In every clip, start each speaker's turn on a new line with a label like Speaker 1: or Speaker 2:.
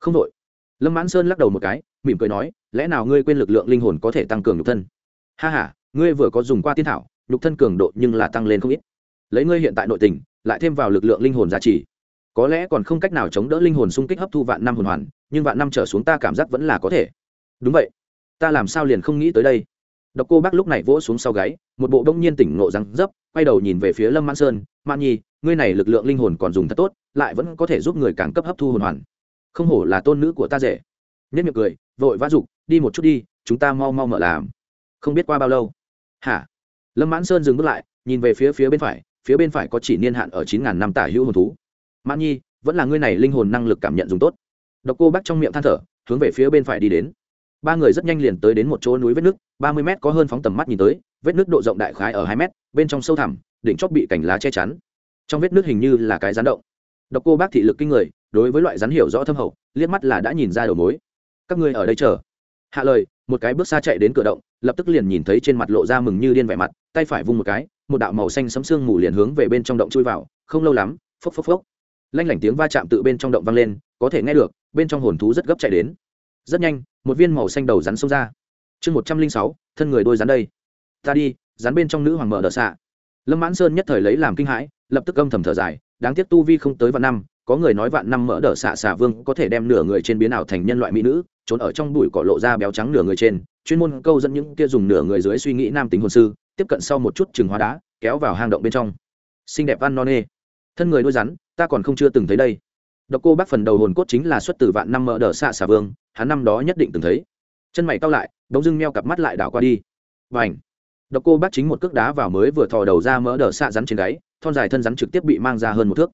Speaker 1: không đội. Lâm mãn sơn lắc đầu một cái, mỉm cười nói, lẽ nào ngươi quên lực lượng linh hồn có thể tăng cường nhục thân? Ha h a ngươi vừa có dùng qua tiên thảo, nhục thân cường độ nhưng là tăng lên không ít. Lấy ngươi hiện tại nội tình, lại thêm vào lực lượng linh hồn giá trị, có lẽ còn không cách nào chống đỡ linh hồn xung kích hấp thu vạn năm hồn hoàn, nhưng vạn năm trở xuống ta cảm giác vẫn là có thể. Đúng vậy. Ta làm sao liền không nghĩ tới đây? Độc cô bác lúc này vỗ xuống sau gáy, một bộ đông nhiên tỉnh ngộ răng dấp, quay đầu nhìn về phía lâm mãn sơn mãn nhi, ngươi này lực lượng linh hồn còn dùng thật tốt, lại vẫn có thể giúp người càng cấp hấp thu hồn hoàn không hổ là tôn nữ của ta rể. Nhất miệng cười, vội vã dục, đi một chút đi, chúng ta mau mau mở làm. Không biết qua bao lâu. Hả? Lâm mãn sơn dừng bước lại, nhìn về phía phía bên phải, phía bên phải có chỉ niên hạn ở chín ngàn năm tả hữu hồn thú. Mãn nhi, vẫn là ngươi này linh hồn năng lực cảm nhận dùng tốt. Độc cô bác trong miệng than thở, hướng về phía bên phải đi đến. Ba người rất nhanh liền tới đến một chỗ núi vết nước, ba mươi m có hơn phóng tầm mắt nhìn tới, vết nước độ rộng đại khái ở hai m bên trong sâu thẳm, đỉnh chóp bị cành lá che chắn. Trong vết nước hình như là cái rán động. Độc cô bác thị lực kinh người đối với loại rắn hiểu rõ thâm hậu, liếc mắt là đã nhìn ra đầu mối. Các ngươi ở đây chờ. Hạ lời, một cái bước xa chạy đến cửa động, lập tức liền nhìn thấy trên mặt lộ ra mừng như điên vẻ mặt, tay phải vung một cái, một đạo màu xanh sấm sương mù liền hướng về bên trong động chui vào, không lâu lắm, phốc phốc phốc. Lanh lảnh tiếng va chạm tự bên trong động vang lên, có thể nghe được, bên trong hồn thú rất gấp chạy đến. Rất nhanh, một viên màu xanh đầu rắn xông ra. Chương một trăm linh sáu, thân người đôi rắn đây. Ta đi, rắn bên trong nữ hoàng mở đờ xạ. Lâm mãn sơn nhất thời lấy làm kinh hãi, lập tức âm thầm thở dài, đáng tiếc tu vi không tới vạn năm có người nói vạn năm mỡ đờ xạ xạ vương có thể đem nửa người trên biến ảo thành nhân loại mỹ nữ, trốn ở trong bụi cỏ lộ ra béo trắng nửa người trên, chuyên môn câu dẫn những kia dùng nửa người dưới suy nghĩ nam tính hồn sư, tiếp cận sau một chút chừng hóa đá, kéo vào hang động bên trong. Xinh đẹp ăn non nê. Thân người nuôi rắn, ta còn không chưa từng thấy đây. Độc cô bác phần đầu hồn cốt chính là xuất từ vạn năm mỡ đờ xạ xạ vương, hắn năm đó nhất định từng thấy. Chân mày cao lại, bỗng dưng meo cặp mắt lại đảo qua đi. Và ảnh độc cô bác chính một cước đá vào mới vừa thò đầu ra mỡ đờ xạ rắn trên gáy, thon dài thân rắn trực tiếp bị mang ra hơn một thước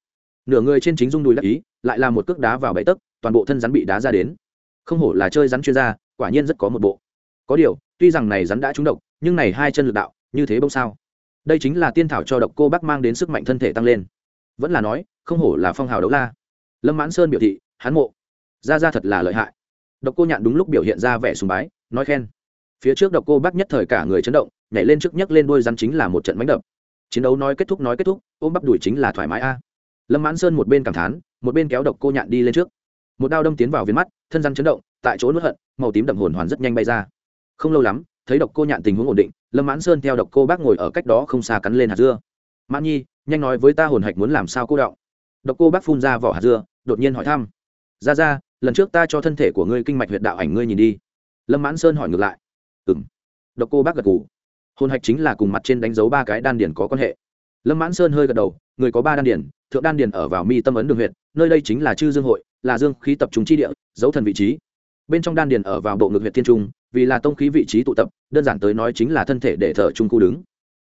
Speaker 1: nửa người trên chính dung đùi đắc ý, lại là một cước đá vào bẫy tấc, toàn bộ thân rắn bị đá ra đến. Không hổ là chơi rắn chuyên gia, quả nhiên rất có một bộ. Có điều, tuy rằng này rắn đã trúng độc, nhưng này hai chân lực đạo, như thế bông sao? Đây chính là tiên thảo cho độc cô bác mang đến sức mạnh thân thể tăng lên. Vẫn là nói, không hổ là phong hào đấu la. Lâm mãn sơn biểu thị, hắn mộ. Ra ra thật là lợi hại. Độc cô nhạn đúng lúc biểu hiện ra vẻ sùng bái, nói khen. Phía trước độc cô bác nhất thời cả người chấn động, nhảy lên trước nhấc lên đôi rắn chính là một trận mánh đập. Chiến đấu nói kết thúc, nói kết thúc, ôm bắp đuổi chính là thoải mái a lâm mãn sơn một bên cảm thán, một bên kéo độc cô nhạn đi lên trước. Một đao đâm tiến vào viên mắt, thân răn chấn động, tại chỗ nuốt hận, màu tím đậm hồn hoàn rất nhanh bay ra. Không lâu lắm, thấy độc cô nhạn tình huống ổn định, lâm mãn sơn theo độc cô bác ngồi ở cách đó không xa cắn lên hạt dưa. Mãn nhi, nhanh nói với ta hồn hạch muốn làm sao cô đọng? Độc cô bác phun ra vỏ hạt dưa, đột nhiên hỏi thăm. Ra ra, lần trước ta cho thân thể của ngươi kinh mạch huyệt đạo ảnh ngươi nhìn đi. Lâm mãn sơn hỏi ngược lại. Ừ m độc cô bác gật g ủ hồn hạch chính là cùng mặt trên đánh dấu ba cái đan điển có quan hệ. Lâm mãn sơn hơi gật đầu. Người có ba đan điển thượng đan Điền ở vào mi tâm ấn đường huyệt, nơi đây chính là chư dương hội là dương khí tập trung chi địa dấu thần vị trí. Bên trong đan Điền ở vào bộ ngực huyệt tiên trung vì là tông khí vị trí tụ tập đơn giản tới nói chính là thân thể để thở trung khu đứng.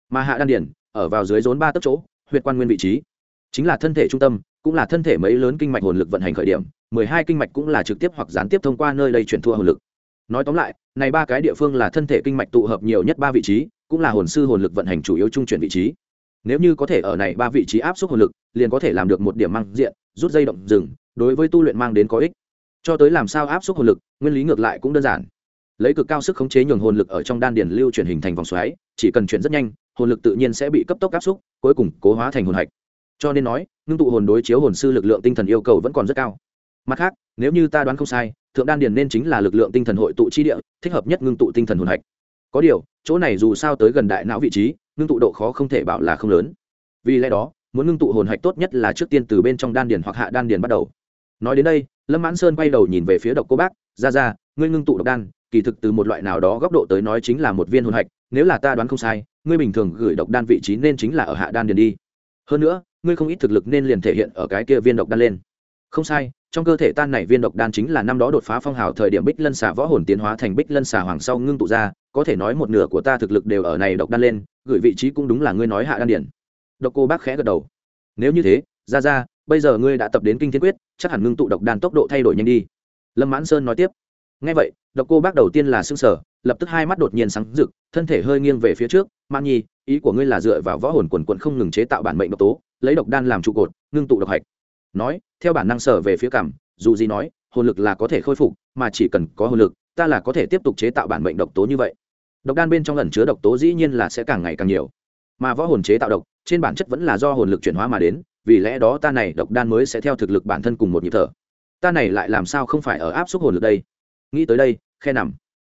Speaker 1: Mà hạ đan Điền ở vào dưới rốn ba tấc chỗ huyệt quan nguyên vị trí. Chính là thân thể trung tâm cũng là thân thể mấy lớn kinh mạch hồn lực vận hành khởi điểm mười hai kinh mạch cũng là trực tiếp hoặc gián tiếp thông qua nơi đây chuyển thua hồn lực. Nói tóm lại này ba cái địa phương là thân thể kinh mạch tụ hợp nhiều nhất ba vị trí cũng là hồn sư hồn lực vận hành chủ yếu trung chuyển vị trí nếu như có thể ở này ba vị trí áp suất hồn lực, liền có thể làm được một điểm mang diện, rút dây động rừng, đối với tu luyện mang đến có ích. Cho tới làm sao áp suất hồn lực, nguyên lý ngược lại cũng đơn giản. Lấy cực cao sức khống chế nhường hồn lực ở trong đan điền lưu chuyển hình thành vòng xoáy, chỉ cần chuyển rất nhanh, hồn lực tự nhiên sẽ bị cấp tốc áp suất, cuối cùng cố hóa thành hồn hạch. Cho nên nói, ngưng tụ hồn đối chiếu hồn sư lực lượng tinh thần yêu cầu vẫn còn rất cao. Mặt khác, nếu như ta đoán không sai, thượng đan điền nên chính là lực lượng tinh thần hội tụ chi địa, thích hợp nhất ngưng tụ tinh thần hồn hạch. Có điều, chỗ này dù sao tới gần đại não vị trí ngưng tụ độ khó không thể bảo là không lớn. Vì lẽ đó, muốn ngưng tụ hồn hạch tốt nhất là trước tiên từ bên trong đan điền hoặc hạ đan điền bắt đầu. Nói đến đây, lâm mãn sơn quay đầu nhìn về phía độc cô bác, ra ra, ngươi ngưng tụ độc đan, kỳ thực từ một loại nào đó góc độ tới nói chính là một viên hồn hạch, nếu là ta đoán không sai, ngươi bình thường gửi độc đan vị trí nên chính là ở hạ đan điền đi. Hơn nữa, ngươi không ít thực lực nên liền thể hiện ở cái kia viên độc đan lên. Không sai, trong cơ thể tan này viên độc đan chính là năm đó đột phá phong hào thời điểm bích lân xà võ hồn tiến hóa thành bích lân xà hoàng sau ngưng tụ ra có thể nói một nửa của ta thực lực đều ở này độc đan lên, gửi vị trí cũng đúng là ngươi nói hạ đan điển. Độc cô bác khẽ gật đầu. Nếu như thế, ra ra, bây giờ ngươi đã tập đến kinh thiên quyết, chắc hẳn ngưng tụ độc đan tốc độ thay đổi nhanh đi. Lâm mãn sơn nói tiếp. Ngay vậy, độc cô bác đầu tiên là xương sở lập tức hai mắt đột nhiên sáng rực, thân thể hơi nghiêng về phía trước. Mãn nhi, ý của ngươi là dựa vào võ hồn quần quận không ngừng chế tạo bản mệnh độc tố, lấy độc đan làm trụ cột, ngưng tụ độc hạch. Nói, theo bản năng sở về phía cảm dù gì nói, hồn lực là có thể khôi phục, mà chỉ cần có hồn lực, ta là có thể tiếp tục chế tạo bản mệnh độc tố như vậy độc đan bên trong ẩn chứa độc tố dĩ nhiên là sẽ càng ngày càng nhiều. Mà võ hồn chế tạo độc, trên bản chất vẫn là do hồn lực chuyển hóa mà đến, vì lẽ đó ta này độc đan mới sẽ theo thực lực bản thân cùng một nhịp thở. Ta này lại làm sao không phải ở áp suất hồn lực đây? Nghĩ tới đây, khe nằm.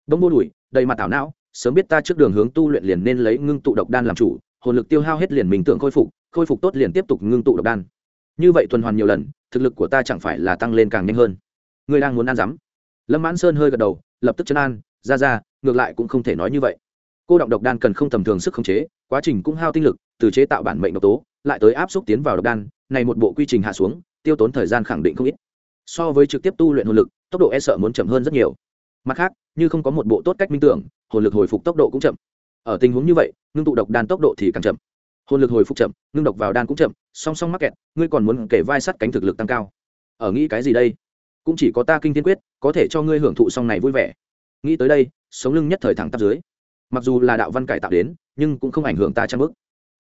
Speaker 1: Bông bô đùi đầy mặt tảo não, sớm biết ta trước đường hướng tu luyện liền nên lấy ngưng tụ độc đan làm chủ, hồn lực tiêu hao hết liền mình tưởng khôi phục khôi phục tốt liền tiếp tục ngưng tụ độc đan. Như vậy tuần hoàn nhiều lần, thực lực của ta chẳng phải là tăng lên càng nhanh hơn. Ngươi đang muốn ăn rắm? Lâm mãn sơn hơi gật đầu, lập tức chân an ra ra, ngược lại cũng không thể nói như vậy. Cô động độc đan cần không tầm thường sức khống chế, quá trình cũng hao tinh lực, từ chế tạo bản mệnh độc tố, lại tới áp xúc tiến vào độc đan, này một bộ quy trình hạ xuống, tiêu tốn thời gian khẳng định không ít. So với trực tiếp tu luyện hồn lực, tốc độ e sợ muốn chậm hơn rất nhiều. Mặt khác, như không có một bộ tốt cách minh tưởng, hồn lực hồi phục tốc độ cũng chậm. Ở tình huống như vậy, ngưng tụ độc đan tốc độ thì càng chậm. Hồn lực hồi phục chậm, ngưng độc vào đan cũng chậm, song song mắc kẹt, ngươi còn muốn kể vai sắt cánh thực lực tăng cao. Ở nghĩ cái gì đây? Cũng chỉ có ta kinh thiên quyết, có thể cho ngươi hưởng thụ song này vui vẻ nghĩ tới đây, sống lưng nhất thời thẳng tắp dưới. Mặc dù là đạo văn cải tạo đến, nhưng cũng không ảnh hưởng ta trang bức.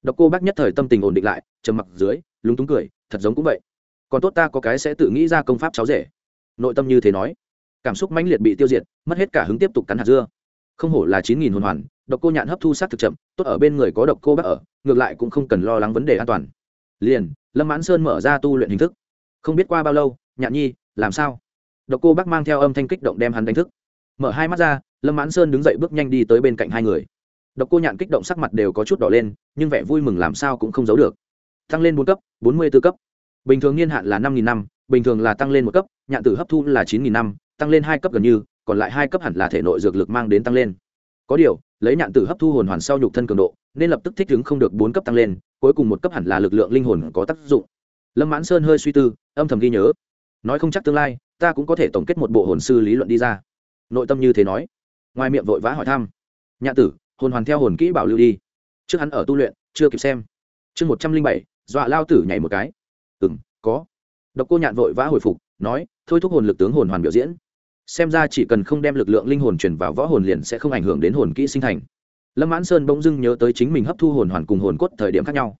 Speaker 1: Độc cô bác nhất thời tâm tình ổn định lại, trầm mặc dưới, lúng túng cười, thật giống cũng vậy. Còn tốt ta có cái sẽ tự nghĩ ra công pháp cháu rể. Nội tâm như thế nói. Cảm xúc mãnh liệt bị tiêu diệt, mất hết cả hứng tiếp tục cắn hạt dưa. Không hổ là chín nghìn hồn hoàn, độc cô nhạn hấp thu sát thực chậm, tốt ở bên người có độc cô bác ở, ngược lại cũng không cần lo lắng vấn đề an toàn. Liền, lâm mãn sơn mở ra tu luyện hình thức. Không biết qua bao lâu, nhạn nhi, làm sao? Độc cô bác mang theo âm thanh kích động đem hắn đánh thức mở hai mắt ra, lâm mãn sơn đứng dậy bước nhanh đi tới bên cạnh hai người. Độc cô nhạn kích động sắc mặt đều có chút đỏ lên, nhưng vẻ vui mừng làm sao cũng không giấu được. Tăng lên bốn cấp, bốn mươi b ố cấp. Bình thường niên hạn là năm nghìn năm, bình thường là tăng lên một cấp, nhạn tử hấp thu là chín nghìn năm, tăng lên hai cấp gần như, còn lại hai cấp hẳn là thể nội dược lực mang đến tăng lên. Có điều, lấy nhạn tử hấp thu hồn hoàn sau nhục thân cường độ, nên lập tức thích ứng không được bốn cấp tăng lên, cuối cùng một cấp hẳn là lực lượng linh hồn có tác dụng. Lâm mãn sơn hơi suy tư, âm thầm ghi nhớ. Nói không chắc tương lai, ta cũng có thể tổng kết một bộ hồn sư lý luận đi ra nội tâm như thế nói. Ngoài miệng vội vã hỏi thăm. Nhạ tử, hồn hoàn theo hồn kỹ bảo lưu đi. Trước hắn ở tu luyện, chưa kịp xem. Chương một trăm linh bảy, dọa lao tử nhảy một cái. Ừ m có. Độc cô nhạn vội vã hồi phục, nói, thôi thúc hồn lực tướng hồn hoàn biểu diễn. Xem ra chỉ cần không đem lực lượng linh hồn truyền vào võ hồn liền sẽ không ảnh hưởng đến hồn kỹ sinh thành. Lâm mãn sơn bỗng dưng nhớ tới chính mình hấp thu hồn hoàn cùng hồn cốt thời điểm khác nhau.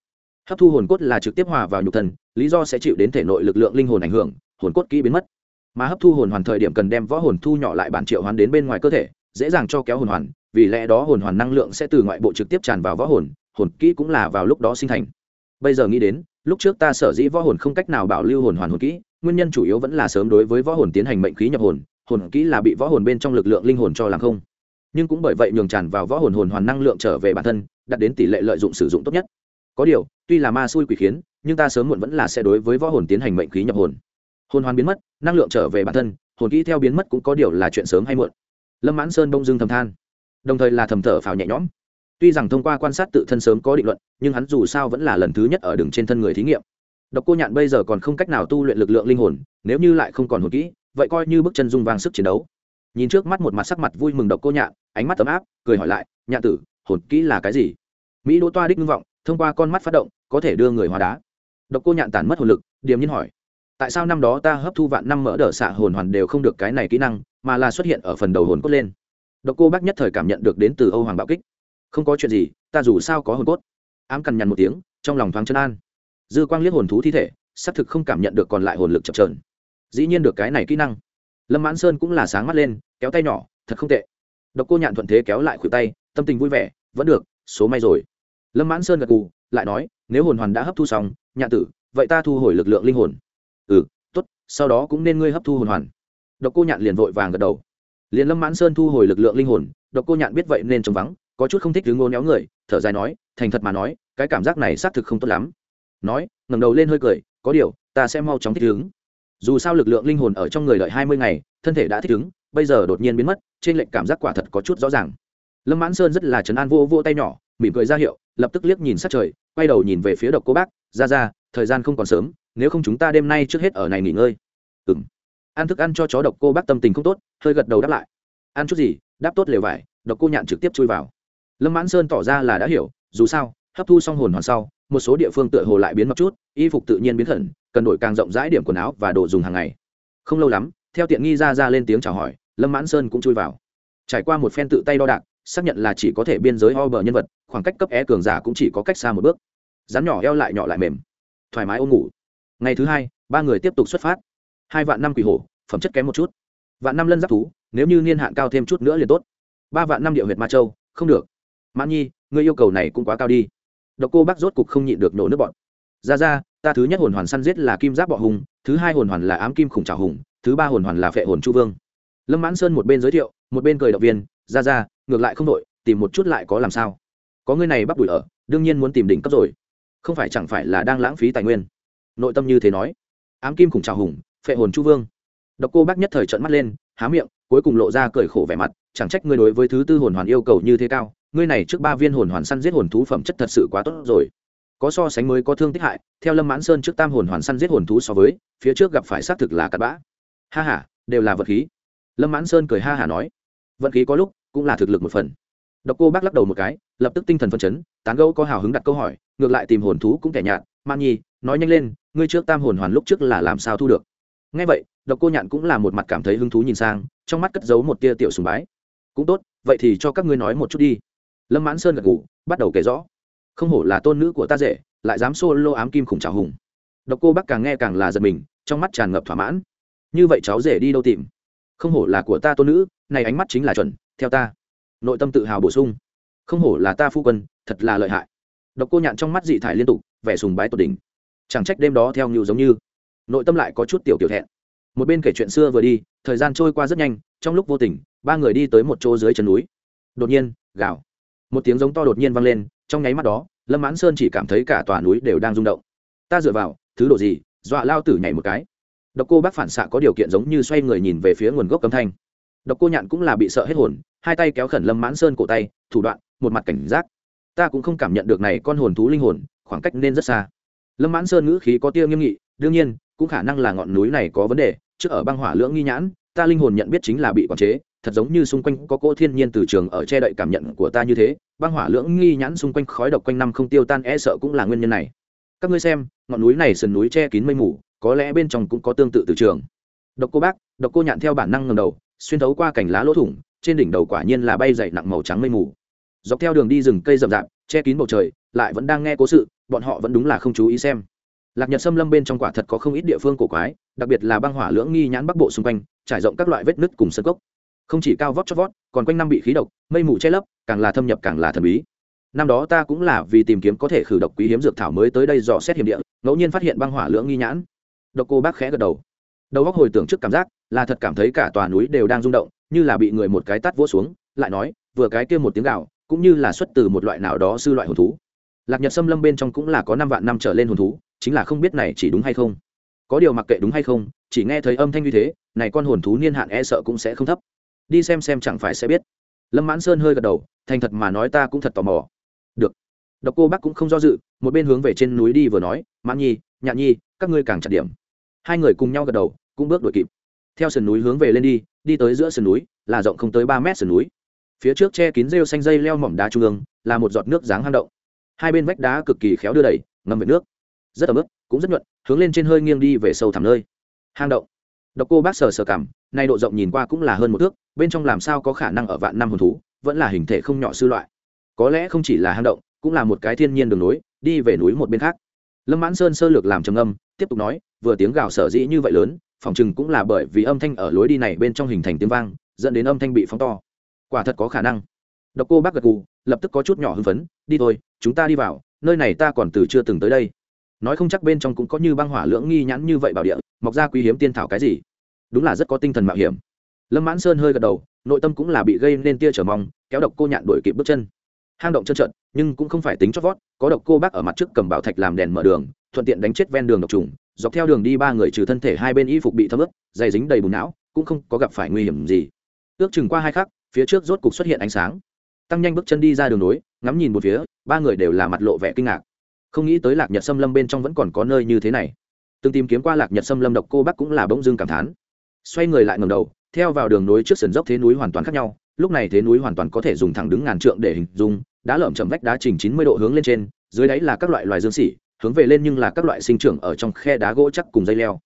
Speaker 1: Hấp thu hồn cốt là trực tiếp hòa vào nhục thân, lý do sẽ chịu đến thể nội lực lượng linh hồn ảnh hưởng, hồn cốt kỹ biến mất mà hấp thu hồn hoàn thời điểm cần đem võ hồn thu nhỏ lại bản triệu hoán đến bên ngoài cơ thể, dễ dàng cho kéo hồn hoàn, vì lẽ đó hồn hoàn năng lượng sẽ từ ngoại bộ trực tiếp tràn vào võ hồn hồn kỹ cũng là vào lúc đó sinh thành. Bây giờ nghĩ đến, lúc trước ta sở dĩ võ hồn không cách nào bảo lưu hồn hoàn hồn kỹ, nguyên nhân chủ yếu vẫn là sớm đối với võ hồn tiến hành mệnh khí nhập hồn hồn kỹ là bị võ hồn bên trong lực lượng linh hồn cho làm không. Nhưng cũng bởi vậy nhường tràn vào võ hồn hồn hoàn năng lượng trở về bản thân, đạt đến tỷ lệ lợi dụng sử dụng tốt nhất. Có điều, tuy là ma xui quỷ khiến, nhưng ta sớm muộn vẫn là sẽ đối với võ hồn tiến hành mệnh khí nhập hồn hồn hoàn biến mất, năng lượng trở về bản thân, hồn kỹ theo biến mất cũng có điều là chuyện sớm hay muộn. Lâm mãn sơn bông dưng thầm than. Đồng thời là thầm thở phào nhẹ nhõm. Tuy rằng thông qua quan sát tự thân sớm có định luận, nhưng hắn dù sao vẫn là lần thứ nhất ở đường trên thân người thí nghiệm. Độc cô nhạn bây giờ còn không cách nào tu luyện lực lượng linh hồn, nếu như lại không còn hồn kỹ, vậy coi như bước chân dung vang sức chiến đấu. Nhìn trước mắt một mặt sắc mặt vui mừng độc cô nhạn, ánh mắt ấm áp, cười hỏi lại, nhạn tử, hồn kỹ là cái gì? Mỹ đỗ toa đích ngưng vọng, thông qua con mắt phát động, có thể đưa người hóa đá. Độc cô nhạn tản mất hồn lực, điềm nhiên hỏi tại sao năm đó ta hấp thu vạn năm mỡ đỡ xạ hồn hoàn đều không được cái này kỹ năng, mà là xuất hiện ở phần đầu hồn cốt lên. Độc cô bác nhất thời cảm nhận được đến từ âu hoàng bạo kích. Không có chuyện gì, ta dù sao có hồn cốt. Ám cằn nhằn một tiếng, trong lòng thoáng chân an. Dư quang liếc hồn thú thi thể, xác thực không cảm nhận được còn lại hồn lực chập trờn dĩ nhiên được cái này kỹ năng. Lâm mãn sơn cũng là sáng mắt lên, kéo tay nhỏ, thật không tệ. Độc cô nhạn thuận thế kéo lại khuỷu tay, tâm tình vui vẻ, vẫn được, số may rồi. Lâm mãn sơn gật cù lại nói, nếu hồn hoàn đã hấp thu xong, nhạn tử, vậy ta thu hồi lực lượng linh hồn ừ t ố t sau đó cũng nên ngươi hấp thu hồn hoàn. Độc cô nhạn liền vội vàng gật đầu. Liền lâm mãn sơn thu hồi lực lượng linh hồn, độc cô nhạn biết vậy nên trống vắng, có chút không thích đứng ngô néo người, thở dài nói, thành thật mà nói, cái cảm giác này xác thực không tốt lắm. Nói, ngẩng đầu lên hơi cười, có điều, ta sẽ mau chóng thích ứng. Dù sao lực lượng linh hồn ở trong người đợi hai mươi ngày, thân thể đã thích ứng, bây giờ đột nhiên biến mất, trên lệnh cảm giác quả thật có chút rõ ràng. Lâm mãn sơn rất là trấn an vô vô tay nhỏ, mỉm cười ra hiệu, lập tức liếc nhìn sát trời, quay đầu nhìn về phía độc cô bác, ra ra, thời gian không còn sớm nếu không chúng ta đêm nay trước hết ở này nghỉ ngơi. Ừng ăn thức ăn cho chó độc cô bác tâm tình không tốt, hơi gật đầu đáp lại. Ăn chút gì, đáp tốt lều vải, độc cô nhạn trực tiếp chui vào. Lâm mãn sơn tỏ ra là đã hiểu, dù sao, hấp thu xong hồn hoàn sau, một số địa phương tựa hồ lại biến mất chút, y phục tự nhiên biến khẩn, cần đổi càng rộng rãi điểm quần áo và đồ dùng hàng ngày. Không lâu lắm, theo tiện nghi ra ra lên tiếng chào hỏi, lâm mãn sơn cũng chui vào. Trải qua một phen tự tay đo đạc, xác nhận là chỉ có thể biên giới ho bờ nhân vật, khoảng cách cấp é cường giả cũng chỉ có cách xa một bước. Rắn nhỏ eo lại nhỏ lại mềm. Thoải mái ôm ngủ ngày thứ hai, ba người tiếp tục xuất phát. Hai vạn năm quỷ hổ, phẩm chất kém một chút. Vạn năm lân giáp thú, nếu như niên hạn cao thêm chút nữa liền tốt. Ba vạn năm địa huyệt ma châu, không được. Mãn nhi ngươi yêu cầu này cũng quá cao đi. Độc cô bác rốt cục không nhịn được nổ nước bọn ra ra, ta thứ nhất hồn hoàn săn giết là kim giáp bọ hùng, thứ hai hồn hoàn là ám kim khủng trào hùng, thứ ba hồn hoàn là phệ hồn chu vương. Lâm mãn sơn một bên giới thiệu, một bên cười động viên, ra ra, ngược lại không đội tìm một chút lại có làm sao? Có người này bắt đuổi ở, đương nhiên muốn tìm đỉnh cấp rồi. Không phải chẳng phải là đang lãng phí tài nguyên nội tâm như thế nói. Ám kim cùng chào hùng, phệ hồn chu vương. Độc cô bác nhất thời trận mắt lên, há miệng, cuối cùng lộ ra cười khổ vẻ mặt, chẳng trách ngươi đối với thứ tư hồn hoàn yêu cầu như thế cao, ngươi này trước ba viên hồn hoàn săn giết hồn thú phẩm chất thật sự quá tốt rồi. Có so sánh mới có thương tích hại, theo lâm mãn sơn trước tam hồn hoàn săn giết hồn thú so với, phía trước gặp phải xác thực là cặn bã. Ha h đều là vật khí. Lâm mãn sơn cười ha hả nói. Vận khí có lúc cũng là thực lực một phần. Độc cô bác lắc đầu một cái, lập tức tinh thần phân chấn, tán gẫu có hào hứng đặt câu hỏi, ngược lại tìm hồn thú cũng kẻ nhạt man nhi nói nhanh lên, ngươi trước tam hồn hoàn lúc trước là làm sao thu được? Ngay vậy, độc cô nhạn cũng là một mặt cảm thấy hứng thú nhìn sang, trong mắt cất giấu một tia tiểu sùng bái. Cũng tốt, vậy thì cho các ngươi nói một chút đi. Lâm mãn sơn gật ngủ bắt đầu kể rõ. Không hổ là tôn nữ của ta dễ lại dám xô lô ám kim khủng trào hùng. Độc cô bác càng nghe càng là giật mình, trong mắt tràn ngập thỏa mãn. Như vậy cháu rể đi đâu tìm? Không hổ là của ta tôn nữ, này ánh mắt chính là chuẩn, theo ta. Nội tâm tự hào bổ sung. Không hổ là ta phu quân, thật là lợi hại. Độc cô nhạn trong mắt dị thải liên tục, vẻ sùng bái tột đỉnh chẳng trách đêm đó theo nhiều giống như. Nội tâm lại có chút tiểu tiểu thẹn. Một bên kể chuyện xưa vừa đi, thời gian trôi qua rất nhanh, trong lúc vô tình, ba người đi tới một chỗ dưới chân núi. Đột nhiên, gào. Một tiếng giống to đột nhiên vang lên, trong nháy mắt đó, lâm mãn sơn chỉ cảm thấy cả tòa núi đều đang rung động. Ta dựa vào, thứ đồ gì? Dọa lao tử nhảy một cái. Độc cô bác phản xạ có điều kiện giống như xoay người nhìn về phía nguồn gốc âm thanh. Độc cô nhạn cũng là bị sợ hết hồn, hai tay kéo khẩn lâm mãn sơn cổ tay, thủ đoạn, một mặt cảnh giác. Ta cũng không cảm nhận được này con hồn thú linh hồn, khoảng cách nên rất xa lâm mãn sơn ngữ khí có tia nghiêm nghị, đương nhiên, cũng khả năng là ngọn núi này có vấn đề, trước ở băng hỏa lưỡng nghi nhãn, ta linh hồn nhận biết chính là bị quản chế, thật giống như xung quanh có cỗ thiên nhiên từ trường ở che đậy cảm nhận của ta như thế, băng hỏa lưỡng nghi nhãn xung quanh khói độc quanh năm không tiêu tan e sợ cũng là nguyên nhân này. Các ngươi xem, ngọn núi này sườn núi che kín mây mù, có lẽ bên trong cũng có tương tự từ trường. Độc cô bác, độc cô nhạn theo bản năng ngầm đầu, xuyên thấu qua cành lá lỗ thủng, trên đỉnh đầu quả nhiên là bay dày nặng màu trắng mây mù. Dọc theo đường đi rừng cây rậm rạp, che kín bầu trời, lại vẫn đang nghe cố sự bọn họ vẫn đúng là không chú ý xem. Lạc nhật xâm lâm bên trong quả thật có không ít địa phương cổ quái, đặc biệt là băng hỏa lưỡng nghi nhãn bắc bộ xung quanh, trải rộng các loại vết nứt cùng sân gốc không chỉ cao vót chót vót, còn quanh năm bị khí độc, mây mù che lấp, càng là thâm nhập càng là thần bí. Năm đó ta cũng là vì tìm kiếm có thể khử độc quý hiếm dược thảo mới tới đây dò xét hiểm địa, ngẫu nhiên phát hiện băng hỏa lưỡng nghi nhãn. Độc cô bác khẽ gật đầu. Đầu góc hồi tưởng trước cảm giác, là thật cảm thấy cả tòa núi đều đang rung động, như là bị người một cái tát vỗ xuống, lại nói, vừa cái kia một tiếng gạo cũng như là xuất từ một loại nào đó sư loại hồn thú lạc nhật xâm lâm bên trong cũng là có năm vạn năm trở lên hồn thú, chính là không biết này chỉ đúng hay không. Có điều mặc kệ đúng hay không, chỉ nghe thấy âm thanh như thế, này con hồn thú niên hạn e sợ cũng sẽ không thấp. Đi xem xem chẳng phải sẽ biết. Lâm mãn sơn hơi gật đầu, thành thật mà nói ta cũng thật tò mò. Được. Độc cô bác cũng không do dự, một bên hướng về trên núi đi vừa nói, mãn nhi, nhạn nhi, các ngươi càng chặt điểm. Hai người cùng nhau gật đầu, cũng bước đuổi kịp. Theo sườn núi hướng về lên đi đi tới giữa sườn núi, là rộng không tới ba mét sườn núi. Phía trước che kín rêu xanh dây leo mỏm đá trung ương, là một giọt nước dáng hang động hai bên vách đá cực kỳ khéo đưa đẩy, ngâm về nước. Rất ấm ức, cũng rất nhuận, hướng lên trên hơi nghiêng đi về sâu thẳm nơi. Hang động. Độc cô bác sờ sờ cảm, nay độ rộng nhìn qua cũng là hơn một thước, bên trong làm sao có khả năng ở vạn năm hồn thú, vẫn là hình thể không nhỏ sư loại. Có lẽ không chỉ là hang động, cũng là một cái thiên nhiên đường núi đi về núi một bên khác. Lâm mãn sơn sơ lược làm trầm âm tiếp tục nói, vừa tiếng gào sở dĩ như vậy lớn, phòng chừng cũng là bởi vì âm thanh ở lối đi này bên trong hình thành tiếng vang, dẫn đến âm thanh bị phóng to. Quả thật có khả năng độc cô bác gật gù, lập tức có chút nhỏ hưng phấn, đi thôi, chúng ta đi vào, nơi này ta còn từ chưa từng tới đây. Nói không chắc bên trong cũng có như băng hỏa lưỡng nghi nhãn như vậy bảo địa, mọc ra quý hiếm tiên thảo cái gì. Đúng là rất có tinh thần mạo hiểm. Lâm mãn sơn hơi gật đầu, nội tâm cũng là bị gây nên tia trở mong, kéo độc cô nhạn đuổi kịp bước chân. Hang động chân trận nhưng cũng không phải tính chót vót, có độc cô bác ở mặt trước cầm bảo thạch làm đèn mở đường, thuận tiện đánh chết ven đường độc trùng, dọc theo đường đi ba người trừ thân thể hai bên y phục bị thấm ướt dày dính đầy bùn não, cũng không có gặp phải nguy hiểm gì. Ước chừng qua hai khắc, phía trước rốt cục xuất hiện ánh sáng tăng nhanh bước chân đi ra đường nối, ngắm nhìn một phía, ba người đều là mặt lộ vẻ kinh ngạc. Không nghĩ tới lạc nhật xâm lâm bên trong vẫn còn có nơi như thế này. Từng tìm kiếm qua lạc nhật xâm lâm độc cô bắc cũng là bỗng dưng cảm thán. Xoay người lại ngầm đầu, theo vào đường nối trước sườn dốc thế núi hoàn toàn khác nhau, lúc này thế núi hoàn toàn có thể dùng thẳng đứng ngàn trượng để hình dung đá lởm chầm vách đá trình chín mươi độ hướng lên trên, dưới đáy là các loại loài dương xỉ, hướng về lên nhưng là các loại sinh trưởng ở trong khe đá gỗ chắc cùng dây leo.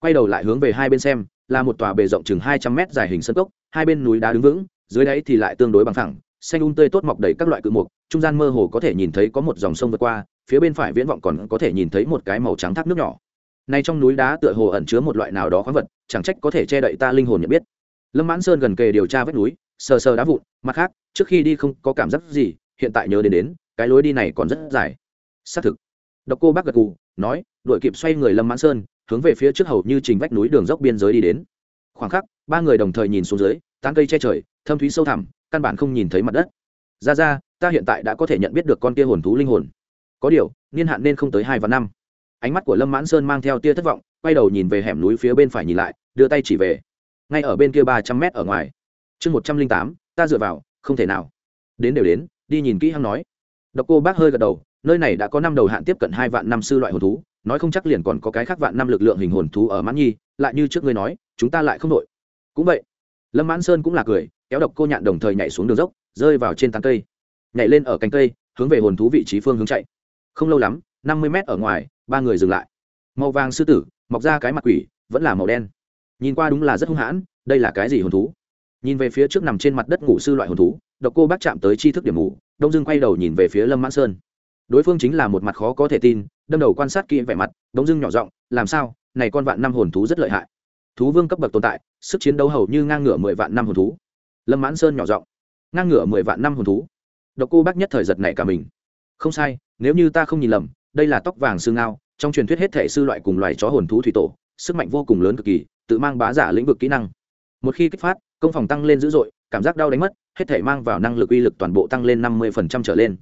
Speaker 1: Quay đầu lại hướng về hai bên xem, là một tòa bề rộng chừng hai trăm mét dài hình sân cốc, hai bên núi đá đứng vững, dưới đáy thì lại tương đối bằng thẳng xanh un tươi tốt mọc đầy các loại cự mục, trung gian mơ hồ có thể nhìn thấy có một dòng sông vượt qua, phía bên phải viễn vọng còn có thể nhìn thấy một cái màu trắng thác nước nhỏ. Nay trong núi đá tựa hồ ẩn chứa một loại nào đó khoáng vật, chẳng trách có thể che đậy ta linh hồn nhận biết. Lâm mãn sơn gần kề điều tra vết núi, sờ sờ đá vụn, mặt khác, trước khi đi không có cảm giác gì, hiện tại nhớ đến đến, cái lối đi này còn rất dài. Xác thực. Độc cô bác gật cù nói đội kịp xoay người lâm mãn sơn, hướng về phía trước hầu như trình vách núi đường dốc biên giới đi đến. Khoảng khắc, ba người đồng thời nhìn xuống dưới, tán cây che trời, thâm thúy sâu thẳm căn bản không nhìn thấy mặt đất. Ra ra, ta hiện tại đã có thể nhận biết được con tia hồn thú linh hồn. Có điều, niên hạn nên không tới hai và năm. Ánh mắt của lâm mãn sơn mang theo tia thất vọng, quay đầu nhìn về hẻm núi phía bên phải nhìn lại, đưa tay chỉ về. Ngay ở bên kia ba trăm mét ở ngoài. Chương một trăm linh tám, ta dựa vào, không thể nào. Đến đều đến, đi nhìn kỹ hăng nói. Độc cô bác hơi gật đầu, nơi này đã có năm đầu hạn tiếp cận hai vạn năm sư loại hồn thú, nói không chắc liền còn có cái khác vạn năm lực lượng hình hồn thú ở mãn nhi, lại như trước ngươi nói, chúng ta lại không đội cũng vậy. Lâm mãn sơn cũng là cười kéo độc cô nhạn đồng thời nhảy xuống đường dốc, rơi vào trên tán cây. Nhảy lên ở cánh cây, hướng về hồn thú vị trí phương hướng chạy. Không lâu lắm, năm mươi mét ở ngoài, ba người dừng lại. Màu vàng sư tử, mọc ra cái mặt quỷ, vẫn là màu đen. Nhìn qua đúng là rất hung hãn, đây là cái gì hồn thú? Nhìn về phía trước nằm trên mặt đất ngủ sư loại hồn thú, độc cô bác chạm tới chi thức điểm ngủ đông dưng quay đầu nhìn về phía lâm mãn sơn. Đối phương chính là một mặt khó có thể tin, đâm đầu quan sát kỹ vẻ mặt, đông dưng nhỏ giọng, làm sao? Này con vạn năm hồn thú rất lợi hại. Thú vương cấp bậc tồn tại, sức chiến đấu hầu như ngang ngửa mười vạn năm hồn thú lâm mãn sơn nhỏ giọng, ngang ngửa mười vạn năm hồn thú. Độc cô bác nhất thời giật này cả mình. Không sai, nếu như ta không nhìn lầm, đây là tóc vàng xương ngao, trong truyền thuyết hết thể sư loại cùng loài chó hồn thú thủy tổ, sức mạnh vô cùng lớn cực kỳ, tự mang bá giả lĩnh vực kỹ năng. Một khi kích phát, công phòng tăng lên dữ dội, cảm giác đau đánh mất, hết thể mang vào năng lực uy lực toàn bộ tăng lên năm mươi trở lên.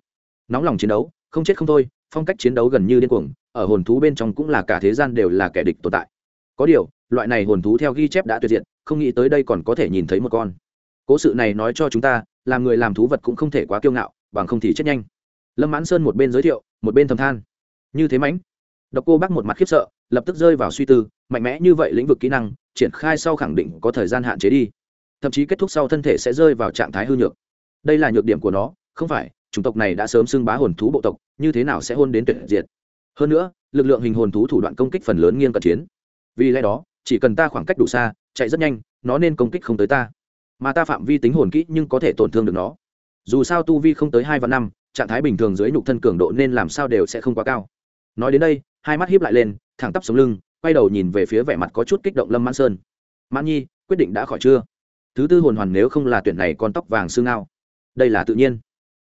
Speaker 1: Nóng lòng chiến đấu, không chết không thôi, phong cách chiến đấu gần như điên cuồng, ở hồn thú bên trong cũng là cả thế gian đều là kẻ địch tồn tại. Có điều, loại này hồn thú theo ghi chép đã tuyệt diện không nghĩ tới đây còn có thể nhìn thấy một con cố sự này nói cho chúng ta, làm người làm thú vật cũng không thể quá kiêu ngạo, bằng không thì chết nhanh. Lâm mãn sơn một bên giới thiệu, một bên thầm than. Như thế mãnh. Độc cô bác một mặt khiếp sợ, lập tức rơi vào suy tư, mạnh mẽ như vậy lĩnh vực kỹ năng, triển khai sau khẳng định có thời gian hạn chế đi. Thậm chí kết thúc sau thân thể sẽ rơi vào trạng thái hư nhược. Đây là nhược điểm của nó, không phải, chủng tộc này đã sớm xưng bá hồn thú bộ tộc, như thế nào sẽ hôn đến tuyệt diệt? Hơn nữa, lực lượng hình hồn thú thủ đoạn công kích phần lớn nghiêng cận chiến. Vì lẽ đó, chỉ cần ta khoảng cách đủ xa, chạy rất nhanh, nó nên công kích không tới ta mà ta phạm vi tính hồn kỹ nhưng có thể tổn thương được nó. Dù sao tu vi không tới hai và năm, trạng thái bình thường dưới nhục thân cường độ nên làm sao đều sẽ không quá cao. Nói đến đây, hai mắt hiếp lại lên, thẳng tắp sống lưng, quay đầu nhìn về phía vẻ mặt có chút kích động lâm mãn sơn. Mãn nhi, quyết định đã khỏi chưa? Thứ tư hồn hoàn nếu không là tuyển này con tóc vàng sư ngao. Đây là tự nhiên.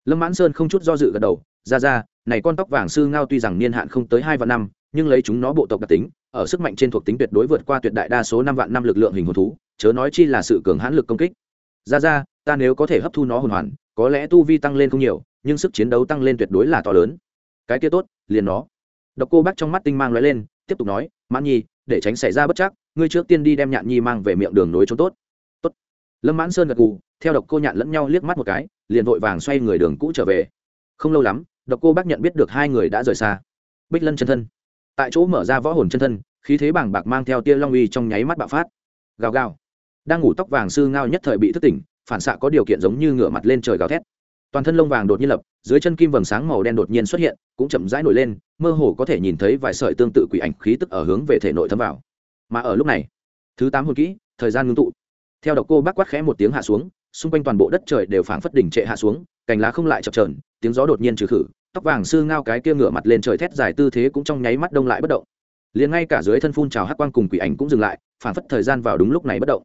Speaker 1: Lâm mãn sơn không chút do dự gật đầu, ra ra, này con tóc vàng sư ngao tuy rằng niên hạn không tới hai vạn năm, nhưng lấy chúng nó bộ tộc đặc tính, ở sức mạnh trên thuộc tính tuyệt đối vượt qua tuyệt đại đa số năm vạn năm lực lượng hình hồn thú chớ nói chi là sự cường hãn lực công kích. Ra ra, ta nếu có thể hấp thu nó hồn hoàn, có lẽ tu vi tăng lên không nhiều, nhưng sức chiến đấu tăng lên tuyệt đối là to lớn. Cái kia tốt, liền nó. Độc cô bác trong mắt tinh mang lóe lên, tiếp tục nói, mãn nhi, để tránh xảy ra bất chắc, ngươi trước tiên đi đem nhạn nhi mang về miệng đường nối trốn tốt. Tốt. Lâm mãn sơn gật gù, theo độc cô nhạn lẫn nhau liếc mắt một cái, liền vội vàng xoay người đường cũ trở về. Không lâu lắm, độc cô bác nhận biết được hai người đã rời xa. Bích lân chân thân. Tại chỗ mở ra võ hồn chân thân, khí thế bảng bạc mang theo tia long uy trong nháy mắt bạo phát. Gào gào đang ngủ tóc vàng sư ngao nhất thời bị thức tỉnh, phản xạ có điều kiện giống như ngửa mặt lên trời gào thét. Toàn thân lông vàng đột nhiên lập, dưới chân kim vầng sáng màu đen đột nhiên xuất hiện, cũng chậm rãi nổi lên, mơ hồ có thể nhìn thấy vài sợi tương tự quỷ ảnh khí tức ở hướng về thể nội thấm vào. Mà ở lúc này, thứ tám hồn kỹ, thời gian ngưng tụ. Theo độc cô bác quát khẽ một tiếng hạ xuống, xung quanh toàn bộ đất trời đều phảng phất đỉnh trệ hạ xuống, cành lá không lại chập trờn tiếng gió đột nhiên trừ khử, tóc vàng sư ngao cái kia ngửa mặt lên trời thét dài tư thế cũng trong nháy mắt đông lại bất động. Liền ngay cả dưới thân phun trào hắc quang cùng quỷ ảnh cũng dừng lại, phảng phất thời gian vào đúng lúc này bất động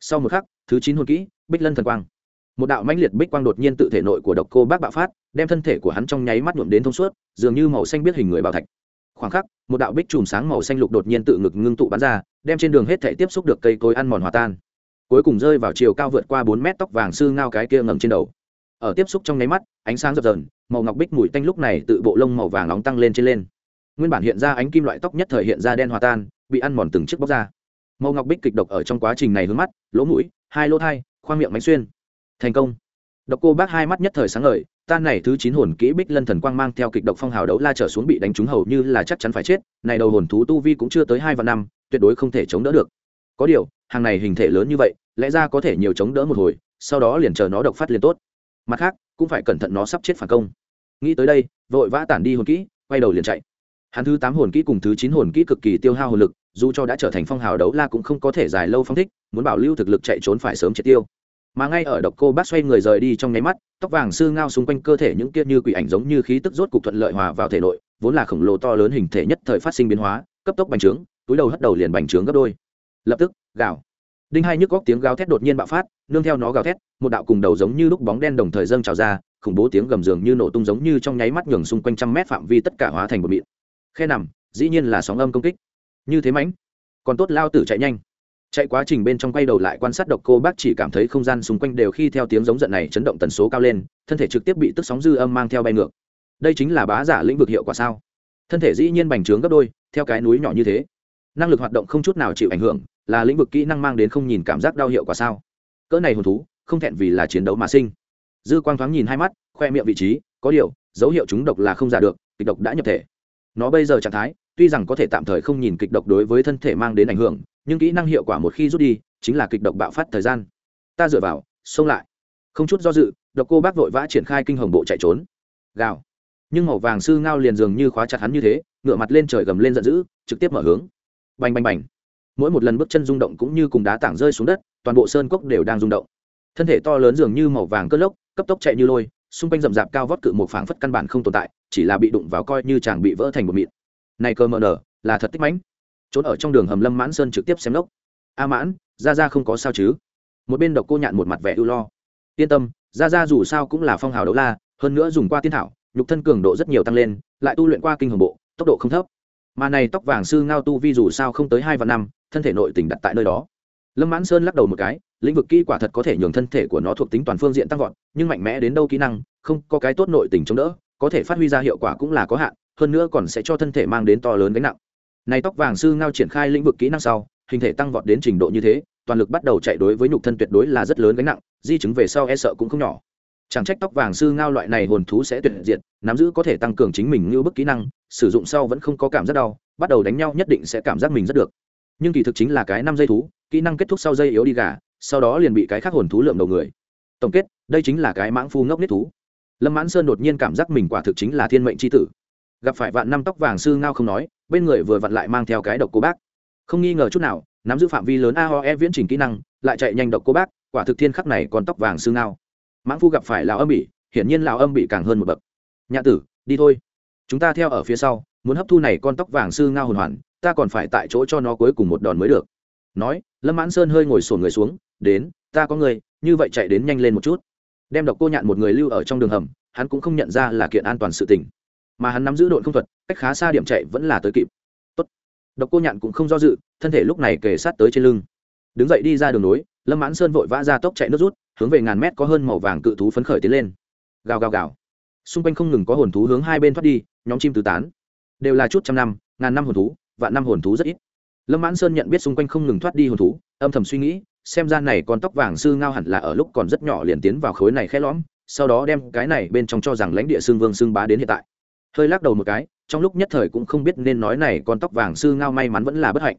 Speaker 1: sau một khắc, thứ chín hồn kỹ, bích lân thần quang. Một đạo mãnh liệt bích quang đột nhiên tự thể nội của độc cô bác bạo phát, đem thân thể của hắn trong nháy mắt nhuộm đến thông suốt, dường như màu xanh biết hình người bảo thạch. Khoảng khắc, một đạo bích chùm sáng màu xanh lục đột nhiên tự ngực ngưng tụ bắn ra, đem trên đường hết thể tiếp xúc được cây cối ăn mòn hòa tan. Cuối cùng rơi vào chiều cao vượt qua bốn mét tóc vàng sư ngao cái kia ngầm trên đầu. Ở tiếp xúc trong nháy mắt, ánh sáng dập dờn, màu ngọc bích mùi tanh lúc này tự bộ lông màu vàng nóng tăng lên trên lên. Nguyên bản hiện ra ánh kim loại tóc nhất thời hiện ra đen hòa tan, bị ăn mòn từng chiếc bóc ra màu ngọc bích kịch độc ở trong quá trình này hướng mắt, lỗ mũi, hai lỗ thai, khoang miệng máy xuyên. Thành công. Độc cô bác hai mắt nhất thời sáng ngời, tan này thứ chín hồn kỹ bích lân thần quang mang theo kịch độc phong hào đấu la trở xuống bị đánh trúng hầu như là chắc chắn phải chết, này đầu hồn thú tu vi cũng chưa tới hai và năm, tuyệt đối không thể chống đỡ được. Có điều, hàng này hình thể lớn như vậy, lẽ ra có thể nhiều chống đỡ một hồi, sau đó liền chờ nó độc phát liền tốt. Mặt khác, cũng phải cẩn thận nó sắp chết phản công. Nghĩ tới đây, vội vã tản đi hồn kỹ, quay đầu liền chạy hắn thứ tám hồn kỹ cùng thứ chín hồn kỹ cực kỳ tiêu hao hồn lực, dù cho đã trở thành phong hào đấu la cũng không có thể dài lâu phong thích, muốn bảo lưu thực lực chạy trốn phải sớm triệt tiêu. Mà ngay ở độc cô bác xoay người rời đi trong nháy mắt, tóc vàng sư ngao xung quanh cơ thể những kia như quỷ ảnh giống như khí tức rốt cục thuận lợi hòa vào thể nội, vốn là khổng lồ to lớn hình thể nhất thời phát sinh biến hóa, cấp tốc bành trướng, túi đầu hất đầu liền bành trướng gấp đôi. Lập tức, gào. Đinh hai nhức góc tiếng gào thét đột nhiên bạo phát, nương theo nó gào thét, một đạo cùng đầu giống như lúc bóng đen đồng thời dâng trào ra, khủng bố tiếng gầm giường như nổ tung giống như trong nháy mắt nhường xung quanh trăm mét phạm vi tất cả hóa thành một mịn khe nằm, dĩ nhiên là sóng âm công kích. Như thế mãnh, còn tốt lao tử chạy nhanh. Chạy quá trình bên trong quay đầu lại quan sát độc cô, bác chỉ cảm thấy không gian xung quanh đều khi theo tiếng giống giận này chấn động tần số cao lên, thân thể trực tiếp bị tức sóng dư âm mang theo bay ngược. Đây chính là bá giả lĩnh vực hiệu quả sao? Thân thể dĩ nhiên bành trướng gấp đôi, theo cái núi nhỏ như thế. Năng lực hoạt động không chút nào chịu ảnh hưởng, là lĩnh vực kỹ năng mang đến không nhìn cảm giác đau hiệu quả sao? Cỡ này hồn thú, không thẹn vì là chiến đấu mà sinh. Dư quang thoáng nhìn hai mắt, khoe miệng vị trí, có điều, dấu hiệu chúng độc là không giả được, kịch độc đã nhập thể nó bây giờ trạng thái, tuy rằng có thể tạm thời không nhìn kịch độc đối với thân thể mang đến ảnh hưởng, nhưng kỹ năng hiệu quả một khi rút đi, chính là kịch độc bạo phát thời gian. Ta dựa vào, xông lại. Không chút do dự, độc cô bác vội vã triển khai kinh hồng bộ chạy trốn. Gào. Nhưng màu vàng sư ngao liền dường như khóa chặt hắn như thế ngựa mặt lên trời gầm lên giận dữ, trực tiếp mở hướng. Bành bành bành. Mỗi một lần bước chân rung động cũng như cùng đá tảng rơi xuống đất, toàn bộ sơn cốc đều đang rung động. Thân thể to lớn dường như màu vàng cất lốc, cấp tốc chạy như lôi xung quanh rậm rạp cao vót cự một phảng phất căn bản không tồn tại, chỉ là bị đụng vào coi như chàng bị vỡ thành một mịn. Này cơ mờ nở, là thật tích mãnh. Trốn ở trong đường hầm lâm mãn sơn trực tiếp xem lốc. A mãn ra ra không có sao chứ? Một bên độc cô nhạn một mặt vẻ ưu lo. Yên tâm ra ra dù sao cũng là phong hào đấu la, hơn nữa dùng qua tiên thảo, nhục thân cường độ rất nhiều tăng lên, lại tu luyện qua kinh hồng bộ, tốc độ không thấp. Mà này tóc vàng sư ngao tu vi dù sao không tới hai và năm, thân thể nội tỉnh đặt tại nơi đó lâm mãn sơn lắc đầu một cái, lĩnh vực kỹ quả thật có thể nhường thân thể của nó thuộc tính toàn phương diện tăng vọt, nhưng mạnh mẽ đến đâu kỹ năng, không có cái tốt nội tình chống đỡ, có thể phát huy ra hiệu quả cũng là có hạn, hơn nữa còn sẽ cho thân thể mang đến to lớn gánh nặng. Này tóc vàng sư ngao triển khai lĩnh vực kỹ năng sau, hình thể tăng vọt đến trình độ như thế, toàn lực bắt đầu chạy đối với nhục thân tuyệt đối là rất lớn gánh nặng, di chứng về sau e sợ cũng không nhỏ. Chẳng trách tóc vàng sư ngao loại này hồn thú sẽ tuyệt diệt, nắm giữ có thể tăng cường chính mình như bức kỹ năng, sử dụng sau vẫn không có cảm giác đau, bắt đầu đánh nhau nhất định sẽ cảm giác mình rất được. Nhưng kỳ thực chính là cái năm dây thú kỹ năng kết thúc sau dây yếu đi gà, sau đó liền bị cái khác hồn thú lượm đầu người. Tổng kết, đây chính là cái mãng phu ngốc nít thú. Lâm mãn sơn đột nhiên cảm giác mình quả thực chính là thiên mệnh c tử. Gặp phải vạn năm tóc vàng sư ngao không nói, bên người vừa vặn lại mang theo cái độc cô bác. Không nghi ngờ chút nào, nắm giữ phạm vi lớn a ho e viễn trình kỹ năng, lại chạy nhanh độc cô bác, quả thực thiên khắc này còn tóc vàng sư ngao. Mãng phu gặp phải lào âm bị hiển nhiên lào âm bị càng hơn một bậc. Nhạ tử, đi thôi. Chúng ta theo ở phía sau, muốn hấp thu này con tóc vàng sư ngao hồn hoàn, ta còn phải tại chỗ cho nó cuối cùng một đòn mới được nói lâm mãn sơn hơi ngồi sổn người xuống đến ta có người như vậy chạy đến nhanh lên một chút. Đem độc cô nhạn một người lưu ở trong đường hầm hắn cũng không nhận ra là kiện an toàn sự tình. Mà hắn nắm giữ đội không thuật cách khá xa điểm chạy vẫn là tới kịp. Tốt. độc cô nhạn cũng không do dự thân thể lúc này kề sát tới trên lưng. Đứng dậy đi ra đường núi, lâm mãn sơn vội vã ra tốc chạy nước rút hướng về ngàn mét có hơn màu vàng cự thú phấn khởi tiến lên. Gào gào gào. Xung quanh không ngừng có hồn thú hướng hai bên thoát đi nhóm chim tứ tán. Đều là chút trăm năm ngàn năm hồn thú vạn năm hồn thú rất ít lâm mãn sơn nhận biết xung quanh không ngừng thoát đi hồn thú, âm thầm suy nghĩ, xem ra này con tóc vàng sư ngao hẳn là ở lúc còn rất nhỏ liền tiến vào khối này khẽ lõm, sau đó đem cái này bên trong cho rằng lãnh địa xương vương xương bá đến hiện tại. Hơi lắc đầu một cái, trong lúc nhất thời cũng không biết nên nói này con tóc vàng sư ngao may mắn vẫn là bất hạnh.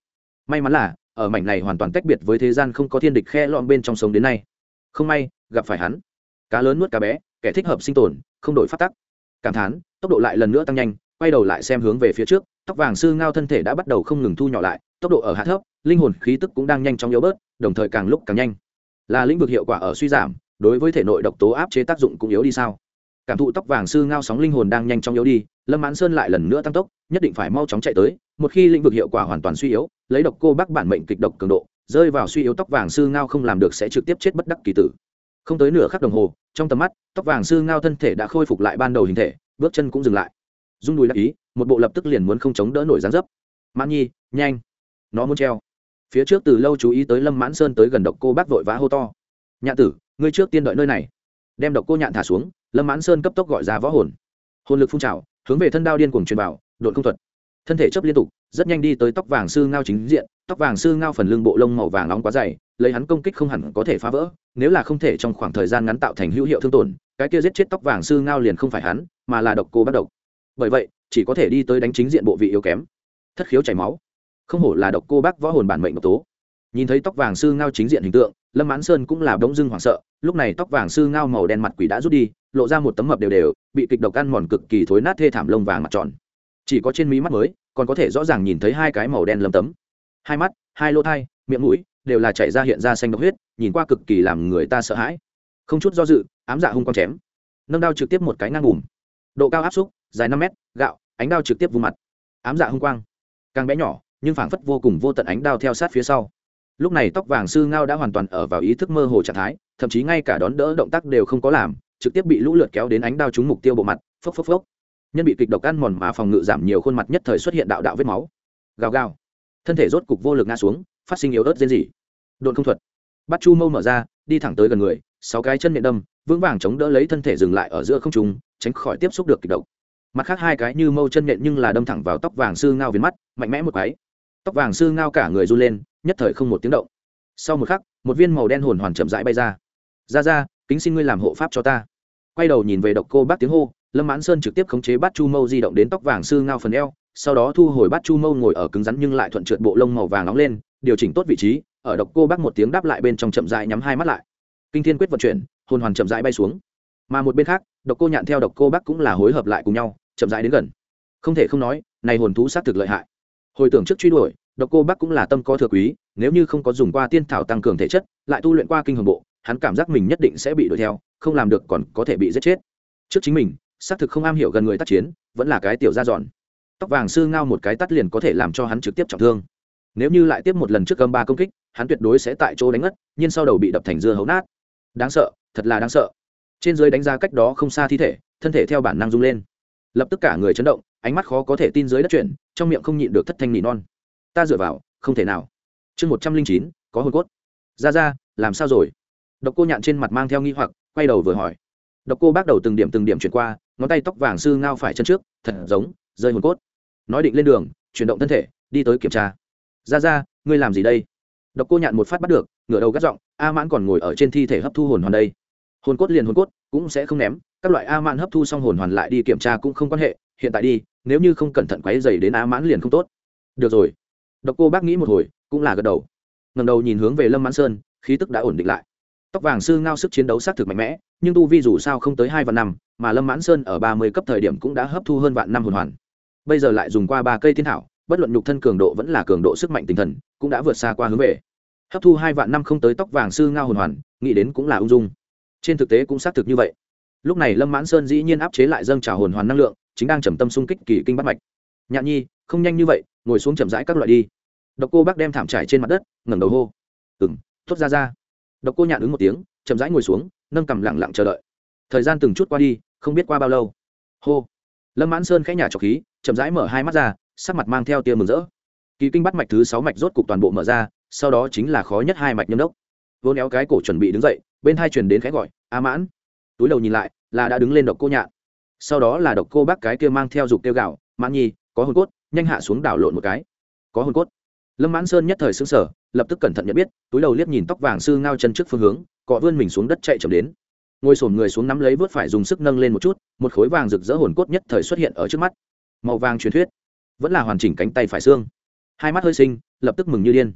Speaker 1: May mắn là, ở mảnh này hoàn toàn tách biệt với thế gian không có thiên địch khe lõm bên trong sống đến nay. Không may, gặp phải hắn. Cá lớn nuốt cá bé, kẻ thích hợp sinh tồn, không đổi phát tắc. Cảm thán, tốc độ lại lần nữa tăng nhanh, quay đầu lại xem hướng về phía trước tóc vàng sư ngao thân thể đã bắt đầu không ngừng thu nhỏ lại, tốc độ ở hạ thấp, linh hồn khí tức cũng đang nhanh chóng yếu bớt, đồng thời càng lúc càng nhanh. Là lĩnh vực hiệu quả ở suy giảm, đối với thể nội độc tố áp chế tác dụng cũng yếu đi sao? Cảm thụ tóc vàng sư ngao sóng linh hồn đang nhanh chóng yếu đi, lâm mãn sơn lại lần nữa tăng tốc, nhất định phải mau chóng chạy tới, một khi lĩnh vực hiệu quả hoàn toàn suy yếu, lấy độc cô bác bản mệnh kịch độc cường độ, rơi vào suy yếu tóc vàng sư ngao không làm được sẽ trực tiếp chết bất đắc kỳ tử. Không tới nửa khắc đồng hồ, trong tầm mắt, tóc vàng sư ngao thân thể đã khôi phục lại ban đầu hình thể, bước chân cũng dừng lại. Rung đùi đắc ý một bộ lập tức liền muốn không chống đỡ nổi dáng dấp. Mãn nhi, nhanh. Nó muốn treo. Phía trước từ lâu chú ý tới lâm mãn sơn tới gần độc cô bác vội vã hô to. Nhạ tử, ngươi trước tiên đợi nơi này. Đem độc cô nhạn thả xuống, lâm mãn sơn cấp tốc gọi ra võ hồn. Hồn lực phun trào, hướng về thân đao điên cuồng truyền vào đột không thuật. Thân thể chấp liên tục, rất nhanh đi tới tóc vàng sư ngao chính diện, tóc vàng sư ngao phần lưng bộ lông màu vàng nóng quá dày, lấy hắn công kích không hẳn có thể phá vỡ, nếu là không thể trong khoảng thời gian ngắn tạo thành hữu hiệu thương tổn, cái kia giết chết tóc vàng sư ngao liền không phải hắn, mà là độc cô bắt độc. Bởi vậy chỉ có thể đi tới đánh chính diện bộ vị yếu kém. Thất khiếu chảy máu. Không hổ là độc cô bác võ hồn bản mệnh độc tố. Nhìn thấy tóc vàng sư ngao chính diện hình tượng, lâm mãn sơn cũng là đống dưng hoảng sợ, lúc này tóc vàng sư ngao màu đen mặt quỷ đã rút đi, lộ ra một tấm mập đều đều, bị kịch độc ăn mòn cực kỳ thối nát thê thảm lông vàng mặt tròn. Chỉ có trên mí mắt mới, còn có thể rõ ràng nhìn thấy hai cái màu đen lấm tấm. Hai mắt, hai lỗ thai, miệng mũi, đều là chảy ra hiện ra xanh độc huyết, nhìn qua cực kỳ làm người ta sợ hãi. Không chút do dự, ám dạ hung con chém. Nâng đao trực tiếp một cái ngang ngủm độ cao áp xúc dài năm mét, gạo, ánh đao trực tiếp vung mặt. Ám dạ hung quang. Càng bé nhỏ, nhưng phảng phất vô cùng vô tận ánh đao theo sát phía sau. Lúc này tóc vàng sư ngao đã hoàn toàn ở vào ý thức mơ hồ trạng thái, thậm chí ngay cả đón đỡ động tác đều không có làm, trực tiếp bị lũ lượt kéo đến ánh đao trúng mục tiêu bộ mặt, phốc phốc phốc. Nhân bị kịch độc ăn mòn mà phòng ngự giảm nhiều khuôn mặt nhất thời xuất hiện đạo đạo vết máu. Gào gào. Thân thể rốt cục vô lực ngã xuống, phát sinh yếu ớt rên rỉ. Độn không thuật. Bắt chu mâu mở ra, đi thẳng tới gần người, sáu cái chân nhện đâm, vững vàng chống đỡ lấy thân thể dừng lại ở giữa không trung, tránh khỏi tiếp xúc được kịch độc mặt khác hai cái như mâu chân nhện nhưng là đâm thẳng vào tóc vàng sư ngao viền mắt, mạnh mẽ một cái. Tóc vàng sư ngao cả người run lên, nhất thời không một tiếng động. Sau một khắc, một viên màu đen hồn hoàn chậm rãi bay ra. Ra ra, kính xin ngươi làm hộ pháp cho ta. Quay đầu nhìn về độc cô bác tiếng hô, lâm mãn sơn trực tiếp khống chế bát chu mâu di động đến tóc vàng sư ngao phần eo, sau đó thu hồi bát chu mâu ngồi ở cứng rắn nhưng lại thuận trượt bộ lông màu vàng nóng lên, điều chỉnh tốt vị trí, ở độc cô bác một tiếng đáp lại bên trong chậm rãi nhắm hai mắt lại. Kinh thiên quyết vận chuyển, hồn hoàn chậm rãi bay xuống mà một bên khác, độc cô nhạn theo độc cô Bắc cũng là hối hợp lại cùng nhau, chậm rãi đến gần. Không thể không nói, này hồn thú xác thực lợi hại. Hồi tưởng trước truy đuổi, độc cô Bắc cũng là tâm có thừa quý, nếu như không có dùng qua tiên thảo tăng cường thể chất, lại tu luyện qua kinh hồng bộ, hắn cảm giác mình nhất định sẽ bị đuổi theo, không làm được còn có thể bị giết chết. Trước chính mình, xác thực không am hiểu gần người tác chiến, vẫn là cái tiểu da dọn tóc vàng sư ngao một cái tắt liền có thể làm cho hắn trực tiếp trọng thương. Nếu như lại tiếp một lần trước gâm ba công kích, hắn tuyệt đối sẽ tại chỗ đánh ngất, nhưng sau đầu bị đập thành dưa hấu nát. Đáng sợ, thật là đáng sợ trên dưới đánh giá cách đó không xa thi thể, thân thể theo bản năng rung lên. Lập tức cả người chấn động, ánh mắt khó có thể tin dưới đất chuyển, trong miệng không nhịn được thất thanh nỉ non. Ta dựa vào, không thể nào. Chương một trăm linh chín, có hồn cốt. Ra ra, làm sao rồi? Độc cô nhạn trên mặt mang theo nghi hoặc, quay đầu vừa hỏi. Độc cô bác đầu từng điểm từng điểm chuyển qua, ngón tay tóc vàng sư ngao phải chân trước, thật giống, rơi hồn cốt. Nói định lên đường, chuyển động thân thể, đi tới kiểm tra. Ra ra, ngươi làm gì đây? Độc cô nhạn một phát bắt được, ngửa đầu gắt giọng, a mãn còn ngồi ở trên thi thể hấp thu hồn hoàn đây hồn cốt liền hồn cốt, cũng sẽ không ném. Các loại a mãn hấp thu xong hồn hoàn lại đi kiểm tra cũng không quan hệ, hiện tại đi, nếu như không cẩn thận quáy dày đến a mãn liền không tốt. Được rồi. Độc cô bác nghĩ một hồi, cũng là gật đầu. Ngầm đầu nhìn hướng về lâm mãn sơn, khí tức đã ổn định lại. Tóc vàng sư ngao sức chiến đấu xác thực mạnh mẽ, nhưng tu vi dù sao không tới hai vạn năm, mà lâm mãn sơn ở ba mươi cấp thời điểm cũng đã hấp thu hơn vạn năm hồn hoàn. Bây giờ lại dùng qua ba cây thiên thảo bất luận nhục thân cường độ vẫn là cường độ sức mạnh tinh thần, cũng đã vượt xa qua hướng về. Hấp thu hai vạn năm không tới tóc vàng sư ngao hồn hoàn, nghĩ đến cũng là ung dung trên thực tế cũng xác thực như vậy. Lúc này lâm mãn sơn dĩ nhiên áp chế lại dâng trào hồn hoàn năng lượng, chính đang trầm tâm xung kích kỳ kinh bắt mạch. Nhạn nhi, không nhanh như vậy, ngồi xuống chậm rãi các loại đi. Độc cô bác đem thảm trải trên mặt đất, ngẩng đầu hô. Ừng thốt ra ra. Độc cô nhạn ứng một tiếng, chậm rãi ngồi xuống, nâng cầm lặng lặng chờ đợi. Thời gian từng chút qua đi, không biết qua bao lâu. Hô. Lâm mãn sơn khẽ nhả trọc khí, chậm rãi mở hai mắt ra, sắc mặt mang theo tia mừng rỡ. Kỳ kinh bắt mạch thứ sáu mạch rốt cục toàn bộ mở ra, sau đó chính là khó nhất hai mạch nhâm đốc. Vô néo cái cổ chuẩn bị đứng dậy bên hai truyền đến khẽ gọi, a mãn. Túi đầu nhìn lại, là đã đứng lên độc cô nhạn. Sau đó là độc cô bác cái kia mang theo dục tiêu gạo mãn nhi, có hồn cốt, nhanh hạ xuống đảo lộn một cái. Có hồn cốt. Lâm mãn sơn nhất thời xứng sở lập tức cẩn thận nhận biết, túi đầu liếc nhìn tóc vàng sư ngao chân trước phương hướng, cọ vươn mình xuống đất chạy chậm đến. Ngồi sổm người xuống nắm lấy vớt phải dùng sức nâng lên một chút, một khối vàng rực rỡ hồn cốt nhất thời xuất hiện ở trước mắt. Màu vàng truyền thuyết. Vẫn là hoàn chỉnh cánh tay phải xương. Hai mắt hơi sinh, lập tức mừng như điên.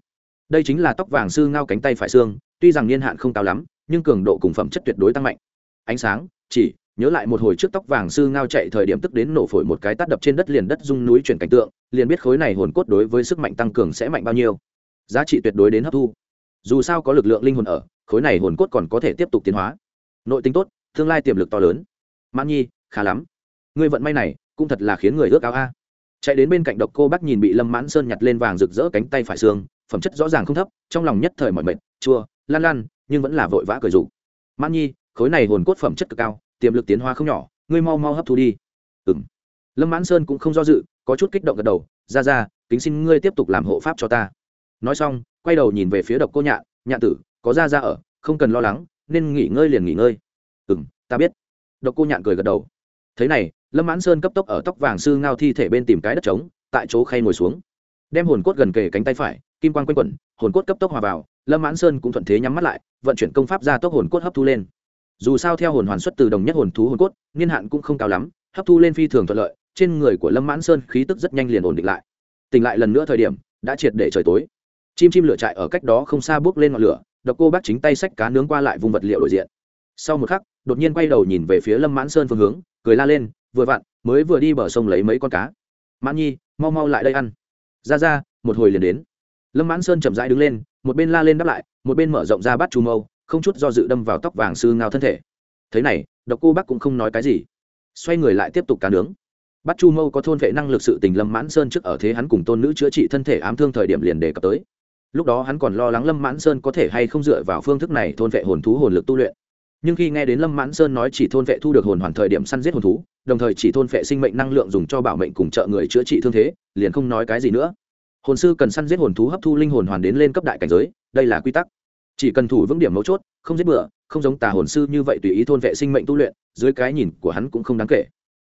Speaker 1: Đây chính là tóc vàng sư ngao cánh tay phải xương, tuy rằng niên hạn không cao lắm nhưng cường độ cùng phẩm chất tuyệt đối tăng mạnh. Ánh sáng, chỉ, nhớ lại một hồi trước tóc vàng sư ngao chạy thời điểm tức đến nổ phổi một cái tát đập trên đất liền đất rung núi chuyển cảnh tượng, liền biết khối này hồn cốt đối với sức mạnh tăng cường sẽ mạnh bao nhiêu. Giá trị tuyệt đối đến hấp thu. Dù sao có lực lượng linh hồn ở, khối này hồn cốt còn có thể tiếp tục tiến hóa. Nội tính tốt, tương lai tiềm lực to lớn. Mãn nhi, khá lắm. Ngươi vận may này, cũng thật là khiến người ước ao a. Chạy đến bên cạnh độc cô bác nhìn bị lâm mãn sơn nhặt lên vàng rực rỡ cánh tay phải xương, phẩm chất rõ ràng không thấp, trong lòng nhất thời mọi mệt, chua, lan lan nhưng vẫn là vội vã cười dụ mãn nhi, khối này hồn cốt phẩm chất cực cao, tiềm lực tiến hóa không nhỏ, ngươi mau mau hấp thu đi. Ừ m lâm mãn sơn cũng không do dự, có chút kích động gật đầu, ra ra, kính xin ngươi tiếp tục làm hộ pháp cho ta. Nói xong, quay đầu nhìn về phía độc cô nhạn nhạn tử, có ra ra ở, không cần lo lắng, nên nghỉ ngơi liền nghỉ ngơi. Ừ m ta biết. Độc cô nhạn cười gật đầu. Thế này, lâm mãn sơn cấp tốc ở tóc vàng sư ngao thi thể bên tìm cái đất trống, tại chỗ khay ngồi xuống. Đem hồn cốt gần kề cánh tay phải kim quang quanh quẩn, hồn cốt cấp tốc hòa vào, lâm mãn sơn cũng thuận thế nhắm mắt lại, vận chuyển công pháp ra tốc hồn cốt hấp thu lên. Dù sao theo hồn hoàn xuất từ đồng nhất hồn thú hồn cốt, niên hạn cũng không cao lắm, hấp thu lên phi thường thuận lợi, trên người của lâm mãn sơn khí tức rất nhanh liền ổn định lại. Tỉnh lại lần nữa thời điểm, đã triệt để trời tối. Chim chim lửa chạy ở cách đó không xa bước lên ngọn lửa, độc cô bác chính tay xách cá nướng qua lại vùng vật liệu đổi diện. Sau một khắc, đột nhiên quay đầu nhìn về phía lâm mãn sơn phương hướng, cười la lên, vừa vặn, mới vừa đi bờ sông lấy mấy con cá. Mãn nhi, mau mau lại đây ăn. Ra ra, một hồi liền đến lâm mãn sơn chậm rãi đứng lên, một bên la lên đáp lại, một bên mở rộng ra bắt chu mâu, không chút do dự đâm vào tóc vàng sư ngao thân thể. Thế này, độc cô bác cũng không nói cái gì. Xoay người lại tiếp tục cá nướng. Bắt chu mâu có thôn vệ năng lực sự tình lâm mãn sơn trước ở thế hắn cùng tôn nữ chữa trị thân thể ám thương thời điểm liền đề cập tới. Lúc đó hắn còn lo lắng lâm mãn sơn có thể hay không dựa vào phương thức này thôn vệ hồn thú hồn lực tu luyện. Nhưng khi nghe đến lâm mãn sơn nói chỉ thôn vệ thu được hồn hoàn thời điểm săn giết hồn thú, đồng thời chỉ thôn vệ sinh mệnh năng lượng dùng cho bảo mệnh cùng trợ người chữa trị thương thế, liền không nói cái gì nữa hồn sư cần săn giết hồn thú hấp thu linh hồn hoàn đến lên cấp đại cảnh giới, đây là quy tắc. Chỉ cần thủ vững điểm mấu chốt, không giết bựa không giống tà hồn sư như vậy tùy ý thôn vệ sinh mệnh tu luyện, dưới cái nhìn của hắn cũng không đáng kể.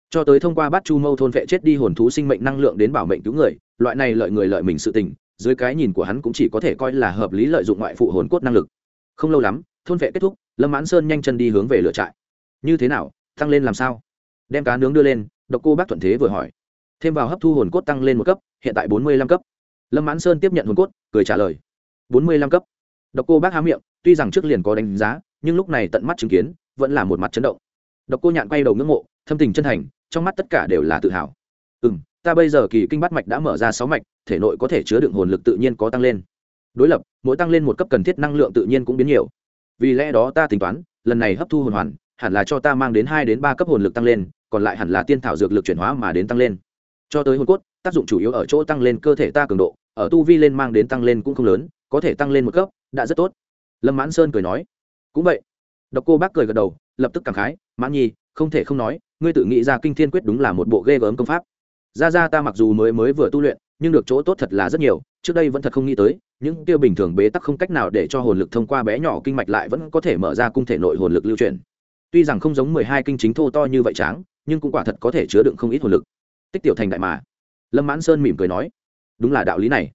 Speaker 1: Cho tới thông qua bát chu mâu thôn vệ chết đi hồn thú sinh mệnh năng lượng đến bảo mệnh cứu người, loại này lợi người lợi mình sự tình, dưới cái nhìn của hắn cũng chỉ có thể coi là hợp lý lợi dụng ngoại phụ hồn cốt năng lực. Không lâu lắm, thôn vệ kết thúc, lâm mãn sơn nhanh chân đi hướng về lửa trại. Như thế nào, tăng lên làm sao? Đem cá nướng đưa lên, độc cô bác thuận thế vừa hỏi. Thêm vào hấp thu hồn cốt tăng lên một cấp, hiện tại bốn mươi lăm cấp lâm mãn sơn tiếp nhận hồn cốt, cười trả lời. Bốn mươi lăm cấp. Độc cô bác há miệng, tuy rằng trước liền có đánh giá, nhưng lúc này tận mắt chứng kiến, vẫn là một mặt chấn động. Độc cô nhạn quay đầu ngưỡng mộ, thâm tình chân thành, trong mắt tất cả đều là tự hào. Ừ m ta bây giờ kỳ kinh bát mạch đã mở ra sáu mạch, thể nội có thể chứa đựng hồn lực tự nhiên có tăng lên. Đối lập, mỗi tăng lên một cấp cần thiết năng lượng tự nhiên cũng biến nhiều. Vì lẽ đó ta tính toán, lần này hấp thu hồn hoàn, hẳn là cho ta mang đến hai đến ba cấp hồn lực tăng lên, còn lại hẳn là tiên thảo dược lực chuyển hóa mà đến tăng lên. Cho tới hồn cốt, tác dụng chủ yếu ở chỗ tăng lên cơ thể ta cường độ ở tu vi lên mang đến tăng lên cũng không lớn, có thể tăng lên một cấp, đã rất tốt. Lâm mãn sơn cười nói, cũng vậy. Độc cô bác cười gật đầu, lập tức cảm khái, mãn nhi, không thể không nói, ngươi tự nghĩ ra kinh thiên quyết đúng là một bộ ghê gớm công pháp. Ra ra ta mặc dù mới mới vừa tu luyện, nhưng được chỗ tốt thật là rất nhiều, trước đây vẫn thật không nghĩ tới, những tiêu bình thường bế tắc không cách nào để cho hồn lực thông qua bé nhỏ kinh mạch lại vẫn có thể mở ra cung thể nội hồn lực lưu truyền. Tuy rằng không giống mười hai kinh chính thô to như vậy tráng, nhưng cũng quả thật có thể chứa đựng không ít hồn lực. Tích tiểu thành đại mà. Lâm mãn sơn mỉm cười nói đúng là đạo lý này.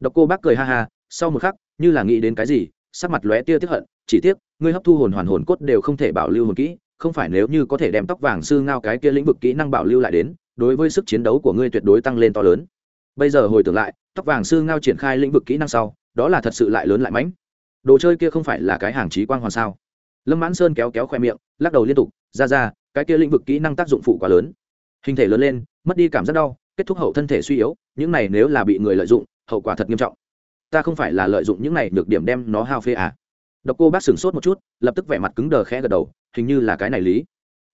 Speaker 1: Độc cô bác cười ha ha, sau một khắc, như là nghĩ đến cái gì, sắc mặt lóe tia tiếp hận, chỉ tiếc, ngươi hấp thu hồn hoàn hồn cốt đều không thể bảo lưu hồn kỹ, không phải nếu như có thể đem tóc vàng sư ngao cái kia lĩnh vực kỹ năng bảo lưu lại đến, đối với sức chiến đấu của ngươi tuyệt đối tăng lên to lớn. Bây giờ hồi tưởng lại, tóc vàng sư ngao triển khai lĩnh vực kỹ năng sau, đó là thật sự lại lớn lại mãnh. Đồ chơi kia không phải là cái hàng trí quang hoàn sao? Lâm mãn sơn kéo kéo khoe miệng, lắc đầu liên tục, ra ra, cái kia lĩnh vực kỹ năng tác dụng phụ quá lớn. Hình thể lớn lên, mất đi cảm giác đau kết thúc hậu thân thể suy yếu, những này nếu là bị người lợi dụng, hậu quả thật nghiêm trọng. Ta không phải là lợi dụng những này được điểm đem nó hao phê à? Độc cô bác sửng sốt một chút, lập tức vẻ mặt cứng đờ khẽ gật đầu, hình như là cái này lý.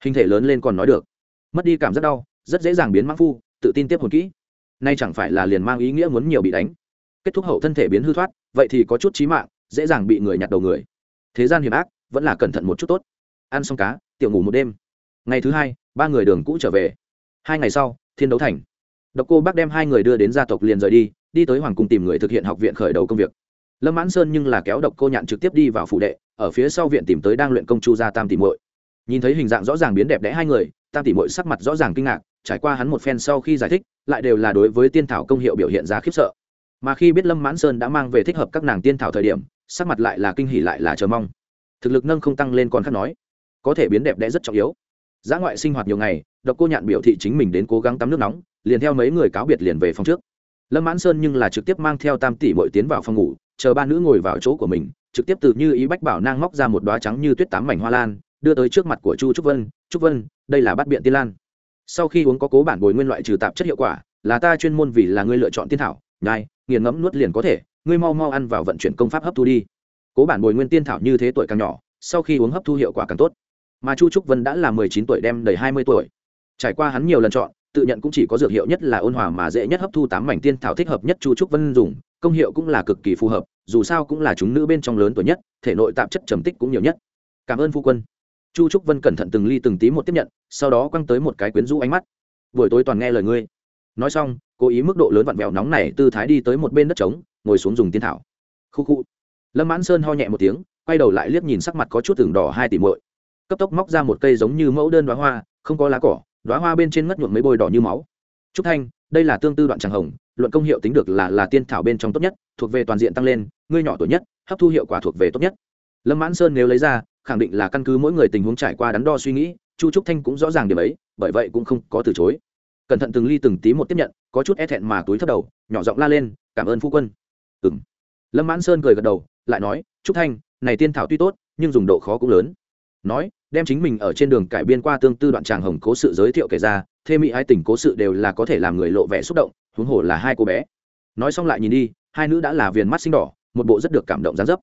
Speaker 1: Hình thể lớn lên còn nói được. Mất đi cảm giác đau, rất dễ dàng biến mãng phu, tự tin tiếp hồn kỹ. Nay chẳng phải là liền mang ý nghĩa muốn nhiều bị đánh. Kết thúc hậu thân thể biến hư thoát, vậy thì có chút trí mạng, dễ dàng bị người nhặt đầu người. Thế gian hiểm ác, vẫn là cẩn thận một chút tốt. Ăn xong cá, tiểu ngủ một đêm. Ngày thứ hai, ba người đường cũ trở về. Hai ngày sau, thiên đấu thành độc cô bác đem hai người đưa đến gia tộc liền rời đi đi tới hoàng cung tìm người thực hiện học viện khởi đầu công việc. Lâm mãn sơn nhưng là kéo độc cô nhạn trực tiếp đi vào phủ đệ, ở phía sau viện tìm tới đang luyện công chu gia tam tỷ muội. Nhìn thấy hình dạng rõ ràng biến đẹp đẽ hai người, tam tỷ muội sắc mặt rõ ràng kinh ngạc, trải qua hắn một phen sau khi giải thích, lại đều là đối với tiên thảo công hiệu biểu hiện ra khiếp sợ. Mà khi biết lâm mãn sơn đã mang về thích hợp các nàng tiên thảo thời điểm, sắc mặt lại là kinh hỉ lại là chờ mong. Thực lực nâng không tăng lên còn khác nói. Có thể biến đẹp đẽ rất trọng yếu. Giã ngoại sinh hoạt nhiều ngày độc cô nhạn biểu thị chính mình đến cố gắng tắm nước nóng, liền theo mấy người cáo biệt liền về phòng trước. Lâm mãn sơn nhưng là trực tiếp mang theo tam tỷ bội tiến vào phòng ngủ, chờ ba nữ ngồi vào chỗ của mình, trực tiếp từ như ý bách bảo nang móc ra một đoá trắng như tuyết tám mảnh hoa lan, đưa tới trước mặt của chu trúc vân trúc vân, đây là bát biện tiên lan. Sau khi uống có cố bản bồi nguyên loại trừ tạp chất hiệu quả, là ta chuyên môn vì là ngươi lựa chọn tiên thảo, nhai, nghiền ngẫm nuốt liền có thể, ngươi mau mau ăn vào vận chuyển công pháp hấp thu đi. Cố bản bồi nguyên tiên thảo như thế tuổi càng nhỏ, sau khi uống hấp thu hiệu quả càng tốt. Mà chu trúc vân đã là mười chín tuổi đem đầy hai mươi tuổi trải qua hắn nhiều lần chọn, tự nhận cũng chỉ có dược hiệu nhất là ôn hòa mà dễ nhất hấp thu tám mảnh tiên thảo thích hợp nhất chu trúc vân dùng, công hiệu cũng là cực kỳ phù hợp, dù sao cũng là chúng nữ bên trong lớn tuổi nhất, thể nội tạp chất trầm tích cũng nhiều nhất. Cảm ơn phu quân. Chu trúc vân cẩn thận từng ly từng tí một tiếp nhận, sau đó quăng tới một cái quyến rũ ánh mắt. Buổi tối toàn nghe lời ngươi. Nói xong, cố ý mức độ lớn vặn vẹo nóng này tư thái đi tới một bên đất trống, ngồi xuống dùng tiên thảo. Khu khu. Lâm mãn sơn ho nhẹ một tiếng, quay đầu lại liếc nhìn sắc mặt có chút tưởng đỏ hai tỷ muội. Cấp tốc móc ra một cây giống như mẫu đơn đoá hoa, không có lá cỏ đoá hoa bên trên ngất nhuộm mấy bôi đỏ như máu. Trúc thanh, đây là tương tư đoạn tràng hồng, luận công hiệu tính được là là tiên thảo bên trong tốt nhất, thuộc về toàn diện tăng lên, ngươi nhỏ tuổi nhất, hấp thu hiệu quả thuộc về tốt nhất. Lâm mãn sơn nếu lấy ra, khẳng định là căn cứ mỗi người tình huống trải qua đắn đo suy nghĩ, chu trúc thanh cũng rõ ràng điểm ấy, bởi vậy cũng không có từ chối. Cẩn thận từng ly từng tí một tiếp nhận, có chút e thẹn mà túi thấp đầu, nhỏ giọng la lên, cảm ơn phu quân. Ừ lâm mãn sơn cười gật đầu, lại nói, trúc thanh, này tiên thảo tuy tốt, nhưng dùng độ khó cũng lớn nói, đem chính mình ở trên đường cải biên qua tương tư đoạn tràng hồng cố sự giới thiệu kể ra, thê mỹ ái tình cố sự đều là có thể làm người lộ vẻ xúc động, huống hồ là hai cô bé. Nói xong lại nhìn đi, hai nữ đã là viền mắt xinh đỏ, một bộ rất được cảm động gián dấp.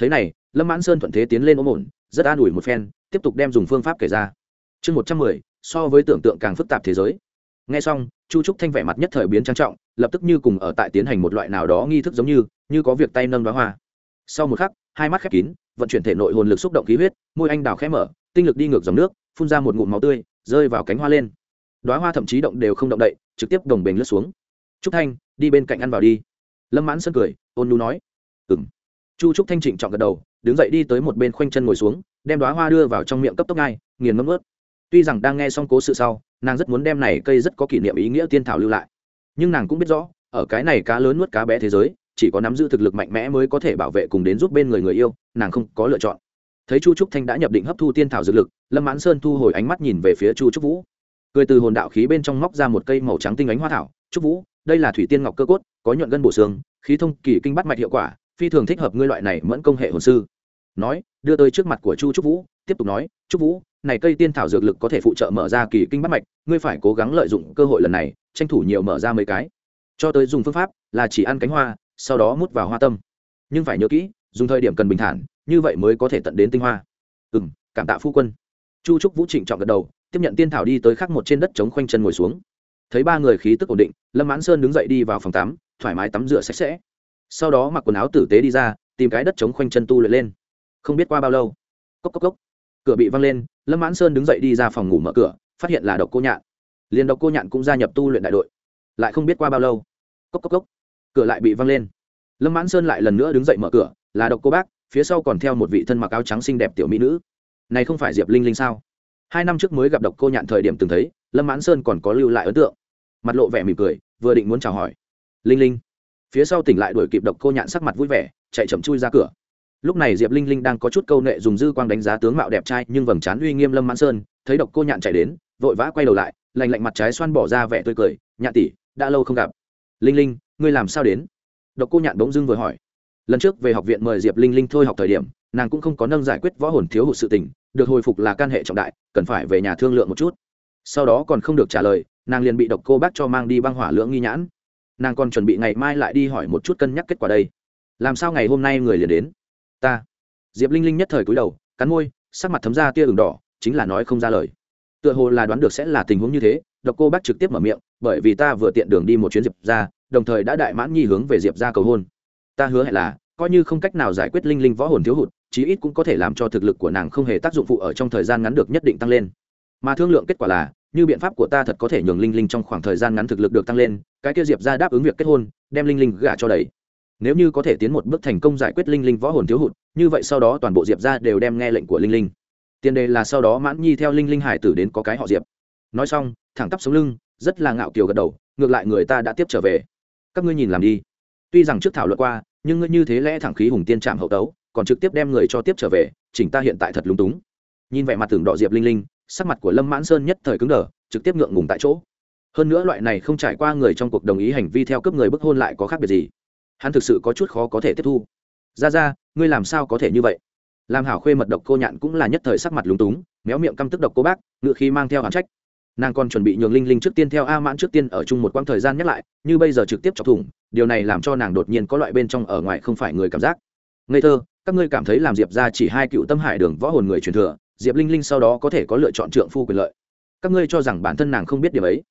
Speaker 1: Thế này, lâm mãn sơn thuận thế tiến lên ôm ổn, rất an ủi một phen, tiếp tục đem dùng phương pháp kể ra. Chương một trăm mười, so với tưởng tượng càng phức tạp thế giới. Nghe xong, chu trúc thanh vẻ mặt nhất thời biến trang trọng, lập tức như cùng ở tại tiến hành một loại nào đó nghi thức giống như như có việc tay nâng đoá hoa. Sau một khắc, hai mắt khép kín vận chuyển thể nội hồn lực xúc động khí huyết, môi anh đào khẽ mở, tinh lực đi ngược dòng nước, phun ra một ngụm máu tươi, rơi vào cánh hoa lên. Đoá hoa thậm chí động đều không động đậy, trực tiếp đồng bền lướt xuống. Trúc thanh, đi bên cạnh ăn vào đi. Lâm mãn sân cười, ôn nu nói. Ừng chu trúc thanh trịnh chọn gật đầu, đứng dậy đi tới một bên khoanh chân ngồi xuống, đem đoá hoa đưa vào trong miệng cấp tốc ngay nghiền ngâm ướt tuy rằng đang nghe xong cố sự sau, nàng rất muốn đem này cây rất có kỷ niệm ý nghĩa tiên thảo lưu lại. Nhưng nàng cũng biết rõ, ở cái này cá lớn nuốt cá bé thế giới chỉ có nắm giữ thực lực mạnh mẽ mới có thể bảo vệ cùng đến giúp bên người người yêu, nàng không có lựa chọn. Thấy chu trúc thanh đã nhập định hấp thu tiên thảo dược lực, lâm mãn sơn thu hồi ánh mắt nhìn về phía chu trúc vũ. Cười từ hồn đạo khí bên trong móc ra một cây màu trắng tinh ánh hoa thảo, trúc vũ, đây là thủy tiên ngọc cơ cốt, có nhuận gân bổ xương, khí thông kỳ kinh bắt mạch hiệu quả, phi thường thích hợp ngươi loại này mẫn công hệ hồn sư. Nói, đưa tới trước mặt của chu trúc vũ, tiếp tục nói, trúc vũ, này cây tiên thảo dược lực có thể phụ trợ mở ra kỳ kinh bắt mạch, ngươi phải cố gắng lợi dụng cơ hội lần này, tranh thủ nhiều mở ra mấy cái. Cho tới dùng phương pháp là chỉ ăn cánh hoa sau đó mút vào hoa tâm. Nhưng phải nhớ kỹ, dùng thời điểm cần bình thản, như vậy mới có thể tận đến tinh hoa. Ừ m cảm tạ phu quân. Chu trúc vũ trịnh chọn gật đầu, tiếp nhận tiên thảo đi tới khắc một trên đất chống khoanh chân ngồi xuống. Thấy ba người khí tức ổn định, lâm mãn sơn đứng dậy đi vào phòng tắm, thoải mái tắm rửa sạch sẽ. Sau đó mặc quần áo tử tế đi ra, tìm cái đất chống khoanh chân tu luyện lên. Không biết qua bao lâu, cốc cốc cốc, cửa bị văng lên, lâm mãn sơn đứng dậy đi ra phòng ngủ mở cửa, phát hiện là độc cô nhạn. Liền độc cô nhạn cũng gia nhập tu luyện đại đội. Lại không biết qua bao lâu, cốc cốc cốc cửa lại bị văng lên. Lâm mãn sơn lại lần nữa đứng dậy mở cửa, là độc cô bác, phía sau còn theo một vị thân mặc áo trắng xinh đẹp tiểu mỹ nữ. Này không phải diệp linh linh sao? Hai năm trước mới gặp độc cô nhạn thời điểm từng thấy, lâm mãn sơn còn có lưu lại ấn tượng. Mặt lộ vẻ mỉm cười, vừa định muốn chào hỏi. Linh linh. Phía sau tỉnh lại đuổi kịp độc cô nhạn sắc mặt vui vẻ, chạy chậm chui ra cửa. Lúc này diệp linh linh đang có chút câu nệ dùng dư quang đánh giá tướng mạo đẹp trai, nhưng vầng trán uy nghiêm lâm mãn sơn, thấy độc cô nhạn chạy đến, vội vã quay đầu lại lành lạnh mặt trái xoan bỏ ra vẻ tươi cười, nhạn tỷ, đã lâu không gặp. Linh linh ngươi làm sao đến? Độc cô nhạn bỗng dưng vừa hỏi. Lần trước về học viện mời diệp linh linh thôi học thời điểm, nàng cũng không có nâng giải quyết võ hồn thiếu hụt sự tình, được hồi phục là can hệ trọng đại, cần phải về nhà thương lượng một chút. Sau đó còn không được trả lời, nàng liền bị độc cô bác cho mang đi băng hỏa lưỡng nghi nhãn. Nàng còn chuẩn bị ngày mai lại đi hỏi một chút cân nhắc kết quả đây. Làm sao ngày hôm nay người liền đến? Ta. Diệp linh linh nhất thời cúi đầu, cắn môi, sắc mặt thấm ra tia ửng đỏ, chính là nói không ra lời. Tựa hồ là đoán được sẽ là tình huống như thế, độc cô bác trực tiếp mở miệng, bởi vì ta vừa tiện đường đi một chuyến diệp ra đồng thời đã đại mãn nhi hướng về diệp ra cầu hôn ta hứa hẹn là coi như không cách nào giải quyết linh linh võ hồn thiếu hụt chí ít cũng có thể làm cho thực lực của nàng không hề tác dụng phụ ở trong thời gian ngắn được nhất định tăng lên mà thương lượng kết quả là như biện pháp của ta thật có thể nhường linh linh trong khoảng thời gian ngắn thực lực được tăng lên cái kia diệp ra đáp ứng việc kết hôn đem linh linh gả cho đầy nếu như có thể tiến một bước thành công giải quyết linh linh võ hồn thiếu hụt như vậy sau đó toàn bộ diệp ra đều đem nghe lệnh của linh linh tiền đề là sau đó mãn nhi theo linh linh hải tử đến có cái họ diệp nói xong thẳng tắp sống lưng rất là ngạo kiều gật đầu ngược lại người ta đã tiếp trở về các ngươi nhìn làm đi. Tuy rằng trước thảo luận qua, nhưng ngươi như thế lẽ thẳng khí hùng tiên trạm hậu tấu, còn trực tiếp đem người cho tiếp trở về, chỉnh ta hiện tại thật lúng túng. Nhìn vẻ mặt tưởng đỏ diệp linh linh, sắc mặt của lâm mãn sơn nhất thời cứng đờ, trực tiếp ngượng ngùng tại chỗ. Hơn nữa loại này không trải qua người trong cuộc đồng ý hành vi theo cấp người bức hôn lại có khác biệt gì? Hắn thực sự có chút khó có thể tiếp thu. Ra ra, ngươi làm sao có thể như vậy? Làm hảo khuê mật độc cô nhạn cũng là nhất thời sắc mặt lúng túng, méo miệng căm tức độc cô bác, ngựa khi mang theo hàn trách nàng còn chuẩn bị nhường linh linh trước tiên theo a mãn trước tiên ở chung một quãng thời gian nhắc lại, như bây giờ trực tiếp chọc thủng, điều này làm cho nàng đột nhiên có loại bên trong ở ngoài không phải người cảm giác. Ngây thơ, các ngươi cảm thấy làm diệp ra chỉ hai cựu tâm hải đường võ hồn người truyền thừa, diệp linh linh sau đó có thể có lựa chọn trượng phu quyền lợi. Các ngươi cho rằng bản thân nàng không biết điều ấy.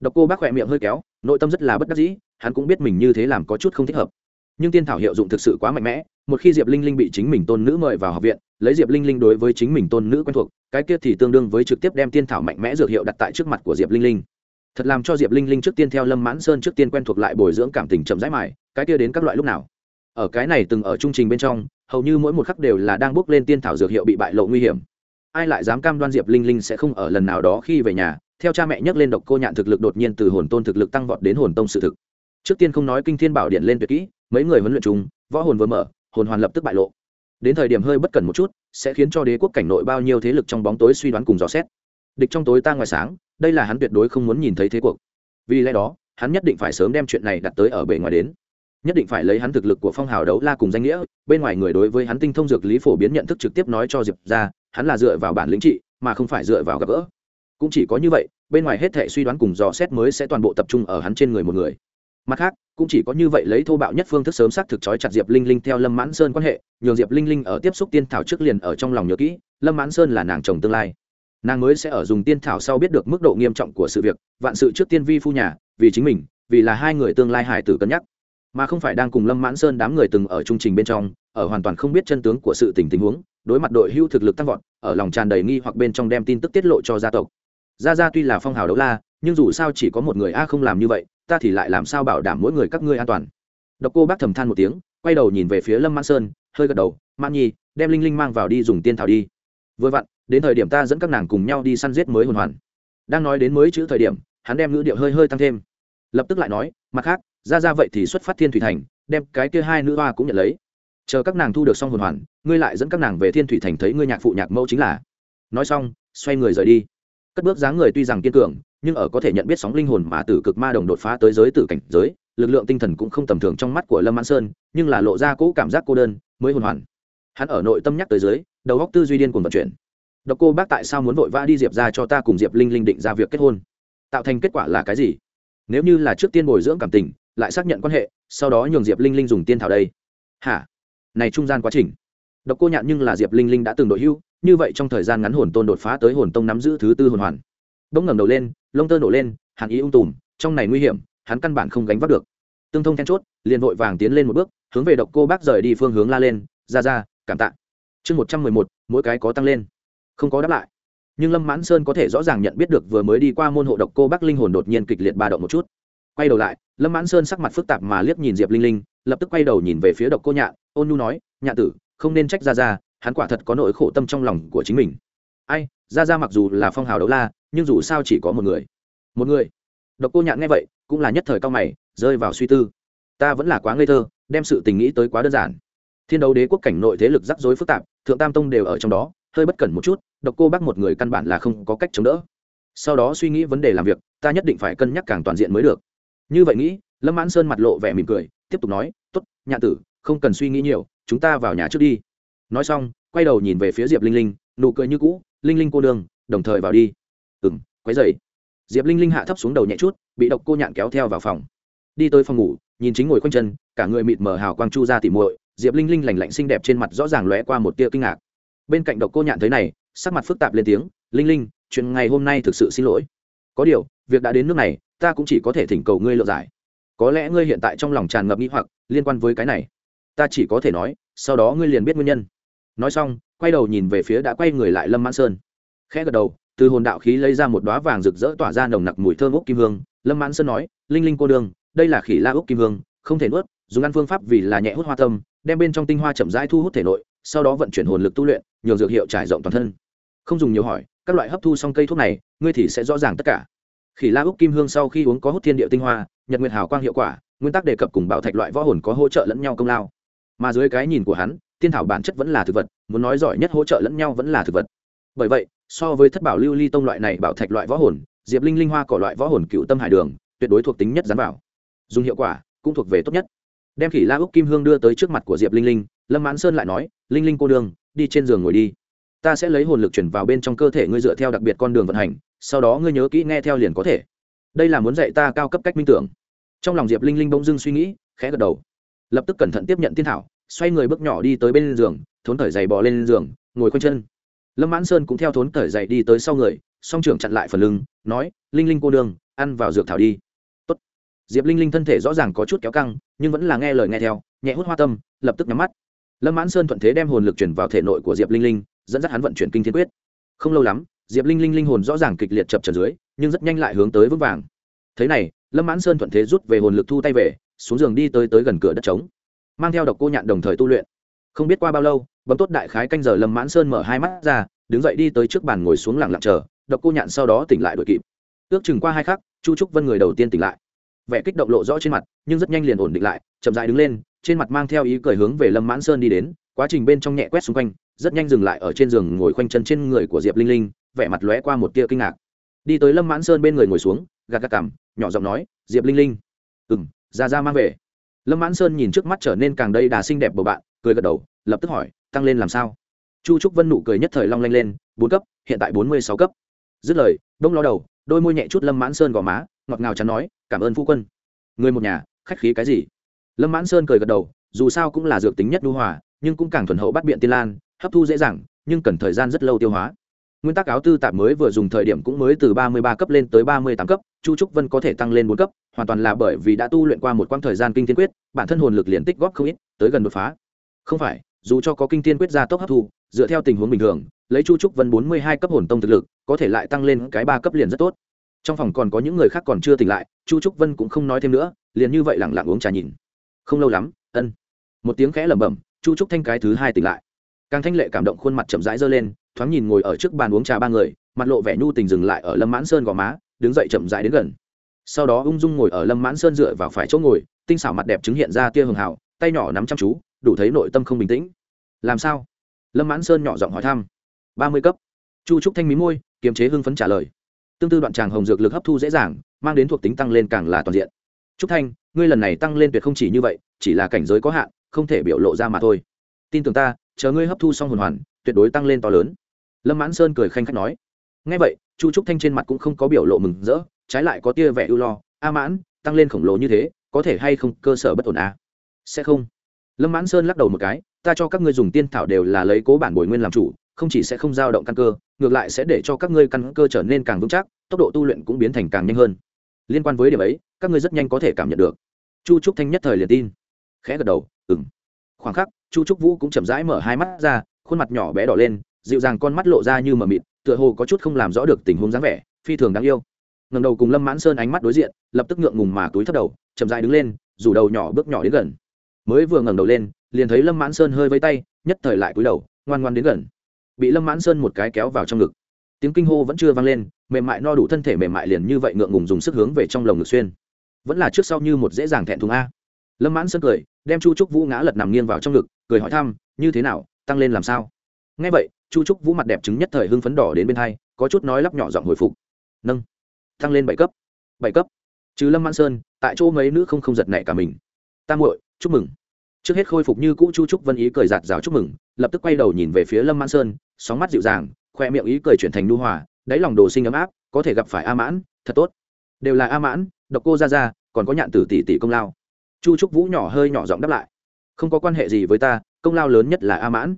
Speaker 1: Độc cô bác khỏe miệng hơi kéo, nội tâm rất là bất đắc dĩ, hắn cũng biết mình như thế làm có chút không thích hợp nhưng tiên thảo hiệu dụng thực sự quá mạnh mẽ, một khi diệp linh linh bị chính mình tôn nữ mời vào học viện, lấy diệp linh linh đối với chính mình tôn nữ quen thuộc, cái kia thì tương đương với trực tiếp đem tiên thảo mạnh mẽ dược hiệu đặt tại trước mặt của diệp linh linh. Thật làm cho diệp linh linh trước tiên theo lâm mãn sơn trước tiên quen thuộc lại bồi dưỡng cảm tình chậm rãi mài, cái kia đến các loại lúc nào. Ở cái này từng ở trung trình bên trong, hầu như mỗi một khắc đều là đang bước lên tiên thảo dược hiệu bị bại lộ nguy hiểm. Ai lại dám cam đoan diệp linh linh sẽ không ở lần nào đó khi về nhà, theo cha mẹ nhắc lên độc cô nhạn thực lực đột nhiên từ hồn tôn thực lực tăng vọt đến hồn tông sự thực. Trước tiên không nói kinh thiên bảo điện lên tuyệt kỹ mấy người huấn luyện chung, võ hồn vừa mở, hồn hoàn lập tức bại lộ. Đến thời điểm hơi bất cẩn một chút, sẽ khiến cho đế quốc cảnh nội bao nhiêu thế lực trong bóng tối suy đoán cùng dò xét. Địch trong tối ta ngoài sáng, đây là hắn tuyệt đối không muốn nhìn thấy thế cuộc. Vì lẽ đó, hắn nhất định phải sớm đem chuyện này đặt tới ở bề ngoài đến. Nhất định phải lấy hắn thực lực của phong hào đấu la cùng danh nghĩa, bên ngoài người đối với hắn tinh thông dược lý phổ biến nhận thức trực tiếp nói cho diệp ra, hắn là dựa vào bản lĩnh trị, mà không phải dựa vào gặp gỡ. Cũng chỉ có như vậy, bên ngoài hết thể suy đoán cùng dò xét mới sẽ toàn bộ tập trung ở hắn trên người một người mặt khác, cũng chỉ có như vậy lấy thô bạo nhất phương thức sớm xác thực trói chặt diệp linh linh theo lâm mãn sơn quan hệ, nhường diệp linh linh ở tiếp xúc tiên thảo trước liền ở trong lòng nhớ kỹ, lâm mãn sơn là nàng chồng tương lai. Nàng mới sẽ ở dùng tiên thảo sau biết được mức độ nghiêm trọng của sự việc, vạn sự trước tiên vi phu nhà, vì chính mình, vì là hai người tương lai hải tử cân nhắc. Mà không phải đang cùng lâm mãn sơn đám người từng ở trung trình bên trong, ở hoàn toàn không biết chân tướng của sự tình tình huống, đối mặt đội hưu thực lực tăng vọt, ở lòng tràn đầy nghi hoặc bên trong đem tin tức tiết lộ cho gia tộc. Gia gia tuy là phong hào đấu la, nhưng dù sao chỉ có một người a không làm như vậy ta thì lại làm sao bảo đảm mỗi người các ngươi an toàn? Độc cô bác thầm than một tiếng, quay đầu nhìn về phía lâm mãn sơn, hơi gật đầu, mãn nhi, đem linh linh mang vào đi dùng tiên thảo đi. Vừa vặn, đến thời điểm ta dẫn các nàng cùng nhau đi săn giết mới hồn hoàn. Đang nói đến mới chữ thời điểm, hắn đem ngữ điệu hơi hơi tăng thêm. Lập tức lại nói, mặt khác, ra ra vậy thì xuất phát thiên thủy thành, đem cái kia hai nữ hoa cũng nhận lấy. Chờ các nàng thu được xong hồn hoàn, ngươi lại dẫn các nàng về thiên thủy thành thấy ngươi nhạc phụ nhạc mẫu chính là. Nói xong, xoay người rời đi. Cất bước dáng người tuy rằng kiên cường nhưng ở có thể nhận biết sóng linh hồn mà tử cực ma đồng đột phá tới giới tử cảnh giới, lực lượng tinh thần cũng không tầm thường trong mắt của lâm mãn sơn, nhưng là lộ ra cũ cảm giác cô đơn, mới hồn hoàn. Hắn ở nội tâm nhắc tới dưới, đầu góc tư duy điên cùng vận chuyển. Độc cô bác, tại sao muốn vội vã đi diệp ra cho ta cùng diệp linh linh định ra việc kết hôn? Tạo thành kết quả là cái gì? Nếu như là trước tiên bồi dưỡng cảm tình, lại xác nhận quan hệ, sau đó nhường diệp linh linh dùng tiên thảo đây. Hả? Này trung gian quá trình. Độc cô nhạn nhưng là diệp linh linh đã từng đội hưu, như vậy trong thời gian ngắn hồn tôn đột phá tới hồn tông nắm giữ thứ tư hồn hoàn bỗng ngẩng đầu lên, lông tơ nổ lên, hàn ý ung tùm, trong này nguy hiểm, hắn căn bản không gánh vác được. Tương thông then chốt, liền vội vàng tiến lên một bước, hướng về độc cô bác rời đi phương hướng la lên, ra ra, cảm tạ. Chương một trăm mười một, mỗi cái có tăng lên. Không có đáp lại. Nhưng lâm mãn sơn có thể rõ ràng nhận biết được vừa mới đi qua môn hộ độc cô bác linh hồn đột nhiên kịch liệt ba động một chút. Quay đầu lại, lâm mãn sơn sắc mặt phức tạp mà liếc nhìn diệp linh linh, lập tức quay đầu nhìn về phía độc cô nhạn, ôn nhu nói nhạn tử, không nên trách ra ra, hắn quả thật có nỗi khổ tâm trong lòng của chính mình. Ai, ra ra mặc dù là phong hào đấu la nhưng dù sao chỉ có một người. Một người? Độc cô nhạn nghe vậy, cũng là nhất thời cao mày, rơi vào suy tư. Ta vẫn là quá ngây thơ, đem sự tình nghĩ tới quá đơn giản. Thiên đấu đế quốc cảnh nội thế lực rắc rối phức tạp, thượng tam tông đều ở trong đó, hơi bất cẩn một chút, độc cô bác một người căn bản là không có cách chống đỡ. Sau đó suy nghĩ vấn đề làm việc, ta nhất định phải cân nhắc càng toàn diện mới được. Như vậy nghĩ, lâm mãn sơn mặt lộ vẻ mỉm cười, tiếp tục nói t ố t nhạn tử, không cần suy nghĩ nhiều, chúng ta vào nhà trước đi. Nói xong, quay đầu nhìn về phía diệp linh linh, nụ cười như cũ, linh linh cô đương đồng thời vào đi ừng quấy dày diệp linh linh hạ thấp xuống đầu nhẹ chút, bị độc cô nhạn kéo theo vào phòng. Đi tới phòng ngủ, nhìn chính ngồi khoanh chân, cả người mịt mờ hào quang chu ra tỉ muội, diệp linh linh lành lạnh xinh đẹp trên mặt rõ ràng lóe qua một tia kinh ngạc. Bên cạnh độc cô nhạn thấy này, sắc mặt phức tạp lên tiếng, linh linh, chuyện ngày hôm nay thực sự xin lỗi. Có điều, việc đã đến nước này, ta cũng chỉ có thể thỉnh cầu ngươi lựa giải. Có lẽ ngươi hiện tại trong lòng tràn ngập nghĩ hoặc liên quan với cái này. Ta chỉ có thể nói, sau đó ngươi liền biết nguyên nhân. Nói xong, quay đầu nhìn về phía đã quay người lại lâm mãn sơn. Khẽ gật đầu từ hồn đạo khí lấy ra một đóa vàng rực rỡ tỏa ra nồng nặc mùi thơm ốc kim hương, lâm mãn sơn nói, linh linh cô đường đây là khỉ la ốc kim hương, không thể nuốt, dùng ăn phương pháp vì là nhẹ hút hoa tâm, đem bên trong tinh hoa chậm rãi thu hút thể nội, sau đó vận chuyển hồn lực tu luyện, nhường dược hiệu trải rộng toàn thân. Không dùng nhiều hỏi, các loại hấp thu xong cây thuốc này, ngươi thì sẽ rõ ràng tất cả. Khỉ la úc kim hương sau khi uống có hút thiên địa tinh hoa, nhật nguyệt hào quang hiệu quả, nguyên tắc đề cập cùng bảo thạch loại võ hồn có hỗ trợ lẫn nhau công lao. Mà dưới cái nhìn của hắn, tiên thảo bản chất vẫn là thực vật, muốn nói giỏi nhất hỗ trợ lẫn nhau vẫn là thực vật. Bởi vậy so với thất bảo lưu ly tông loại này bảo thạch loại võ hồn, diệp linh linh hoa cỏ loại võ hồn cựu tâm hải đường, tuyệt đối thuộc tính nhất dán bảo. Dùng hiệu quả, cũng thuộc về tốt nhất. Đem khỉ la úc kim hương đưa tới trước mặt của diệp linh linh, lâm mãn sơn lại nói, linh linh cô đường đi trên giường ngồi đi. Ta sẽ lấy hồn lực chuyển vào bên trong cơ thể ngươi dựa theo đặc biệt con đường vận hành, sau đó ngươi nhớ kỹ nghe theo liền có thể. Đây là muốn dạy ta cao cấp cách minh tưởng. Trong lòng diệp linh linh bỗng dưng suy nghĩ, khẽ gật đầu. Lập tức cẩn thận tiếp nhận tiên thảo, xoay người bước nhỏ đi tới bên giường, thốn thời giày bò lên giường, ngồi khoanh chân lâm mãn sơn cũng theo thốn cởi giày đi tới sau người, song trưởng chặn lại phần lưng, nói, linh linh cô đường ăn vào dược thảo đi. Tốt. diệp linh linh thân thể rõ ràng có chút kéo căng, nhưng vẫn là nghe lời nghe theo, nhẹ hút hoa tâm, lập tức nhắm mắt. Lâm mãn sơn thuận thế đem hồn lực chuyển vào thể nội của diệp linh linh, dẫn dắt hắn vận chuyển kinh thiên quyết. Không lâu lắm, diệp linh linh linh hồn rõ ràng kịch liệt chập trần dưới, nhưng rất nhanh lại hướng tới vững vàng. Thế này, lâm mãn sơn thuận thế rút về hồn lực thu tay về, xuống giường đi tới tới gần cửa đất trống, mang theo độc cô nhạn đồng thời tu luyện. Không biết qua bao lâu bấm tốt đại khái canh giờ lâm mãn sơn mở hai mắt ra, đứng dậy đi tới trước bàn ngồi xuống lặng lặng chờ, độc cô nhạn sau đó tỉnh lại đội kịp. Ước chừng qua hai khắc, chu trúc vân người đầu tiên tỉnh lại. Vẻ kích động lộ rõ trên mặt, nhưng rất nhanh liền ổn định lại, chậm dại đứng lên, trên mặt mang theo ý cười hướng về lâm mãn sơn đi đến, quá trình bên trong nhẹ quét xung quanh, rất nhanh dừng lại ở trên giường ngồi khoanh chân trên người của diệp linh linh, vẻ mặt lóe qua một tia kinh ngạc. Đi tới lâm mãn sơn bên người ngồi xuống, gạt gạt cảm nhỏ giọng nói, diệp linh linh. Ừ m ra ra mang về. Lâm mãn sơn nhìn trước mắt trở nên càng đây đà xinh đẹp bầu bạn, cười gật đầu, lập tức hỏi tăng lên làm sao? Chu trúc vân nụ cười nhất thời long lanh lên, bốn cấp, hiện tại bốn mươi sáu cấp. Dứt lời, đông lo đầu, đôi môi nhẹ chút lâm mãn sơn gò má, ngọt ngào chắn nói, cảm ơn phu quân. Người một nhà, khách khí cái gì? Lâm mãn sơn cười gật đầu, dù sao cũng là dược tính nhất đu hòa, nhưng cũng càng thuần hậu bắt biện tiên lan, hấp thu dễ dàng, nhưng cần thời gian rất lâu tiêu hóa. Nguyên tắc áo tư tạp mới vừa dùng thời điểm cũng mới từ ba mươi ba cấp lên tới ba mươi tám cấp, chu trúc vân có thể tăng lên bốn cấp, hoàn toàn là bởi vì đã tu luyện qua một quãng thời gian kinh thiên quyết, bản thân hồn lực liền tích góp không ít, tới gần đột phá. Không phải dù cho có kinh thiên quyết gia tốc hấp thu, dựa theo tình huống bình thường, lấy chu trúc vân bốn mươi hai cấp hồn tông thực lực, có thể lại tăng lên cái ba cấp liền rất tốt. Trong phòng còn có những người khác còn chưa tỉnh lại, chu trúc vân cũng không nói thêm nữa, liền như vậy lẳng lặng uống trà nhìn. Không lâu lắm, ân. Một tiếng khẽ lẩm bẩm, chu trúc thanh cái thứ hai tỉnh lại. Càng thanh lệ cảm động khuôn mặt chậm rãi giơ lên, thoáng nhìn ngồi ở trước bàn uống trà ba người, mặt lộ vẻ nhu tình dừng lại ở lâm mãn sơn gò má, đứng dậy chậm rãi đến gần. Sau đó ung dung ngồi ở lâm mãn sơn dựa vào phải chỗ ngồi, tinh xảo mặt đẹp chứng hiện ra tia hường hào tay nhỏ nắm chăm chú, đủ thấy nội tâm không bình tĩnh. Làm sao? Lâm mãn sơn nhỏ giọng hỏi thăm. Ba mươi cấp. Chu trúc thanh mí môi, kiềm chế hưng phấn trả lời. Tương tư đoạn tràng hồng dược lực hấp thu dễ dàng, mang đến thuộc tính tăng lên càng là toàn diện. Trúc thanh, ngươi lần này tăng lên tuyệt không chỉ như vậy, chỉ là cảnh giới có hạn, không thể biểu lộ ra mà thôi. Tin tưởng ta, chờ ngươi hấp thu xong hồn hoàn, tuyệt đối tăng lên to lớn. Lâm mãn sơn cười khanh khách nói. Ngay vậy, chu trúc thanh trên mặt cũng không có biểu lộ mừng rỡ, trái lại có tia vẻ ưu lo. A mãn, tăng lên khổng lồ như thế, có thể hay không cơ sở bất ổn à? Sẽ không. Lâm mãn sơn lắc đầu một cái, ta cho các ngươi dùng tiên thảo đều là lấy cố bản bồi nguyên làm chủ, không chỉ sẽ không dao động căn cơ, ngược lại sẽ để cho các ngươi căn cơ trở nên càng vững chắc, tốc độ tu luyện cũng biến thành càng nhanh hơn. Liên quan với điểm ấy, các ngươi rất nhanh có thể cảm nhận được. Chu trúc thanh nhất thời liền tin. Khẽ gật đầu ừng khoảng khắc, chu trúc vũ cũng chậm rãi mở hai mắt ra, khuôn mặt nhỏ bé đỏ lên, dịu dàng con mắt lộ ra như mờ mịt, tựa hồ có chút không làm rõ được tình huống dáng vẻ, phi thường đáng yêu. Ngầm đầu cùng lâm mãn sơn ánh mắt đối diện, lập tức ngượng ngùng mà túi thất đầu, chậm rãi đứng lên rủ đầu nhỏ bước nhỏ đến gần mới vừa ngẩng đầu lên, liền thấy lâm mãn sơn hơi vây tay, nhất thời lại cúi đầu, ngoan ngoan đến gần. Bị lâm mãn sơn một cái kéo vào trong ngực. Tiếng kinh hô vẫn chưa vang lên, mềm mại no đủ thân thể mềm mại liền như vậy ngượng ngùng dùng sức hướng về trong lồng ngực xuyên. Vẫn là trước sau như một dễ dàng thẹn thùng a. Lâm mãn sơn cười, đem chu trúc vũ ngã lật nằm nghiêng vào trong ngực, cười hỏi thăm, như thế nào, tăng lên làm sao? Ngay vậy, chu trúc vũ mặt đẹp chứng nhất thời hưng phấn đỏ đến bên hai, có chút nói lắp nhỏ giọng hồi phục. Nâng, tăng lên bảy cấp bảy cấp. Chứ lâm mãn sơn, tại chỗ mấy nữ không không giật nảy cả mình. Tam muội chúc mừng. Trước hết khôi phục như cũ chu trúc vân ý cười giạt rào chúc mừng, lập tức quay đầu nhìn về phía lâm mãn sơn, sóng mắt dịu dàng, khoe miệng ý cười chuyển thành nu hòa, đáy lòng đồ sinh ấm áp, có thể gặp phải a mãn, thật tốt. Đều là a mãn, độc cô ra ra còn có nhạn tử tỷ tỷ công lao. Chu trúc vũ nhỏ hơi nhỏ giọng đáp lại. Không có quan hệ gì với ta, công lao lớn nhất là a mãn.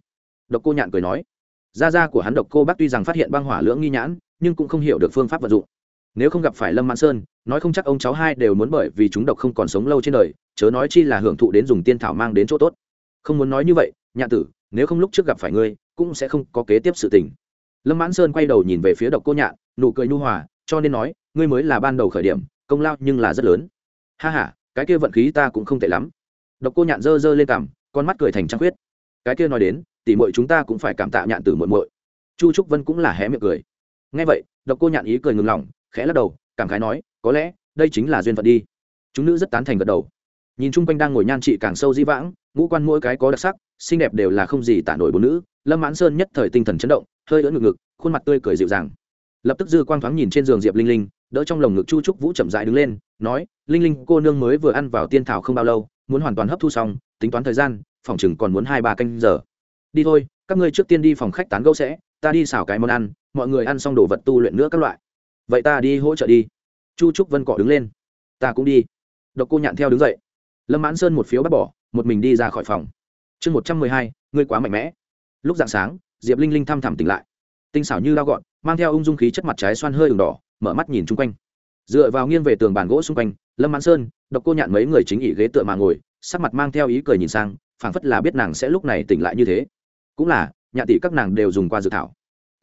Speaker 1: Độc cô nhạn cười nói. Gia gia của hắn độc cô bác tuy rằng phát hiện băng hỏa lưỡng nghi nhãn, nhưng cũng không hiểu được phương pháp vận dụng nếu không gặp phải lâm mãn sơn, nói không chắc ông cháu hai đều muốn bởi vì chúng độc không còn sống lâu trên đời, chớ nói chi là hưởng thụ đến dùng tiên thảo mang đến chỗ tốt. Không muốn nói như vậy nhạn tử, nếu không lúc trước gặp phải ngươi, cũng sẽ không có kế tiếp sự tình. Lâm mãn sơn quay đầu nhìn về phía độc cô nhạn, nụ cười nhu hòa, cho nên nói, ngươi mới là ban đầu khởi điểm, công lao nhưng là rất lớn. Ha h a cái kia vận khí ta cũng không tệ lắm. Độc cô nhạn giơ giơ lên cằm, con mắt cười thành trăng khuyết. Cái kia nói đến, tỉ mội chúng ta cũng phải cảm tạ nhạn tử muội muội. Chu trúc vân cũng là hé miệng cười. Ngay vậy, độc cô nhạn ý cười ngừng lòng khẽ lắc đầu, cảm khái nói, có lẽ, đây chính là duyên phận đi. Chúng nữ rất tán thành gật đầu. Nhìn chung quanh đang ngồi nhan trị càng sâu dĩ vãng, ngũ quan mỗi cái có đặc sắc, xinh đẹp đều là không gì tả nổi bốn nữ. Lâm mãn sơn nhất thời tinh thần chấn động, hơi ỡ ngực ngực, khuôn mặt tươi cười dịu dàng. Lập tức dư quang thoáng nhìn trên giường diệp linh linh, đỡ trong lồng ngực chu trúc vũ chậm dại đứng lên, nói, linh linh, cô nương mới vừa ăn vào tiên thảo không bao lâu, muốn hoàn toàn hấp thu xong, tính toán thời gian, phòng chừng còn muốn hai ba canh giờ. Đi thôi, các ngươi trước tiên đi phòng khách tán gẫu sẽ, ta đi xào cái món ăn, mọi người ăn xong đồ vật tu luyện nữa các loại vậy ta đi hỗ trợ đi. Chu trúc vân cọ đứng lên. Ta cũng đi. Độc cô nhạn theo đứng dậy. Lâm mãn sơn một phiếu bắt bỏ, một mình đi ra khỏi phòng. Chương một trăm mười hai, ngươi quá mạnh mẽ. Lúc dạng sáng, diệp linh linh thăm thẳm tỉnh lại. Tinh xảo như lao gọn, mang theo ung dung khí chất mặt trái xoan hơi ửng đỏ, mở mắt nhìn chung quanh. Dựa vào nghiêng về tường bàn gỗ xung quanh, lâm mãn sơn, độc cô nhạn mấy người chính ỉ ghế tựa mà ngồi, sắc mặt mang theo ý cười nhìn sang, phảng phất là biết nàng sẽ lúc này tỉnh lại như thế. Cũng là, nhạn tỷ các nàng đều dùng qua dự thảo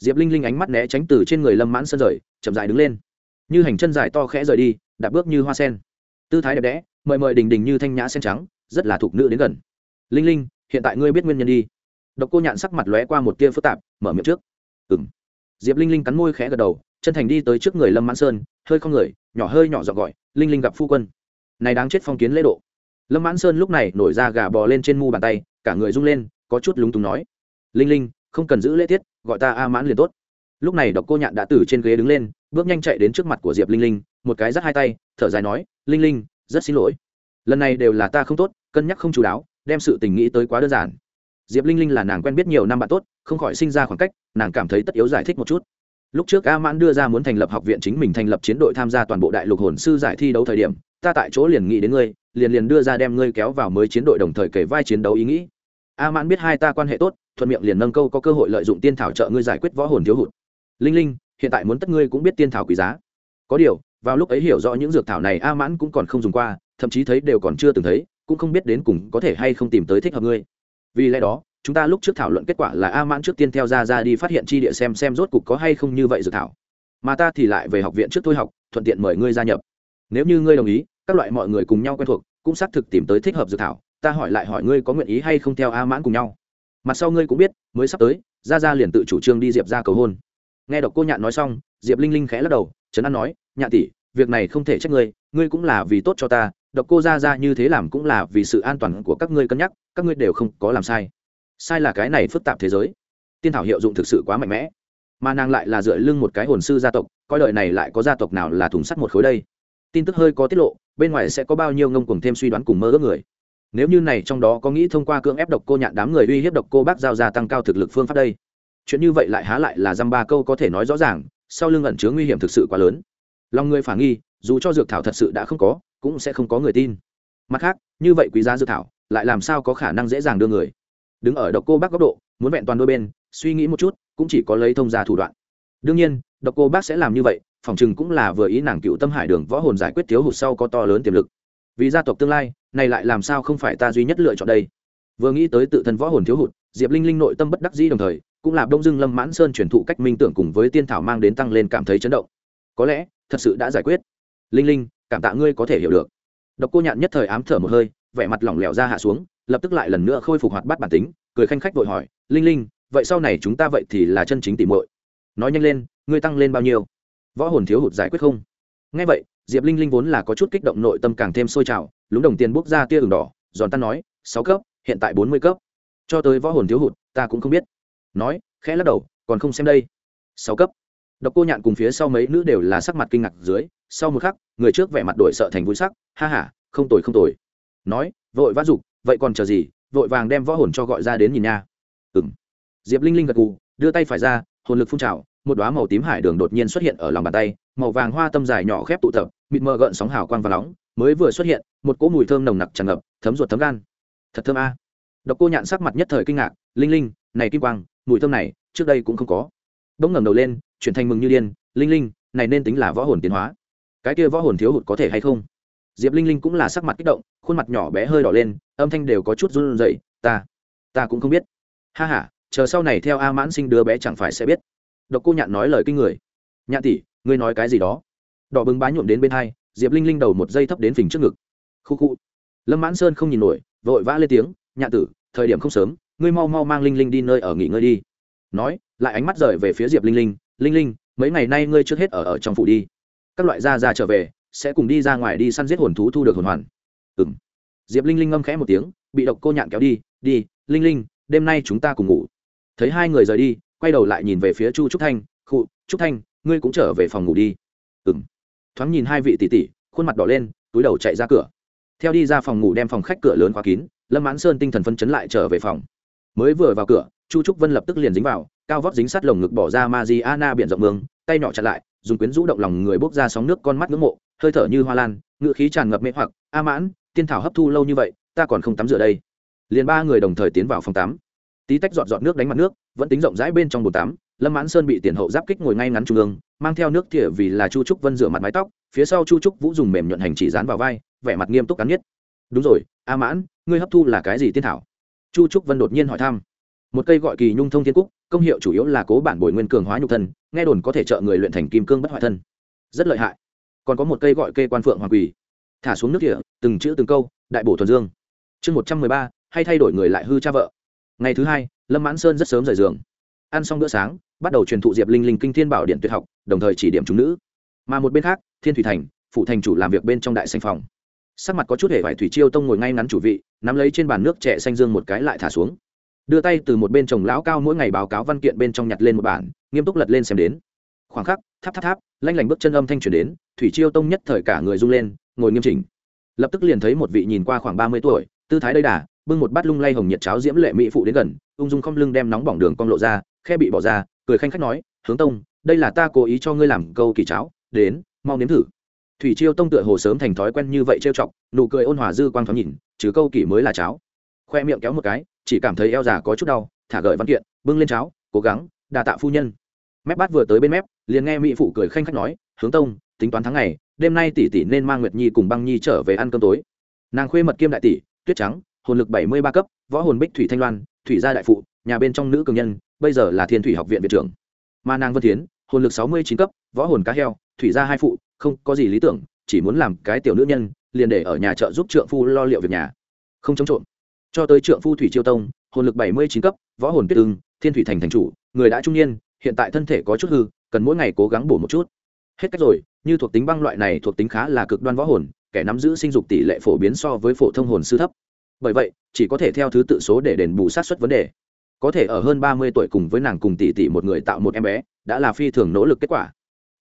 Speaker 1: diệp linh linh ánh mắt né tránh từ trên người lâm mãn sơn rời, chậm dài đứng lên. Như hành chân dài to khẽ rời đi, đạp bước như hoa sen. Tư thái đẹp đẽ, mời mời đình đình như thanh nhã sen trắng, rất là thục nữ đến gần. Linh linh, hiện tại ngươi biết nguyên nhân đi. Độc cô nhạn sắc mặt lóe qua một tia phức tạp, mở miệng trước. Ừ m diệp linh linh cắn môi khẽ gật đầu, chân thành đi tới trước người lâm mãn sơn, hơi không người, nhỏ hơi nhỏ giọng gọi, linh linh gặp phu quân. Này đáng chết phong kiến lễ độ. Lâm mãn sơn lúc này nổi ra gà bò lên trên mu bàn tay, cả người rung lên, có chút lúng túng nói. Linh linh không cần giữ lễ tiết, gọi ta a mãn liền tốt. Lúc này độc cô nhạn đã từ trên ghế đứng lên, bước nhanh chạy đến trước mặt của diệp linh linh, một cái dắt hai tay, thở dài nói, linh linh, rất xin lỗi. Lần này đều là ta không tốt, cân nhắc không chú đáo, đem sự tình nghĩ tới quá đơn giản. Diệp linh linh là nàng quen biết nhiều năm bạn tốt, không khỏi sinh ra khoảng cách, nàng cảm thấy tất yếu giải thích một chút. Lúc trước a mãn đưa ra muốn thành lập học viện chính mình thành lập chiến đội tham gia toàn bộ đại lục hồn sư giải thi đấu thời điểm, ta tại chỗ liền nghĩ đến ngươi, liền liền đưa ra đem ngươi kéo vào mới chiến đội đồng thời kể vai chiến đấu ý nghĩ. A mãn biết hai ta quan hệ tốt thuận miệng liền nâng câu có cơ hội lợi dụng tiên thảo trợ ngươi giải quyết võ hồn thiếu hụt. Linh linh, hiện tại muốn tất ngươi cũng biết tiên thảo quý giá. Có điều, vào lúc ấy hiểu rõ những dược thảo này, a mãn cũng còn không dùng qua, thậm chí thấy đều còn chưa từng thấy, cũng không biết đến cùng có thể hay không tìm tới thích hợp ngươi. Vì lẽ đó, chúng ta lúc trước thảo luận kết quả là a mãn trước tiên theo ra ra đi phát hiện chi địa xem xem rốt cục có hay không như vậy dược thảo. Mà ta thì lại về học viện trước thôi học, thuận tiện mời ngươi gia nhập. Nếu như ngươi đồng ý, các loại mọi người cùng nhau quen thuộc, cũng xác thực tìm tới thích hợp dược thảo. Ta hỏi lại hỏi ngươi có nguyện ý hay không theo a mãn cùng nhau mặt sau ngươi cũng biết, mới sắp tới ra ra liền tự chủ trương đi diệp ra cầu hôn. Nghe độc cô nhạn nói xong, diệp linh linh khẽ lắc đầu, trấn an nói, nhạn tỷ, việc này không thể trách ngươi ngươi cũng là vì tốt cho ta, độc cô ra ra như thế làm cũng là vì sự an toàn của các ngươi cân nhắc, các ngươi đều không có làm sai. Sai là cái này phức tạp thế giới. Tiên thảo hiệu dụng thực sự quá mạnh mẽ. Mà nàng lại là dựa lưng một cái hồn sư gia tộc, coi đợi này lại có gia tộc nào là thùng sắt một khối đây? Tin tức hơi có tiết lộ, bên ngoài sẽ có bao nhiêu ngông cuồng thêm suy đoán cùng mơ ước người nếu như này trong đó có nghĩ thông qua cưỡng ép độc cô nhạn đám người uy hiếp độc cô bác giao gia tăng cao thực lực phương pháp đây? Chuyện như vậy lại há lại là dăm ba câu có thể nói rõ ràng, sau lưng ẩn chứa nguy hiểm thực sự quá lớn. Lòng người phả nghi, dù cho dược thảo thật sự đã không có, cũng sẽ không có người tin. Mặt khác, như vậy quý giá dược thảo, lại làm sao có khả năng dễ dàng đưa người? Đứng ở độc cô bác góc độ, muốn vẹn toàn đôi bên, suy nghĩ một chút, cũng chỉ có lấy thông gia thủ đoạn. Đương nhiên, độc cô bác sẽ làm như vậy, phòng chừng cũng là vừa ý nàng cựu tâm hải đường võ hồn giải quyết thiếu hụt sau có to lớn tiềm lực. Vì gia tộc tương lai này lại làm sao không phải ta duy nhất lựa chọn đây? Vừa nghĩ tới tự thân võ hồn thiếu hụt, diệp linh linh nội tâm bất đắc dĩ đồng thời, cũng là đông dưng lâm mãn sơn truyền thụ cách minh tưởng cùng với tiên thảo mang đến tăng lên cảm thấy chấn động. Có lẽ, thật sự đã giải quyết. Linh linh, cảm tạ ngươi có thể hiểu được. Độc cô nhạn nhất thời ám thở một hơi, vẻ mặt lỏng lẻo ra hạ xuống, lập tức lại lần nữa khôi phục hoạt bát bản tính, cười khanh khách vội hỏi, linh linh, vậy sau này chúng ta vậy thì là chân chính tỉ muội? Nói nhanh lên, ngươi tăng lên bao nhiêu? Võ hồn thiếu hụt giải quyết không? Ngay vậy, diệp linh linh vốn là có chút kích động nội tâm càng thêm sôi trào, lúng đồng tiền bốc ra tia đường đỏ, giòn tan nói, sáu cấp, hiện tại bốn mươi cấp. Cho tới võ hồn thiếu hụt, ta cũng không biết. Nói, khẽ lắc đầu, còn không xem đây. Sáu cấp. Độc cô nhạn cùng phía sau mấy nữ đều là sắc mặt kinh ngạc dưới, sau một khắc, người trước vẻ mặt đổi sợ thành vui sắc, ha ha, không tồi không tồi. Nói, vội vã dục, vậy còn chờ gì, vội vàng đem võ hồn cho gọi ra đến nhìn nha. Ừng diệp linh linh gật gù, đưa tay phải ra, hồn lực phun trào một đoá màu tím hải đường đột nhiên xuất hiện ở lòng bàn tay, màu vàng hoa tâm dài nhỏ khép tụ tập, mịt mờ gợn sóng hào quang và nóng, mới vừa xuất hiện, một cỗ mùi thơm nồng nặc tràn ngập, thấm ruột thấm gan. Thật thơm a. Độc cô nhạn sắc mặt nhất thời kinh ngạc, linh linh, này kim quang, mùi thơm này, trước đây cũng không có. Bỗng ngẩng đầu lên, chuyển thành mừng như điên, linh linh, này nên tính là võ hồn tiến hóa. Cái kia võ hồn thiếu hụt có thể hay không? Diệp linh linh cũng là sắc mặt kích động, khuôn mặt nhỏ bé hơi đỏ lên, âm thanh đều có chút run rẩy, ta ta cũng không biết. Ha ha, chờ sau này theo a mãn sinh đứa bé chẳng phải sẽ biết độc cô nhạn nói lời kinh người. Nhạn tỷ, ngươi nói cái gì đó? Đỏ bừng bá nhuộm đến bên hai, diệp linh linh đầu một dây thấp đến phình trước ngực. Khu khu. Lâm mãn sơn không nhìn nổi, vội vã lên tiếng, nhạn tử, thời điểm không sớm, ngươi mau mau mang linh linh đi nơi ở nghỉ ngơi đi. Nói, lại ánh mắt rời về phía diệp linh linh linh linh, mấy ngày nay ngươi trước hết ở ở trong phủ đi. Các loại gia ra trở về, sẽ cùng đi ra ngoài đi săn giết hồn thú thu được hồn hoàn. Ừ m diệp linh linh ngâm khẽ một tiếng, bị độc cô nhạn kéo đi đi, linh linh, đêm nay chúng ta cùng ngủ. Thấy hai người rời đi quay đầu lại nhìn về phía chu trúc thanh, khụ, trúc thanh, ngươi cũng trở về phòng ngủ đi. Ừng thoáng nhìn hai vị tỷ tỷ, khuôn mặt đỏ lên, túi đầu chạy ra cửa. Theo đi ra phòng ngủ đem phòng khách cửa lớn khóa kín, lâm mãn sơn tinh thần phân chấn lại trở về phòng. Mới vừa vào cửa, chu trúc vân lập tức liền dính vào, cao vóc dính sát lồng ngực bỏ ra ma di ana biển rộng mương tay nhỏ chặn lại, dùng quyến rũ động lòng người bốc ra sóng nước con mắt ngưỡng mộ, hơi thở như hoa lan ngự khí tràn ngập mê hoặc, a mãn, tiên thảo hấp thu lâu như vậy, ta còn không tắm rửa đây. Liền ba người đồng thời tiến vào phòng tắm tí tách giọt giọt nước đánh mặt nước, vẫn tính rộng rãi bên trong bồn tắm, lâm mãn sơn bị tiền hậu giáp kích ngồi ngay ngắn trung ương, mang theo nước thìa vì là chu trúc vân rửa mặt mái tóc, phía sau chu trúc vũ dùng mềm nhuận hành chỉ dán vào vai, vẻ mặt nghiêm túc cắn nhất đúng rồi, a mãn, ngươi hấp thu là cái gì tiên thảo? Chu trúc vân đột nhiên hỏi thăm. Một cây gọi kỳ nhung thông thiên cúc, công hiệu chủ yếu là cố bản bồi nguyên cường hóa nhục thân, nghe đồn có thể trợ người luyện thành kim cương bất hoại thân. Rất lợi hại. Còn có một cây gọi cây quan phượng hoàng quỳ. Thả xuống nước địa từng chữ từng câu, đại bổ thuần dương. Chương một trăm mười ba, hay thay đổi người lại hư cha vợ ngày thứ hai, lâm mãn sơn rất sớm rời giường. Ăn xong bữa sáng, bắt đầu truyền thụ diệp linh linh kinh thiên bảo điện tuyệt học, đồng thời chỉ điểm chúng nữ. Mà một bên khác, thiên thủy thành phụ thành chủ làm việc bên trong đại sành phòng. Sắc mặt có chút hề vải thủy chiêu tông ngồi ngay ngắn chủ vị, nắm lấy trên bàn nước trẻ xanh dương một cái lại thả xuống. Đưa tay từ một bên chồng lão cao mỗi ngày báo cáo văn kiện bên trong nhặt lên một bản, nghiêm túc lật lên xem đến. Khoảng khắc, tháp tháp tháp, lanh lảnh bước chân âm thanh truyền đến, thủy chiêu tông nhất thời cả người rung lên, ngồi nghiêm chỉnh. Lập tức liền thấy một vị nhìn qua khoảng ba mươi tuổi tư thái đầy đà, bưng một bát lung lay hồng nhiệt cháo diễm lệ mỹ phụ đến gần, ung dung không lưng đem nóng bỏng đường cong lộ ra, khe bị bỏ ra, cười khanh khách nói, hướng tông, đây là ta cố ý cho ngươi làm câu kỳ cháo, đến, mau nếm thử. Thủy chiêu tông tựa hồ sớm thành thói quen như vậy trêu chọc, nụ cười ôn hòa dư quang thoáng nhìn chứ câu kỳ mới là cháo. Khoe miệng kéo một cái, chỉ cảm thấy eo già có chút đau, thả gợi văn kiện, bưng lên cháo, cố gắng đà tạ phu nhân. Mép bát vừa tới bên mép, liền nghe mỹ phụ cười khanh khách nói, hướng tông, tính toán tháng ngày, đêm nay tỷ tỷ nên mang nguyệt nhi cùng băng nhi trở về ăn cơm tối. Nàng khuê mật kiêm đại tỷ tuyết trắng, hồn lực bảy mươi ba cấp, võ hồn bích thủy thanh loan, thủy gia đại phụ, nhà bên trong nữ cường nhân, bây giờ là thiên thủy học viện viện trưởng. Mà nàng vân tiến hồn lực sáu mươi chín cấp, võ hồn cá heo, thủy gia hai phụ, không có gì lý tưởng, chỉ muốn làm cái tiểu nữ nhân, liền để ở nhà chợ giúp trượng phu lo liệu việc nhà. Không chống trộm. Cho tới trượng phu thủy chiêu tông, hồn lực bảy mươi chín cấp, võ hồn tuyết ưng, thiên thủy thành thành chủ, người đã trung niên, hiện tại thân thể có chút hư, cần mỗi ngày cố gắng bổ một chút. Hết cách rồi, như thuộc tính băng loại này thuộc tính khá là cực đoan võ hồn kẻ nắm giữ sinh dục tỷ lệ phổ biến so với phổ thông hồn sư thấp. Bởi vậy, chỉ có thể theo thứ tự số để đền bù sát xuất vấn đề. Có thể ở hơn ba mươi tuổi cùng với nàng cùng tỷ tỷ một người tạo một em bé, đã là phi thường nỗ lực kết quả.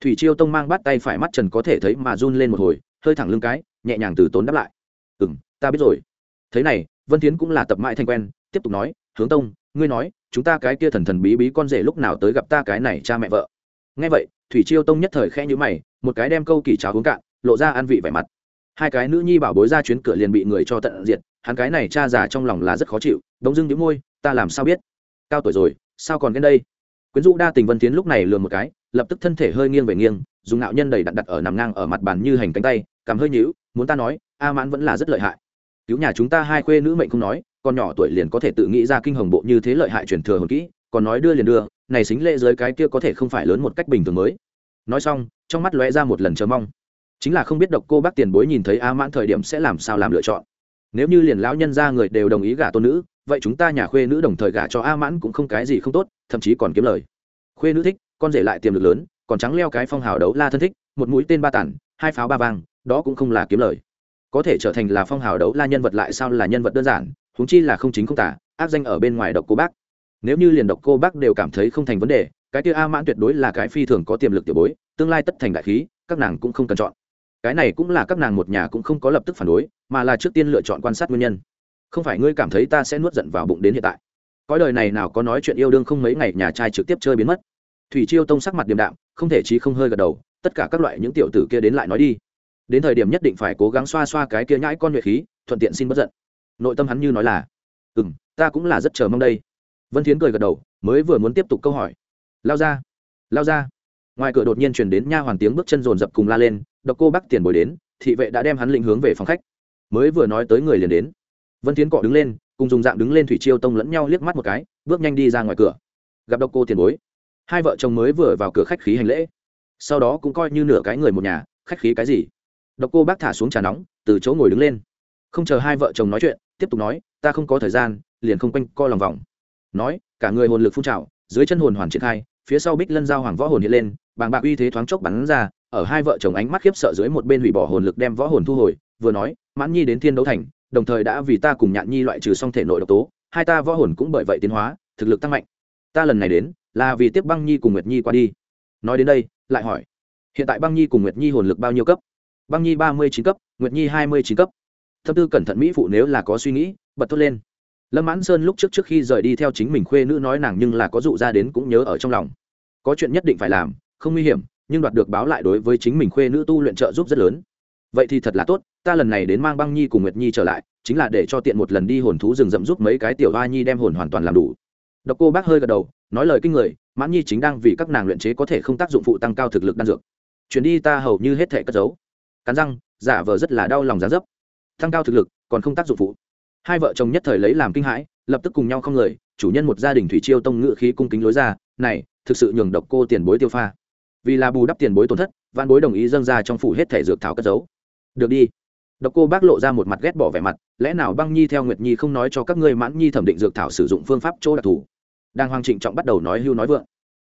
Speaker 1: Thủy chiêu tông mang bắt tay phải mắt trần có thể thấy mà run lên một hồi, hơi thẳng lưng cái, nhẹ nhàng từ tốn đáp lại. Ừ m ta biết rồi. Thế này, vân tiến cũng là tập mãi thành quen, tiếp tục nói, hướng tông, ngươi nói, chúng ta cái kia thần thần bí bí con rể lúc nào tới gặp ta cái này cha mẹ vợ? Nghe vậy, thủy chiêu tông nhất thời khẽ nhữ mày, một cái đem câu kỳ cháo uống cạn, lộ ra ăn vị vẻ mặt hai cái nữ nhi bảo bối ra chuyến cửa liền bị người cho tận diệt, hắn cái này cha già trong lòng là rất khó chịu đống dưng đĩu môi, ta làm sao biết? Cao tuổi rồi, sao còn đến đây? Quyến rũ đa tình vân tiến lúc này lừa một cái, lập tức thân thể hơi nghiêng về nghiêng, dùng nạo nhân đầy đặt đặt ở nằm ngang ở mặt bàn như hành cánh tay cằm hơi nhíu, muốn ta nói, a mãn vẫn là rất lợi hại. Cứu nhà chúng ta hai khuê nữ mệnh không nói, con nhỏ tuổi liền có thể tự nghĩ ra kinh hồng bộ như thế lợi hại truyền thừa hồn kỹ, còn nói đưa liền đưa, này xính lệ dưới cái kia có thể không phải lớn một cách bình thường mới. Nói xong, trong mắt lóe ra một lần chờ mong chính là không biết độc cô bác tiền bối nhìn thấy a mãn thời điểm sẽ làm sao làm lựa chọn. Nếu như liền lão nhân ra người đều đồng ý gả tôn nữ, vậy chúng ta nhà khuê nữ đồng thời gả cho a mãn cũng không cái gì không tốt, thậm chí còn kiếm lời. Khuê nữ thích, con rể lại tiềm lực lớn, còn trắng leo cái phong hào đấu la thân thích, một mũi tên ba tản, hai pháo ba vang, đó cũng không là kiếm lời. Có thể trở thành là phong hào đấu la nhân vật lại sao là nhân vật đơn giản húng chi là không chính không tả ác danh ở bên ngoài độc cô bác. Nếu như liền độc cô bác đều cảm thấy không thành vấn đề, cái kia a mãn tuyệt đối là cái phi thường có tiềm lực tiểu bối, tương lai tất thành đại khí, các nàng cũng không cần chọn cái này cũng là các nàng một nhà cũng không có lập tức phản đối, mà là trước tiên lựa chọn quan sát nguyên nhân. Không phải ngươi cảm thấy ta sẽ nuốt giận vào bụng đến hiện tại? Cõi đời này nào có nói chuyện yêu đương không mấy ngày nhà trai trực tiếp chơi biến mất? Thủy chiêu tông sắc mặt điềm đạm, không thể chí không hơi gật đầu, tất cả các loại những tiểu tử kia đến lại nói đi. Đến thời điểm nhất định phải cố gắng xoa xoa cái kia nhãi con nhuệ khí, thuận tiện xin bất giận. Nội tâm hắn như nói là ừ m ta cũng là rất chờ mong đây. Vân thiến cười gật đầu, mới vừa muốn tiếp tục câu hỏi. Lao ra lao ra. Ngoài cửa đột nhiên chuyển đến nha hoàn tiếng bước chân rồn rập cùng la lên độc cô bắc tiền bồi đến, thị vệ đã đem hắn lĩnh hướng về phòng khách. Mới vừa nói tới người liền đến. Vân tiến cọ đứng lên, cùng dùng dạng đứng lên thủy chiêu tông lẫn nhau liếc mắt một cái, bước nhanh đi ra ngoài cửa. Gặp độc cô tiền bối. Hai vợ chồng mới vừa vào cửa khách khí hành lễ. Sau đó cũng coi như nửa cái người một nhà, khách khí cái gì? Độc cô bác thả xuống trà nóng, từ chỗ ngồi đứng lên. Không chờ hai vợ chồng nói chuyện, tiếp tục nói, ta không có thời gian, liền không quanh co lòng vòng. Nói, cả người hồn lực phun trào, dưới chân hồn hoàn triển khai, phía sau bích lân giao hoàng võ hồn hiện lên, bàng bạc uy thế thoáng chốc bắn ra ở hai vợ chồng ánh mắt khiếp sợ dưới một bên hủy bỏ hồn lực đem võ hồn thu hồi, vừa nói, mãn nhi đến thiên đấu thành, đồng thời đã vì ta cùng nhạn nhi loại trừ xong thể nội độc tố, hai ta võ hồn cũng bởi vậy tiến hóa, thực lực tăng mạnh. Ta lần này đến, là vì tiếp băng nhi cùng nguyệt nhi qua đi. Nói đến đây, lại hỏi, hiện tại băng nhi cùng nguyệt nhi hồn lực bao nhiêu cấp? Băng nhi ba mươi chín cấp, nguyệt nhi hai mươi chín cấp. Thâm tư cẩn thận mỹ phụ nếu là có suy nghĩ, bật thốt lên. Lâm mãn sơn lúc trước trước khi rời đi theo chính mình khuê nữ nói nàng nhưng là có dụ ra đến cũng nhớ ở trong lòng. Có chuyện nhất định phải làm, không nguy hiểm nhưng đoạt được báo lại đối với chính mình khuê nữ tu luyện trợ giúp rất lớn. Vậy thì thật là tốt, ta lần này đến mang băng nhi cùng nguyệt nhi trở lại, chính là để cho tiện một lần đi hồn thú rừng rậm giúp mấy cái tiểu hoa nhi đem hồn hoàn toàn làm đủ. Độc cô bác hơi gật đầu, nói lời kinh người, mãn nhi chính đang vì các nàng luyện chế có thể không tác dụng phụ tăng cao thực lực đan dược. Chuyến đi ta hầu như hết thể cất giấu. Cắn răng, giả vờ rất là đau lòng giá dấp. Tăng cao thực lực, còn không tác dụng phụ. Hai vợ chồng nhất thời lấy làm kinh hãi, lập tức cùng nhau không lời chủ nhân một gia đình thủy chiêu tông ngự khí cung kính lối ra, này, thực sự nhường độc cô tiền bối tiêu pha vì là bù đắp tiền bối tổn thất văn bối đồng ý dâng ra trong phủ hết thể dược thảo cất giấu. Được đi. Độc cô bác lộ ra một mặt ghét bỏ vẻ mặt, lẽ nào băng nhi theo nguyệt nhi không nói cho các ngươi mãn nhi thẩm định dược thảo sử dụng phương pháp chỗ đặc thù? Đang hoàng trịnh trọng bắt đầu nói hưu nói vượng.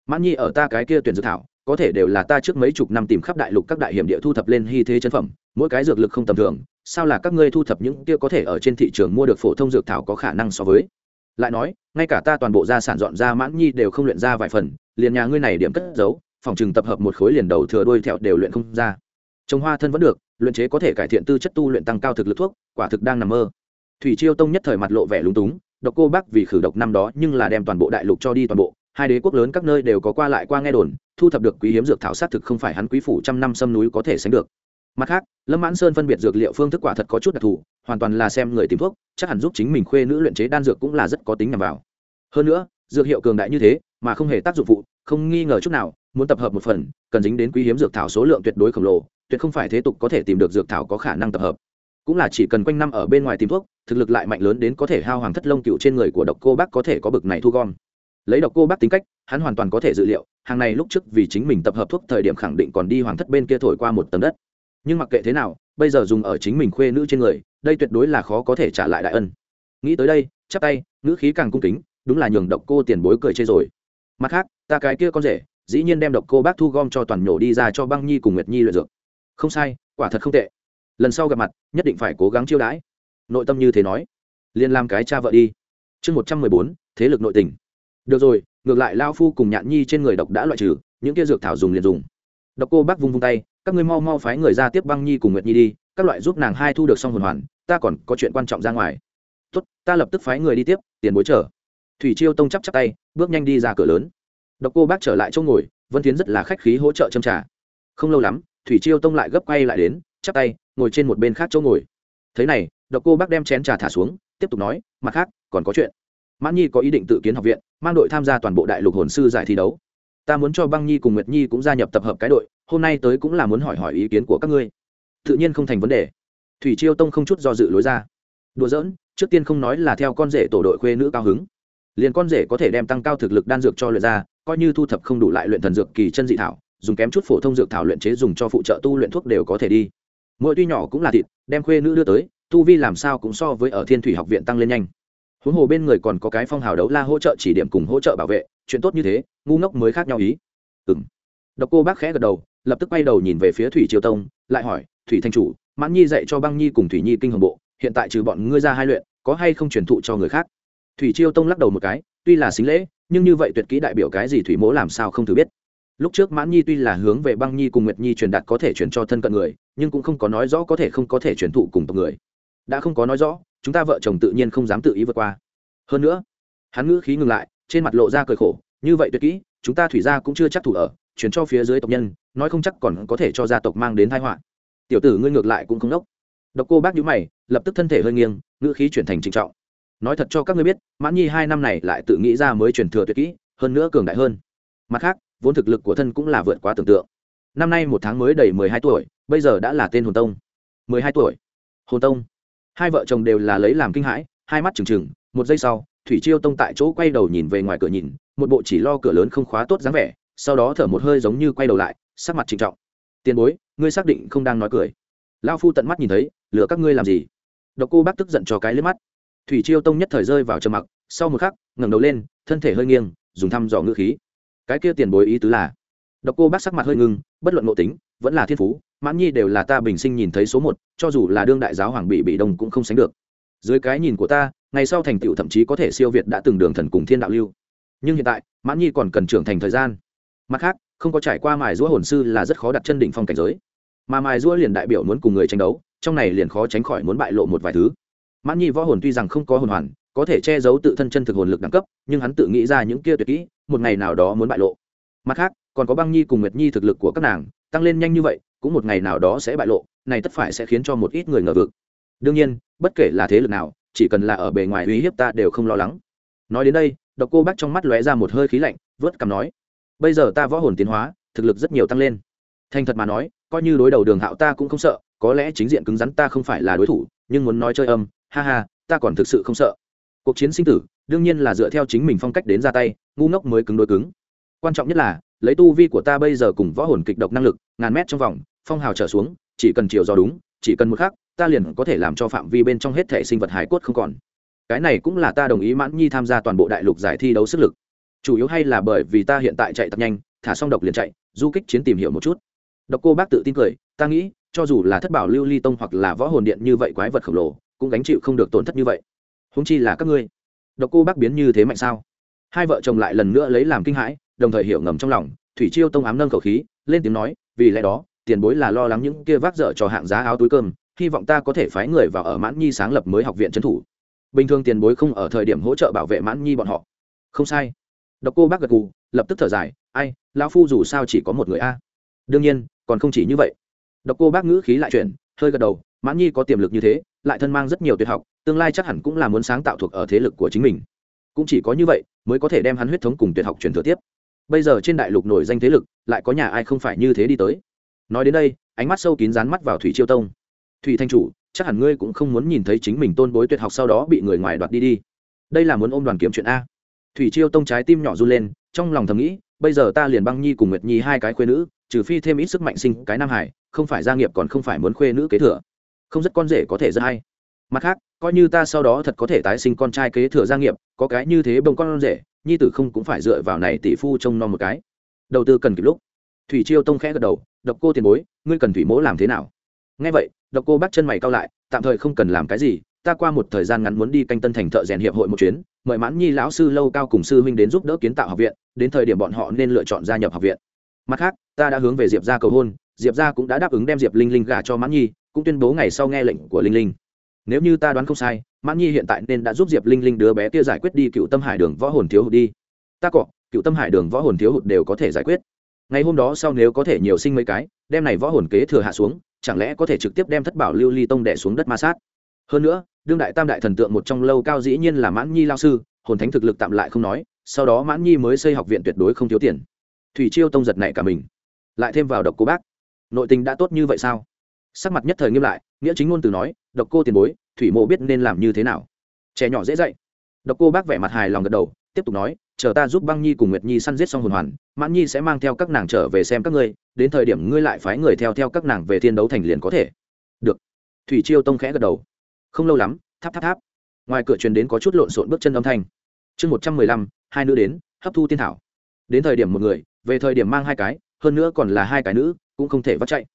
Speaker 1: Mãn nhi ở ta cái kia tuyển dược thảo, có thể đều là ta trước mấy chục năm tìm khắp đại lục các đại hiểm địa thu thập lên hy thế chân phẩm, mỗi cái dược lực không tầm thường, sao là các ngươi thu thập những kia có thể ở trên thị trường mua được phổ thông dược thảo có khả năng so với? Lại nói, ngay cả ta toàn bộ gia sản dọn ra mãn nhi đều không luyện ra vài phần, liền nhà ngươi này điểm cất giấu phòng trường tập hợp một khối liền đầu thừa đôi thẹo đều luyện không ra. Trồng hoa thân vẫn được, luyện chế có thể cải thiện tư chất tu luyện tăng cao thực lực thuốc, quả thực đang nằm mơ. Thủy chiêu tông nhất thời mặt lộ vẻ lúng túng, độc cô bác vì khử độc năm đó nhưng là đem toàn bộ đại lục cho đi toàn bộ, hai đế quốc lớn các nơi đều có qua lại qua nghe đồn, thu thập được quý hiếm dược thảo sát thực không phải hắn quý phủ trăm năm sâm núi có thể sánh được. Mặt khác, lâm mãn sơn phân biệt dược liệu phương thức quả thật có chút đặc thù, hoàn toàn là xem người tìm thuốc, chắc hẳn giúp chính mình khuê nữ luyện chế đan dược cũng là rất có tính nhằm vào. Hơn nữa, dược hiệu cường đại như thế mà không hề tác dụng phụ, không nghi ngờ chút nào, muốn tập hợp một phần, cần dính đến quý hiếm dược thảo số lượng tuyệt đối khổng lồ, tuyệt không phải thế tục có thể tìm được dược thảo có khả năng tập hợp. Cũng là chỉ cần quanh năm ở bên ngoài tìm thuốc, thực lực lại mạnh lớn đến có thể hao hoàng thất lông cựu trên người của độc cô bác có thể có bực này thu gom. Lấy độc cô bác tính cách, hắn hoàn toàn có thể dự liệu, hàng này lúc trước vì chính mình tập hợp thuốc thời điểm khẳng định còn đi hoàng thất bên kia thổi qua một tầng đất. Nhưng mặc kệ thế nào, bây giờ dùng ở chính mình khuê nữ trên người, đây tuyệt đối là khó có thể trả lại đại ân. Nghĩ tới đây, chắp tay nữ khí càng cung kính, đúng là nhường độc cô tiền bối cười chê rồi mặt khác, ta cái kia con rể, dĩ nhiên đem độc cô bác thu gom cho toàn nhổ đi ra cho băng nhi cùng nguyệt nhi luyện dược. Không sai, quả thật không tệ. Lần sau gặp mặt, nhất định phải cố gắng chiêu đãi. Nội tâm như thế nói. Liền làm cái cha vợ đi. Chương một trăm mười bốn, thế lực nội tình. Được rồi, ngược lại lao phu cùng nhạn nhi trên người độc đã loại trừ, những kia dược thảo dùng liền dùng. Độc cô bác vung vung tay, các ngươi mau mau phái người ra tiếp băng nhi cùng nguyệt nhi đi, các loại giúp nàng hai thu được xong hồn hoàn, ta còn có chuyện quan trọng ra ngoài. Tốt, ta lập tức phái người đi tiếp, tiền bối chờ thủy chiêu tông chắp chắp tay, bước nhanh đi ra cửa lớn. Độc cô bác trở lại chỗ ngồi, vân tiến rất là khách khí hỗ trợ châm trả không lâu lắm, thủy chiêu tông lại gấp quay lại đến, chắp tay, ngồi trên một bên khác chỗ ngồi. Thế này, độc cô bác đem chén trà thả xuống, tiếp tục nói, mặt khác, còn có chuyện. Mãn nhi có ý định tự kiến học viện, mang đội tham gia toàn bộ đại lục hồn sư giải thi đấu. Ta muốn cho băng nhi cùng nguyệt nhi cũng gia nhập tập hợp cái đội, hôm nay tới cũng là muốn hỏi hỏi ý kiến của các ngươi. Tự nhiên không thành vấn đề. Thủy chiêu tông không chút do dự lối ra. Đùa giỡn, trước tiên không nói là theo con rể tổ đội khuê nữ cao hứng liền con rể có thể đem tăng cao thực lực đan dược cho luyện ra, coi như thu thập không đủ lại luyện thần dược kỳ chân dị thảo, dùng kém chút phổ thông dược thảo luyện chế dùng cho phụ trợ tu luyện thuốc đều có thể đi. Mỗi tuy nhỏ cũng là thịt, đem khuê nữ đưa tới, tu vi làm sao cũng so với ở thiên thủy học viện tăng lên nhanh. Huống hồ bên người còn có cái phong hào đấu la hỗ trợ chỉ điểm cùng hỗ trợ bảo vệ, chuyện tốt như thế, ngu ngốc mới khác nhau ý. Ừng độc cô bác khẽ gật đầu, lập tức quay đầu nhìn về phía thủy triều tông, lại hỏi, thủy thanh chủ, mãn nhi dạy cho băng nhi cùng thủy nhi kinh hồng bộ, hiện tại trừ bọn ngươi ra hai luyện, có hay không truyền thụ cho người khác? Thủy chiêu tông lắc đầu một cái, tuy là xính lễ, nhưng như vậy tuyệt kỹ đại biểu cái gì thủy mỗ làm sao không thử biết. Lúc trước mãn nhi tuy là hướng về băng nhi cùng nguyệt nhi truyền đạt có thể truyền cho thân cận người, nhưng cũng không có nói rõ có thể không có thể truyền thụ cùng tộc người. Đã không có nói rõ, chúng ta vợ chồng tự nhiên không dám tự ý vượt qua. Hơn nữa, hắn ngữ khí ngừng lại, trên mặt lộ ra cười khổ, như vậy tuyệt kỹ, chúng ta thủy gia cũng chưa chắc thủ ở, chuyển cho phía dưới tộc nhân, nói không chắc còn có thể cho gia tộc mang đến thái họa. Tiểu tử ngươi ngược lại cũng không đốc. Độc cô bác nhíu mày, lập tức thân thể hơi nghiêng, ngữ khí chuyển thành trịnh trọng nói thật cho các ngươi biết, mãn nhi hai năm này lại tự nghĩ ra mới truyền thừa tuyệt kỹ, hơn nữa cường đại hơn. Mặt khác, vốn thực lực của thân cũng là vượt quá tưởng tượng. Năm nay một tháng mới đầy mười hai tuổi, bây giờ đã là tên hồn tông. mười hai tuổi. Hồn tông. Hai vợ chồng đều là lấy làm kinh hãi, hai mắt trừng trừng, một giây sau, thủy chiêu tông tại chỗ quay đầu nhìn về ngoài cửa nhìn, một bộ chỉ lo cửa lớn không khóa tốt dáng vẻ, sau đó thở một hơi giống như quay đầu lại, sắc mặt trịnh trọng. Tiền bối, ngươi xác định không đang nói cười. Lao phu tận mắt nhìn thấy, lừa các ngươi làm gì? Độc cô bác tức giận cho cái lên mắt thủy chiêu tông nhất thời rơi vào trầm mặc, sau một khắc, ngẩng đầu lên, thân thể hơi nghiêng, dùng thăm dò ngữ khí. Cái kia tiền bối ý tứ là, độc cô bác sắc mặt hơi ngưng, bất luận ngộ tính, vẫn là thiên phú, mãn nhi đều là ta bình sinh nhìn thấy số một, cho dù là đương đại giáo hoàng bị bị đông cũng không sánh được. Dưới cái nhìn của ta, ngày sau thành tựu thậm chí có thể siêu việt đã từng đường thần cùng thiên đạo lưu. Nhưng hiện tại, mãn nhi còn cần trưởng thành thời gian. Mặt khác, không có trải qua mài giũa hồn sư là rất khó đặt chân đỉnh phong cảnh giới. Mà mài giũa liền đại biểu muốn cùng người tranh đấu, trong này liền khó tránh khỏi muốn bại lộ một vài thứ mãn nhi võ hồn tuy rằng không có hồn hoàn, có thể che giấu tự thân chân thực hồn lực đẳng cấp, nhưng hắn tự nghĩ ra những kia tuyệt kỹ, một ngày nào đó muốn bại lộ. Mặt khác, còn có băng nhi cùng nguyệt nhi thực lực của các nàng, tăng lên nhanh như vậy, cũng một ngày nào đó sẽ bại lộ, này tất phải sẽ khiến cho một ít người ngờ vực. Đương nhiên, bất kể là thế lực nào, chỉ cần là ở bề ngoài uy hiếp ta đều không lo lắng. Nói đến đây, độc cô bác trong mắt lóe ra một hơi khí lạnh, vớt cằm nói, bây giờ ta võ hồn tiến hóa, thực lực rất nhiều tăng lên. Thành thật mà nói, coi như đối đầu đường hạo ta cũng không sợ, có lẽ chính diện cứng rắn ta không phải là đối thủ, nhưng muốn nói chơi âm ha ha, ta còn thực sự không sợ. Cuộc chiến sinh tử, đương nhiên là dựa theo chính mình phong cách đến ra tay, ngu ngốc mới cứng đối cứng. Quan trọng nhất là, lấy tu vi của ta bây giờ cùng võ hồn kịch độc năng lực, ngàn mét trong vòng, phong hào trở xuống, chỉ cần chiều do đúng, chỉ cần một khắc, ta liền có thể làm cho phạm vi bên trong hết thể sinh vật hải cốt không còn. Cái này cũng là ta đồng ý mãn nhi tham gia toàn bộ đại lục giải thi đấu sức lực. Chủ yếu hay là bởi vì ta hiện tại chạy thật nhanh, thả xong độc liền chạy, du kích chiến tìm hiểu một chút. Độc cô bác tự tin cười, ta nghĩ, cho dù là thất bảo lưu ly tông hoặc là võ hồn điện như vậy quái vật khổng lồ cũng gánh chịu không được tổn thất như vậy. Húng chi là các ngươi. Độc cô bác biến như thế mạnh sao? Hai vợ chồng lại lần nữa lấy làm kinh hãi, đồng thời hiểu ngầm trong lòng, thủy chiêu tông ám nâng khẩu khí, lên tiếng nói, vì lẽ đó, tiền bối là lo lắng những kia vác dở cho hạng giá áo túi cơm, hy vọng ta có thể phái người vào ở mãn nhi sáng lập mới học viện trấn thủ. Bình thường tiền bối không ở thời điểm hỗ trợ bảo vệ mãn nhi bọn họ. Không sai. Độc cô bác gật cù lập tức thở dài, ai, lão phu dù sao chỉ có một người a. Đương nhiên, còn không chỉ như vậy. Độc cô bác ngữ khí lại chuyển, hơi gật đầu, mãn nhi có tiềm lực như thế lại thân mang rất nhiều tuyệt học, tương lai chắc hẳn cũng là muốn sáng tạo thuộc ở thế lực của chính mình. Cũng chỉ có như vậy mới có thể đem hắn huyết thống cùng tuyệt học truyền thừa tiếp. Bây giờ trên đại lục nổi danh thế lực, lại có nhà ai không phải như thế đi tới? Nói đến đây, ánh mắt sâu kín dán mắt vào thủy chiêu tông. Thủy thanh chủ, chắc hẳn ngươi cũng không muốn nhìn thấy chính mình tôn bối tuyệt học sau đó bị người ngoài đoạt đi đi. Đây là muốn ôm đoàn kiếm chuyện a. Thủy chiêu tông trái tim nhỏ run lên, trong lòng thầm nghĩ, bây giờ ta liền băng nhi cùng nguyệt nhi hai cái khuê nữ, trừ phi thêm ít sức mạnh sinh cái nam hải, không phải gia nghiệp còn không phải muốn khuê nữ kế thừa không rất con rể có thể rất hay. Mặt khác, coi như ta sau đó thật có thể tái sinh con trai kế thừa gia nghiệp, có cái như thế bông con rể, nhi tử không cũng phải dựa vào này tỷ phu trông nom một cái. Đầu tư cần kịp lúc. Thủy chiêu tông khẽ gật đầu, độc cô tiền bối, ngươi cần thủy mỗ làm thế nào? Nghe vậy, độc cô bắt chân mày cao lại, tạm thời không cần làm cái gì, ta qua một thời gian ngắn muốn đi canh tân thành thợ rèn hiệp hội một chuyến, mời mãn nhi lão sư lâu cao cùng sư huynh đến giúp đỡ kiến tạo học viện, đến thời điểm bọn họ nên lựa chọn gia nhập học viện. Mặt khác, ta đã hướng về diệp ra cầu hôn, diệp ra cũng đã đáp ứng đem diệp linh linh gả cho mãn nhi cũng tuyên bố ngày sau nghe lệnh của linh linh. Nếu như ta đoán không sai, mãn nhi hiện tại nên đã giúp diệp linh linh đứa bé kia giải quyết đi cựu tâm hải đường võ hồn thiếu hụt đi. Ta cọ, cựu tâm hải đường võ hồn thiếu hụt đều có thể giải quyết. Ngày hôm đó sau nếu có thể nhiều sinh mấy cái, đem này võ hồn kế thừa hạ xuống, chẳng lẽ có thể trực tiếp đem thất bảo lưu ly tông đẻ xuống đất ma sát? Hơn nữa, đương đại tam đại thần tượng một trong lâu cao dĩ nhiên là mãn nhi lao sư, hồn thánh thực lực tạm lại không nói, sau đó mãn nhi mới xây học viện tuyệt đối không thiếu tiền. Thủy chiêu tông giật này cả mình. Lại thêm vào độc cô bác. Nội tình đã tốt như vậy sao? Sắc mặt nhất thời nghiêm lại, nghĩa chính ngôn từ nói, độc cô tiền bối, thủy mộ biết nên làm như thế nào? Trẻ nhỏ dễ dạy. Độc cô bác vẻ mặt hài lòng gật đầu, tiếp tục nói, chờ ta giúp băng nhi cùng nguyệt nhi săn giết xong hồn hoàn, mãn nhi sẽ mang theo các nàng trở về xem các ngươi, đến thời điểm ngươi lại phái người theo theo các nàng về thiên đấu thành liền có thể. Được. Thủy chiêu tông khẽ gật đầu. Không lâu lắm, tháp tháp tháp. Ngoài cửa truyền đến có chút lộn xộn bước chân âm thanh. Chương một trăm mười lăm, hai nữ đến, hấp thu tiên thảo. Đến thời điểm một người, về thời điểm mang hai cái, hơn nữa còn là hai cái nữ, cũng không thể vắt chạy.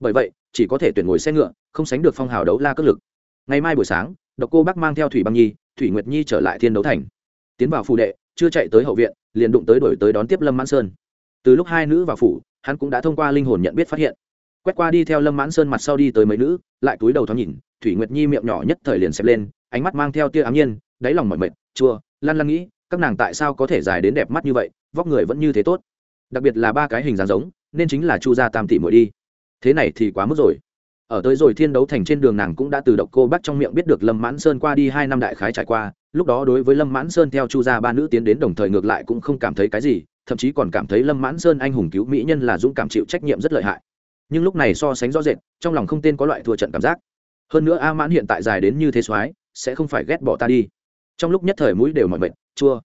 Speaker 1: Bởi vậy chỉ có thể tuyển ngồi xe ngựa, không sánh được phong hào đấu la cất lực. Ngày mai buổi sáng, độc cô bác mang theo thủy băng nhi, thủy nguyệt nhi trở lại thiên đấu thành. Tiến vào phụ đệ, chưa chạy tới hậu viện, liền đụng tới đổi tới đón tiếp lâm mãn sơn. Từ lúc hai nữ vào phủ, hắn cũng đã thông qua linh hồn nhận biết phát hiện. Quét qua đi theo lâm mãn sơn mặt sau đi tới mấy nữ, lại túi đầu thoáng nhìn, thủy nguyệt nhi miệng nhỏ nhất thời liền xẹp lên, ánh mắt mang theo tia ám nhiên, đáy lòng mỏi mệt, chua, lăn lăn nghĩ, các nàng tại sao có thể dài đến đẹp mắt như vậy, vóc người vẫn như thế tốt. Đặc biệt là ba cái hình dáng giống, nên chính là chu gia tam tỷ muội đi thế này thì quá mức rồi. Ở tới rồi thiên đấu thành trên đường nàng cũng đã từ độc cô bắt trong miệng biết được lâm mãn sơn qua đi hai năm đại khái trải qua, lúc đó đối với lâm mãn sơn theo chu gia ba nữ tiến đến đồng thời ngược lại cũng không cảm thấy cái gì, thậm chí còn cảm thấy lâm mãn sơn anh hùng cứu mỹ nhân là dũng cảm chịu trách nhiệm rất lợi hại. Nhưng lúc này so sánh rõ rệt, trong lòng không tên có loại thua trận cảm giác. Hơn nữa a mãn hiện tại dài đến như thế soái, sẽ không phải ghét bỏ ta đi. Trong lúc nhất thời mũi đều mọi mệt, chua.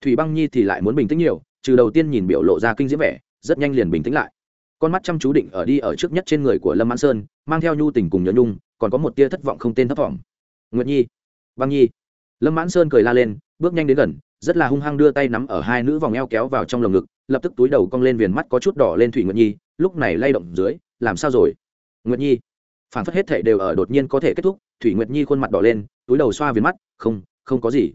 Speaker 1: Thủy băng nhi thì lại muốn bình tĩnh nhiều, trừ đầu tiên nhìn biểu lộ ra kinh diễm vẻ, rất nhanh liền bình tĩnh lại con mắt chăm chú định ở đi ở trước nhất trên người của lâm mãn sơn, mang theo nhu tình cùng nhớ nhung, còn có một tia thất vọng không tên thất vọng. Nguyệt nhi, băng nhi. Lâm mãn sơn cười la lên, bước nhanh đến gần, rất là hung hăng đưa tay nắm ở hai nữ vòng eo kéo vào trong lồng ngực, lập tức túi đầu cong lên viền mắt có chút đỏ lên thủy nguyệt nhi, lúc này lay động dưới, làm sao rồi? Nguyệt nhi, phản phất hết thệ đều ở đột nhiên có thể kết thúc, thủy nguyệt nhi khuôn mặt đỏ lên, túi đầu xoa viền mắt, không không có gì.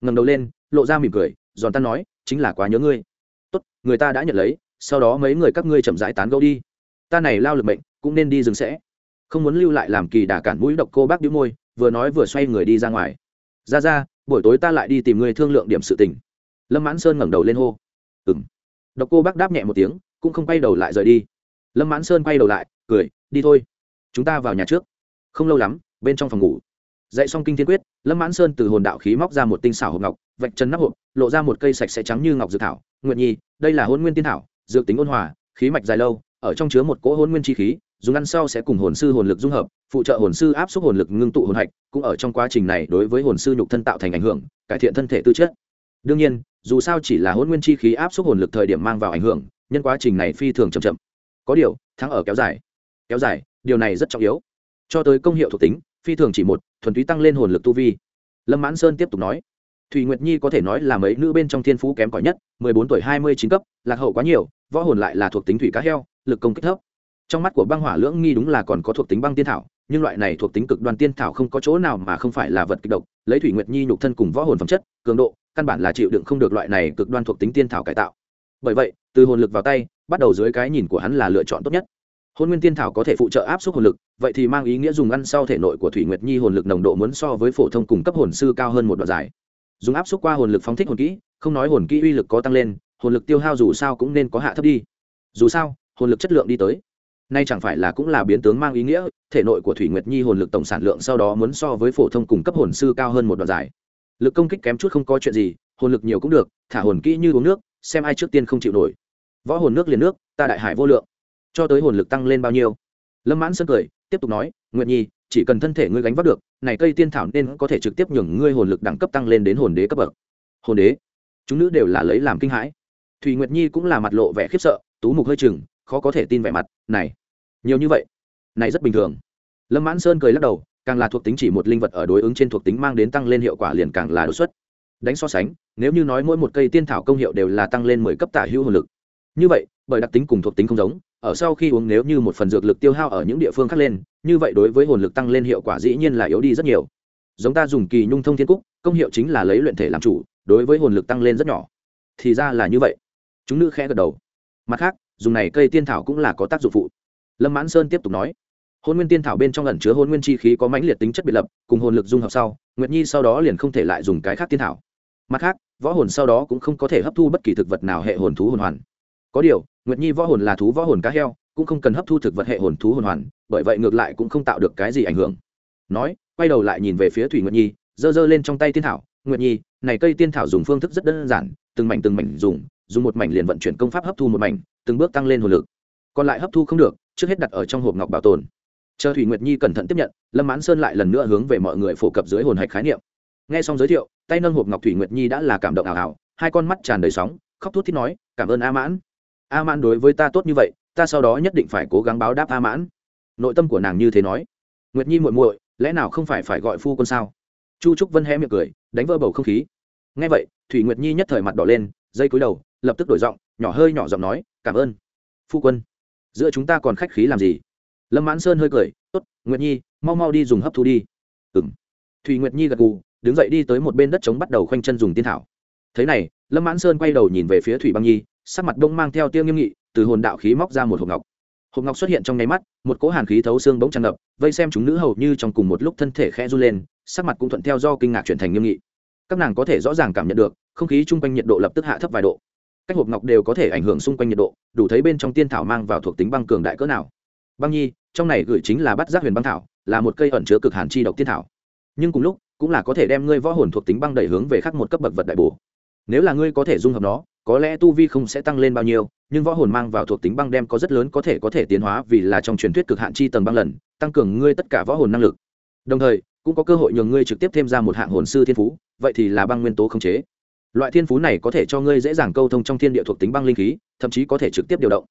Speaker 1: Ngầm đầu lên, lộ ra mỉm cười, giòn tan nói, chính là quá nhớ ngươi. Tốt, người ta đã nhận lấy sau đó mấy người các ngươi chậm rãi tán gẫu đi. Ta này lao lực bệnh cũng nên đi dừng sẽ. Không muốn lưu lại làm kỳ đà cản mũi độc cô bác đĩu môi, vừa nói vừa xoay người đi ra ngoài. Ra ra, buổi tối ta lại đi tìm người thương lượng điểm sự tình. Lâm mãn sơn ngẩng đầu lên hô. Ừng độc cô bác đáp nhẹ một tiếng, cũng không quay đầu lại rời đi. Lâm mãn sơn quay đầu lại, cười, đi thôi. Chúng ta vào nhà trước. Không lâu lắm, bên trong phòng ngủ. Dạy xong kinh thiên quyết, lâm mãn sơn từ hồn đạo khí móc ra một tinh xảo hộp ngọc, vạch chân nắp hộp, lộ ra một cây sạch sẽ trắng như ngọc dược thảo. Nguyện nhi, đây là hôn nguyên tiên thảo dược tính ôn hòa, khí mạch dài lâu, ở trong chứa một cỗ hôn nguyên chi khí, dùng ăn sau sẽ cùng hồn sư hồn lực dung hợp, phụ trợ hồn sư áp suất hồn lực ngưng tụ hồn hạch, cũng ở trong quá trình này đối với hồn sư nhục thân tạo thành ảnh hưởng, cải thiện thân thể tư chất. Đương nhiên, dù sao chỉ là hôn nguyên chi khí áp suất hồn lực thời điểm mang vào ảnh hưởng, nhân quá trình này phi thường chậm chậm. Có điều, thắng ở kéo dài. Kéo dài, điều này rất trọng yếu. Cho tới công hiệu thuộc tính, phi thường chỉ một, thuần túy tăng lên hồn lực tu vi. Lâm mãn sơn tiếp tục nói thùy nguyệt nhi có thể nói là mấy nữ bên trong thiên phú kém cỏi nhất, mười bốn tuổi hai mươi chín cấp, lạc hậu quá nhiều võ hồn lại là thuộc tính thủy cá heo, lực công kích thấp. Trong mắt của băng hỏa lưỡng nghi đúng là còn có thuộc tính băng tiên thảo, nhưng loại này thuộc tính cực đoan tiên thảo không có chỗ nào mà không phải là vật kịch độc. Lấy thủy nguyệt nhi nhục thân cùng võ hồn phẩm chất, cường độ, căn bản là chịu đựng không được loại này cực đoan thuộc tính tiên thảo cải tạo. Bởi vậy, từ hồn lực vào tay, bắt đầu dưới cái nhìn của hắn là lựa chọn tốt nhất. Hôn nguyên tiên thảo có thể phụ trợ áp suất hồn lực, vậy thì mang ý nghĩa dùng ăn sau thể nội của thủy nguyệt nhi hồn lực nồng độ muốn so với phổ thông cùng cấp hồn sư cao hơn một đoạn dài. Dùng áp suất qua hồn lực phóng thích hồn kỹ, không nói hồn kỹ uy lực có tăng lên hồn lực tiêu hao dù sao cũng nên có hạ thấp đi. Dù sao, hồn lực chất lượng đi tới, nay chẳng phải là cũng là biến tướng mang ý nghĩa, thể nội của thủy nguyệt nhi hồn lực tổng sản lượng sau đó muốn so với phổ thông cùng cấp hồn sư cao hơn một đoạn dài. Lực công kích kém chút không có chuyện gì, hồn lực nhiều cũng được, thả hồn kỹ như uống nước, xem ai trước tiên không chịu nổi. Võ hồn nước liền nước, ta đại hải vô lượng. Cho tới hồn lực tăng lên bao nhiêu? Lâm mãn sơn cười, tiếp tục nói, Nguyệt nhi, chỉ cần thân thể ngươi gánh vác được, này cây tiên thảo nên có thể trực tiếp nhường ngươi hồn lực đẳng cấp tăng lên đến hồn đế cấp bậc. Hồn đế? Chúng nữ đều là lấy làm kinh hãi thùy nguyệt nhi cũng là mặt lộ vẻ khiếp sợ, tú mục hơi chừng, khó có thể tin vẻ mặt, này, nhiều như vậy? Này rất bình thường. Lâm mãn sơn cười lắc đầu, càng là thuộc tính chỉ một linh vật ở đối ứng trên thuộc tính mang đến tăng lên hiệu quả liền càng là đột xuất. Đánh so sánh, nếu như nói mỗi một cây tiên thảo công hiệu đều là tăng lên mười cấp tả hữu hồn lực. Như vậy, bởi đặc tính cùng thuộc tính không giống, ở sau khi uống nếu như một phần dược lực tiêu hao ở những địa phương khác lên, như vậy đối với hồn lực tăng lên hiệu quả dĩ nhiên là yếu đi rất nhiều. Giống ta dùng kỳ nhung thông thiên cúc, công hiệu chính là lấy luyện thể làm chủ, đối với hồn lực tăng lên rất nhỏ. Thì ra là như vậy chúng nữ khẽ gật đầu. Mặt khác, dùng này cây tiên thảo cũng là có tác dụng phụ. Lâm mãn sơn tiếp tục nói. Hôn nguyên tiên thảo bên trong ẩn chứa hôn nguyên chi khí có mãnh liệt tính chất biệt lập, cùng hồn lực dung hợp sau, nguyệt nhi sau đó liền không thể lại dùng cái khác tiên thảo. Mặt khác, võ hồn sau đó cũng không có thể hấp thu bất kỳ thực vật nào hệ hồn thú hồn hoàn. Có điều, nguyệt nhi võ hồn là thú võ hồn cá heo, cũng không cần hấp thu thực vật hệ hồn thú hồn hoàn, bởi vậy ngược lại cũng không tạo được cái gì ảnh hưởng. Nói, quay đầu lại nhìn về phía thủy nguyệt nhi, giơ giơ lên trong tay tiên thảo. Nguyệt nhi, này cây tiên thảo dùng phương thức rất đơn giản, từng mảnh từng mảnh dùng dùng một mảnh liền vận chuyển công pháp hấp thu một mảnh, từng bước tăng lên hồn lực. Còn lại hấp thu không được, trước hết đặt ở trong hộp ngọc bảo tồn. Chờ thủy nguyệt nhi cẩn thận tiếp nhận, lâm mãn sơn lại lần nữa hướng về mọi người phổ cập dưới hồn hạch khái niệm. Nghe xong giới thiệu, tay nâng hộp ngọc thủy nguyệt nhi đã là cảm động ảo ảo, hai con mắt tràn đầy sóng, khóc thút thít nói, cảm ơn a mãn. A mãn đối với ta tốt như vậy, ta sau đó nhất định phải cố gắng báo đáp a mãn. Nội tâm của nàng như thế nói. Nguyệt nhi muội muội, lẽ nào không phải phải gọi phu quân sao? Chu trúc vân hé miệng cười, đánh vỡ bầu không khí. Nghe vậy, thủy nguyệt nhi nhất thời mặt đỏ lên, dây cúi đầu lập tức đổi giọng, nhỏ hơi nhỏ giọng nói, cảm ơn, phu quân. Giữa chúng ta còn khách khí làm gì? Lâm mãn sơn hơi cười, tốt, nguyệt nhi, mau mau đi dùng hấp thu đi. Ừ m thùy nguyệt nhi gật gù, đứng dậy đi tới một bên đất trống bắt đầu khoanh chân dùng tiên thảo. Thế này, lâm mãn sơn quay đầu nhìn về phía thủy băng nhi, sắc mặt đông mang theo tiêu nghiêm nghị, từ hồn đạo khí móc ra một hộp ngọc. Hộp ngọc xuất hiện trong nháy mắt, một cỗ hàn khí thấu xương bỗng tràn ngập, vây xem chúng nữ hầu như trong cùng một lúc thân thể khẽ run lên, sắc mặt cũng thuận theo do kinh ngạc chuyển thành nghiêm nghị. Các nàng có thể rõ ràng cảm nhận được, không khí chung quanh nhiệt độ lập tức hạ thấp vài độ cách hộp ngọc đều có thể ảnh hưởng xung quanh nhiệt độ, đủ thấy bên trong tiên thảo mang vào thuộc tính băng cường đại cỡ nào. Băng nhi, trong này gửi chính là bắt giác huyền băng thảo, là một cây ẩn chứa cực hàn chi độc tiên thảo. Nhưng cùng lúc, cũng là có thể đem ngươi võ hồn thuộc tính băng đẩy hướng về khắc một cấp bậc vật đại bổ. Nếu là ngươi có thể dung hợp nó, có lẽ tu vi không sẽ tăng lên bao nhiêu, nhưng võ hồn mang vào thuộc tính băng đem có rất lớn có thể có thể tiến hóa vì là trong truyền thuyết cực hạn chi tầng băng lần, tăng cường ngươi tất cả võ hồn năng lực. Đồng thời, cũng có cơ hội nhường ngươi trực tiếp thêm ra một hạng hồn sư thiên phú, vậy thì là băng nguyên tố không chế loại thiên phú này có thể cho ngươi dễ dàng câu thông trong thiên địa thuộc tính băng linh khí, thậm chí có thể trực tiếp điều động.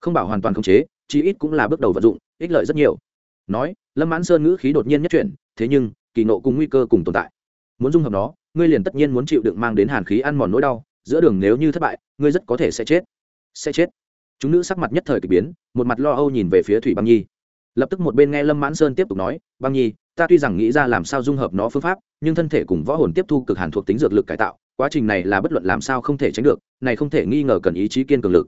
Speaker 1: Không bảo hoàn toàn khống chế, chí ít cũng là bước đầu vận dụng, ích lợi rất nhiều. Nói, lâm mãn sơn ngữ khí đột nhiên nhất chuyển, thế nhưng, kỳ nộ cùng nguy cơ cùng tồn tại. Muốn dung hợp nó, ngươi liền tất nhiên muốn chịu đựng mang đến hàn khí ăn mòn nỗi đau, giữa đường nếu như thất bại, ngươi rất có thể sẽ chết. Sẽ chết. Chúng nữ sắc mặt nhất thời k ỳ biến, một mặt lo âu nhìn về phía thủy băng nhi. Lập tức một bên nghe lâm mãn sơn tiếp tục nói, băng nhi, ta tuy rằng nghĩ ra làm sao dung hợp nó phương pháp, nhưng thân thể cùng võ hồn tiếp thu cực hàn thuộc tính dược lực cải tạo quá trình này là bất luận làm sao không thể tránh được, này không thể nghi ngờ cần ý chí kiên cường lực.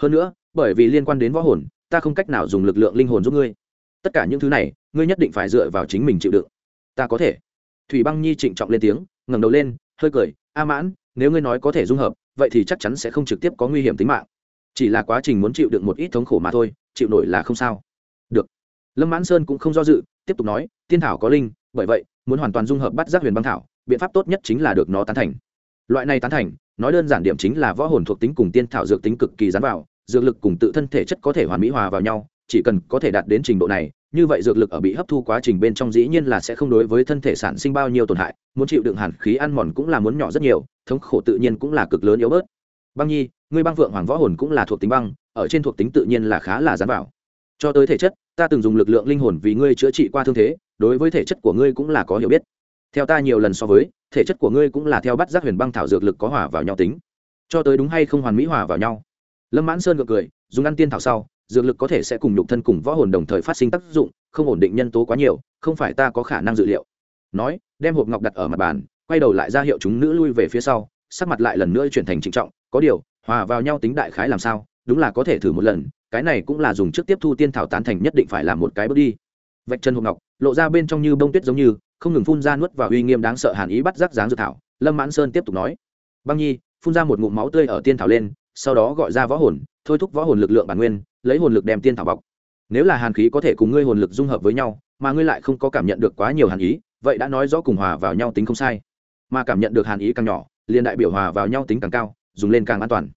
Speaker 1: Hơn nữa, bởi vì liên quan đến võ hồn, ta không cách nào dùng lực lượng linh hồn giúp ngươi. Tất cả những thứ này, ngươi nhất định phải dựa vào chính mình chịu đựng. Ta có thể. Thủy băng nhi trịnh trọng lên tiếng, ngẩng đầu lên, hơi cười, a mãn, nếu ngươi nói có thể dung hợp, vậy thì chắc chắn sẽ không trực tiếp có nguy hiểm tính mạng. Chỉ là quá trình muốn chịu đựng một ít thống khổ mà thôi, chịu nổi là không sao. Được. Lâm mãn sơn cũng không do dự, tiếp tục nói, tiên thảo có linh, bởi vậy, muốn hoàn toàn dung hợp bắt giác huyền băng thảo, biện pháp tốt nhất chính là được nó tán thành loại này tán thành, nói đơn giản điểm chính là võ hồn thuộc tính cùng tiên thảo dược tính cực kỳ dán vào, dược lực cùng tự thân thể chất có thể hoàn mỹ hòa vào nhau, chỉ cần có thể đạt đến trình độ này, như vậy dược lực ở bị hấp thu quá trình bên trong dĩ nhiên là sẽ không đối với thân thể sản sinh bao nhiêu tổn hại, muốn chịu đựng hàn khí ăn mòn cũng là muốn nhỏ rất nhiều, thống khổ tự nhiên cũng là cực lớn yếu bớt. Băng nhi, ngươi băng vượng hoàng võ hồn cũng là thuộc tính băng, ở trên thuộc tính tự nhiên là khá là dán vào. Cho tới thể chất, ta từng dùng lực lượng linh hồn vì ngươi chữa trị qua thương thế, đối với thể chất của ngươi cũng là có hiểu biết. Theo ta nhiều lần so với thể chất của ngươi cũng là theo bắt giác huyền băng thảo dược lực có hòa vào nhau tính. Cho tới đúng hay không hoàn mỹ hòa vào nhau. Lâm mãn sơn gượng cười, dùng ăn tiên thảo sau, dược lực có thể sẽ cùng nhục thân cùng võ hồn đồng thời phát sinh tác dụng, không ổn định nhân tố quá nhiều, không phải ta có khả năng dự liệu. Nói, đem hộp ngọc đặt ở mặt bàn, quay đầu lại ra hiệu chúng nữ lui về phía sau, sắc mặt lại lần nữa chuyển thành trịnh trọng, có điều, hòa vào nhau tính đại khái làm sao? Đúng là có thể thử một lần, cái này cũng là dùng trước tiếp thu tiên thảo tán thành nhất định phải là một cái bước đi. Vạch chân hộp ngọc, lộ ra bên trong như bông tuyết giống như không ngừng phun ra nuốt và uy nghiêm đáng sợ hàn ý bắt giác dáng dược thảo, lâm mãn sơn tiếp tục nói. Băng nhi, phun ra một ngụm máu tươi ở tiên thảo lên, sau đó gọi ra võ hồn, thôi thúc võ hồn lực lượng bản nguyên, lấy hồn lực đem tiên thảo bọc. Nếu là hàn khí có thể cùng ngươi hồn lực dung hợp với nhau, mà ngươi lại không có cảm nhận được quá nhiều hàn ý, vậy đã nói rõ cùng hòa vào nhau tính không sai. Mà cảm nhận được hàn ý càng nhỏ, liền đại biểu hòa vào nhau tính càng cao, dùng lên càng an toàn.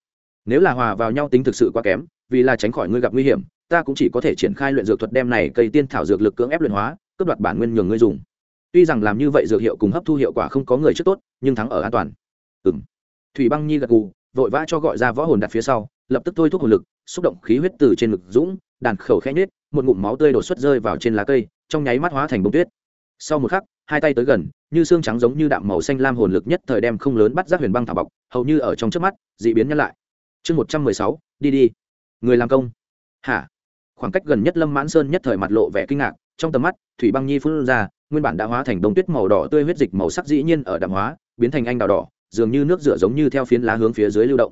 Speaker 1: Nếu là hòa vào nhau tính thực sự quá kém, vì là tránh khỏi ngươi gặp nguy hiểm, ta cũng chỉ có thể triển khai luyện dược thuật đem này cây tiên thảo dược lực cưỡng ép luyện hóa, cướp đoạt bản nguyên nhường ngươi dùng tuy rằng làm như vậy dược hiệu cùng hấp thu hiệu quả không có người trước tốt, nhưng thắng ở an toàn. Ừ m thủy băng nhi gật gù, vội vã cho gọi ra võ hồn đặt phía sau, lập tức thôi thúc hồn lực, xúc động khí huyết từ trên ngực dũng, đàn khẩu khẽ nhết một ngụm máu tươi đổ xuất rơi vào trên lá cây, trong nháy mắt hóa thành bông tuyết. Sau một khắc, hai tay tới gần, như xương trắng giống như đạm màu xanh lam hồn lực nhất thời đem không lớn bắt giác huyền băng thảo bọc, hầu như ở trong trước mắt d ị biến nhắc lại. Chương một trăm mười sáu, đi đi. Người làm công. Hả? Khoảng cách gần nhất lâm mãn sơn nhất thời mặt lộ vẻ kinh ngạc, trong tầm mắt, thủy băng nhi phun ra nguyên bản đã hóa thành đông tuyết màu đỏ tươi huyết dịch màu sắc dĩ nhiên ở đạm hóa, biến thành anh đào đỏ, dường như nước rửa giống như theo phiến lá hướng phía dưới lưu động.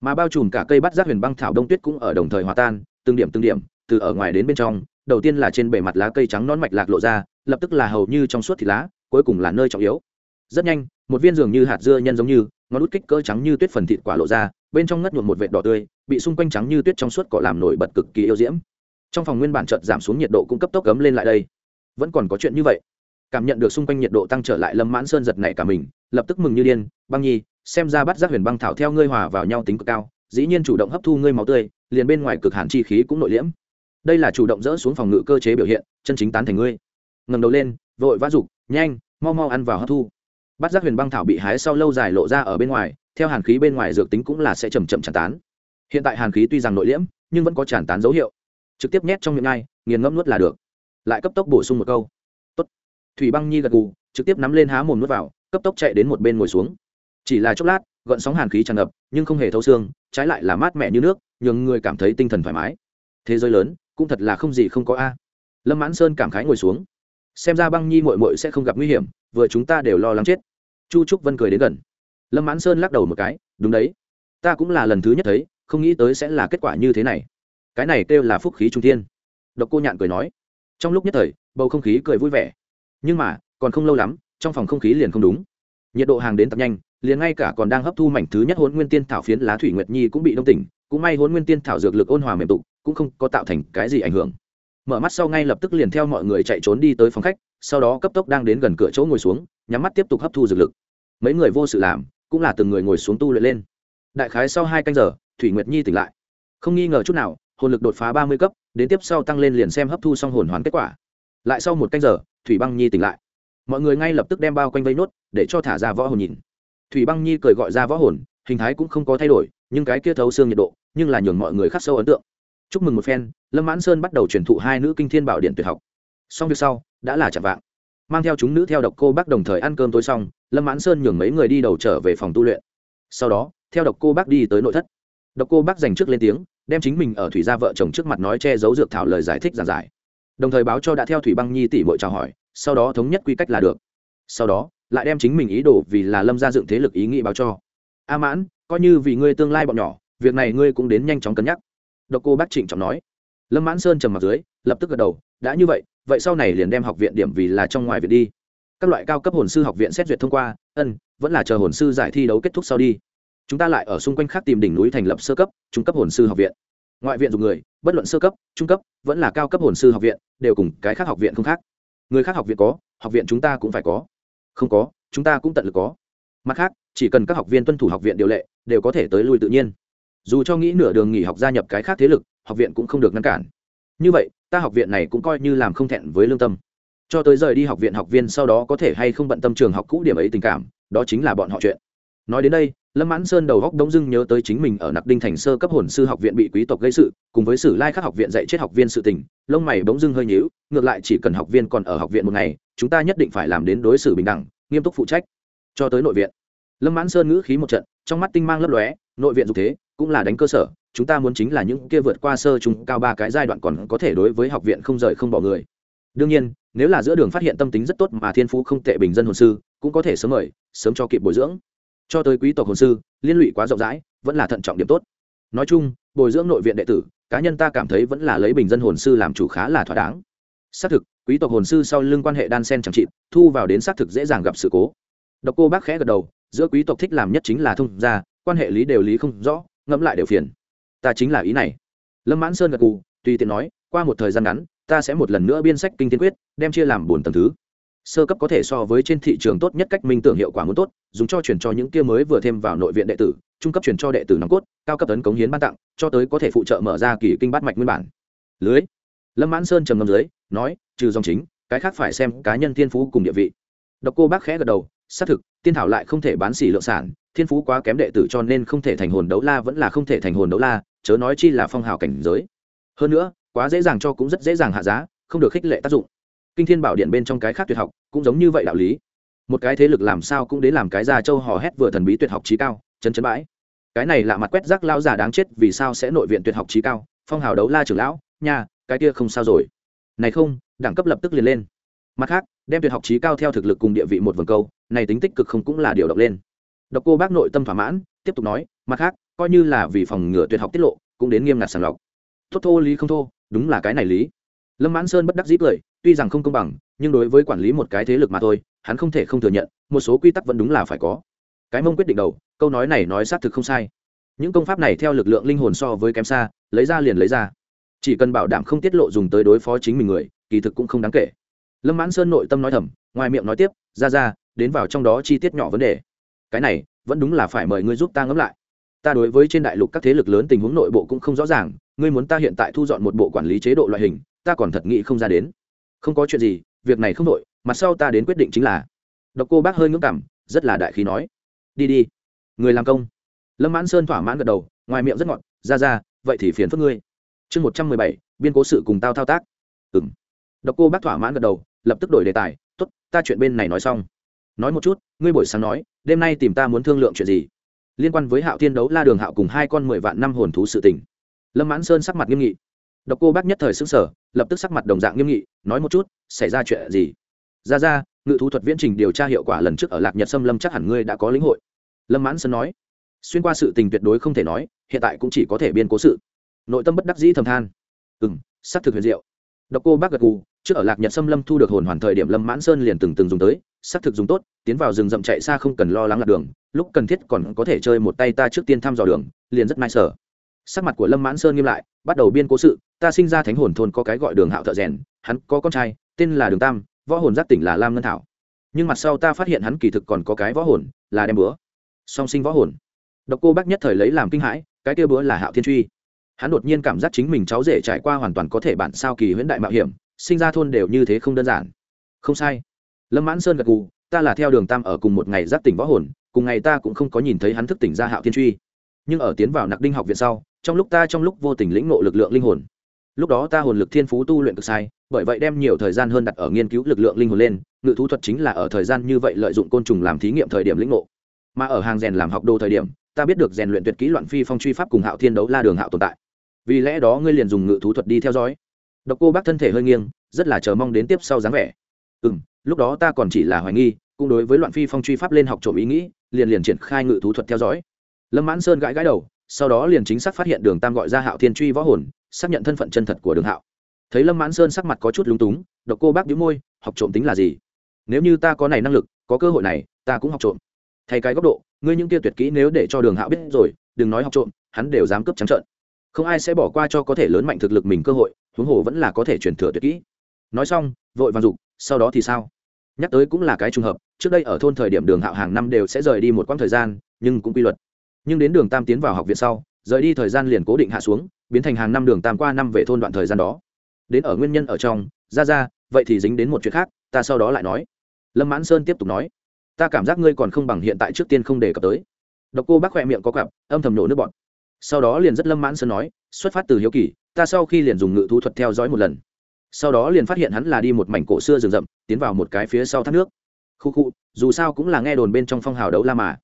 Speaker 1: Mà bao trùm cả cây bắt giác huyền băng thảo đông tuyết cũng ở đồng thời hòa tan, từng điểm từng điểm, từ ở ngoài đến bên trong, đầu tiên là trên bề mặt lá cây trắng non mạch lạc lộ ra, lập tức là hầu như trong suốt thịt lá, cuối cùng là nơi trọng yếu. Rất nhanh, một viên dường như hạt dưa nhân giống như, ngón út kích cỡ trắng như tuyết phần thịt quả lộ ra, bên trong ngất nhuộm một vệt đỏ tươi, bị xung quanh trắng như tuyết trong suốt cỏ làm nổi bật cực kỳ yêu diễm. Trong phòng nguyên bản chợt giảm xuống nhiệt độ cũng cấp tốc cấm lên lại đây. Vẫn còn có chuyện như vậy cảm nhận được xung quanh nhiệt độ tăng trở lại lâm mãn sơn giật nảy cả mình, lập tức mừng như điên, băng nhi, xem ra bắt giác huyền băng thảo theo ngươi hòa vào nhau tính cực cao, dĩ nhiên chủ động hấp thu ngươi máu tươi, liền bên ngoài cực hàn chi khí cũng nội liễm. Đây là chủ động dỡ xuống phòng ngự cơ chế biểu hiện, chân chính tán thành ngươi. Ngầm đầu lên, vội vã dục, nhanh, mau mau ăn vào hấp thu. Bắt giác huyền băng thảo bị hái sau lâu dài lộ ra ở bên ngoài, theo hàn khí bên ngoài dược tính cũng là sẽ chầm chậm tràn tán. Hiện tại hàn khí tuy rằng nội liễm, nhưng vẫn có tràn tán dấu hiệu. Trực tiếp nhét trong miệng ngay, nghiền ngẫm nuốt là được. Lại cấp tốc bổ sung một câu thủy băng nhi gật gù, trực tiếp nắm lên há mồm nuốt vào, cấp tốc chạy đến một bên ngồi xuống. Chỉ là chốc lát gợn sóng hàn khí tràn ngập, nhưng không hề thấu xương, trái lại là mát mẻ như nước, nhường người cảm thấy tinh thần thoải mái. Thế giới lớn, cũng thật là không gì không có a. Lâm mãn sơn cảm khái ngồi xuống. Xem ra băng nhi mội mội sẽ không gặp nguy hiểm, vừa chúng ta đều lo lắng chết. Chu trúc vân cười đến gần. Lâm mãn sơn lắc đầu một cái, đúng đấy. Ta cũng là lần thứ nhất thấy, không nghĩ tới sẽ là kết quả như thế này. Cái này kêu là phúc khí trung thiên. Độc cô nhạn cười nói. Trong lúc nhất thời, bầu không khí cười vui vẻ nhưng mà, còn không lâu lắm, trong phòng không khí liền không đúng. Nhiệt độ hàng đến tập nhanh, liền ngay cả còn đang hấp thu mảnh thứ nhất hôn nguyên tiên thảo phiến lá thủy nguyệt nhi cũng bị đông tỉnh, cũng may hôn nguyên tiên thảo dược lực ôn hòa mềm tục cũng không có tạo thành cái gì ảnh hưởng. Mở mắt sau ngay lập tức liền theo mọi người chạy trốn đi tới phòng khách, sau đó cấp tốc đang đến gần cửa chỗ ngồi xuống, nhắm mắt tiếp tục hấp thu dược lực. Mấy người vô sự làm, cũng là từng người ngồi xuống tu luyện lên. Đại khái sau hai canh giờ, thủy nguyệt nhi tỉnh lại. Không nghi ngờ chút nào, hồn lực đột phá ba mươi cấp, đến tiếp sau tăng lên liền xem hấp thu xong hồn hoàn kết quả lại sau một canh giờ, thủy băng nhi tỉnh lại. Mọi người ngay lập tức đem bao quanh vây nốt, để cho thả ra võ hồn nhìn. Thủy băng nhi cười gọi ra võ hồn, hình thái cũng không có thay đổi, nhưng cái kia thấu xương nhiệt độ, nhưng là nhường mọi người khắc sâu ấn tượng. Chúc mừng một phen, lâm mãn sơn bắt đầu truyền thụ hai nữ kinh thiên bảo điện tuyệt học. Xong việc sau, đã là chạm vạng. Mang theo chúng nữ theo độc cô bác đồng thời ăn cơm tối xong, lâm mãn sơn nhường mấy người đi đầu trở về phòng tu luyện. Sau đó, theo độc cô bác đi tới nội thất. Độc cô bác dành trước lên tiếng, đem chính mình ở thủy gia vợ chồng trước mặt nói che giấu dược thảo lời giải thích giản giải đồng thời báo cho đã theo thủy băng nhi tỷ mội chào hỏi, sau đó thống nhất quy cách là được. Sau đó, lại đem chính mình ý đồ vì là lâm gia dựng thế lực ý nghĩ báo cho. A mãn, coi như vì ngươi tương lai bọn nhỏ, việc này ngươi cũng đến nhanh chóng cân nhắc. Độc cô bác trịnh trọng nói. Lâm mãn sơn trầm mặt dưới, lập tức gật đầu, đã như vậy vậy sau này liền đem học viện điểm vì là trong ngoài viện đi. Các loại cao cấp hồn sư học viện xét duyệt thông qua, ân, vẫn là chờ hồn sư giải thi đấu kết thúc sau đi. Chúng ta lại ở xung quanh khác tìm đỉnh núi thành lập sơ cấp, trung cấp hồn sư học viện ngoại viện dùng người, bất luận sơ cấp, trung cấp, vẫn là cao cấp hồn sư học viện, đều cùng cái khác học viện không khác. Người khác học viện có, học viện chúng ta cũng phải có. Không có, chúng ta cũng tận lực có. Mặt khác, chỉ cần các học viên tuân thủ học viện điều lệ, đều có thể tới lui tự nhiên. Dù cho nghĩ nửa đường nghỉ học gia nhập cái khác thế lực, học viện cũng không được ngăn cản. Như vậy, ta học viện này cũng coi như làm không thẹn với lương tâm. Cho tới rời đi học viện, học viên sau đó có thể hay không bận tâm trường học cũ điểm ấy tình cảm, đó chính là bọn họ chuyện. Nói đến đây lâm mãn sơn đầu góc đông dưng nhớ tới chính mình ở nặc đinh thành sơ cấp hồn sư học viện bị quý tộc gây sự, cùng với sử lai khắc học viện dạy chết học viên sự tình, lông mày bỗng dưng hơi nhíu, ngược lại chỉ cần học viên còn ở học viện một ngày, chúng ta nhất định phải làm đến đối xử bình đẳng, nghiêm túc phụ trách. Cho tới nội viện, lâm mãn sơn ngữ khí một trận, trong mắt tinh mang lấp lóe, nội viện dục thế, cũng là đánh cơ sở, chúng ta muốn chính là những kia vượt qua sơ chúng cao ba cái giai đoạn còn có thể đối với học viện không rời không bỏ người. Đương nhiên, nếu là giữa đường phát hiện tâm tính rất tốt mà thiên phú không tệ bình dân hồn sư, cũng có thể sớm mời, sớm cho kịp bồi dưỡng cho tới quý tộc hồn sư, liên lụy quá rộng rãi, vẫn là thận trọng điểm tốt. Nói chung, bồi dưỡng nội viện đệ tử, cá nhân ta cảm thấy vẫn là lấy bình dân hồn sư làm chủ khá là thỏa đáng. Xác thực, quý tộc hồn sư sau lưng quan hệ đan sen chẳng trị thu vào đến xác thực dễ dàng gặp sự cố. Độc cô bác khẽ gật đầu, giữa quý tộc thích làm nhất chính là thông gia, quan hệ lý đều lý không rõ, ngẫm lại đều phiền. Ta chính là ý này. Lâm mãn sơn gật cù tùy tiện nói, qua một thời gian ngắn, ta sẽ một lần nữa biên sách kinh tiên quyết, đem chia làm bốn tầng thứ sơ cấp có thể so với trên thị trường tốt nhất cách minh tưởng hiệu quả muốn tốt, dùng cho chuyển cho những kia mới vừa thêm vào nội viện đệ tử, trung cấp chuyển cho đệ tử nòng cốt, cao cấp tấn cống hiến ban tặng, cho tới có thể phụ trợ mở ra kỳ kinh bát mạch nguyên bản. Lưới. Lâm mãn sơn trầm ngâm dưới, nói, trừ dòng chính, cái khác phải xem cá nhân thiên phú cùng địa vị. Độc cô bác khẽ gật đầu, xác thực, tiên thảo lại không thể bán xỉ lượng sản, thiên phú quá kém đệ tử cho nên không thể thành hồn đấu la vẫn là không thể thành hồn đấu la, chớ nói chi là phong hào cảnh giới. Hơn nữa, quá dễ dàng cho cũng rất dễ dàng hạ giá, không được khích lệ tác dụng kinh thiên bảo điện bên trong cái khác tuyệt học cũng giống như vậy đạo lý. Một cái thế lực làm sao cũng đến làm cái ra châu hò hét vừa thần bí tuyệt học trí cao chân chân bãi. Cái này là mặt quét rác lao già đáng chết vì sao sẽ nội viện tuyệt học trí cao, phong hào đấu la trưởng lão, nha, cái kia không sao rồi. Này không, đẳng cấp lập tức liền lên. Mặt khác, đem tuyệt học trí cao theo thực lực cùng địa vị một vần câu, này tính tích cực không cũng là điều động lên. Độc cô bác nội tâm thỏa mãn, tiếp tục nói, mặt khác, coi như là vì phòng ngừa tuyệt học tiết lộ, cũng đến nghiêm ngặt sàng lọc. Thốt thô lý không thô, đúng là cái này lý. Lâm mãn sơn bất đắc dĩ cười tuy rằng không công bằng, nhưng đối với quản lý một cái thế lực mà thôi, hắn không thể không thừa nhận, một số quy tắc vẫn đúng là phải có. Cái mông quyết định đầu, câu nói này nói xác thực không sai. Những công pháp này theo lực lượng linh hồn so với kém xa, lấy ra liền lấy ra. Chỉ cần bảo đảm không tiết lộ dùng tới đối phó chính mình người, kỳ thực cũng không đáng kể. Lâm mãn sơn nội tâm nói thầm, ngoài miệng nói tiếp, ra ra, đến vào trong đó chi tiết nhỏ vấn đề. Cái này, vẫn đúng là phải mời ngươi giúp ta ngẫm lại. Ta đối với trên đại lục các thế lực lớn tình huống nội bộ cũng không rõ ràng, ngươi muốn ta hiện tại thu dọn một bộ quản lý chế độ loại hình, ta còn thật nghĩ không ra đến không có chuyện gì, việc này không đội mặt sau ta đến quyết định chính là. Độc cô bác hơi ngưỡng cảm, rất là đại khí nói. Đi đi. Người làm công. Lâm mãn sơn thỏa mãn gật đầu, ngoài miệng rất ngọt, ra ra, vậy thì phiền phức ngươi. Chương một trăm mười bảy, biên cố sự cùng tao thao tác. Ừ m độc cô bác thỏa mãn gật đầu, lập tức đổi đề tài t ố t ta chuyện bên này nói xong. Nói một chút, ngươi buổi sáng nói, đêm nay tìm ta muốn thương lượng chuyện gì? Liên quan với hạo thiên đấu la đường hạo cùng hai con mười vạn năm hồn thú sự tình. Lâm mãn sơn sắc mặt nghiêm nghị. Độc cô bác nhất thời xứng sở lập tức sắc mặt đồng dạng nghiêm nghị nói một chút xảy ra chuyện gì? Ra ra ngự thú thuật viễn trình điều tra hiệu quả lần trước ở lạc nhật xâm lâm chắc hẳn ngươi đã có lĩnh hội. Lâm mãn sơn nói xuyên qua sự tình tuyệt đối không thể nói hiện tại cũng chỉ có thể biên cố sự. Nội tâm bất đắc dĩ thầm than. Ừ m s ắ c thực huyền diệu. Độc cô bác gật gù, trước ở lạc nhật xâm lâm thu được hồn hoàn thời điểm lâm mãn sơn liền từng từng dùng tới s ắ c thực dùng tốt tiến vào rừng rậm chạy xa không cần lo lắng lạc đường lúc cần thiết còn có thể chơi một tay ta trước tiên thăm dò đường liền rất nai sở. Sắc mặt của lâm mãn sơn nghiêm lại bắt đầu biên cố sự ta sinh ra thánh hồn thôn có cái gọi đường hạo thợ rèn, hắn có con trai, tên là đường tam, võ hồn giác tỉnh là lam ngân thảo. Nhưng mặt sau ta phát hiện hắn kỳ thực còn có cái võ hồn, là đem bữa. Song sinh võ hồn. Độc cô bác nhất thời lấy làm kinh hãi, cái kia bữa là hạo thiên truy. Hắn đột nhiên cảm giác chính mình cháu rể trải qua hoàn toàn có thể bản sao kỳ huyễn đại mạo hiểm, sinh ra thôn đều như thế không đơn giản. Không sai. Lâm mãn sơn gật gù, ta là theo đường tam ở cùng một ngày giác tỉnh võ hồn, cùng ngày ta cũng không có nhìn thấy hắn thức tỉnh ra hạo thiên truy. Nhưng ở tiến vào nặc đinh học viện sau, trong lúc ta trong lúc vô tình lĩnh ngộ lực lượng linh hồn lúc đó ta hồn lực thiên phú tu luyện cực sai, bởi vậy đem nhiều thời gian hơn đặt ở nghiên cứu lực lượng linh hồn lên, ngự thú thuật chính là ở thời gian như vậy lợi dụng côn trùng làm thí nghiệm thời điểm lĩnh ngộ. Mà ở hàng rèn làm học đồ thời điểm, ta biết được rèn luyện tuyệt kỹ loạn phi phong truy pháp cùng hạo thiên đấu la đường hạo tồn tại. Vì lẽ đó ngươi liền dùng ngự thú thuật đi theo dõi. Độc cô bác thân thể hơi nghiêng, rất là chờ mong đến tiếp sau dáng vẻ. Ừ m lúc đó ta còn chỉ là hoài nghi, cũng đối với loạn phi phong truy pháp lên học trộm ý nghĩ, liền liền triển khai ngự thú thuật theo dõi. Lâm mãn sơn gãi gãi đầu, sau đó liền chính xác phát hiện đường tam gọi ra hạo thiên truy võ hồn xác nhận thân phận chân thật của đường hạo. Thấy lâm mãn sơn sắc mặt có chút lúng túng, độc cô bác đĩu môi, học trộm tính là gì? Nếu như ta có này năng lực, có cơ hội này, ta cũng học trộm. Thay cái góc độ, ngươi những kia tuyệt kỹ nếu để cho đường hạo biết rồi, đừng nói học trộm, hắn đều dám cướp trắng trợn. Không ai sẽ bỏ qua cho có thể lớn mạnh thực lực mình cơ hội, huống hồ vẫn là có thể truyền thừa tuyệt kỹ. Nói xong, vội vàng dục, sau đó thì sao? Nhắc tới cũng là cái trùng hợp, trước đây ở thôn thời điểm đường hạo hàng năm đều sẽ rời đi một quãng thời gian, nhưng cũng quy luật. Nhưng đến đường tam tiến vào học viện sau rời đi thời gian liền cố định hạ xuống, biến thành hàng năm đường tam qua năm về thôn đoạn thời gian đó. Đến ở nguyên nhân ở trong ra ra vậy thì dính đến một chuyện khác, ta sau đó lại nói. Lâm mãn sơn tiếp tục nói, ta cảm giác ngươi còn không bằng hiện tại trước tiên không đề cập tới. Độc cô bác khoe miệng có cặp âm thầm nổ nước bọn sau đó liền rất lâm mãn sơn nói, xuất phát từ hiếu kỳ, ta sau khi liền dùng ngự thú thuật theo dõi một lần. Sau đó liền phát hiện hắn là đi một mảnh cổ xưa rừng rậm, tiến vào một cái phía sau thác nước. Khu khu, dù sao cũng là nghe đồn bên trong phong hào đấu la mà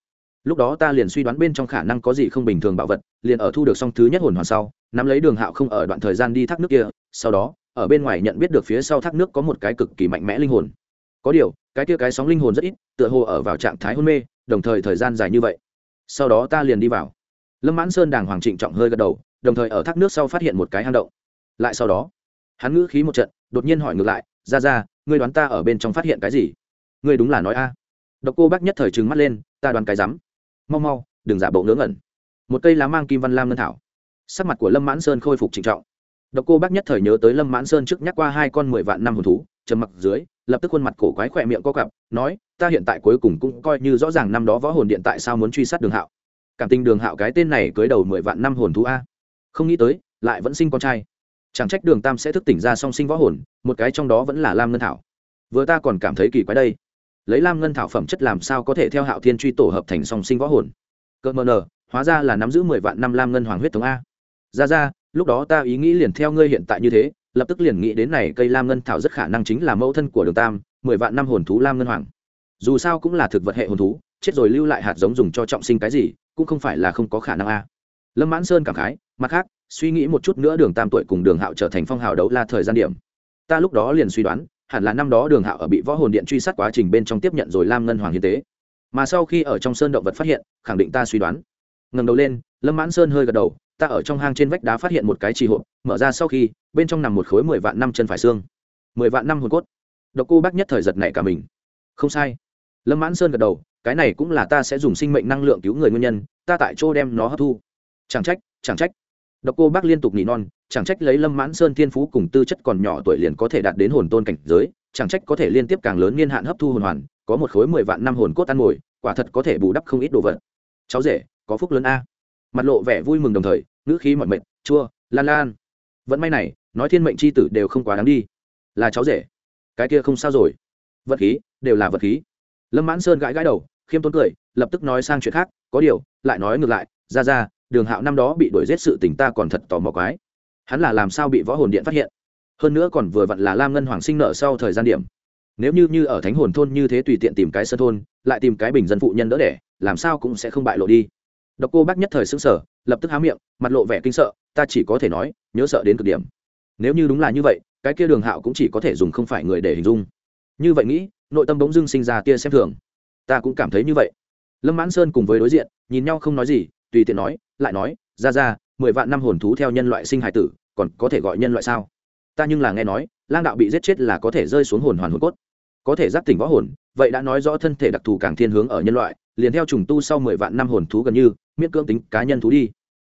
Speaker 1: lúc đó ta liền suy đoán bên trong khả năng có gì không bình thường bạo vật, liền ở thu được xong thứ nhất hồn hoàn sau, nắm lấy đường hạo không ở đoạn thời gian đi thác nước kia, sau đó, ở bên ngoài nhận biết được phía sau thác nước có một cái cực kỳ mạnh mẽ linh hồn. Có điều, cái kia cái sóng linh hồn rất ít, tựa hồ ở vào trạng thái hôn mê, đồng thời thời gian dài như vậy. Sau đó ta liền đi vào. Lâm mãn sơn đàng hoàng trịnh trọng hơi gật đầu, đồng thời ở thác nước sau phát hiện một cái hang động. Lại sau đó, hắn ngữ khí một trận, đột nhiên hỏi ngược lại, ra ra, ngươi đoán ta ở bên trong phát hiện cái gì? Ngươi đúng là nói a. Độc cô bác nhất thời trừng mắt lên, ta đoán cái rắm mau mau, đừng giả bộ ngớ ngẩn. Một cây lá mang kim văn lam ngân thảo. Sắc mặt của lâm mãn sơn khôi phục trịnh trọng. Độc cô bác nhất thời nhớ tới lâm mãn sơn trước nhắc qua hai con mười vạn năm hồn thú, trầm mặc dưới, lập tức khuôn mặt cổ quái khỏe miệng co cặp nói, ta hiện tại cuối cùng cũng coi như rõ ràng năm đó võ hồn điện tại sao muốn truy sát đường hạo. Cảm tình đường hạo cái tên này cưới đầu mười vạn năm hồn thú a. Không nghĩ tới, lại vẫn sinh con trai. Chẳng trách đường tam sẽ thức tỉnh ra song sinh võ hồn, một cái trong đó vẫn là lam ngân thảo. Vừa ta còn cảm thấy kỳ quái đây lấy lam ngân thảo phẩm chất làm sao có thể theo hạo thiên truy tổ hợp thành song sinh võ hồn? Cơ mờ nờ, hóa ra là nắm giữ mười vạn năm lam ngân hoàng huyết thống a. Ra ra, lúc đó ta ý nghĩ liền theo ngươi hiện tại như thế, lập tức liền nghĩ đến này cây lam ngân thảo rất khả năng chính là mẫu thân của đường tam, mười vạn năm hồn thú lam ngân hoàng. Dù sao cũng là thực vật hệ hồn thú, chết rồi lưu lại hạt giống dùng cho trọng sinh cái gì, cũng không phải là không có khả năng a. Lâm mãn sơn cảm khái, mặt khác, suy nghĩ một chút nữa đường tam tuổi cùng đường hạo trở thành phong hào đấu la thời gian điểm. Ta lúc đó liền suy đoán hẳn là năm đó đường hạo ở bị võ hồn điện truy sát quá trình bên trong tiếp nhận rồi lam ngân hoàng hiến tế. Mà sau khi ở trong sơn động vật phát hiện, khẳng định ta suy đoán. Ngầm đầu lên, lâm mãn sơn hơi gật đầu, ta ở trong hang trên vách đá phát hiện một cái trì hộp, mở ra sau khi, bên trong nằm một khối mười vạn năm chân phải xương. Mười vạn năm hồn cốt. Độc cô bác nhất thời giật này cả mình. Không sai. Lâm mãn sơn gật đầu, cái này cũng là ta sẽ dùng sinh mệnh năng lượng cứu người nguyên nhân, ta tại chỗ đem nó hấp thu. Chẳng trách chẳng trách độc cô bác liên tục nỉ non chẳng trách lấy lâm mãn sơn thiên phú cùng tư chất còn nhỏ tuổi liền có thể đạt đến hồn tôn cảnh giới chẳng trách có thể liên tiếp càng lớn niên hạn hấp thu hồn hoàn có một khối mười vạn năm hồn cốt ăn ngồi, quả thật có thể bù đắp không ít đồ vật. Cháu rể có phúc lớn a. Mặt lộ vẻ vui mừng đồng thời ngữ khí mọi mệnh chua lan lan. Vẫn may này nói thiên mệnh chi tử đều không quá đáng đi. Là cháu rể. Cái kia không sao rồi. Vật khí đều là vật khí. Lâm mãn sơn gãi gãi đầu khiêm tốn cười lập tức nói sang chuyện khác có điều lại nói ngược lại ra ra đường hạo năm đó bị đuổi giết sự tình ta còn thật tò mò quái. Hắn là làm sao bị võ hồn điện phát hiện? Hơn nữa còn vừa vặn là lam ngân hoàng sinh nợ sau thời gian điểm. Nếu như như ở thánh hồn thôn như thế tùy tiện tìm cái sân thôn, lại tìm cái bình dân phụ nhân đỡ đẻ, làm sao cũng sẽ không bại lộ đi. Độc cô bác nhất thời xứng sở lập tức há miệng, mặt lộ vẻ kinh sợ, ta chỉ có thể nói, nhớ sợ đến cực điểm. Nếu như đúng là như vậy, cái kia đường hạo cũng chỉ có thể dùng không phải người để hình dung. Như vậy nghĩ, nội tâm bỗng dưng sinh ra tia xem thường. Ta cũng cảm thấy như vậy. Lâm mãn sơn cùng với đối diện, nhìn nhau không nói gì, tùy tiện nói lại nói, ra ra, mười vạn năm hồn thú theo nhân loại sinh hải tử, còn có thể gọi nhân loại sao? Ta nhưng là nghe nói, lang đạo bị giết chết là có thể rơi xuống hồn hoàn hồn cốt. Có thể giác tỉnh võ hồn, vậy đã nói rõ thân thể đặc thù càng thiên hướng ở nhân loại, liền theo trùng tu sau mười vạn năm hồn thú gần như, miễn cưỡng tính cá nhân thú đi.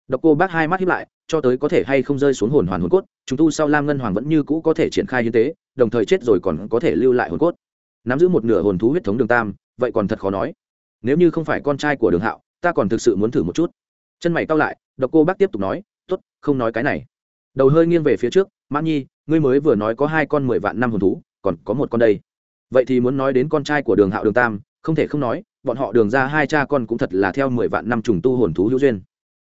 Speaker 1: Độc cô bác hai mắt hiếp lại, cho tới có thể hay không rơi xuống hồn hoàn hồn cốt, trùng tu sau lam ngân hoàng vẫn như cũ có thể triển khai hiến tế, đồng thời chết rồi còn có thể lưu lại hồn cốt. Nắm giữ một nửa hồn thú huyết thống đường tam, vậy còn thật khó nói. Nếu như không phải con trai của đường hạo, ta còn thực sự muốn thử một chút chân mày cao lại, độc cô bác tiếp tục nói t ố t không nói cái này. Đầu hơi nghiêng về phía trước mãn nhi, ngươi mới vừa nói có hai con mười vạn năm hồn thú, còn có một con đây. Vậy thì muốn nói đến con trai của đường hạo đường tam, không thể không nói, bọn họ đường ra hai cha con cũng thật là theo mười vạn năm trùng tu hồn thú hữu duyên.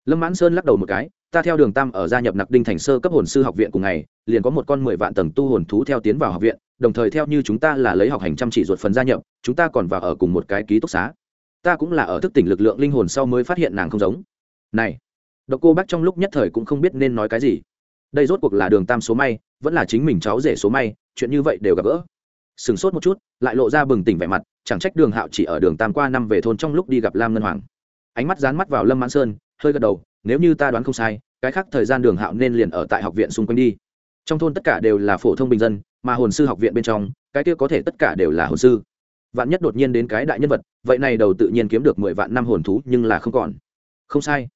Speaker 1: Lâm mãn sơn lắc đầu một cái, ta theo đường tam ở gia nhập nặc đinh thành sơ cấp hồn sư học viện cùng ngày, liền có một con mười vạn tầng tu hồn thú theo tiến vào học viện, đồng thời theo như chúng ta là lấy học hành chăm chỉ ruột phần gia nhập, chúng ta còn vào ở cùng một cái ký túc xá. Ta cũng là ở thức tỉnh lực lượng linh hồn sau mới phát hiện nàng không giống này, độc cô bác trong lúc nhất thời cũng không biết nên nói cái gì. Đây rốt cuộc là đường tam số may, vẫn là chính mình cháu rể số may, chuyện như vậy đều gặp gỡ. Sửng sốt một chút, lại lộ ra bừng tỉnh vẻ mặt, chẳng trách đường hạo chỉ ở đường tam qua năm về thôn trong lúc đi gặp lam ngân hoàng. Ánh mắt dán mắt vào lâm mãn sơn, hơi gật đầu, nếu như ta đoán không sai, cái khác thời gian đường hạo nên liền ở tại học viện xung quanh đi. Trong thôn tất cả đều là phổ thông bình dân, mà hồn sư học viện bên trong, cái kia có thể tất cả đều là hồn sư. Vạn nhất đột nhiên đến cái đại nhân vật, vậy này đầu tự nhiên kiếm được mười vạn năm hồn thú, nhưng là không còn. Không sai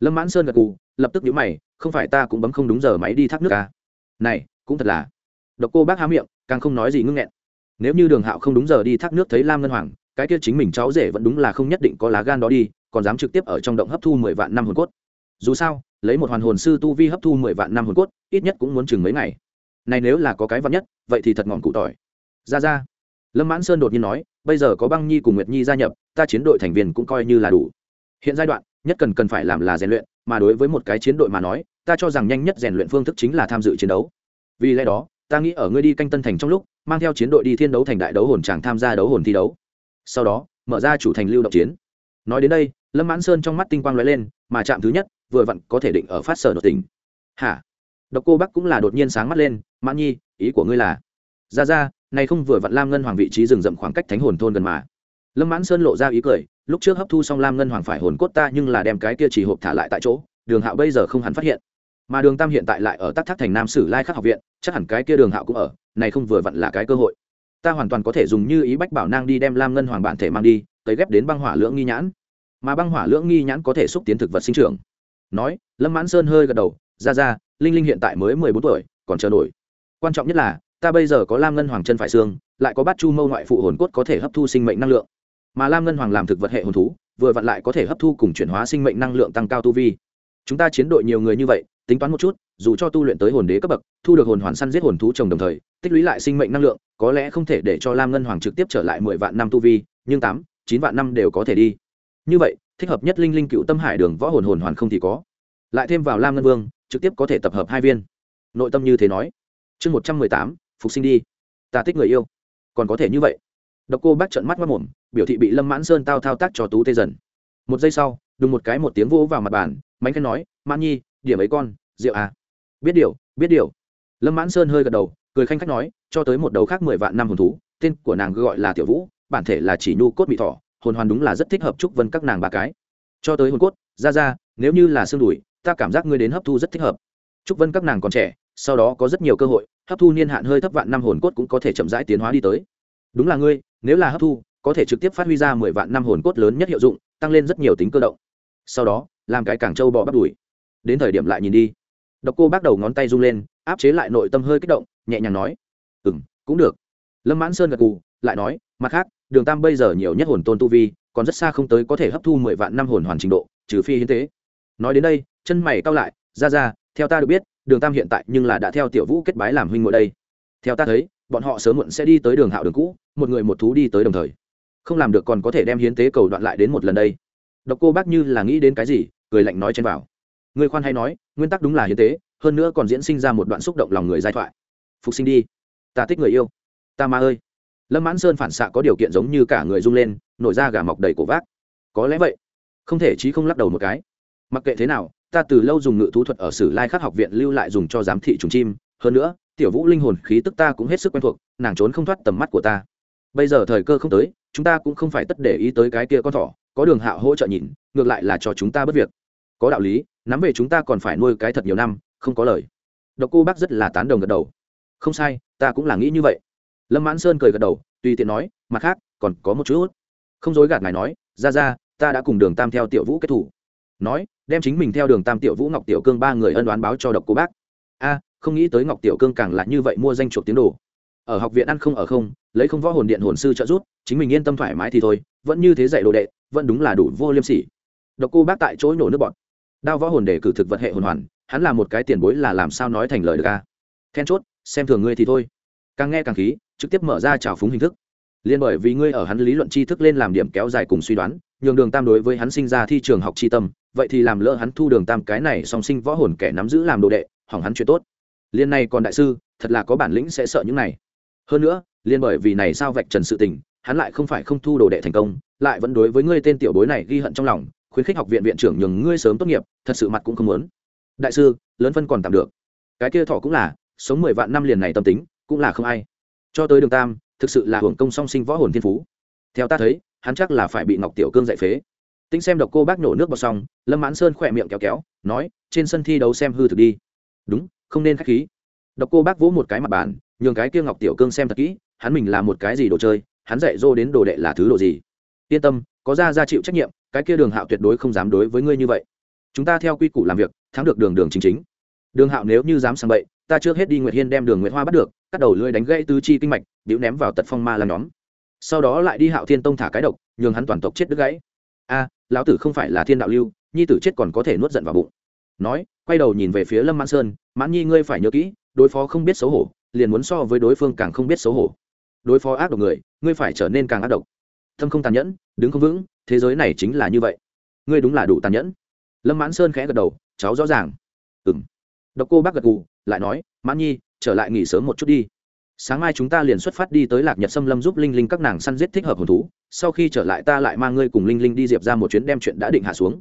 Speaker 1: lâm mãn sơn gật cù lập tức nhíu mày, không phải ta cũng bấm không đúng giờ máy đi thác nước à. này, cũng thật là. Độc cô bác há miệng, càng không nói gì ngưng nghẹn. Nếu như đường hạo không đúng giờ đi thác nước thấy lam ngân hoàng, cái kia chính mình cháu rể vẫn đúng là không nhất định có lá gan đó đi, còn dám trực tiếp ở trong động hấp thu mười vạn năm hồn cốt. Dù sao, lấy một hoàn hồn sư tu vi hấp thu mười vạn năm hồn cốt, ít nhất cũng muốn chừng mấy ngày. Này nếu là có cái vắn nhất, vậy thì thật ngọn cụ tỏi. Ra ra. Lâm mãn sơn đột nhiên nói, bây giờ có băng nhi cùng nguyệt nhi gia nhập, ta chiến đội thành viên cũng coi như là đủ. Hiện giai đoạn nhất cần cần phải làm là rèn luyện, mà đối với một cái chiến đội mà nói, ta cho rằng nhanh nhất rèn luyện phương thức chính là tham dự chiến đấu. Vì lẽ đó, ta nghĩ ở ngươi đi canh tân thành trong lúc, mang theo chiến đội đi thiên đấu thành đại đấu hồn tràng tham gia đấu hồn thi đấu. Sau đó, mở ra chủ thành lưu động chiến. Nói đến đây, lâm mãn sơn trong mắt tinh quang lóe lên, mà chạm thứ nhất, vừa vặn có thể định ở phát sở nội tình hả? Độc cô bắc cũng là đột nhiên sáng mắt lên, mãn nhi, ý của ngươi là? Ra ra, này không vừa vặn lam ngân hoàng vị trí rừng rậm khoảng cách thánh hồn thôn gần mà. Lâm mãn sơn lộ ra ý cười lúc trước hấp thu xong lam ngân hoàng phải hồn cốt ta nhưng là đem cái kia chỉ hộp thả lại tại chỗ, đường hạo bây giờ không hẳn phát hiện. Mà đường tam hiện tại lại ở tắc thác thành nam sử lai khắc học viện, chắc hẳn cái kia đường hạo cũng ở, này không vừa vặn là cái cơ hội. Ta hoàn toàn có thể dùng như ý bách bảo nang đi đem lam ngân hoàng bản thể mang đi, tới ghép đến băng hỏa lưỡng nghi nhãn. Mà băng hỏa lưỡng nghi nhãn có thể xúc tiến thực vật sinh trưởng. Nói, lâm mãn sơn hơi gật đầu, ra ra, linh linh hiện tại mới mười bốn tuổi, còn chờ nổi. Quan trọng nhất là, ta bây giờ có lam ngân hoàng chân phải xương, lại có bát chu mâu ngoại phụ hồn cốt có thể hấp thu sinh mệnh năng lượng mà lam ngân hoàng làm thực vật hệ hồn thú, vừa vặn lại có thể hấp thu cùng chuyển hóa sinh mệnh năng lượng tăng cao tu vi. Chúng ta chiến đội nhiều người như vậy, tính toán một chút, dù cho tu luyện tới hồn đế cấp bậc, thu được hồn hoàn săn giết hồn thú trồng đồng thời, tích lũy lại sinh mệnh năng lượng, có lẽ không thể để cho lam ngân hoàng trực tiếp trở lại mười vạn năm tu vi, nhưng tám, chín vạn năm đều có thể đi. Như vậy, thích hợp nhất linh linh cựu tâm hải đường võ hồn hồn hoàn không thì có. Lại thêm vào lam ngân vương, trực tiếp có thể tập hợp hai viên. Nội tâm như thế nói. Chương một trăm mười tám, phục sinh đi. Ta thích người yêu. Còn có thể như vậy. Độc cô bác trợn mắt mất mồm biểu thị bị lâm mãn sơn tao thao tác cho tú tê dần. Một giây sau, đùng một cái một tiếng vỗ vào mặt bàn mánh khen nói, mãn nhi, điểm ấy con, rượu à? Biết điều biết điều. Lâm mãn sơn hơi gật đầu, cười khanh khách nói, cho tới một đầu khác mười vạn năm hồn thú, tên của nàng gọi là tiểu vũ, bản thể là chỉ nhu cốt bị thỏ, hồn hoàn đúng là rất thích hợp trúc vân các nàng ba cái. Cho tới hồn cốt, ra ra, nếu như là xương đùi, ta cảm giác ngươi đến hấp thu rất thích hợp. Trúc vân các nàng còn trẻ, sau đó có rất nhiều cơ hội, hấp thu niên hạn hơi thấp vạn năm hồn cốt cũng có thể chậm rãi tiến hóa đi tới. Đúng là ngươi, nếu là hấp thu có thể trực tiếp phát huy ra mười vạn năm hồn cốt lớn nhất hiệu dụng, tăng lên rất nhiều tính cơ động. Sau đó, làm cái cảng trâu bò bắt đùi đến thời điểm lại nhìn đi. Độc cô bắt đầu ngón tay rung lên, áp chế lại nội tâm hơi kích động, nhẹ nhàng nói ừ m cũng được. Lâm mãn sơn gật cù lại nói, mặt khác, đường tam bây giờ nhiều nhất hồn tôn tu vi, còn rất xa không tới có thể hấp thu mười vạn năm hồn hoàn trình độ, trừ phi hiến tế. Nói đến đây, chân mày cao lại, ra ra, theo ta được biết, đường tam hiện tại nhưng là đã theo tiểu vũ kết bái làm huynh muội đây. Theo ta thấy, bọn họ sớm muộn sẽ đi tới đường hạo đường cũ, một người một thú đi tới đồng thời không làm được còn có thể đem hiến tế cầu đoạn lại đến một lần đây. Độc cô bác như là nghĩ đến cái gì, cười lạnh nói chen vào người khoan hay nói, nguyên tắc đúng là hiến tế, hơn nữa còn diễn sinh ra một đoạn xúc động lòng người giai thoại. Phục sinh đi. Ta thích người yêu. Ta ma ơi. Lâm mãn sơn phản xạ có điều kiện giống như cả người rung lên, nổi ra gà mọc đầy cổ vác. Có lẽ vậy. Không thể chí không lắc đầu một cái. Mặc kệ thế nào, ta từ lâu dùng ngự thú thuật ở sử lai khắc học viện lưu lại dùng cho giám thị trùng chim. Hơn nữa, tiểu vũ linh hồn khí tức ta cũng hết sức quen thuộc, nàng trốn không thoát tầm mắt của ta bây giờ thời cơ không tới, chúng ta cũng không phải tất để ý tới cái kia con thỏ, có đường hạo hỗ trợ nhìn, ngược lại là cho chúng ta bất việc. Có đạo lý, nắm về chúng ta còn phải nuôi cái thật nhiều năm, không có lời. Độc cô bác rất là tán đồng gật đầu. Không sai, ta cũng là nghĩ như vậy. Lâm mãn sơn cười gật đầu, tùy tiện nói, mặt khác, còn có một chút. Không dối gạt ngài nói, ra ra, ta đã cùng đường tam theo tiểu vũ kết thủ. Nói, đem chính mình theo đường tam tiểu vũ, ngọc tiểu cương ba người ân đoán báo cho độc cô bác. A, không nghĩ tới ngọc tiểu cương càng là như vậy mua danh chuộc tiếng đồ ở học viện ăn không ở không, lấy không võ hồn điện hồn sư trợ giúp, chính mình yên tâm thoải mái thì thôi, vẫn như thế dạy đồ đệ, vẫn đúng là đủ vô liêm sỉ. Độc cô bác tại chỗ nổ nước bọn đao võ hồn để cử thực vật hệ hồn hoàn, hắn là một cái tiền bối là làm sao nói thành lời được a? Then chốt, xem thường ngươi thì thôi. Càng nghe càng khí, trực tiếp mở ra trào phúng hình thức. Liên bởi vì ngươi ở hắn lý luận tri thức lên làm điểm kéo dài cùng suy đoán, nhường đường tam đối với hắn sinh ra thi trường học tri tâm, vậy thì làm lỡ hắn thu đường tam cái này song sinh võ hồn kẻ nắm giữ làm đồ đệ, hỏng hắn chuyện tốt. Liên này còn đại sư, thật là có bản lĩnh sẽ sợ những này hơn nữa liên bởi vì này sao vạch trần sự tình, hắn lại không phải không thu đồ đệ thành công, lại vẫn đối với ngươi tên tiểu bối này ghi hận trong lòng, khuyến khích học viện viện trưởng nhường ngươi sớm tốt nghiệp, thật sự mặt cũng không muốn. Đại sư, lớn phân còn tạm được. Cái kia thọ cũng là, sống mười vạn năm liền này tâm tính, cũng là không ai. Cho tới đường tam, thực sự là hưởng công song sinh võ hồn thiên phú. Theo ta thấy, hắn chắc là phải bị ngọc tiểu cương dạy phế. Tính xem độc cô bác nổ nước vào xong, lâm mãn sơn khỏe miệng kéo kéo, nói, trên sân thi đấu xem hư thực đi. Đúng, không nên k h á c h khí. Độc cô bác vỗ một cái mặt bàn nhường cái kia ngọc tiểu cương xem thật kỹ, hắn mình là một cái gì đồ chơi, hắn dạy dô đến đồ đệ là thứ đồ gì. Yên tâm, có ra ra chịu trách nhiệm, cái kia đường hạo tuyệt đối không dám đối với ngươi như vậy. Chúng ta theo quy củ làm việc, thắng được đường đường chính chính. Đường hạo nếu như dám sang bậy, ta trước hết đi nguyệt hiên đem đường nguyệt hoa bắt được, cắt đầu lưỡi đánh gãy tứ chi kinh mạch biểu ném vào tật phong ma làm nhóm. Sau đó lại đi hạo thiên tông thả cái độc, nhường hắn toàn tộc chết đứt gãy. A, lão tử không phải là thiên đạo lưu, nhi tử chết còn có thể nuốt giận vào bụng. Nói, quay đầu nhìn về phía lâm mãn sơn, mãn nhi ngươi phải nhớ kỹ, đối phó không biết xấu hổ liền muốn so với đối phương càng không biết xấu hổ. Đối phó ác độc người, ngươi phải trở nên càng ác độc. Thâm không tàn nhẫn, đứng không vững, thế giới này chính là như vậy. Ngươi đúng là đủ tàn nhẫn. Lâm mãn sơn khẽ gật đầu, cháu rõ ràng. Ừng độc cô bác gật gù, lại nói, mãn nhi, trở lại nghỉ sớm một chút đi. Sáng mai chúng ta liền xuất phát đi tới lạc nhật xâm lâm giúp linh linh các nàng săn giết thích hợp hồn thú. Sau khi trở lại ta lại mang ngươi cùng linh linh đi diệp ra một chuyến đem chuyện đã định hạ xuống.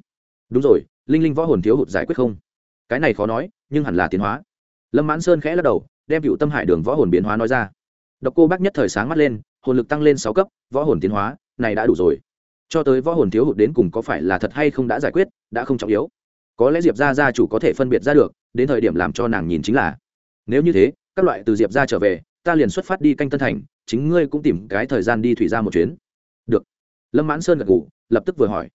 Speaker 1: Đúng rồi, linh linh võ hồn thiếu hụt giải quyết không? Cái này khó nói, nhưng hẳn là tiến hóa. Lâm mãn sơn khẽ lắc đầu đem cựu tâm hải đường võ hồn biến hóa nói ra. Độc cô bác nhất thời sáng mắt lên, hồn lực tăng lên sáu cấp, võ hồn tiến hóa, này đã đủ rồi. Cho tới võ hồn thiếu hụt đến cùng có phải là thật hay không đã giải quyết, đã không trọng yếu. Có lẽ diệp ra gia chủ có thể phân biệt ra được, đến thời điểm làm cho nàng nhìn chính là. Nếu như thế, các loại từ diệp ra trở về, ta liền xuất phát đi canh tân thành, chính ngươi cũng tìm cái thời gian đi thủy ra một chuyến. Được. Lâm mãn sơn gật ngủ lập tức vừa hỏi.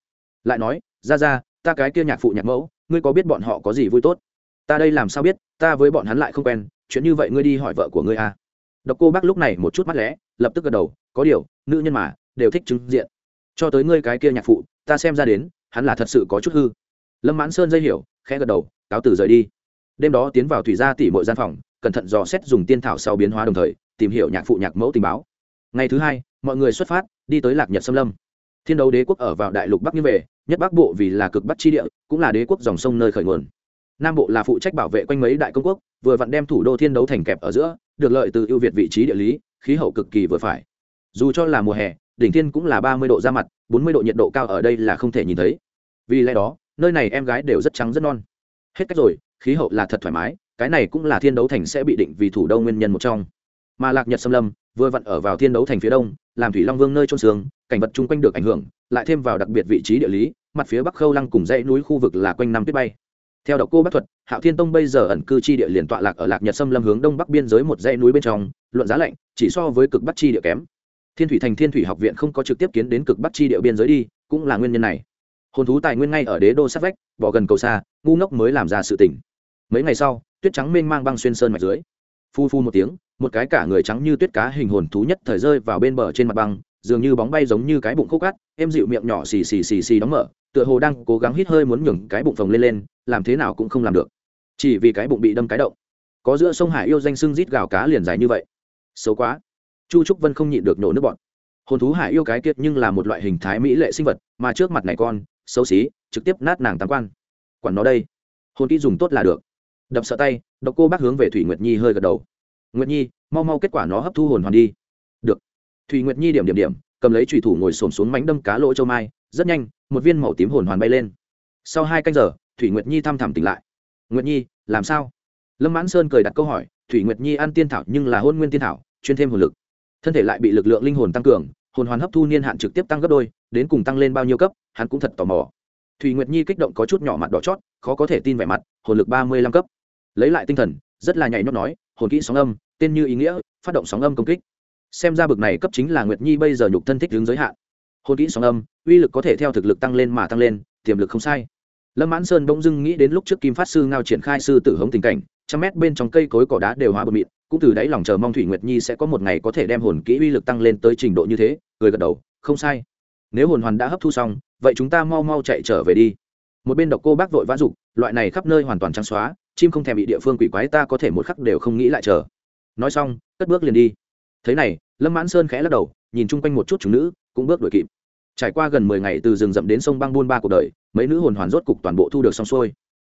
Speaker 1: Lại nói ra ra ta cái kia nhạc phụ nhạc mẫu, ngươi có biết bọn họ có gì vui tốt? Ta đây làm sao biết, ta với bọn hắn lại không quen chuyện như vậy ngươi đi hỏi vợ của ngươi à. Độc cô bác lúc này một chút mắt lẽ, lập tức gật đầu, có điều, nữ nhân mà, đều thích chứng diện. Cho tới ngươi cái kia nhạc phụ, ta xem ra đến, hắn là thật sự có chút hư. Lâm mãn sơn dây hiểu, khẽ gật đầu, cáo từ rời đi. Đêm đó tiến vào thủy gia tỉ mọi gian phòng, cẩn thận dò xét dùng tiên thảo sau biến hóa đồng thời, tìm hiểu nhạc phụ nhạc mẫu tình báo. Ngày thứ hai, mọi người xuất phát, đi tới lạc nhật xâm lâm. Thiên đấu đế quốc ở vào đại lục bắc như về, nhất bắc bộ vì là cực bắc chi địa, cũng là đế quốc dòng sông nơi khởi nguồn nam bộ là phụ trách bảo vệ quanh mấy đại công quốc, vừa vặn đem thủ đô thiên đấu thành kẹp ở giữa, được lợi từ ưu việt vị trí địa lý, khí hậu cực kỳ vừa phải. Dù cho là mùa hè, đỉnh thiên cũng là ba mươi độ ra mặt, bốn mươi độ nhiệt độ cao ở đây là không thể nhìn thấy. Vì lẽ đó, nơi này em gái đều rất trắng rất non. Hết cách rồi, khí hậu là thật thoải mái, cái này cũng là thiên đấu thành sẽ bị định vì thủ đô nguyên nhân một trong. Mà lạc nhật xâm lâm, vừa vặn ở vào thiên đấu thành phía đông, làm thủy long vương nơi trôn xương, cảnh vật chung quanh được ảnh hưởng, lại thêm vào đặc biệt vị trí địa lý, mặt phía bắc khâu lăng cùng dãy núi khu vực là quanh năm tuyết bay theo độc cô bắc thuật, hạo thiên tông bây giờ ẩn cư chi địa liền tọa lạc ở lạc nhật sâm lâm hướng đông bắc biên giới một dãy núi bên trong, luận giá lạnh, chỉ so với cực bắc chi địa kém. Thiên thủy thành thiên thủy học viện không có trực tiếp kiến đến cực bắc chi địa biên giới đi, cũng là nguyên nhân này. Hồn thú tài nguyên ngay ở đế đô sát vách, bỏ gần cầu xa, ngu ngốc mới làm ra sự tỉnh mấy ngày sau, tuyết trắng mênh mang băng xuyên sơn mạch dưới. Phu phu một tiếng, một cái cả người trắng như tuyết cá hình hồn thú nhất thời rơi vào bên bờ trên mặt băng, dường như bóng bay giống như cái bụng khô cát em dịu miệng nhỏ xì xì xì xì đóng mở tựa hồ đang cố gắng hít hơi muốn nhường cái bụng phồng lên lên, làm thế nào cũng không làm được. Chỉ vì cái bụng bị đâm cái động. Có giữa sông hải yêu danh sưng rít gào cá liền dài như vậy. Xấu quá. Chu trúc vân không nhịn được nổ nước bọn hồn thú hải yêu cái kiệt nhưng là một loại hình thái mỹ lệ sinh vật, mà trước mặt này con, xấu xí, trực tiếp nát nàng tam quan. Quản nó đây. Hồn kỹ dùng tốt là được. Đập sợ tay, độc cô bác hướng về thủy nguyệt nhi hơi gật đầu. Nguyệt nhi, mau mau kết quả nó hấp thu hồn hoàn đi. Được. Thủy nguyệt nhi điểm điểm điểm, cầm lấy trùy thủ ngồi xổm xuống mánh đâm cá lỗ châu mai, rất nhanh một viên màu tím hồn hoàn bay lên. Sau hai canh giờ, thủy nguyệt nhi thăm thẳm tỉnh lại. Nguyệt nhi, làm sao? Lâm mãn sơn cười đặt câu hỏi, thủy nguyệt nhi ăn tiên thảo nhưng là hôn nguyên tiên thảo, chuyên thêm hồn lực. Thân thể lại bị lực lượng linh hồn tăng cường, hồn hoàn hấp thu niên hạn trực tiếp tăng gấp đôi, đến cùng tăng lên bao nhiêu cấp, hắn cũng thật tò mò. Thủy nguyệt nhi kích động có chút nhỏ mặt đỏ chót, khó có thể tin vẻ mặt, hồn lực ba mươi lăm cấp. Lấy lại tinh thần, rất là nhảy nhót nói, hồn kỹ sóng âm, tên như ý nghĩa, phát động sóng âm công kích. Xem ra bực này cấp chính là nguyệt nhi bây giờ nhục thân thích hướng giới hạn hồn kỹ sóng âm, uy lực có thể theo thực lực tăng lên mà tăng lên, tiềm lực không sai. Lâm mãn sơn bỗng dưng nghĩ đến lúc trước kim phát sư ngao triển khai sư tử hống tình cảnh, trăm mét bên trong cây cối cỏ đá đều hóa bờ mịn, cũng từ đáy lòng chờ mong thủy nguyệt nhi sẽ có một ngày có thể đem hồn kỹ uy lực tăng lên tới trình độ như thế người gật đầu, không sai. Nếu hồn hoàn đã hấp thu xong, vậy chúng ta mau mau chạy trở về đi. Một bên độc cô bác vội vã dục, loại này khắp nơi hoàn toàn trắng xóa, chim không thèm bị địa phương quỷ quái ta có thể một khắc đều không nghĩ lại chờ. Nói xong, cất bước liền đi. Thế này, lâm mãn sơn khẽ lắc đầu, nhìn chung quanh một chút chúng nữ cũng bước đuổi kịp. Trải qua gần mười ngày từ rừng rậm đến sông băng buôn ba cuộc đời, mấy nữ hồn hoàn rốt cục toàn bộ thu được xong xuôi.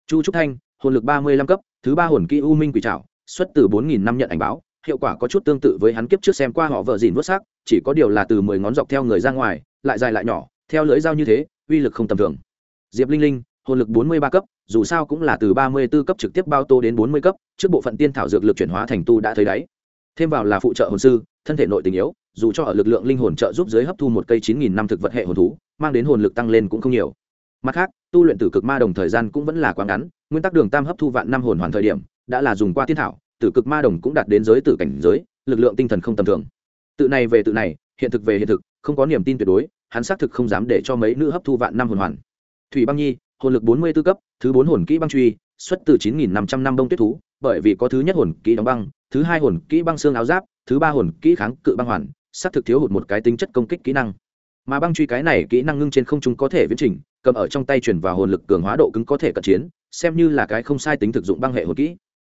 Speaker 1: Chu trúc thanh, hồn lực ba mươi lăm cấp, thứ ba hồn kỹ u minh quỷ trảo, xuất từ bốn nghìn năm nhận ảnh báo, hiệu quả có chút tương tự với hắn kiếp trước xem qua họ vợ dìn vớt xác chỉ có điều là từ mười ngón dọc theo người ra ngoài, lại dài lại nhỏ, theo lưỡi dao như thế, uy lực không tầm thường. Diệp linh linh, hồn lực bốn mươi ba cấp, dù sao cũng là từ ba mươi 34 cấp trực tiếp bao tô đến bốn mươi cấp, trước bộ phận tiên thảo dược lực chuyển hóa thành tu đã thấy đáy. Thêm vào là phụ trợ hồn sư, thân thể nội tình yếu dù cho ở lực lượng linh hồn trợ giúp dưới hấp thu một cây chín nghìn năm thực vật hệ hồn thú, mang đến hồn lực tăng lên cũng không nhiều. Mặt khác, tu luyện tử cực ma đồng thời gian cũng vẫn là quá ngắn, nguyên tắc đường tam hấp thu vạn năm hồn hoàn thời điểm, đã là dùng qua tiên thảo, tử cực ma đồng cũng đạt đến giới tử cảnh giới, lực lượng tinh thần không tầm thường. Tự này về tự này, hiện thực về hiện thực, không có niềm tin tuyệt đối, hắn xác thực không dám để cho mấy nữ hấp thu vạn năm hồn hoàn. Thủy băng nhi, hồn lực bốn mươi 44 cấp, thứ bốn hồn kỹ băng truy, xuất từ chín nghìn năm trăm năm bông tuyết thú, bởi vì có thứ nhất hồn kỹ đóng băng, thứ hai hồn kỹ băng xương áo giáp, thứ ba hồn kỹ kháng cự băng hoàn xác thực thiếu hụt một cái tính chất công kích kỹ năng. Mà băng truy cái này kỹ năng ngưng trên không trung có thể viễn trình, cầm ở trong tay chuyển vào hồn lực cường hóa độ cứng có thể cận chiến, xem như là cái không sai tính thực dụng băng hệ hồn kỹ.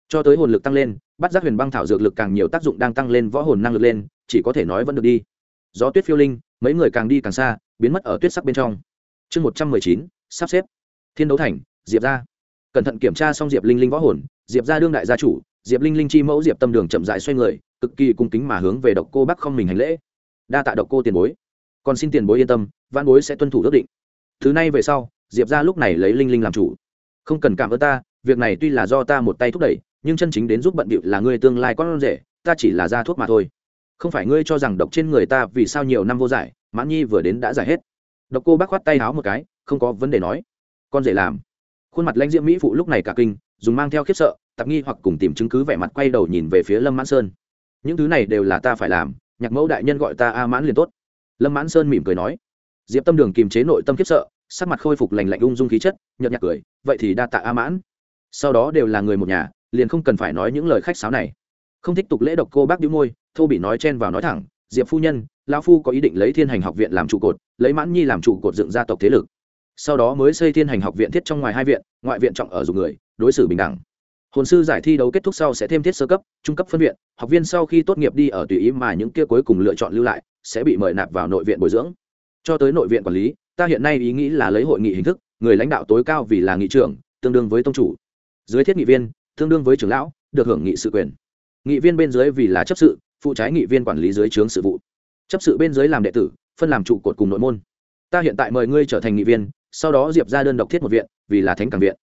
Speaker 1: Cho tới hồn lực tăng lên, bắt giác huyền băng thảo dược lực càng nhiều tác dụng đang tăng lên võ hồn năng lực lên, chỉ có thể nói vẫn được đi. Gió tuyết phiêu linh, mấy người càng đi càng xa, biến mất ở tuyết sắc bên trong. Chương một trăm mười chín, sắp xếp. Thiên đấu thành, diệp ra cẩn thận kiểm tra xong diệp linh linh võ hồn, diệp ra đương đại gia chủ, diệp linh linh chi mẫu diệp tâm đường chậm dại xoay người cực kỳ cung kính mà hướng về độc cô bắc không mình hành lễ. Đa tạ độc cô tiền bối. Còn xin tiền bối yên tâm văn bối sẽ tuân thủ ước định. Thứ này về sau, diệp ra lúc này lấy linh linh làm chủ. Không cần cảm ơn ta, việc này tuy là do ta một tay thúc đẩy, nhưng chân chính đến giúp bận bịu là ngươi tương lai con rể, ta chỉ là ra thuốc mà thôi. Không phải ngươi cho rằng độc trên người ta vì sao nhiều năm vô giải, mãn nhi vừa đến đã giải hết. Độc cô bác khoát tay háo một cái, không có vấn đề nói. Con rể làm. Khuôn mặt lãnh diễm mỹ phụ lúc này cả kinh, dùng mang theo khiếp sợ, tạp nghi hoặc cùng tìm chứng cứ vẻ mặt quay đầu nhìn về phía lâm mãn sơn những thứ này đều là ta phải làm, nhạc mẫu đại nhân gọi ta a mãn liền tốt. Lâm mãn sơn mỉm cười nói. Diệp tâm đường kiềm chế nội tâm khiếp sợ, sắc mặt khôi phục lành lạnh ung dung khí chất, nhợt nhạt cười, vậy thì đa tạ a mãn. Sau đó đều là người một nhà, liền không cần phải nói những lời khách sáo này. Không thích tục lễ độc cô bác đĩu môi, thô bị nói chen vào nói thẳng, diệp phu nhân, lão phu có ý định lấy thiên hành học viện làm trụ cột, lấy mãn nhi làm trụ cột dựng gia tộc thế lực. Sau đó mới xây thiên hành học viện thiết trong ngoài hai viện, ngoại viện trọng ở dùng người, đối xử bình đẳng hồn sư giải thi đấu kết thúc sau sẽ thêm thiết sơ cấp, trung cấp phân viện, học viên sau khi tốt nghiệp đi ở tùy ý mà những kia cuối cùng lựa chọn lưu lại, sẽ bị mời nạp vào nội viện bồi dưỡng. Cho tới nội viện quản lý, ta hiện nay ý nghĩ là lấy hội nghị hình thức, người lãnh đạo tối cao vì là nghị trưởng, tương đương với tông chủ. Dưới thiết nghị viên, tương đương với trưởng lão, được hưởng nghị sự quyền. Nghị viên bên dưới vì là chấp sự, phụ trái nghị viên quản lý dưới trướng sự vụ. Chấp sự bên dưới làm đệ tử, phân làm trụ cột cùng nội môn. Ta hiện tại mời ngươi trở thành nghị viên, sau đó diệp ra đơn độc thiết một viện, vì là thánh càng viện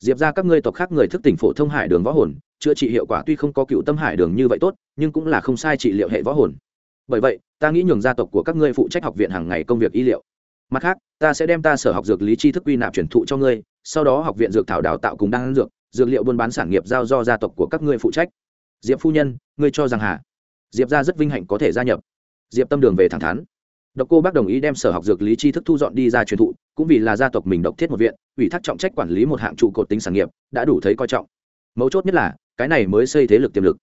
Speaker 1: diệp ra các ngươi tộc khác người thức tỉnh phổ thông hải đường võ hồn, chữa trị hiệu quả tuy không có cựu tâm hải đường như vậy tốt, nhưng cũng là không sai trị liệu hệ võ hồn. Bởi vậy, ta nghĩ nhường gia tộc của các ngươi phụ trách học viện hàng ngày công việc y liệu. Mặt khác, ta sẽ đem ta sở học dược lý tri thức quy nạp truyền thụ cho ngươi, sau đó học viện dược thảo đào tạo cùng đan dược dược liệu buôn bán sản nghiệp giao do gia tộc của các ngươi phụ trách. Diệp phu nhân, ngươi cho rằng hà diệp ra rất vinh hạnh có thể gia nhập. Diệp tâm đường về thẳng thắn độc cô bác đồng ý đem sở học dược lý tri thức thu dọn đi ra truyền thụ, cũng vì là gia tộc mình độc thiết một viện, ủy thác trọng trách quản lý một hạng trụ cột tính sản nghiệp, đã đủ thấy coi trọng. Mấu chốt nhất là, cái này mới xây thế lực tiềm lực.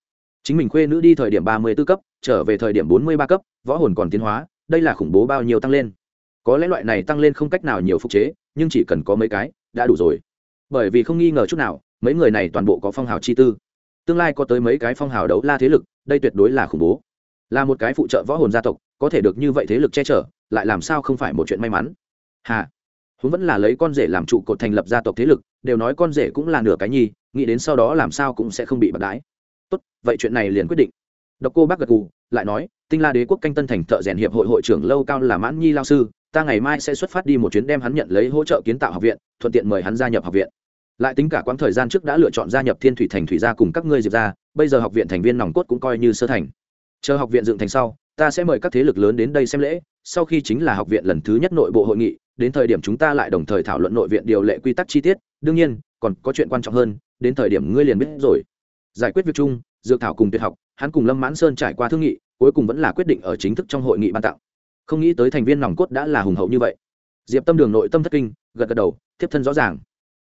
Speaker 1: Chính mình khuê nữ đi thời điểm ba mươi b ố cấp, trở về thời điểm bốn mươi ba cấp, võ hồn còn tiến hóa, đây là khủng bố bao nhiêu tăng lên. Có lẽ loại này tăng lên không cách nào nhiều phục chế, nhưng chỉ cần có mấy cái, đã đủ rồi. Bởi vì không nghi ngờ chút nào, mấy người này toàn bộ có phong hào chi tư. Tương lai có tới mấy cái phong hào đấu la thế lực, đây tuyệt đối là khủng bố. Là một cái phụ trợ võ hồn gia tộc có thể được như vậy thế lực che chở, lại làm sao không phải một chuyện may mắn? Hà chúng vẫn là lấy con rể làm trụ cột thành lập gia tộc thế lực, đều nói con rể cũng là nửa cái nhi, nghĩ đến sau đó làm sao cũng sẽ không bị bạc đái. Tốt, vậy chuyện này liền quyết định. Độc cô bác gật gù, lại nói, tinh la đế quốc canh tân thành thợ rèn hiệp hội hội trưởng lâu cao là mãn nhi lao sư, ta ngày mai sẽ xuất phát đi một chuyến đem hắn nhận lấy hỗ trợ kiến tạo học viện, thuận tiện mời hắn gia nhập học viện. Lại tính cả quãng thời gian trước đã lựa chọn gia nhập thiên thủy thành thủy gia cùng các ngươi diệp ra bây giờ học viện thành viên nòng cốt cũng coi như sơ thành. Chờ học viện dựng thành sau ta sẽ mời các thế lực lớn đến đây xem lễ, sau khi chính là học viện lần thứ nhất nội bộ hội nghị, đến thời điểm chúng ta lại đồng thời thảo luận nội viện điều lệ quy tắc chi tiết, đương nhiên, còn có chuyện quan trọng hơn, đến thời điểm ngươi liền biết rồi. Giải quyết việc chung, dược thảo cùng tuyệt học, hắn cùng lâm mãn sơn trải qua thương nghị, cuối cùng vẫn là quyết định ở chính thức trong hội nghị ban tặng. Không nghĩ tới thành viên nòng cốt đã là hùng hậu như vậy. Diệp tâm đường nội tâm thất kinh, gật gật đầu tiếp thân rõ ràng.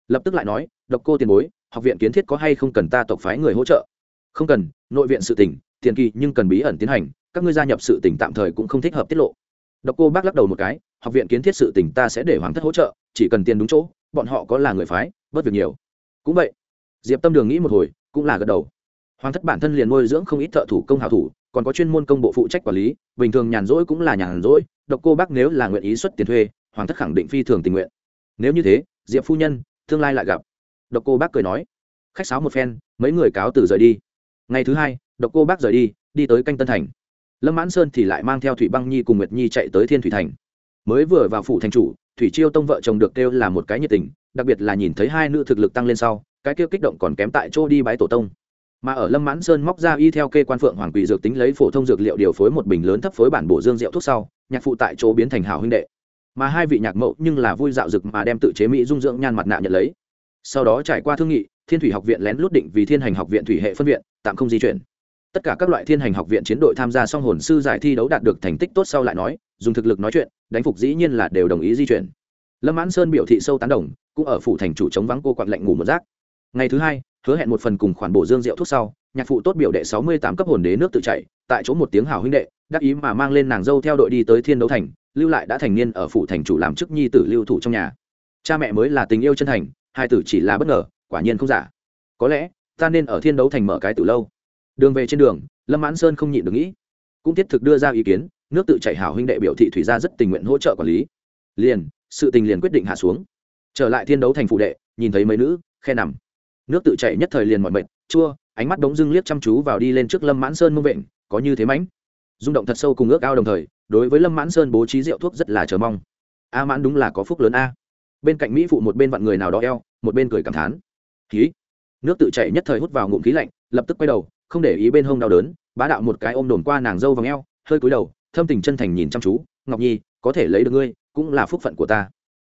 Speaker 1: Lập tức lại nói, độc cô tiền bối, học viện kiến thiết có hay không cần ta tộc phái người hỗ trợ? Không cần, nội viện sự tỉnh, tiền kỳ nhưng cần bí ẩn tiến hành các ngươi gia nhập sự tỉnh tạm thời cũng không thích hợp tiết lộ. Độc cô bác lắc đầu một cái, học viện kiến thiết sự tỉnh ta sẽ để hoàng thất hỗ trợ, chỉ cần tiền đúng chỗ, bọn họ có là người phái, bớt việc nhiều. Cũng vậy, diệp tâm đường nghĩ một hồi, cũng là gật đầu. Hoàng thất bản thân liền nuôi dưỡng không ít thợ thủ công hảo thủ, còn có chuyên môn công bộ phụ trách quản lý, bình thường nhàn rỗi cũng là nhàn rỗi, độc cô bác nếu là nguyện ý xuất tiền thuê, hoàng thất khẳng định phi thường tình nguyện. Nếu như thế, diệp phu nhân, tương lai lại gặp. Độc cô bác cười nói. Khách sáo một phen, mấy người cáo từ rời đi. Ngày thứ hai, độc cô bác rời đi đi tới canh tân thành lâm mãn sơn thì lại mang theo thủy băng nhi cùng nguyệt nhi chạy tới thiên thủy thành. Mới vừa vào phủ thành chủ, thủy chiêu tông vợ chồng được kêu là một cái nhiệt tình, đặc biệt là nhìn thấy hai nữ thực lực tăng lên sau, cái kêu kích động còn kém tại chỗ đi bái tổ tông. Mà ở lâm mãn sơn móc ra y theo kê quan phượng hoàng quỷ dược tính lấy phổ thông dược liệu điều phối một bình lớn thấp phối bản bổ dương rượu thuốc sau, nhạc phụ tại chỗ biến thành hảo huynh đệ. Mà hai vị nhạc mẫu nhưng là vui dạo dực mà đem tự chế mỹ dung dưỡng nhan mặt nạ nhận lấy. Sau đó trải qua thương nghị, thiên thủy học viện lén lút định vì thiên hành học viện thủy hệ phân viện, tạm không di chuyển tất cả các loại thiên hành học viện chiến đội tham gia song hồn sư giải thi đấu đạt được thành tích tốt sau lại nói, dùng thực lực nói chuyện, đánh phục dĩ nhiên là đều đồng ý di chuyển. Lâm mãn sơn biểu thị sâu tán đồng, cũng ở phủ thành chủ chống vắng cô quặn lạnh ngủ một rác. Ngày thứ hai, hứa hẹn một phần cùng khoản bổ dương rượu thuốc sau, nhạc phụ tốt biểu đệ sáu mươi tám cấp hồn đế nước tự chạy tại chỗ một tiếng hào huynh đệ, đắc ý mà mang lên nàng dâu theo đội đi tới thiên đấu thành, lưu lại đã thành niên ở phủ thành chủ làm chức nhi tử lưu thủ trong nhà. Cha mẹ mới là tình yêu chân thành, hai tử chỉ là bất ngờ, quả nhiên không giả. Có lẽ, ta nên ở thiên đấu thành mở cái từ lâu đường về trên đường, lâm mãn sơn không nhịn được nghĩ. Cũng thiết thực đưa ra ý kiến, nước tự chảy hảo huynh đệ biểu thị thủy gia rất tình nguyện hỗ trợ quản lý. Liền, sự tình liền quyết định hạ xuống. Trở lại thiên đấu thành phụ đệ, nhìn thấy mấy nữ, khe nằm. Nước tự chảy nhất thời liền mọi mệt, chua, ánh mắt đống dưng liếc chăm chú vào đi lên trước lâm mãn sơn mông vện có như thế mãnh. Rung động thật sâu cùng ước ao đồng thời, đối với lâm mãn sơn bố trí rượu thuốc rất là chờ mong. A mãn đúng là có phúc lớn a. Bên cạnh mỹ phụ một bên vặn người nào đó eo, một bên cười cảm thán. Khí nước tự chảy nhất thời hút vào ngụm khí lạnh, lập tức quay đầu không để ý bên hông đau đớn, bá đạo một cái ôm đồn qua nàng dâu và eo, hơi cúi đầu, thâm tình chân thành nhìn chăm chú, ngọc nhi, có thể lấy được ngươi, cũng là phúc phận của ta.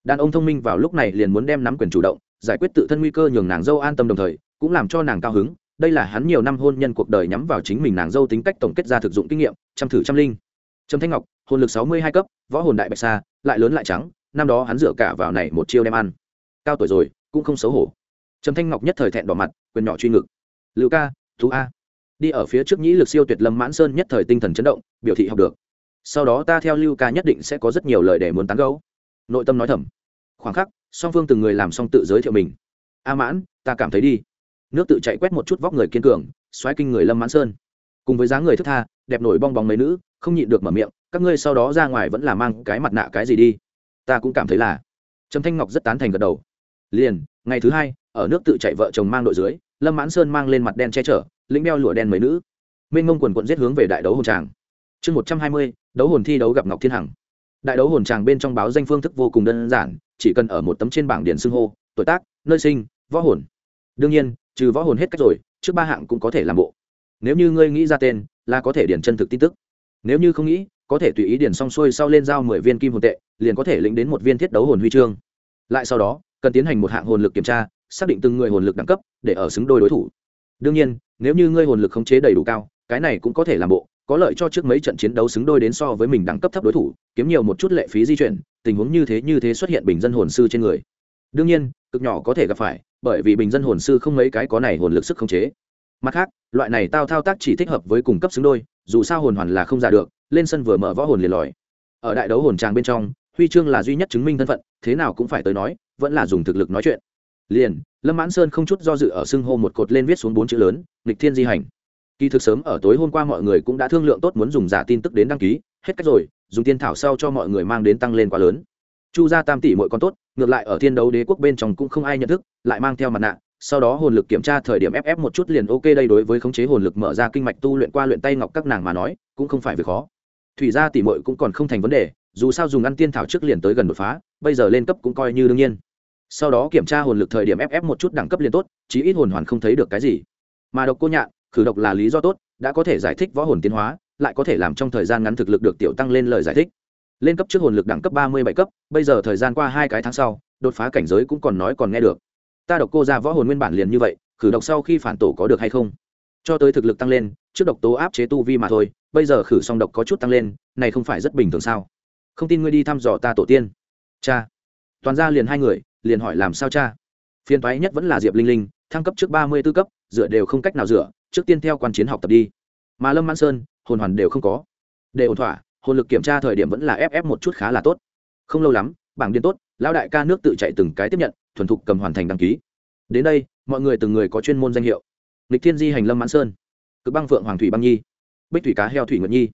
Speaker 1: Đàn ông thông minh vào lúc này liền muốn đem nắm quyền chủ động, giải quyết tự thân nguy cơ nhường nàng dâu an tâm đồng thời, cũng làm cho nàng cao hứng. Đây là hắn nhiều năm hôn nhân cuộc đời nhắm vào chính mình nàng dâu tính cách tổng kết ra thực dụng kinh nghiệm chăm thử trăm linh. Trầm thanh ngọc hồn lực sáu mươi hai cấp, võ hồn đại bạch sa, lại lớn lại trắng, năm đó hắn dựa cả vào này một chiêu đem ăn. Cao tuổi rồi, cũng không xấu hổ. Trầm thanh ngọc nhất thời thẹn đỏ mặt, quyền nhỏ truy ngực lưu ca, thú a đi ở phía trước nhĩ lực siêu tuyệt lâm mãn sơn nhất thời tinh thần chấn động, biểu thị học được. Sau đó ta theo lưu ca nhất định sẽ có rất nhiều lời để muốn tán gấu nội tâm nói thầm. Khoảng khắc, song phương từng người làm xong tự giới thiệu mình. A mãn, ta cảm thấy đi. Nước tự chạy quét một chút vóc người kiên cường xoáy kinh người lâm mãn sơn. Cùng với dáng người thức tha, đẹp nổi bong bóng mấy nữ, không nhịn được mở miệng, các ngươi sau đó ra ngoài vẫn là mang cái mặt nạ cái gì đi. Ta cũng cảm thấy là. Trầm thanh ngọc rất tán thành gật đầu. Liền, ngày thứ hai, ở nước tự chạy vợ chồng mang đội dưới lâm mãn sơn mang lên mặt đen che chở, lĩnh đeo lụa đen mấy nữ. Minh ngông quần quận giết hướng về đại đấu hồn tràng. Chương một trăm hai mươi, đấu hồn thi đấu gặp ngọc thiên hằng. Đại đấu hồn tràng bên trong báo danh phương thức vô cùng đơn giản, chỉ cần ở một tấm trên bảng điển xưng hô, tuổi tác, nơi sinh, võ hồn. Đương nhiên, trừ võ hồn hết cách rồi, trước ba hạng cũng có thể làm bộ. Nếu như ngươi nghĩ ra tên, là có thể điển chân thực tin tức. Nếu như không nghĩ, có thể tùy ý điển xong xuôi sau lên giao mười viên kim hồn tệ, liền có thể lĩnh đến một viên thiết đấu hồn huy chương. Lại sau đó, cần tiến hành một hạng hồn lực kiểm tra xác định từng người hồn lực đẳng cấp, để ở xứng đôi đối thủ. Đương nhiên, nếu như ngươi hồn lực khống chế đầy đủ cao, cái này cũng có thể làm bộ, có lợi cho trước mấy trận chiến đấu xứng đôi đến so với mình đẳng cấp thấp đối thủ, kiếm nhiều một chút lệ phí di chuyển, tình huống như thế như thế xuất hiện bình dân hồn sư trên người. Đương nhiên, cực nhỏ có thể gặp phải, bởi vì bình dân hồn sư không mấy cái có này hồn lực sức khống chế. Mặt khác, loại này tao thao tác chỉ thích hợp với cùng cấp xứng đôi, dù sao hồn hoàn là không giả được, lên sân vừa mở võ hồn liền lòi. Ở đại đấu hồn tràng bên trong, huy chương là duy nhất chứng minh thân phận, thế nào cũng phải tới nói, vẫn là dùng thực lực nói chuyện liền, lâm mãn sơn không chút do dự ở xưng hô một cột lên viết xuống bốn chữ lớn, nghịch thiên di hành. Kỳ thực sớm ở tối hôm qua mọi người cũng đã thương lượng tốt muốn dùng giả tin tức đến đăng ký, hết cách rồi, dùng tiên thảo sau cho mọi người mang đến tăng lên quá lớn. Chu gia tam tỷ mỗi con tốt, ngược lại ở thiên đấu đế quốc bên trong cũng không ai nhận thức, lại mang theo mặt nạ, sau đó hồn lực kiểm tra thời điểm ff một chút liền ok đây đối với khống chế hồn lực mở ra kinh mạch tu luyện qua luyện tay ngọc các nàng mà nói, cũng không phải việc khó. Thủy gia tỷ muội cũng còn không thành vấn đề, dù sao dùng ăn tiên thảo trước liền tới gần đột phá, bây giờ lên cấp cũng coi như đương nhiên sau đó kiểm tra hồn lực thời điểm ff một chút đẳng cấp liền tốt, chí ít hồn hoàn không thấy được cái gì. Mà độc cô nhạn, khử độc là lý do tốt, đã có thể giải thích võ hồn tiến hóa, lại có thể làm trong thời gian ngắn thực lực được tiểu tăng lên lời giải thích. Lên cấp trước hồn lực đẳng cấp ba mươi bảy cấp, bây giờ thời gian qua hai cái tháng sau, đột phá cảnh giới cũng còn nói còn nghe được. Ta độc cô ra võ hồn nguyên bản liền như vậy, khử độc sau khi phản tổ có được hay không? Cho tới thực lực tăng lên, trước độc tố áp chế tu vi mà thôi, bây giờ khử song độc có chút tăng lên, này không phải rất bình thường sao? Không tin ngươi đi thăm dò ta tổ tiên. Cha. Toàn ra liền hai người liền hỏi làm sao cha? Phiên toái nhất vẫn là diệp linh linh thăng cấp trước ba mươi b ố cấp dựa đều không cách nào dựa trước tiên theo quan chiến học tập đi. Mà lâm mãn sơn hồn hoàn đều không có. Để ổn thỏa hồn lực kiểm tra thời điểm vẫn là ép ép một chút khá là tốt. Không lâu lắm bảng điên tốt lão đại ca nước tự chạy từng cái tiếp nhận thuần thục cầm hoàn thành đăng ký. Đến đây mọi người từng người có chuyên môn danh hiệu. Lịch thiên di hành lâm mãn sơn. Cực băng phượng hoàng thủy băng nhi. Bích thủy cá heo thủy nguyệt nhi.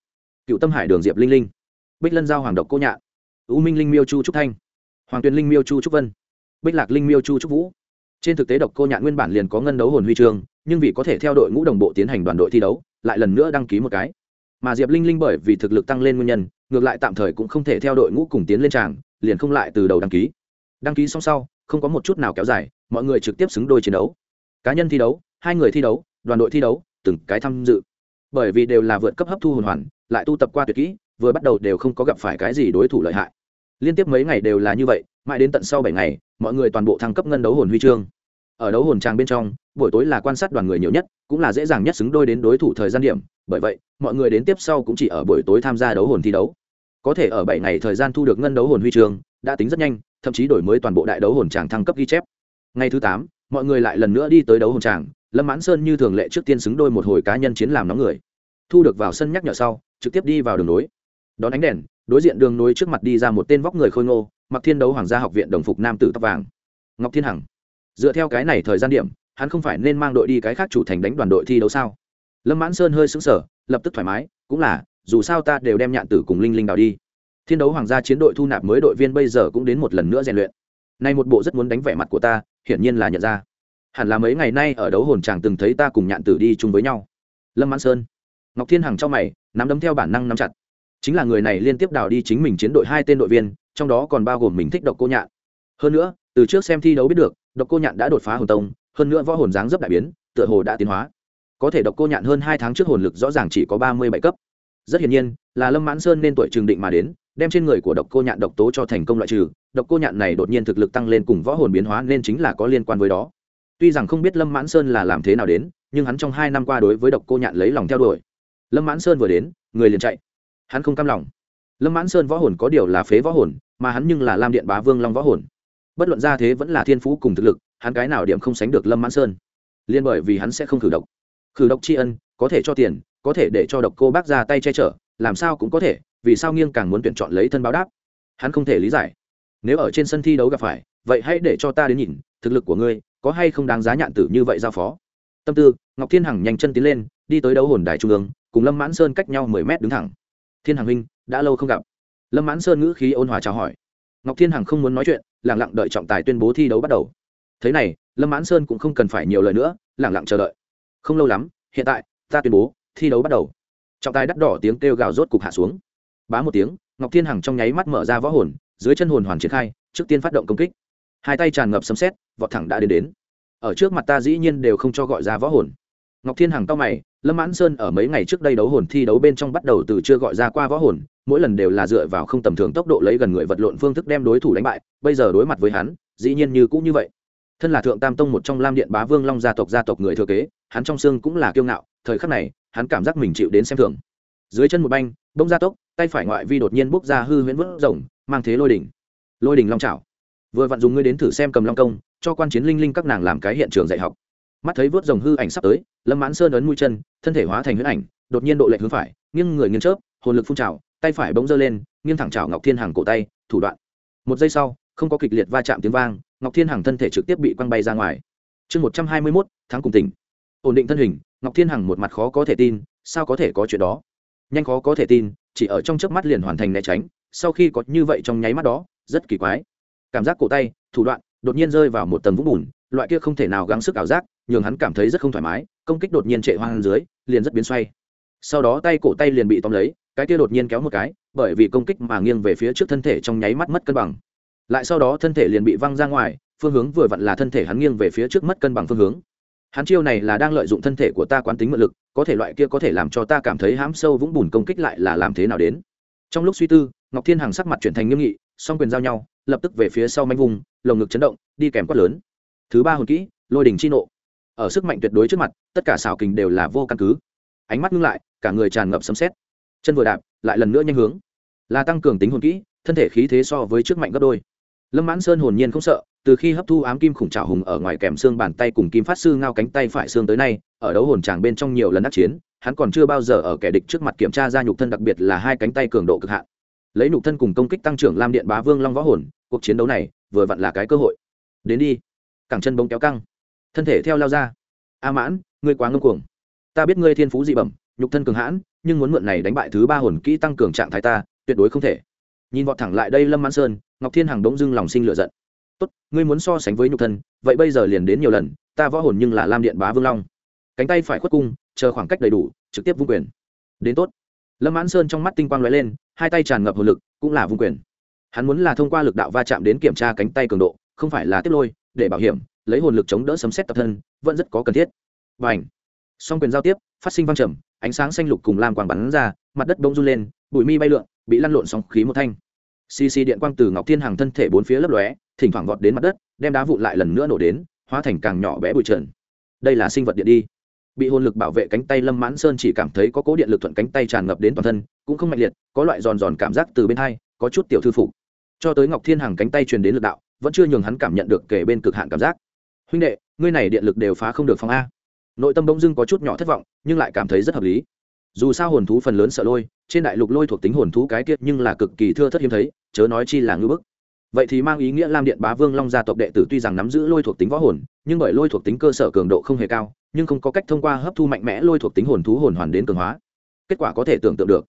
Speaker 1: Cựu tâm hải đường diệp linh linh. Bích lân giao hoàng độc cô Nhạ, ưu minh linh miêu chu trúc thanh. Hoàng tuyền linh miêu chu trúc vân bích lạc linh miêu chu trúc vũ. Trên thực tế độc cô nhạn nguyên bản liền có ngân đấu hồn huy chương, nhưng vì có thể theo đội ngũ đồng bộ tiến hành đoàn đội thi đấu, lại lần nữa đăng ký một cái. Mà diệp linh linh bởi vì thực lực tăng lên nguyên nhân, ngược lại tạm thời cũng không thể theo đội ngũ cùng tiến lên tràng, liền không lại từ đầu đăng ký. Đăng ký xong sau, không có một chút nào kéo dài, mọi người trực tiếp xứng đôi chiến đấu. Cá nhân thi đấu, hai người thi đấu, đoàn đội thi đấu, từng cái tham dự. Bởi vì đều là vượt cấp hấp thu hồn hoàn, lại tu tập qua tuyệt kỹ, vừa bắt đầu đều không có gặp phải cái gì đối thủ lợi hại liên tiếp mấy ngày đều là như vậy, mãi đến tận sau bảy ngày, mọi người toàn bộ thăng cấp ngân đấu hồn huy chương. Ở đấu hồn tràng bên trong, buổi tối là quan sát đoàn người nhiều nhất, cũng là dễ dàng nhất xứng đôi đến đối thủ thời gian điểm. Bởi vậy, mọi người đến tiếp sau cũng chỉ ở buổi tối tham gia đấu hồn thi đấu. Có thể ở bảy ngày thời gian thu được ngân đấu hồn huy chương, đã tính rất nhanh, thậm chí đổi mới toàn bộ đại đấu hồn tràng thăng cấp ghi chép. Ngày thứ tám, mọi người lại lần nữa đi tới đấu hồn tràng, lâm mãn sơn như thường lệ trước tiên xứng đôi một hồi cá nhân chiến làm nóng người. Thu được vào sân nhắc nhở sau, trực tiếp đi vào đường nối đón ánh đèn, đối diện đường nối trước mặt đi ra một tên vóc người khôi ngô, mặc thiên đấu hoàng gia học viện đồng phục nam tử tóc vàng. Ngọc thiên hằng, dựa theo cái này thời gian điểm, hắn không phải nên mang đội đi cái khác chủ thành đánh đoàn đội thi đấu sao? Lâm mãn sơn hơi sững sờ, lập tức thoải mái, cũng là, dù sao ta đều đem nhạn tử cùng linh linh đào đi. Thiên đấu hoàng gia chiến đội thu nạp mới đội viên bây giờ cũng đến một lần nữa rèn luyện. Nay một bộ rất muốn đánh vẻ mặt của ta, hiển nhiên là nhận ra. Hẳn là mấy ngày nay ở đấu hồn chàng từng thấy ta cùng nhạn tử đi chung với nhau. Lâm mãn sơn, ngọc thiên hằng trong mày, nắm đấm theo bản năng nắm chặt chính là người này liên tiếp đào đi chính mình chiến đội hai tên đội viên, trong đó còn bao gồm mình thích độc cô nhạn. Hơn nữa, từ trước xem thi đấu biết được, độc cô nhạn đã đột phá hồn tông, hơn nữa võ hồn dáng dấp đại biến, tựa hồ đã tiến hóa. Có thể độc cô nhạn hơn hai tháng trước hồn lực rõ ràng chỉ có ba mươi bảy cấp. Rất hiển nhiên, là lâm mãn sơn nên tuổi trường định mà đến, đem trên người của độc cô nhạn độc tố cho thành công loại trừ, độc cô nhạn này đột nhiên thực lực tăng lên cùng võ hồn biến hóa nên chính là có liên quan với đó. Tuy rằng không biết lâm mãn sơn là làm thế nào đến, nhưng hắn trong hai năm qua đối với độc cô nhạn lấy lòng theo đuổi. Lâm mãn sơn vừa đến, người liền chạy hắn không cam lòng. Lâm mãn sơn võ hồn có điều là phế võ hồn, mà hắn nhưng là lam điện bá vương long võ hồn. Bất luận ra thế vẫn là thiên phú cùng thực lực, hắn cái nào điểm không sánh được lâm mãn sơn. Liên bởi vì hắn sẽ không khử độc. Khử độc tri ân, có thể cho tiền, có thể để cho độc cô bác ra tay che chở, làm sao cũng có thể, vì sao nghiêng càng muốn tuyển chọn lấy thân báo đáp? Hắn không thể lý giải. Nếu ở trên sân thi đấu gặp phải, vậy hãy để cho ta đến nhìn, thực lực của ngươi, có hay không đáng giá nhạn tử như vậy giao phó? Tâm tư, ngọc thiên hằng nhanh chân tiến lên, đi tới đấu hồn đài trung ương, cùng lâm mãn sơn cách nhau mười mét đứng thẳng thiên hằng huynh, đã lâu không gặp. Lâm mãn sơn ngữ khí ôn hòa chào hỏi. Ngọc thiên hằng không muốn nói chuyện lẳng lặng đợi trọng tài tuyên bố thi đấu bắt đầu. Thế này, lâm mãn sơn cũng không cần phải nhiều lời nữa lẳng lặng chờ đợi. Không lâu lắm, hiện tại, ta tuyên bố, thi đấu bắt đầu. Trọng tài đắt đỏ tiếng kêu gào rốt cục hạ xuống. Bá một tiếng, ngọc thiên hằng trong nháy mắt mở ra võ hồn, dưới chân hồn hoàn triển khai, trước tiên phát động công kích. Hai tay tràn ngập sấm xét vọt thẳng đã đến đến. Ở trước mặt ta dĩ nhiên đều không cho gọi ra võ hồn. Ngọc thiên hằng to mày lâm mãn sơn ở mấy ngày trước đây đấu hồn thi đấu bên trong bắt đầu từ chưa gọi ra qua võ hồn, mỗi lần đều là dựa vào không tầm thường tốc độ lấy gần người vật lộn phương thức đem đối thủ đánh bại, bây giờ đối mặt với hắn, dĩ nhiên như cũng như vậy. Thân là thượng tam tông một trong lam điện bá vương long gia tộc gia tộc người thừa kế, hắn trong xương cũng là kiêu ngạo, thời khắc này, hắn cảm giác mình chịu đến xem thường. Dưới chân một banh bông gia tốc, tay phải ngoại vi đột nhiên bốc ra hư huyễn vớt rồng, mang thế lôi đỉnh. Lôi đỉnh long trào vừa vặn dùng ngươi đến thử xem cầm long công, cho quan chiến linh linh các nàng làm cái hiện trường dạy học mắt thấy vớt rồng hư ảnh sắp tới, lâm mãn sơn ấn mũi chân, thân thể hóa thành huyễn ảnh, đột nhiên độ lệch hướng phải, nghiêng người nghiêng chớp, hồn lực phun trào, tay phải bỗng giơ lên, nghiêng thẳng trào ngọc thiên Hằng cổ tay, thủ đoạn. Một giây sau, không có kịch liệt va chạm tiếng vang, ngọc thiên hằng thân thể trực tiếp bị quăng bay ra ngoài. Chương một trăm hai mươi mốt tháng cùng tỉnh. Ổn định thân hình, ngọc thiên hằng một mặt khó có thể tin, sao có thể có chuyện đó? Nhanh khó có thể tin, chỉ ở trong chớp mắt liền hoàn thành né tránh, sau khi có như vậy trong nháy mắt đó, rất kỳ quái. Cảm giác cổ tay, thủ đoạn, đột nhiên rơi vào một tầng vũng bùn, loại kia không thể nào gắng sức ảo giác nhường hắn cảm thấy rất không thoải mái, công kích đột nhiên trệ hoang dưới, liền rất biến xoay. Sau đó tay cổ tay liền bị tóm lấy, cái kia đột nhiên kéo một cái, bởi vì công kích mà nghiêng về phía trước thân thể trong nháy mắt mất cân bằng. Lại sau đó thân thể liền bị văng ra ngoài, phương hướng vừa vặn là thân thể hắn nghiêng về phía trước mất cân bằng phương hướng. Hắn chiêu này là đang lợi dụng thân thể của ta quán tính mượn lực, có thể loại kia có thể làm cho ta cảm thấy hãm sâu vũng bùn công kích lại là làm thế nào đến. Trong lúc suy tư, ngọc thiên hằng sắc mặt chuyển thành nghiêm nghị, song quyền giao nhau, lập tức về phía sau manh vùng, lồng ngực chấn động, đi kèm quát lớn. Thứ ba hồn kỹ, lôi đỉnh chi nộ ở sức mạnh tuyệt đối trước mặt, tất cả xảo kình đều là vô căn cứ. Ánh mắt ngưng lại, cả người tràn ngập sấm xét chân vừa đạp, lại lần nữa nhanh hướng. Là tăng cường tính hồn kỹ, thân thể khí thế so với trước mạnh gấp đôi. Lâm mãn sơn hồn nhiên không sợ, từ khi hấp thu ám kim khủng trào hùng ở ngoài kèm xương bàn tay cùng kim phát sư ngao cánh tay phải xương tới nay, ở đấu hồn tràng bên trong nhiều lần đắc chiến, hắn còn chưa bao giờ ở kẻ địch trước mặt kiểm tra ra nhục thân đặc biệt là hai cánh tay cường độ cực hạn. Lấy nhục thân cùng công kích tăng trưởng lam điện bá vương long võ hồn, cuộc chiến đấu này vừa vặn là cái cơ hội. Đến đi. Cẳng chân bóng kéo căng thân thể theo lao ra. A mãn, ngươi quá ngông cuồng. Ta biết ngươi thiên phú dị bẩm, nhục thân cường hãn, nhưng muốn mượn này đánh bại thứ ba hồn kỹ tăng cường trạng thái ta, tuyệt đối không thể. Nhìn vọt thẳng lại đây lâm mãn sơn, ngọc thiên hằng đống dưng lòng sinh lựa giận. Tốt, ngươi muốn so sánh với nhục thân, vậy bây giờ liền đến nhiều lần, ta võ hồn nhưng là lam điện bá vương long. Cánh tay phải khuất cung, chờ khoảng cách đầy đủ, trực tiếp vung quyền. Đến tốt. Lâm mãn sơn trong mắt tinh quang l ó e lên, hai tay tràn ngập hồn lực, cũng là vung quyền. Hắn muốn là thông qua lực đạo va chạm đến kiểm tra cánh tay cường độ, không phải là tiếp lôi, để bảo hiểm lấy hồn lực chống đỡ sấm xét tập thân, vẫn rất có cần thiết. Và ảnh song quyền giao tiếp, phát sinh văng trầm, ánh sáng xanh lục cùng lam quang bắn ra, mặt đất bông run lên, bụi mi bay lượn, bị lăn lộn sóng khí một thanh. Xì xì điện quang từ ngọc thiên hàng thân thể bốn phía lấp lóe, thỉnh thoảng vọt đến mặt đất, đem đá vụn lại lần nữa nổ đến, hóa thành càng nhỏ bé bụi trần. Đây là sinh vật điện đi. Bị hồn lực bảo vệ cánh tay lâm mãn sơn chỉ cảm thấy có cố điện lực thuận cánh tay tràn ngập đến toàn thân, cũng không mạnh liệt, có loại giòn giòn cảm giác từ bên hai, có chút tiểu thư phục. Cho tới ngọc thiên hàng cánh tay truyền đến lực đạo, vẫn chưa nhường hắn cảm nhận được kể bên cực hạn cảm giác huynh đệ, ngươi này điện lực đều phá không được phòng a. Nội tâm bỗng dưng có chút nhỏ thất vọng, nhưng lại cảm thấy rất hợp lý. Dù sao hồn thú phần lớn sợ lôi, trên đại lục lôi thuộc tính hồn thú cái kiệt nhưng là cực kỳ thưa thất hiếm thấy, chớ nói chi là ngưỡng bức. Vậy thì mang ý nghĩa lam điện bá vương long gia tộc đệ tử tuy rằng nắm giữ lôi thuộc tính võ hồn, nhưng bởi lôi thuộc tính cơ sở cường độ không hề cao, nhưng không có cách thông qua hấp thu mạnh mẽ lôi thuộc tính hồn thú hồn hoàn đến cường hóa. Kết quả có thể tưởng tượng được.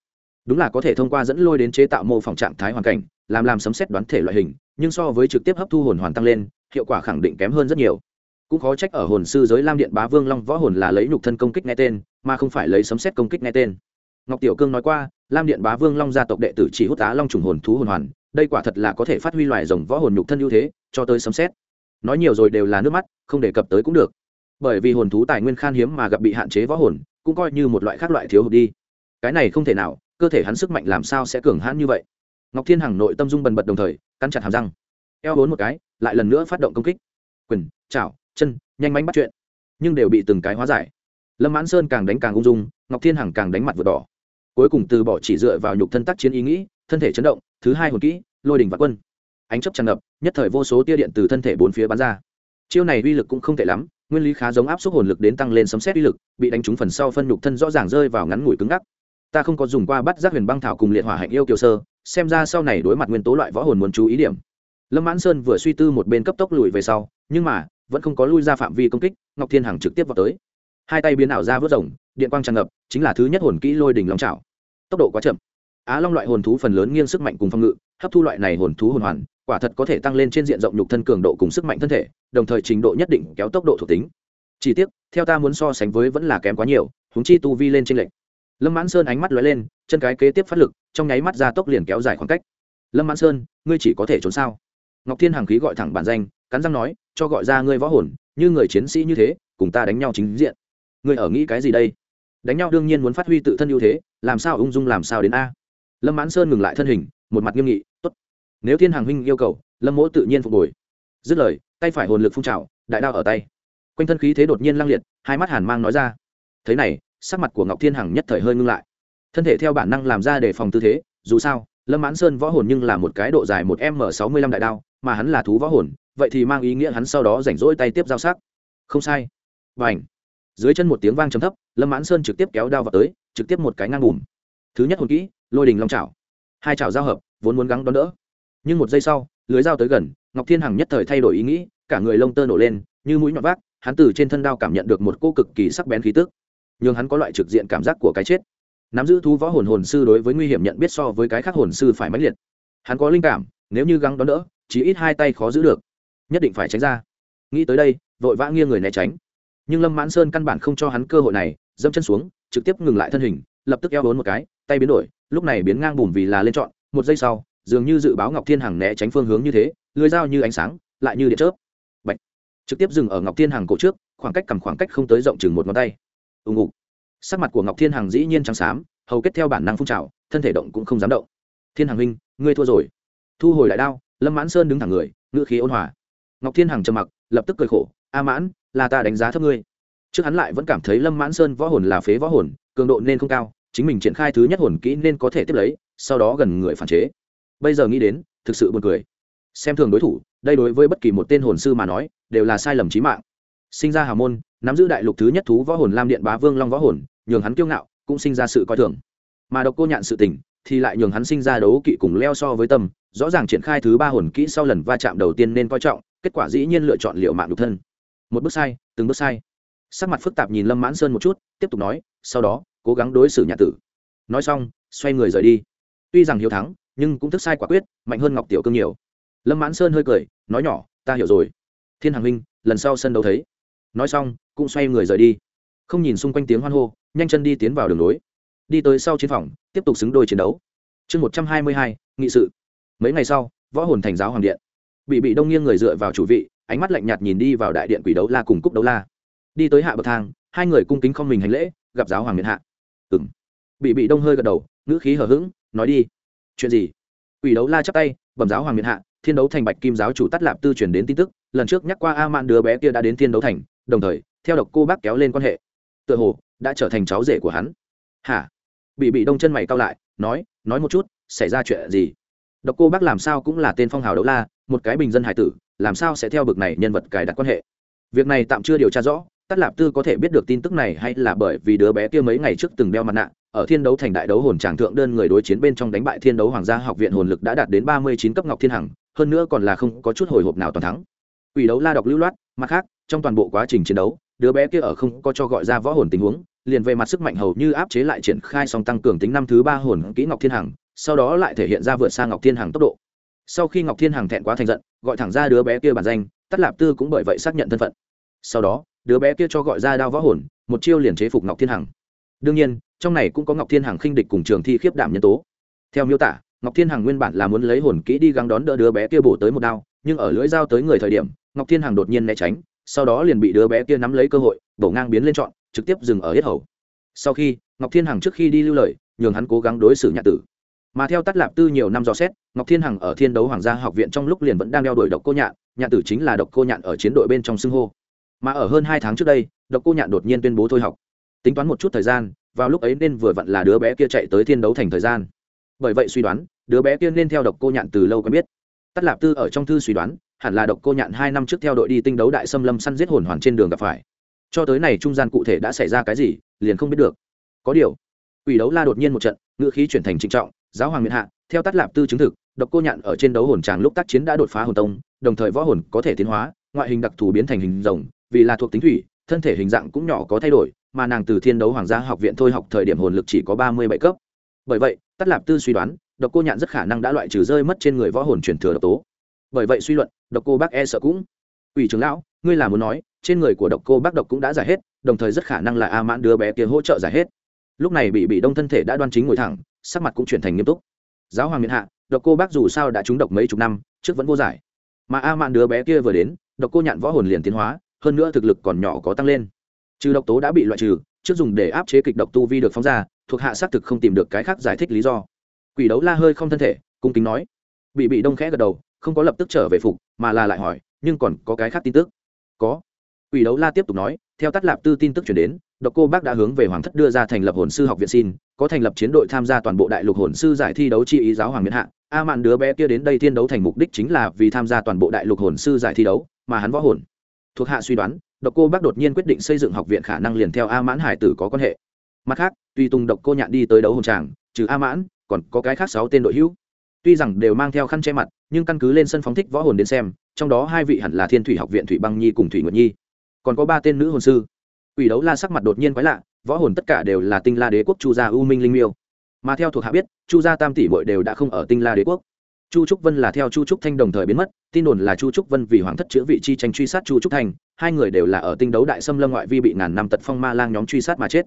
Speaker 1: Đúng là có thể thông qua dẫn lôi đến chế tạo mô phỏng trạng thái hoàn cảnh, làm làm sấm xét đoán thể loại hình, nhưng so với trực tiếp hấp thu hồn hoàn tăng lên hiệu quả khẳng định kém hơn rất nhiều. Cũng khó trách ở hồn sư giới lam điện bá vương long võ hồn là lấy nhục thân công kích nghe tên, mà không phải lấy sấm xét công kích nghe tên. Ngọc tiểu cương nói qua, lam điện bá vương long gia tộc đệ tử chỉ hút tá long trùng hồn thú hồn hoàn, đây quả thật là có thể phát huy loài rồng võ hồn nhục thân ưu thế, cho tới sấm xét nói nhiều rồi đều là nước mắt, không đề cập tới cũng được. Bởi vì hồn thú tài nguyên khan hiếm mà gặp bị hạn chế võ hồn, cũng coi như một loại khác loại thiếu hụt đi. Cái này không thể nào, cơ thể hắn sức mạnh làm sao sẽ cường hãn như vậy? Ngọc thiên hằng nội tâm dung bần bật đồng thời, cắn chặt hàm răng. Eo bốn một cái lại lần nữa phát động công kích. Quyền, chảo, chân, nhanh mánh bắt chuyện. Nhưng đều bị từng cái hóa giải. Lâm mãn sơn càng đánh càng ung dung, ngọc thiên hằng càng đánh mặt vượt đỏ. Cuối cùng từ bỏ chỉ dựa vào nhục thân tác chiến ý nghĩ, thân thể chấn động, thứ hai hồn kỹ, lôi đình và quân. Ánh chấp tràn ngập, nhất thời vô số tia điện từ thân thể bốn phía bắn ra. Chiêu này uy lực cũng không tệ lắm, nguyên lý khá giống áp suất hồn lực đến tăng lên sấm xét uy lực, bị đánh trúng phần sau phân nhục thân rõ ràng rơi vào ngắn ngủi cứng ngắc. Ta không có dùng qua bắt giác huyền băng thảo cùng liệt hỏa hạnh yêu kiều sơ, xem ra sau này đối mặt nguyên tố loại võ hồn muốn chú ý điểm lâm mãn sơn vừa suy tư một bên cấp tốc lùi về sau, nhưng mà, vẫn không có lui ra phạm vi công kích, ngọc thiên hằng trực tiếp vào tới. Hai tay biến ảo ra vớt rồng, điện quang tràn ngập, chính là thứ nhất hồn kỹ lôi đỉnh long trào tốc độ quá chậm. Á long loại hồn thú phần lớn nghiêng sức mạnh cùng phòng ngự, hấp thu loại này hồn thú hồn hoàn, quả thật có thể tăng lên trên diện rộng nhục thân cường độ cùng sức mạnh thân thể, đồng thời trình độ nhất định kéo tốc độ thuộc tính. Chỉ tiếc, theo ta muốn so sánh với vẫn là kém quá nhiều húng chi tu vi lên trên lệnh lâm mãn sơn ánh mắt lóe lên, chân cái kế tiếp phát lực, trong nháy mắt ra tốc liền kéo dài khoảng cách. Lâm mãn sơn, ngươi chỉ có thể trốn sao? Ngọc thiên hàng khí gọi thẳng bản danh, cắn răng nói, cho gọi ra ngươi võ hồn, như người chiến sĩ như thế, cùng ta đánh nhau chính diện. Ngươi ở nghĩ cái gì đây? Đánh nhau đương nhiên muốn phát huy tự thân ưu thế, làm sao ung dung làm sao đến a? Lâm mãn sơn ngừng lại thân hình, một mặt nghiêm nghị, tốt. Nếu thiên hàng huynh yêu cầu, lâm mỗ tự nhiên phục hồi. Dứt lời, tay phải hồn lực phun trào, đại đao ở tay. Quanh thân khí thế đột nhiên lăng liệt, hai mắt hàn mang nói ra. Thế này, sắc mặt của ngọc thiên hằng nhất thời hơi ngưng lại. Thân thể theo bản năng làm ra để phòng tư thế, dù sao, lâm mãn sơn võ hồn nhưng là một cái độ dài một m sáu mươi lăm đại đao mà hắn là thú võ hồn, vậy thì mang ý nghĩa hắn sau đó rảnh rỗi tay tiếp giao sắc. Không sai. Và ảnh dưới chân một tiếng vang trầm thấp, lâm mãn sơn trực tiếp kéo đao vào tới, trực tiếp một cái ngang bùm. Thứ nhất hồn kỹ, lôi đình long trào hai chảo giao hợp, vốn muốn gắng đón đỡ. Nhưng một giây sau, lưới dao tới gần, ngọc thiên hằng nhất thời thay đổi ý nghĩ, cả người lông tơ nổ lên, như mũi nhọn vác, hắn từ trên thân đao cảm nhận được một cô cực kỳ sắc bén khí tức. Nhưng hắn có loại trực diện cảm giác của cái chết. Nắm giữ thú võ hồn hồn sư đối với nguy hiểm nhận biết so với cái khác hồn sư phải mãnh liệt. Hắn có linh cảm, nếu như gắng đón đỡ chỉ ít hai tay khó giữ được. Nhất định phải tránh ra. Nghĩ tới đây, vội vã nghiêng người né tránh. Nhưng lâm mãn sơn căn bản không cho hắn cơ hội này dâm chân xuống, trực tiếp ngừng lại thân hình, lập tức eo bốn một cái, tay biến đổi, lúc này biến ngang bùm vì là lên trọn, một giây sau, dường như dự báo ngọc thiên hằng né tránh phương hướng như thế, lưới dao như ánh sáng, lại như điện chớp. Bạch. trực tiếp dừng ở ngọc thiên hằng cổ trước, khoảng cách cầm khoảng cách không tới rộng chừng một ngón tay. Ùng ục sắc mặt của ngọc thiên hằng dĩ nhiên trắng xám, hầu kết theo bản năng phun trào, thân thể động cũng không dám động. Thiên hằng huynh, ngươi thua rồi. Thu hồi lại đao lâm mãn sơn đứng thẳng người, ngữ khí ôn hòa. Ngọc thiên hằng trầm mặc, lập tức cười khổ, a mãn, là ta đánh giá thấp ngươi. Trước hắn lại vẫn cảm thấy lâm mãn sơn võ hồn là phế võ hồn, cường độ nên không cao, chính mình triển khai thứ nhất hồn kỹ nên có thể tiếp lấy, sau đó gần người phản chế. Bây giờ nghĩ đến, thực sự buồn cười. Xem thường đối thủ, đây đối với bất kỳ một tên hồn sư mà nói, đều là sai lầm trí mạng. Sinh ra hào môn, nắm giữ đại lục thứ nhất thú võ hồn lam điện bá vương long võ hồn, nhường hắn kiêu ngạo, cũng sinh ra sự coi thường. Mà độc cô nhạn sự tình, thì lại nhường hắn sinh ra đấu kỵ cùng leo so với tâm rõ ràng triển khai thứ ba hồn kỹ sau lần va chạm đầu tiên nên coi trọng, kết quả dĩ nhiên lựa chọn liệu mạng đục thân. Một bước sai, từng bước sai. Sắc mặt phức tạp nhìn lâm mãn sơn một chút, tiếp tục nói, sau đó, cố gắng đối xử nhà tử. Nói xong, xoay người rời đi. Tuy rằng hiếu thắng, nhưng cũng thức sai quả quyết, mạnh hơn ngọc tiểu cương nhiều. Lâm mãn sơn hơi cười, nói nhỏ, ta hiểu rồi. Thiên hằng minh lần sau sân đấu thấy. Nói xong, cũng xoay người rời đi. Không nhìn xung quanh tiếng hoan hô, nhanh chân đi tiến vào đường lối. Đi tới sau chiến phòng, tiếp tục xứng đôi chiến đấu. Chương một trăm hai mươi hai, nghị sự mấy ngày sau, võ hồn thành giáo hoàng điện. Bị bị đông nghiêng người dựa vào chủ vị, ánh mắt lạnh nhạt nhìn đi vào đại điện quỷ đấu la cùng cúc đấu la. Đi tới hạ bậc thang, hai người cung kính không mình hành lễ, gặp giáo hoàng miền hạ. Ừ m bị bị đông hơi gật đầu, ngữ khí hở h ữ g nói đi. Chuyện gì? Quỷ đấu la chắp tay, bẩm giáo hoàng miền hạ, thiên đấu thành bạch kim giáo chủ tắt lạp tư truyền đến tin tức, lần trước nhắc qua a man đứa bé kia đã đến thiên đấu thành, đồng thời, theo độc cô bác kéo lên quan hệ. Tựa hồ, đã trở thành cháu rể của hắn. Hả? Bị bị đông chân mày cao lại, nói nói một chút, xảy ra chuyện gì? Độc cô bác làm sao cũng là tên phong hào đấu la, một cái bình dân hải tử, làm sao sẽ theo bực này nhân vật cài đặt quan hệ? Việc này tạm chưa điều tra rõ tắt lạp tư có thể biết được tin tức này hay là bởi vì đứa bé kia mấy ngày trước từng đeo mặt nạ, ở thiên đấu thành đại đấu hồn tràng thượng đơn người đối chiến bên trong đánh bại thiên đấu hoàng gia học viện hồn lực đã đạt đến ba mươi chín cấp ngọc thiên hằng, hơn nữa còn là không có chút hồi hộp nào toàn thắng. Ủy đấu la đọc lưu loát, mặt khác, trong toàn bộ quá trình chiến đấu, đứa bé kia ở không có cho gọi ra võ hồn tình huống, liền về mặt sức mạnh hầu như áp chế lại triển khai song tăng cường tính năm thứ ba hồn kỹ ngọc thiên hằng sau đó lại thể hiện ra vượt xa ngọc thiên hằng tốc độ. Sau khi ngọc thiên hằng thẹn quá thành giận, gọi thẳng ra đứa bé kia bản danh tắt lạp tư cũng bởi vậy xác nhận thân phận. Sau đó, đứa bé kia cho gọi ra đao võ hồn, một chiêu liền chế phục ngọc thiên hằng. Đương nhiên, trong này cũng có ngọc thiên hằng khinh địch cùng trường thi khiếp đảm nhân tố. Theo miêu tả, ngọc thiên hằng nguyên bản là muốn lấy hồn kỹ đi gắng đón đỡ đứa bé kia bổ tới một đao, nhưng ở lưỡi dao tới người thời điểm, ngọc thiên hằng đột nhiên né tránh, sau đó liền bị đứa bé kia nắm lấy cơ hội, bổ ngang biến lên trọn, trực tiếp dừng ở hết hầu. Sau khi, ngọc thiên hằng trước khi đi lưu lời, nhường hắn cố gắng đối xử nhạc tử mà theo tắt lạp tư nhiều năm dò xét, ngọc thiên hằng ở thiên đấu hoàng gia học viện trong lúc liền vẫn đang đeo đuổi độc cô nhạn nhạn tử chính là độc cô nhạn ở chiến đội bên trong xưng hô. Mà ở hơn hai tháng trước đây, độc cô nhạn đột nhiên tuyên bố thôi học. Tính toán một chút thời gian, vào lúc ấy nên vừa vặn là đứa bé kia chạy tới thiên đấu thành thời gian. Bởi vậy suy đoán, đứa bé kia nên theo độc cô nhạn từ lâu quen biết. Tắt lạp tư ở trong thư suy đoán, hẳn là độc cô nhạn hai năm trước theo đội đi tinh đấu đại xâm lâm săn giết hồn hoàn trên đường gặp phải. Cho tới này trung gian cụ thể đã xảy ra cái gì, liền không biết được. Có điều, quỷ đấu la đột nhiên một trận, ngựa khí chuyển thành trịnh trọng giáo hoàng miện hạ, theo tắt lạp tư chứng thực, độc cô nhạn ở trên đấu hồn tràng lúc tác chiến đã đột phá hồn tông, đồng thời võ hồn có thể tiến hóa, ngoại hình đặc thù biến thành hình rồng, vì là thuộc tính thủy, thân thể hình dạng cũng nhỏ có thay đổi, mà nàng từ thiên đấu hoàng gia học viện thôi học thời điểm hồn lực chỉ có ba mươi bảy cấp. Bởi vậy tắt lạp tư suy đoán, độc cô nhạn rất khả năng đã loại trừ rơi mất trên người võ hồn truyền thừa độc tố. Bởi vậy suy luận, độc cô bác e sợ cũng. Ủy trưởng lão, ngươi là muốn nói, trên người của độc cô bác độc cũng đã giải hết, đồng thời rất khả năng là a mãn đứa bé kia hỗ trợ giải hết. Lúc này bị bị đông thân thể đã đoan chính ngồi thẳng sắc mặt cũng chuyển thành nghiêm túc. Giáo hoàng miền hạ, độc cô bác dù sao đã trúng độc mấy chục năm, trước vẫn vô giải. Mà a mạn đứa bé kia vừa đến, độc cô nhạn võ hồn liền tiến hóa, hơn nữa thực lực còn nhỏ có tăng lên. Trừ độc tố đã bị loại trừ, trước dùng để áp chế kịch độc tu vi được phóng ra, thuộc hạ xác thực không tìm được cái khác giải thích lý do. Quỷ đấu la hơi không thân thể, cung kính nói. Bị bị đông khẽ gật đầu, không có lập tức trở về phục, mà là lại hỏi, nhưng còn có cái khác tin tức? Có quỷ đấu la tiếp tục nói, theo tắt lạp tư tin tức chuyển đến, độc cô bác đã hướng về hoàng thất đưa ra thành lập hồn sư học viện xin, có thành lập chiến đội tham gia toàn bộ đại lục hồn sư giải thi đấu chi ý giáo hoàng miễn hạ. A mạn đứa bé kia đến đây thiên đấu thành mục đích chính là vì tham gia toàn bộ đại lục hồn sư giải thi đấu, mà hắn võ hồn. Thuộc hạ suy đoán, độc cô bác đột nhiên quyết định xây dựng học viện khả năng liền theo a mãn hải tử có quan hệ. Mặt khác, tuy tùng độc cô nhạn đi tới đấu hồn tràng, trừ a mãn, còn có cái khác sáu tên đội hữu. Tuy rằng đều mang theo khăn che mặt, nhưng căn cứ lên sân phóng thích võ hồn đến xem, trong đó hai vị hẳn là thiên thủy học viện thủy băng nhi cùng thủy nguyệt nhi còn có ba tên nữ hồn sư. Quỷ đấu la sắc mặt đột nhiên quái lạ, võ hồn tất cả đều là tinh la đế quốc chu gia u minh linh miêu. Mà theo thuộc hạ biết, chu gia tam tỷ bội đều đã không ở tinh la đế quốc. Chu trúc vân là theo chu trúc thanh đồng thời biến mất, tin đồn là chu trúc vân vì hoàng thất chữa vị chi tranh truy sát chu trúc thanh, hai người đều là ở tinh đấu đại xâm lâm ngoại vi bị ngàn năm tật phong ma lang nhóm truy sát mà chết.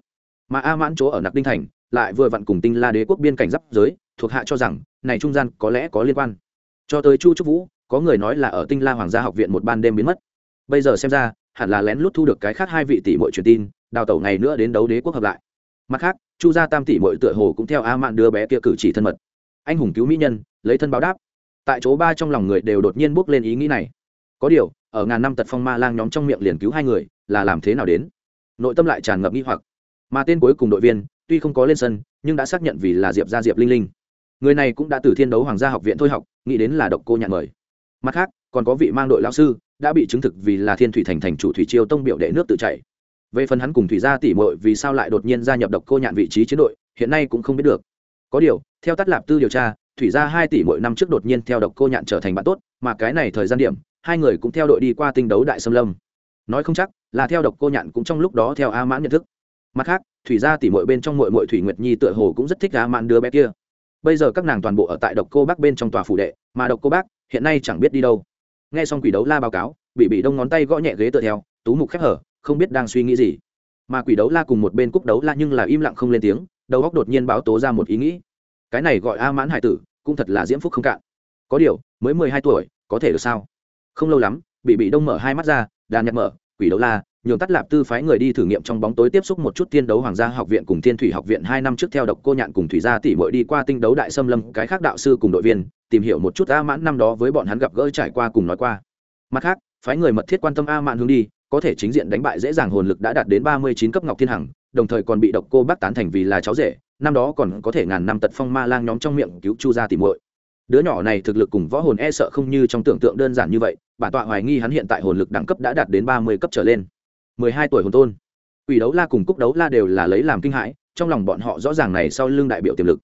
Speaker 1: Mà a mãn chỗ ở nặc đinh thành, lại vừa vặn cùng tinh la đế quốc biên cảnh giáp giới, thuộc hạ cho rằng, này trung gian có lẽ có liên quan. Cho tới chu trúc vũ, có người nói là ở tinh la hoàng gia học viện một ban đêm biến mất. Bây giờ xem ra hẳn là lén lút thu được cái khác hai vị tỷ muội truyền tin, đào tẩu ngày nữa đến đấu đế quốc hợp lại. Mặt khác, chu gia tam tỷ muội tựa hồ cũng theo a mạn đưa bé kia cử chỉ thân mật. Anh hùng cứu mỹ nhân, lấy thân báo đáp. Tại chỗ ba trong lòng người đều đột nhiên bước lên ý nghĩ này. Có điều, ở ngàn năm tật phong ma lang nhóm trong miệng liền cứu hai người, là làm thế nào đến? Nội tâm lại tràn ngập nghi hoặc. Mà tên cuối cùng đội viên, tuy không có lên sân, nhưng đã xác nhận vì là diệp gia diệp linh linh. Người này cũng đã từ thiên đấu hoàng gia học viện thôi học, nghĩ đến là độc cô nhạn mời. Mặt khác còn có vị mang đội lão sư, đã bị chứng thực vì là thiên thủy thành thành chủ thủy chiêu tông biểu đệ nước tự chảy. Về phần hắn cùng thủy gia tỷ muội vì sao lại đột nhiên gia nhập độc cô nhạn vị trí chiến đội, hiện nay cũng không biết được. Có điều, theo tắt lạp tư điều tra, thủy gia hai tỷ mỗi năm trước đột nhiên theo độc cô nhạn trở thành bạn tốt, mà cái này thời gian điểm, hai người cũng theo đội đi qua tinh đấu đại xâm lâm. Nói không chắc, là theo độc cô nhạn cũng trong lúc đó theo a mãn nhận thức. Mặt khác, thủy gia tỷ muội bên trong muội muội thủy nguyệt nhi tựa hồ cũng rất thích a mãn đứa bé kia. Bây giờ các nàng toàn bộ ở tại độc cô bác bên trong tòa phủ đệ, mà độc cô bác hiện nay chẳng biết đi đâu nghe xong quỷ đấu la báo cáo bị bị đông ngón tay gõ nhẹ ghế tựa theo, tú mục khép hở, không biết đang suy nghĩ gì. Mà quỷ đấu la cùng một bên cúc đấu la nhưng là im lặng không lên tiếng, đầu góc đột nhiên báo tố ra một ý nghĩ. Cái này gọi a mãn hải tử, cũng thật là diễm phúc không cạn. Có điều, mới mười hai tuổi, có thể được sao? Không lâu lắm bị bị đông mở hai mắt ra, đàn nhạc mở, quỷ đấu la nhường tắt lạp tư phái người đi thử nghiệm trong bóng tối tiếp xúc một chút tiên đấu hoàng gia học viện cùng thiên thủy học viện hai năm trước theo độc cô nhạn cùng thủy gia tỷ mội đi qua tinh đấu đại xâm lâm, cái khác đạo sư cùng đội viên tìm hiểu một chút a mãn năm đó với bọn hắn gặp gỡ trải qua cùng nói qua. Mặt khác, phái người mật thiết quan tâm a mãn hướng đi, có thể chính diện đánh bại dễ dàng hồn lực đã đạt đến ba mươi chín cấp ngọc thiên hằng, đồng thời còn bị độc cô bác tán thành vì là cháu rể, năm đó còn có thể ngàn năm tật phong ma lang nhóm trong miệng cứu chu gia tìm muội. Đứa nhỏ này thực lực cùng võ hồn e sợ không như trong tưởng tượng đơn giản như vậy, bản tọa hoài nghi hắn hiện tại hồn lực đẳng cấp đã đạt đến ba mươi cấp trở lên mười hai tuổi hồn tôn. Quỷ đấu la cùng cúc đấu la đều là lấy làm kinh hãi, trong lòng bọn họ rõ ràng này sau lưng đại biểu tiềm lực.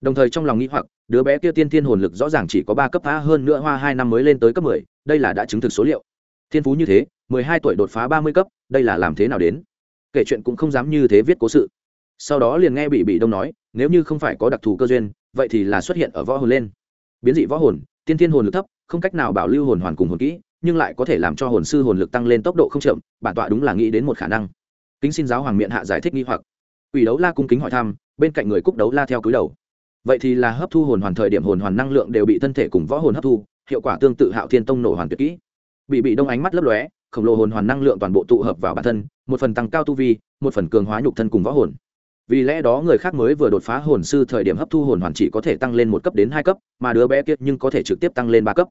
Speaker 1: Đồng thời trong lòng nghĩ hoặc, đứa bé kia tiên thiên hồn lực rõ ràng chỉ có ba cấp phá hơn nữa hoa hai năm mới lên tới cấp mười, đây là đã chứng thực số liệu. Thiên phú như thế, mười hai tuổi đột phá ba mươi cấp, đây là làm thế nào đến? Kể chuyện cũng không dám như thế viết cố sự. Sau đó liền nghe bị bị đông nói, nếu như không phải có đặc thù cơ duyên, vậy thì là xuất hiện ở võ hồn lên. Biến dị võ hồn, tiên thiên hồn lực thấp, không cách nào bảo lưu hồn hoàn cùng hồn kỹ nhưng lại có thể làm cho hồn sư hồn lực tăng lên tốc độ không chậm, bản tọa đúng là nghĩ đến một khả năng. Kính xin giáo hoàng miệng hạ giải thích nghi hoặc. Ủy đấu la cung kính hỏi thăm, bên cạnh người cúc đấu la theo cúi đầu. Vậy thì là hấp thu hồn hoàn thời điểm hồn hoàn năng lượng đều bị thân thể cùng võ hồn hấp thu, hiệu quả tương tự hạo thiên tông nổ hoàn tuyệt kỹ. Bị bị đông ánh mắt lấp lóe, khổng lồ hồn hoàn năng lượng toàn bộ tụ hợp vào bản thân, một phần tăng cao tu vi, một phần cường hóa nhục thân cùng võ hồn. Vì lẽ đó người khác mới vừa đột phá hồn sư thời điểm hấp thu hồn hoàn chỉ có thể tăng lên một cấp đến hai cấp, mà đứa bé kia nhưng có thể trực tiếp tăng lên ba cấp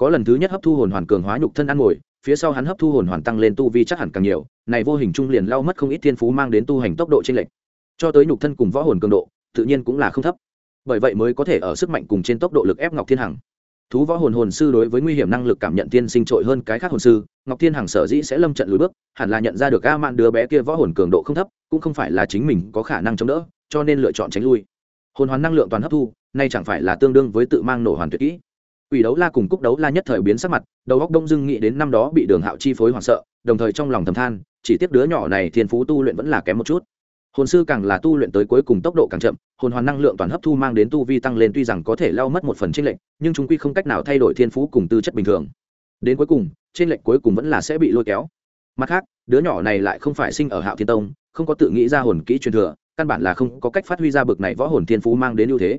Speaker 1: có lần thứ nhất hấp thu hồn hoàn cường hóa nhục thân ăn ngồi, phía sau hắn hấp thu hồn hoàn tăng lên tu vi chắc hẳn càng nhiều, này vô hình trung liền lau mất không ít thiên phú mang đến tu hành tốc độ trên lệnh cho tới nhục thân cùng võ hồn cường độ, tự nhiên cũng là không thấp. Bởi vậy mới có thể ở sức mạnh cùng trên tốc độ lực ép ngọc thiên hằng. Thú võ hồn hồn sư đối với nguy hiểm năng lực cảm nhận tiên sinh trội hơn cái khác hồn sư, ngọc thiên hằng sở dĩ sẽ lâm trận lùi bước, hẳn là nhận ra được a mạn đứa bé kia võ hồn cường độ không thấp, cũng không phải là chính mình có khả năng chống đỡ, cho nên lựa chọn tránh lui. Hồn hoàn năng lượng toàn hấp thu, nay chẳng phải là tương đương với tự mang nổ hoàn tuyệt kỹ. Quỷ đấu la cùng cúc đấu la nhất thời biến sắc mặt, đầu óc đông dưng nghĩ đến năm đó bị Đường Hạo chi phối hoảng sợ, đồng thời trong lòng thầm than, chỉ tiếc đứa nhỏ này thiên phú tu luyện vẫn là kém một chút. hồn sư càng là tu luyện tới cuối cùng tốc độ càng chậm hồn hoàn năng lượng toàn hấp thu mang đến tu vi tăng lên tuy rằng có thể lao mất một phần trên lệnh nhưng chúng quy không cách nào thay đổi thiên phú cùng tư chất bình thường. Đến cuối cùng trên lệnh cuối cùng vẫn là sẽ bị lôi kéo. Mặt khác đứa nhỏ này lại không phải sinh ở hạo thiên tông không có tự nghĩ ra hồn kỹ truyền thừa căn bản là không có cách phát huy ra bực này võ hồn thiên phú mang đến ưu thế.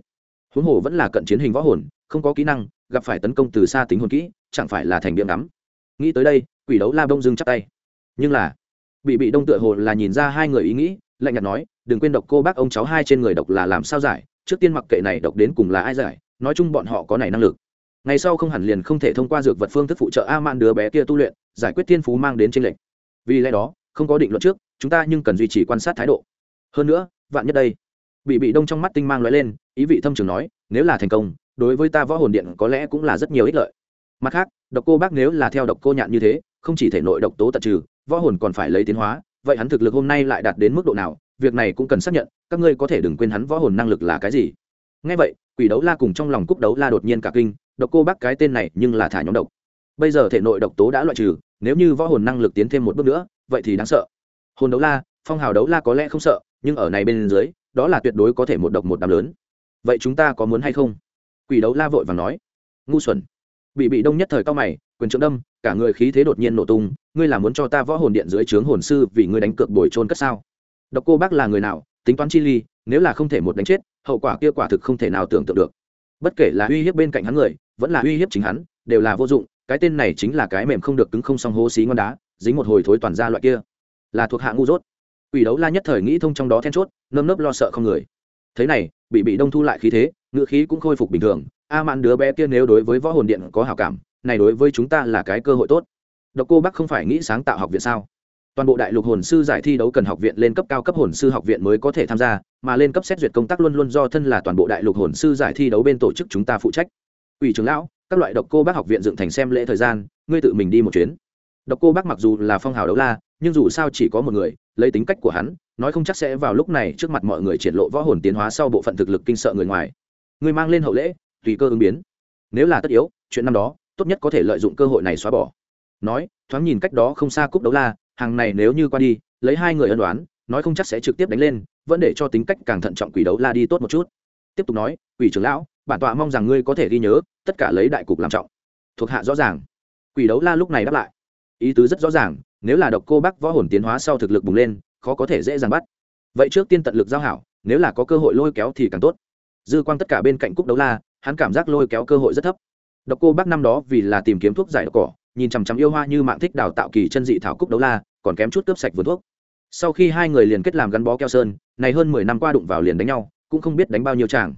Speaker 1: Huống hồ vẫn là cận chiến hình võ hồn không có kỹ năng gặp phải tấn công từ xa tính hồn kỹ, chẳng phải là thành điểm đắm nghĩ tới đây, quỷ đấu la bông dưng chắp tay. Nhưng là, bị bị đông tựa hồ là nhìn ra hai người ý nghĩ, lạnh nhạt nói, đừng quên độc cô bác ông cháu hai trên người độc là làm sao giải, trước tiên mặc kệ này độc đến cùng là ai giải, nói chung bọn họ có này năng lực. Ngày sau không hẳn liền không thể thông qua dược vật phương thức phụ trợ a man đứa bé kia tu luyện, giải quyết thiên phú mang đến tranh lệch. Vì lẽ đó, không có định luận trước, chúng ta nhưng cần duy trì quan sát thái độ. Hơn nữa, vạn nhất đây, bị bị đông trong mắt tinh mang lóe lên, ý vị thâm trường nói, nếu là thành công đối với ta võ hồn điện có lẽ cũng là rất nhiều ích lợi. Mặt khác, độc cô bác nếu là theo độc cô nhạn như thế, không chỉ thể nội độc tố tận trừ, võ hồn còn phải lấy tiến hóa, vậy hắn thực lực hôm nay lại đạt đến mức độ nào, việc này cũng cần xác nhận, các ngươi có thể đừng quên hắn võ hồn năng lực là cái gì. Ngay vậy, quỷ đấu la cùng trong lòng cúc đấu la đột nhiên cả kinh, độc cô bác cái tên này nhưng là thả nhóm độc. Bây giờ thể nội độc tố đã loại trừ, nếu như võ hồn năng lực tiến thêm một bước nữa, vậy thì đáng sợ. Hồn đấu la, phong hào đấu la có lẽ không sợ, nhưng ở này bên dưới, đó là tuyệt đối có thể một độc một đám lớn. Vậy chúng ta có muốn hay không? Quỷ đấu la vội và nói ngu xuẩn. Bị bị đông nhất thời cao mày quyền trượng đâm cả người khí thế đột nhiên nổ tung ngươi là muốn cho ta võ hồn điện dưới trướng hồn sư vì ngươi đánh cược bồi trôn cất sao? Độc cô bác là người nào tính toán chi ly nếu là không thể một đánh chết hậu quả kia quả thực không thể nào tưởng tượng được. Bất kể là uy hiếp bên cạnh hắn người vẫn là uy hiếp chính hắn đều là vô dụng cái tên này chính là cái mềm không được cứng không song hố xí ngon đá dính một hồi thối toàn ra loại kia. Là thuộc hạ ngu dốt. Quỷ đấu la nhất thời nghĩ thông trong đó then chốt, nơm nớp lo sợ không người. Thế này, bị bị đông thu lại khí thế, ngựa khí cũng khôi phục bình thường. A Mạn đứa bé kia nếu đối với võ hồn điện có hảo cảm, này đối với chúng ta là cái cơ hội tốt. Độc Cô Bắc không phải nghĩ sáng tạo học viện sao? Toàn bộ đại lục hồn sư giải thi đấu cần học viện lên cấp cao cấp hồn sư học viện mới có thể tham gia, mà lên cấp xét duyệt công tác luôn luôn do thân là toàn bộ đại lục hồn sư giải thi đấu bên tổ chức chúng ta phụ trách. Ủy trưởng lão, các loại độc cô bác học viện dựng thành xem lễ thời gian, ngươi tự mình đi một chuyến. Độc cô bác mặc dù là phong hào đấu la, nhưng dù sao chỉ có một người, lấy tính cách của hắn, nói không chắc sẽ vào lúc này trước mặt mọi người triển lộ võ hồn tiến hóa sau bộ phận thực lực kinh sợ người ngoài. Người mang lên hậu lễ, tùy cơ ứng biến. Nếu là tất yếu, chuyện năm đó, tốt nhất có thể lợi dụng cơ hội này xóa bỏ. Nói, thoáng nhìn cách đó không xa cúc đấu la, hàng này nếu như qua đi, lấy hai người ân đoán, nói không chắc sẽ trực tiếp đánh lên, vẫn để cho tính cách càng thận trọng quỷ đấu la đi tốt một chút. Tiếp tục nói, quỷ trưởng lão, bản tọa mong rằng ngươi có thể ghi nhớ, tất cả lấy đại cục làm trọng. Thuộc hạ rõ ràng. Quỷ đấu la lúc này đáp lại. Ý tứ rất rõ ràng nếu là độc cô bác võ hồn tiến hóa sau thực lực bùng lên, khó có thể dễ dàng bắt. Vậy trước tiên tận lực giao hảo, nếu là có cơ hội lôi kéo thì càng tốt. Dư quang tất cả bên cạnh cúc đấu la, hắn cảm giác lôi kéo cơ hội rất thấp. Độc cô bác năm đó vì là tìm kiếm thuốc giải độc cỏ, nhìn chằm chằm yêu hoa như mạng thích đào tạo kỳ chân dị thảo cúc đấu la, còn kém chút cướp sạch vườn thuốc. Sau khi hai người liền kết làm gắn bó keo sơn, này hơn mười năm qua đụng vào liền đánh nhau, cũng không biết đánh bao nhiêu chàng.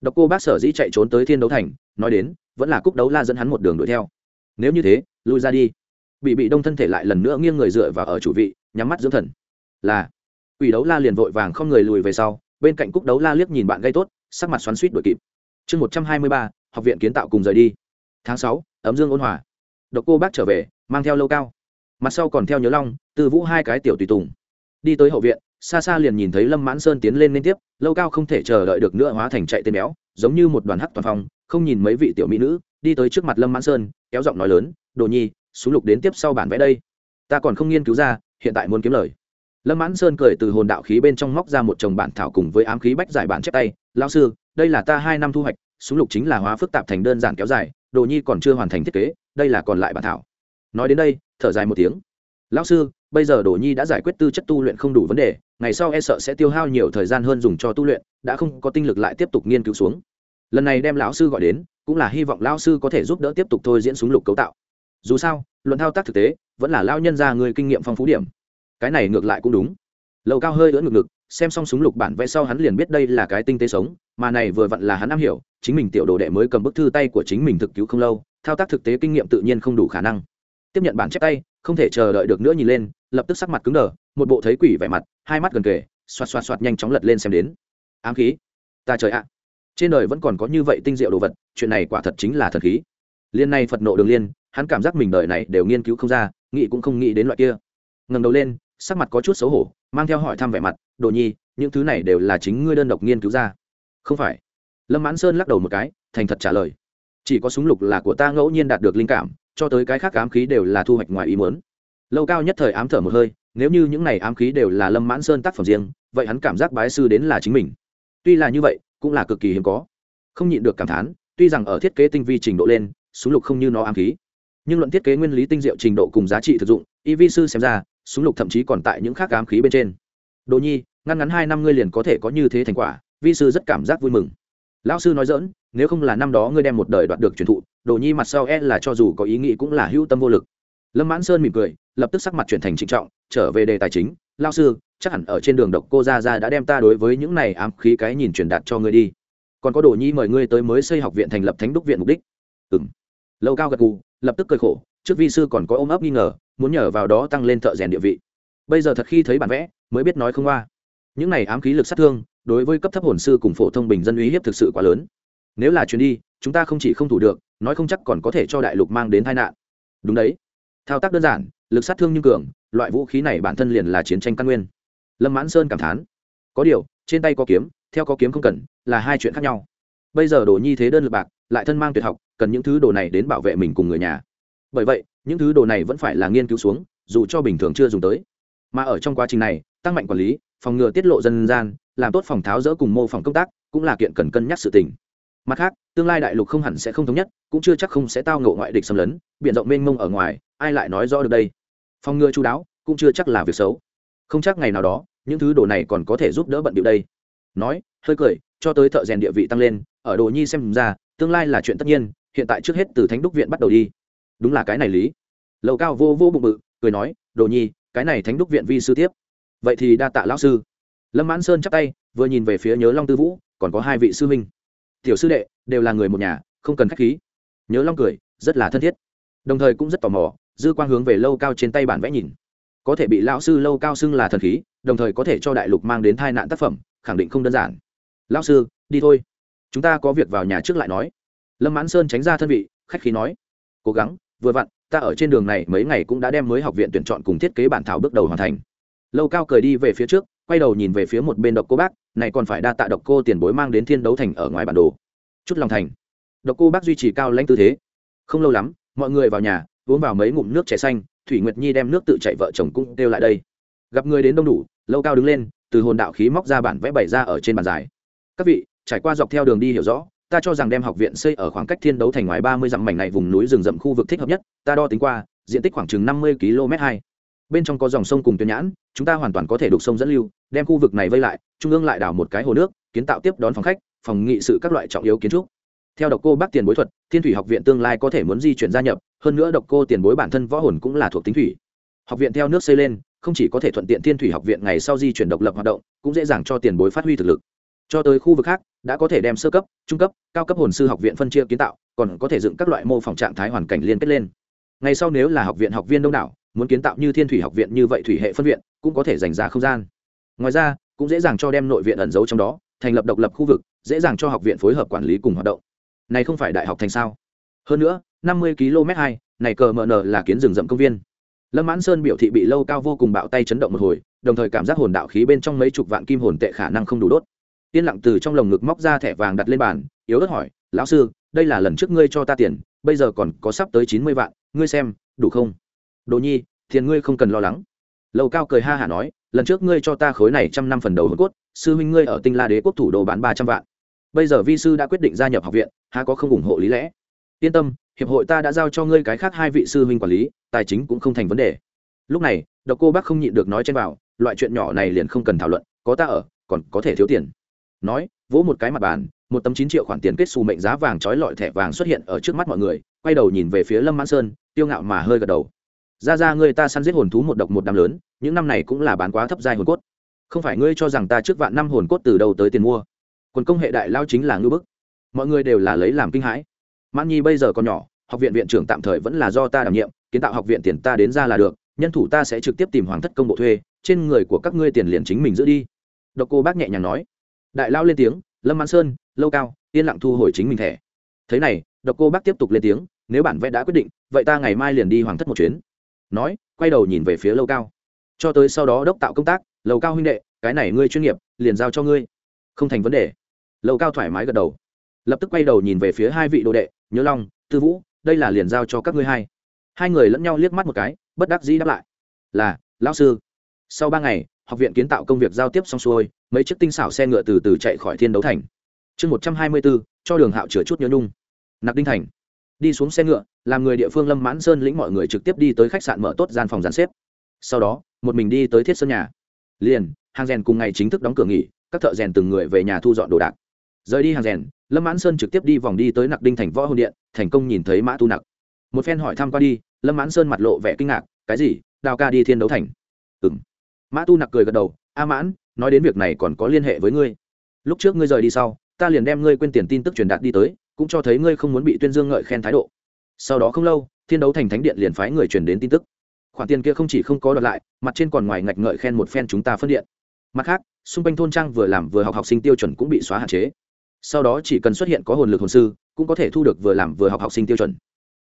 Speaker 1: Độc cô bác sở dĩ chạy trốn tới thiên đấu thành, nói đến, vẫn là cúc đấu la dẫn hắn một đường đuổi theo. Nếu như thế, lui ra đi bị bị đông thân thể lại lần nữa nghiêng người dựa vào ở chủ vị, nhắm mắt dưỡng thần. Là, quỷ đấu la liền vội vàng không người lùi về sau, bên cạnh cúc đấu la liếc nhìn bạn gây tốt, sắc mặt xoắn suýt đuổi kịp. Chương một trăm hai mươi ba, học viện kiến tạo cùng rời đi. Tháng sáu, ấm dương ôn hòa. Độc cô bác trở về, mang theo lâu cao. Mặt sau còn theo nhớ long từ vũ hai cái tiểu tùy tùng. Đi tới hậu viện, xa xa liền nhìn thấy lâm mãn sơn tiến lên liên tiếp, lâu cao không thể chờ đợi được nữa hóa thành chạy tên béo, giống như một đoàn hắc toàn phòng không nhìn mấy vị tiểu mỹ nữ, đi tới trước mặt lâm mãn sơn, kéo giọng nói lớn, đồ nhi súng lục đến tiếp sau bản vẽ đây. Ta còn không nghiên cứu ra, hiện tại muốn kiếm lời. Lâm mãn sơn cười từ hồn đạo khí bên trong móc ra một chồng bản thảo cùng với ám khí bách giải bản chép tay. Lao sư, đây là ta hai năm thu hoạch, súng lục chính là hóa phức tạp thành đơn giản kéo dài, đồ nhi còn chưa hoàn thành thiết kế, đây là còn lại bản thảo. Nói đến đây, thở dài một tiếng. Lão sư, bây giờ đồ nhi đã giải quyết tư chất tu luyện không đủ vấn đề, ngày sau e sợ sẽ tiêu hao nhiều thời gian hơn dùng cho tu luyện, đã không có tinh lực lại tiếp tục nghiên cứu xuống. Lần này đem lão sư gọi đến, cũng là hy vọng lão sư có thể giúp đỡ tiếp tục thôi diễn súng lục cấu tạo dù sao, luận thao tác thực tế, vẫn là lao nhân ra người kinh nghiệm phong phú điểm. Cái này ngược lại cũng đúng. Lầu cao hơi ưỡn ngực ngực, xem xong súng lục bản vẽ sau hắn liền biết đây là cái tinh tế sống, mà này vừa vặn là hắn am hiểu, chính mình tiểu đồ đệ mới cầm bức thư tay của chính mình thực cứu không lâu, thao tác thực tế kinh nghiệm tự nhiên không đủ khả năng. Tiếp nhận bản chép tay, không thể chờ đợi được nữa nhìn lên, lập tức sắc mặt cứng đờ, một bộ thấy quỷ vẻ mặt, hai mắt gần kề, xoạt xoạt xoạt nhanh chóng lật lên xem đến. Ám khí. Ta trời ạ. Trên đời vẫn còn có như vậy tinh diệu đồ vật, chuyện này quả thật chính là thần khí. Liên này phật nộ đường liên hắn cảm giác mình đời này đều nghiên cứu không ra, nghĩ cũng không nghĩ đến loại kia. Ngẩng đầu lên, sắc mặt có chút xấu hổ, mang theo hỏi thăm vẻ mặt, đồ nhi, những thứ này đều là chính ngươi đơn độc nghiên cứu ra? Không phải. Lâm mãn sơn lắc đầu một cái, thành thật trả lời. Chỉ có súng lục là của ta ngẫu nhiên đạt được linh cảm, cho tới cái khác ám khí đều là thu hoạch ngoài ý muốn. Lâu cao nhất thời ám thở một hơi, nếu như những này ám khí đều là lâm mãn sơn tác phẩm riêng, vậy hắn cảm giác bái sư đến là chính mình. Tuy là như vậy, cũng là cực kỳ hiếm có. Không nhịn được cảm thán, tuy rằng ở thiết kế tinh vi trình độ lên, súng lục không như nó ám khí nhưng luận thiết kế nguyên lý tinh diệu trình độ cùng giá trị thực dụng, y vi sư xem ra, súng lục thậm chí còn tại những khác ám khí bên trên. Đồ nhi, ngăn ngắn hai năm ngươi liền có thể có như thế thành quả, vi sư rất cảm giác vui mừng. Lão sư nói dỡn nếu không là năm đó ngươi đem một đời đoạt được truyền thụ, đồ nhi mặt sau e là cho dù có ý nghĩ cũng là hữu tâm vô lực. Lâm mãn sơn mỉm cười, lập tức sắc mặt chuyển thành trịnh trọng, trở về đề tài chính lao sư, chắc hẳn ở trên đường độc cô ra ra đã đem ta đối với những này ám khí cái nhìn truyền đạt cho ngươi đi. Còn có đồ nhi mời ngươi tới mới xây học viện thành lập thánh đúc viện mục đích. Ừ m lâu cao gật gù lập tức cười khổ, trước vi sư còn có ôm ấp nghi ngờ, muốn nhờ vào đó tăng lên thợ rèn địa vị. Bây giờ thật khi thấy bản vẽ, mới biết nói không qua. Những này ám khí lực sát thương, đối với cấp thấp hồn sư cùng phổ thông bình dân uy hiếp thực sự quá lớn. Nếu là chuyến đi, chúng ta không chỉ không thủ được, nói không chắc còn có thể cho đại lục mang đến tai nạn. Đúng đấy. Thao tác đơn giản, lực sát thương như cường, loại vũ khí này bản thân liền là chiến tranh căn nguyên. Lâm mãn sơn cảm thán. Có điều, trên tay có kiếm, theo có kiếm không cần, là hai chuyện khác nhau bây giờ đồ nhi thế đơn lực bạc, lại thân mang tuyệt học, cần những thứ đồ này đến bảo vệ mình cùng người nhà. Bởi vậy, những thứ đồ này vẫn phải là nghiên cứu xuống, dù cho bình thường chưa dùng tới. Mà ở trong quá trình này, tăng mạnh quản lý, phòng ngừa tiết lộ dân gian, làm tốt phòng tháo rỡ cùng mô phòng công tác, cũng là kiện cần cân nhắc sự tình. Mặt khác, tương lai đại lục không hẳn sẽ không thống nhất, cũng chưa chắc không sẽ tao ngộ ngoại địch xâm lấn biện rộng mênh mông ở ngoài, ai lại nói rõ được đây? Phòng ngừa chú đáo, cũng chưa chắc là việc xấu. Không chắc ngày nào đó, những thứ đồ này còn có thể giúp đỡ bận điệu đây. Nói, hơi cười, cho tới thợ rèn địa vị tăng lên ở đồ nhi xem ra, tương lai là chuyện tất nhiên, hiện tại trước hết từ thánh đúc viện bắt đầu đi. Đúng là cái này lý. Lầu cao vô vô bụng bự, cười nói, đồ nhi, cái này thánh đúc viện vi sư tiếp. Vậy thì đa tạ lão sư. Lâm mãn sơn chắp tay, vừa nhìn về phía nhớ long tư vũ, còn có hai vị sư minh tiểu sư đệ, đều là người một nhà, không cần k h á c h khí. Nhớ long cười, rất là thân thiết. Đồng thời cũng rất tò mò, dư quang hướng về lâu cao trên tay bản vẽ nhìn. Có thể bị lão sư lâu cao xưng là thần khí, đồng thời có thể cho đại lục mang đến tai nạn tác phẩm, khẳng định không đơn giản. Lão sư, đi thôi chúng ta có việc vào nhà trước lại nói. Lâm mãn sơn tránh ra thân vị, khách khí nói. Cố gắng, vừa vặn, ta ở trên đường này mấy ngày cũng đã đem mới học viện tuyển chọn cùng thiết kế bản thảo bước đầu hoàn thành. Lâu cao cười đi về phía trước, quay đầu nhìn về phía một bên độc cô bác, này còn phải đa tạ độc cô tiền bối mang đến thiên đấu thành ở ngoài bản đồ. Chút lòng thành. Độc cô bác duy trì cao lãnh tư thế. Không lâu lắm, mọi người vào nhà, uống vào mấy ngụm nước chè xanh, thủy nguyệt nhi đem nước tự chạy vợ chồng cũng kêu lại đây. Gặp người đến đông đủ, lâu cao đứng lên, từ hồn đạo khí móc ra bản vẽ bày ra ở trên bàn dài. Các vị trải qua dọc theo đường đi hiểu rõ, ta cho rằng đem học viện xây ở khoảng cách thiên đấu thành ngoài ba mươi dặm mảnh này vùng núi rừng rậm khu vực thích hợp nhất, ta đo tính qua, diện tích khoảng chừng năm mươi km hai. Bên trong có dòng sông cùng tuyến nhãn, chúng ta hoàn toàn có thể đục sông dẫn lưu, đem khu vực này vây lại, trung ương lại đào một cái hồ nước, kiến tạo tiếp đón phòng khách, phòng nghị sự các loại trọng yếu kiến trúc. Theo độc cô bác tiền bối thuật, thiên thủy học viện tương lai có thể muốn di chuyển gia nhập, hơn nữa độc cô tiền bối bản thân võ hồn cũng là thuộc tính thủy. Học viện theo nước xây lên, không chỉ có thể thuận tiện thiên thủy học viện ngày sau di chuyển độc lập hoạt động, cũng dễ dàng cho tiền bối phát huy thực lực cho tới khu vực khác, đã có thể đem sơ cấp, trung cấp, cao cấp hồn sư học viện phân chia kiến tạo, còn có thể dựng các loại mô phỏng trạng thái hoàn cảnh liên kết lên. Ngày sau nếu là học viện học viên đông đảo, muốn kiến tạo như thiên thủy học viện như vậy thủy hệ phân viện, cũng có thể dành ra không gian. Ngoài ra, cũng dễ dàng cho đem nội viện ẩn giấu trong đó, thành lập độc lập khu vực, dễ dàng cho học viện phối hợp quản lý cùng hoạt động. Này không phải đại học thành sao? Hơn nữa, năm mươi km hai, này cờ mờ nờ là kiến rừng rậm công viên. Lâm mãn sơn biểu thị bị lâu cao vô cùng bạo tay chấn động một hồi, đồng thời cảm giác hồn đạo khí bên trong mấy chục vạn kim hồn tệ khả năng không đủ đốt yên lặng từ trong lồng ngực móc ra thẻ vàng đặt lên bàn, yếu ớt hỏi, lão sư, đây là lần trước ngươi cho ta tiền, bây giờ còn có sắp tới chín mươi vạn, ngươi xem, đủ không? Đồ nhi, tiền ngươi không cần lo lắng. Lâu cao cười ha hả nói, lần trước ngươi cho ta khối này trăm năm phần đầu hồn cốt, sư huynh ngươi ở tinh la đế quốc thủ đồ bán ba trăm vạn. Bây giờ vi sư đã quyết định gia nhập học viện, há có không ủng hộ lý lẽ? Yên tâm, hiệp hội ta đã giao cho ngươi cái khác hai vị sư huynh quản lý, tài chính cũng không thành vấn đề. Lúc này, độc cô bác không nhịn được nói trên vào, loại chuyện nhỏ này liền không cần thảo luận, có ta ở, còn có thể thiếu tiền nói, vỗ một cái mặt bàn, một tấm chín triệu khoản tiền kết xù mệnh giá vàng trói lọi thẻ vàng xuất hiện ở trước mắt mọi người, quay đầu nhìn về phía lâm mãn sơn, tiêu ngạo mà hơi gật đầu. Ra ra, người ta săn giết hồn thú một độc một đám lớn, những năm này cũng là bán quá thấp giai hồn cốt. Không phải ngươi cho rằng ta trước vạn năm hồn cốt từ đầu tới tiền mua? Quần công hệ đại lao chính là ngưu bức. Mọi người đều là lấy làm kinh hãi. Mãn nhi bây giờ còn nhỏ, học viện viện trưởng tạm thời vẫn là do ta đảm nhiệm, kiến tạo học viện tiền ta đến ra là được, nhân thủ ta sẽ trực tiếp tìm hoàng thất công bộ thuê, trên người của các ngươi tiền liền chính mình giữ đi. Độc cô bác nhẹ nhàng nói đại lao lên tiếng, lâm mãn sơn, lâu cao, yên lặng thu hồi chính mình thẻ. Thế này, độc cô bác tiếp tục lên tiếng, nếu bản vẽ đã quyết định, vậy ta ngày mai liền đi hoàng thất một chuyến. Nói, quay đầu nhìn về phía lâu cao. Cho tới sau đó đốc tạo công tác, lâu cao huynh đệ, cái này ngươi chuyên nghiệp, liền giao cho ngươi. Không thành vấn đề. Lâu cao thoải mái gật đầu. Lập tức quay đầu nhìn về phía hai vị đồ đệ, nhớ long, tư vũ, đây là liền giao cho các ngươi hai. Hai người lẫn nhau liếc mắt một cái, bất đắc dĩ đáp lại, là, lão sư, sau ba ngày học viện kiến tạo công việc giao tiếp xong xuôi, mấy chiếc tinh xảo xe ngựa từ từ chạy khỏi thiên đấu thành. Chương một trăm hai mươi bốn cho đường hạo chữa chút nhớ nhung. Nặc đinh thành. Đi xuống xe ngựa, làm người địa phương lâm mãn sơn lĩnh mọi người trực tiếp đi tới khách sạn mở tốt gian phòng giàn xếp. Sau đó, một mình đi tới thiết sơn nhà. Liền, hàng rèn cùng ngày chính thức đóng cửa nghỉ, các thợ rèn từng người về nhà thu dọn đồ đạc. Rời đi hàng rèn, lâm mãn sơn trực tiếp đi vòng đi tới nặc đinh thành võ hồn điện, thành công nhìn thấy mã tu nặc. Một phen hỏi thăm qua đi, lâm mãn sơn mặt lộ vẻ kinh ngạc, cái gì? Đào ca đi thiên đấu thành? Ừ mã tu nặc cười gật đầu, a mãn, nói đến việc này còn có liên hệ với ngươi. Lúc trước ngươi rời đi sau, ta liền đem ngươi quên tiền tin tức truyền đạt đi tới, cũng cho thấy ngươi không muốn bị tuyên dương ngợi khen thái độ. Sau đó không lâu, thiên đấu thành thánh điện liền phái người truyền đến tin tức. Khoản tiền kia không chỉ không có đợt lại, mặt trên còn ngoài ngạch ngợi khen một phen chúng ta phân điện. Mặt khác, xung quanh thôn trang vừa làm vừa học học sinh tiêu chuẩn cũng bị xóa hạn chế. Sau đó chỉ cần xuất hiện có hồn lực hồn sư, cũng có thể thu được vừa làm vừa học học sinh tiêu chuẩn.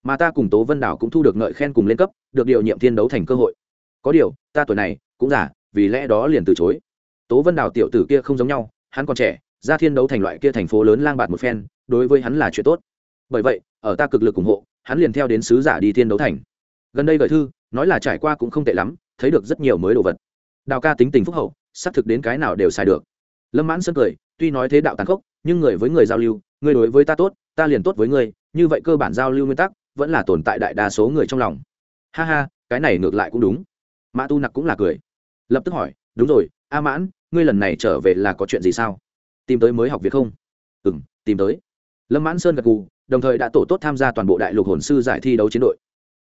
Speaker 1: Mà ta cùng tố vân đảo cũng thu được ngợi khen cùng lên cấp, được điều nhiệm thiên đấu thành cơ hội. Có điều, ta tuổi này cũng giả vì lẽ đó liền từ chối. Tố vân đào tiểu tử kia không giống nhau, hắn còn trẻ, ra thiên đấu thành loại kia thành phố lớn lang bạt một phen, đối với hắn là chuyện tốt. Bởi vậy, ở ta cực lực ủng hộ, hắn liền theo đến sứ giả đi thiên đấu thành. Gần đây gửi thư, nói là trải qua cũng không tệ lắm, thấy được rất nhiều mới đồ vật. Đào ca tính tình phúc hậu, xác thực đến cái nào đều xài được. Lâm mãn sơn cười, tuy nói thế đạo tàn khốc, nhưng người với người giao lưu, người đối với ta tốt, ta liền tốt với người, như vậy cơ bản giao lưu nguyên tắc, vẫn là tồn tại đại đa số người trong lòng. Ha ha, cái này ngược lại cũng đúng. Mã tu nặc cũng là cười lập tức hỏi, đúng rồi, a mãn, ngươi lần này trở về là có chuyện gì sao? Tìm tới mới học việc không? Ừ m tìm tới. Lâm mãn sơn gật gù, đồng thời đã tổ tốt tham gia toàn bộ đại lục hồn sư giải thi đấu chiến đội.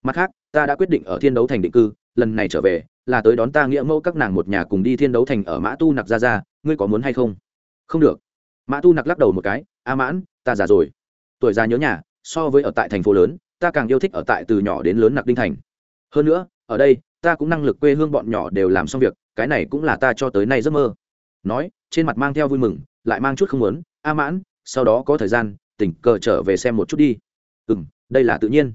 Speaker 1: Mặt khác, ta đã quyết định ở thiên đấu thành định cư, lần này trở về là tới đón ta nghĩa mẫu các nàng một nhà cùng đi thiên đấu thành ở mã tu nặc ra ra, ngươi có muốn hay không? Không được. Mã tu nặc lắc đầu một cái, a mãn, ta già rồi. Tuổi già nhớ nhà, so với ở tại thành phố lớn, ta càng yêu thích ở tại từ nhỏ đến lớn nặc đinh thành. Hơn nữa, ở đây ta cũng năng lực quê hương bọn nhỏ đều làm xong việc, cái này cũng là ta cho tới nay giấc mơ. Nói, trên mặt mang theo vui mừng, lại mang chút không muốn, a mãn, sau đó có thời gian tình cờ trở về xem một chút đi. Ừ m đây là tự nhiên.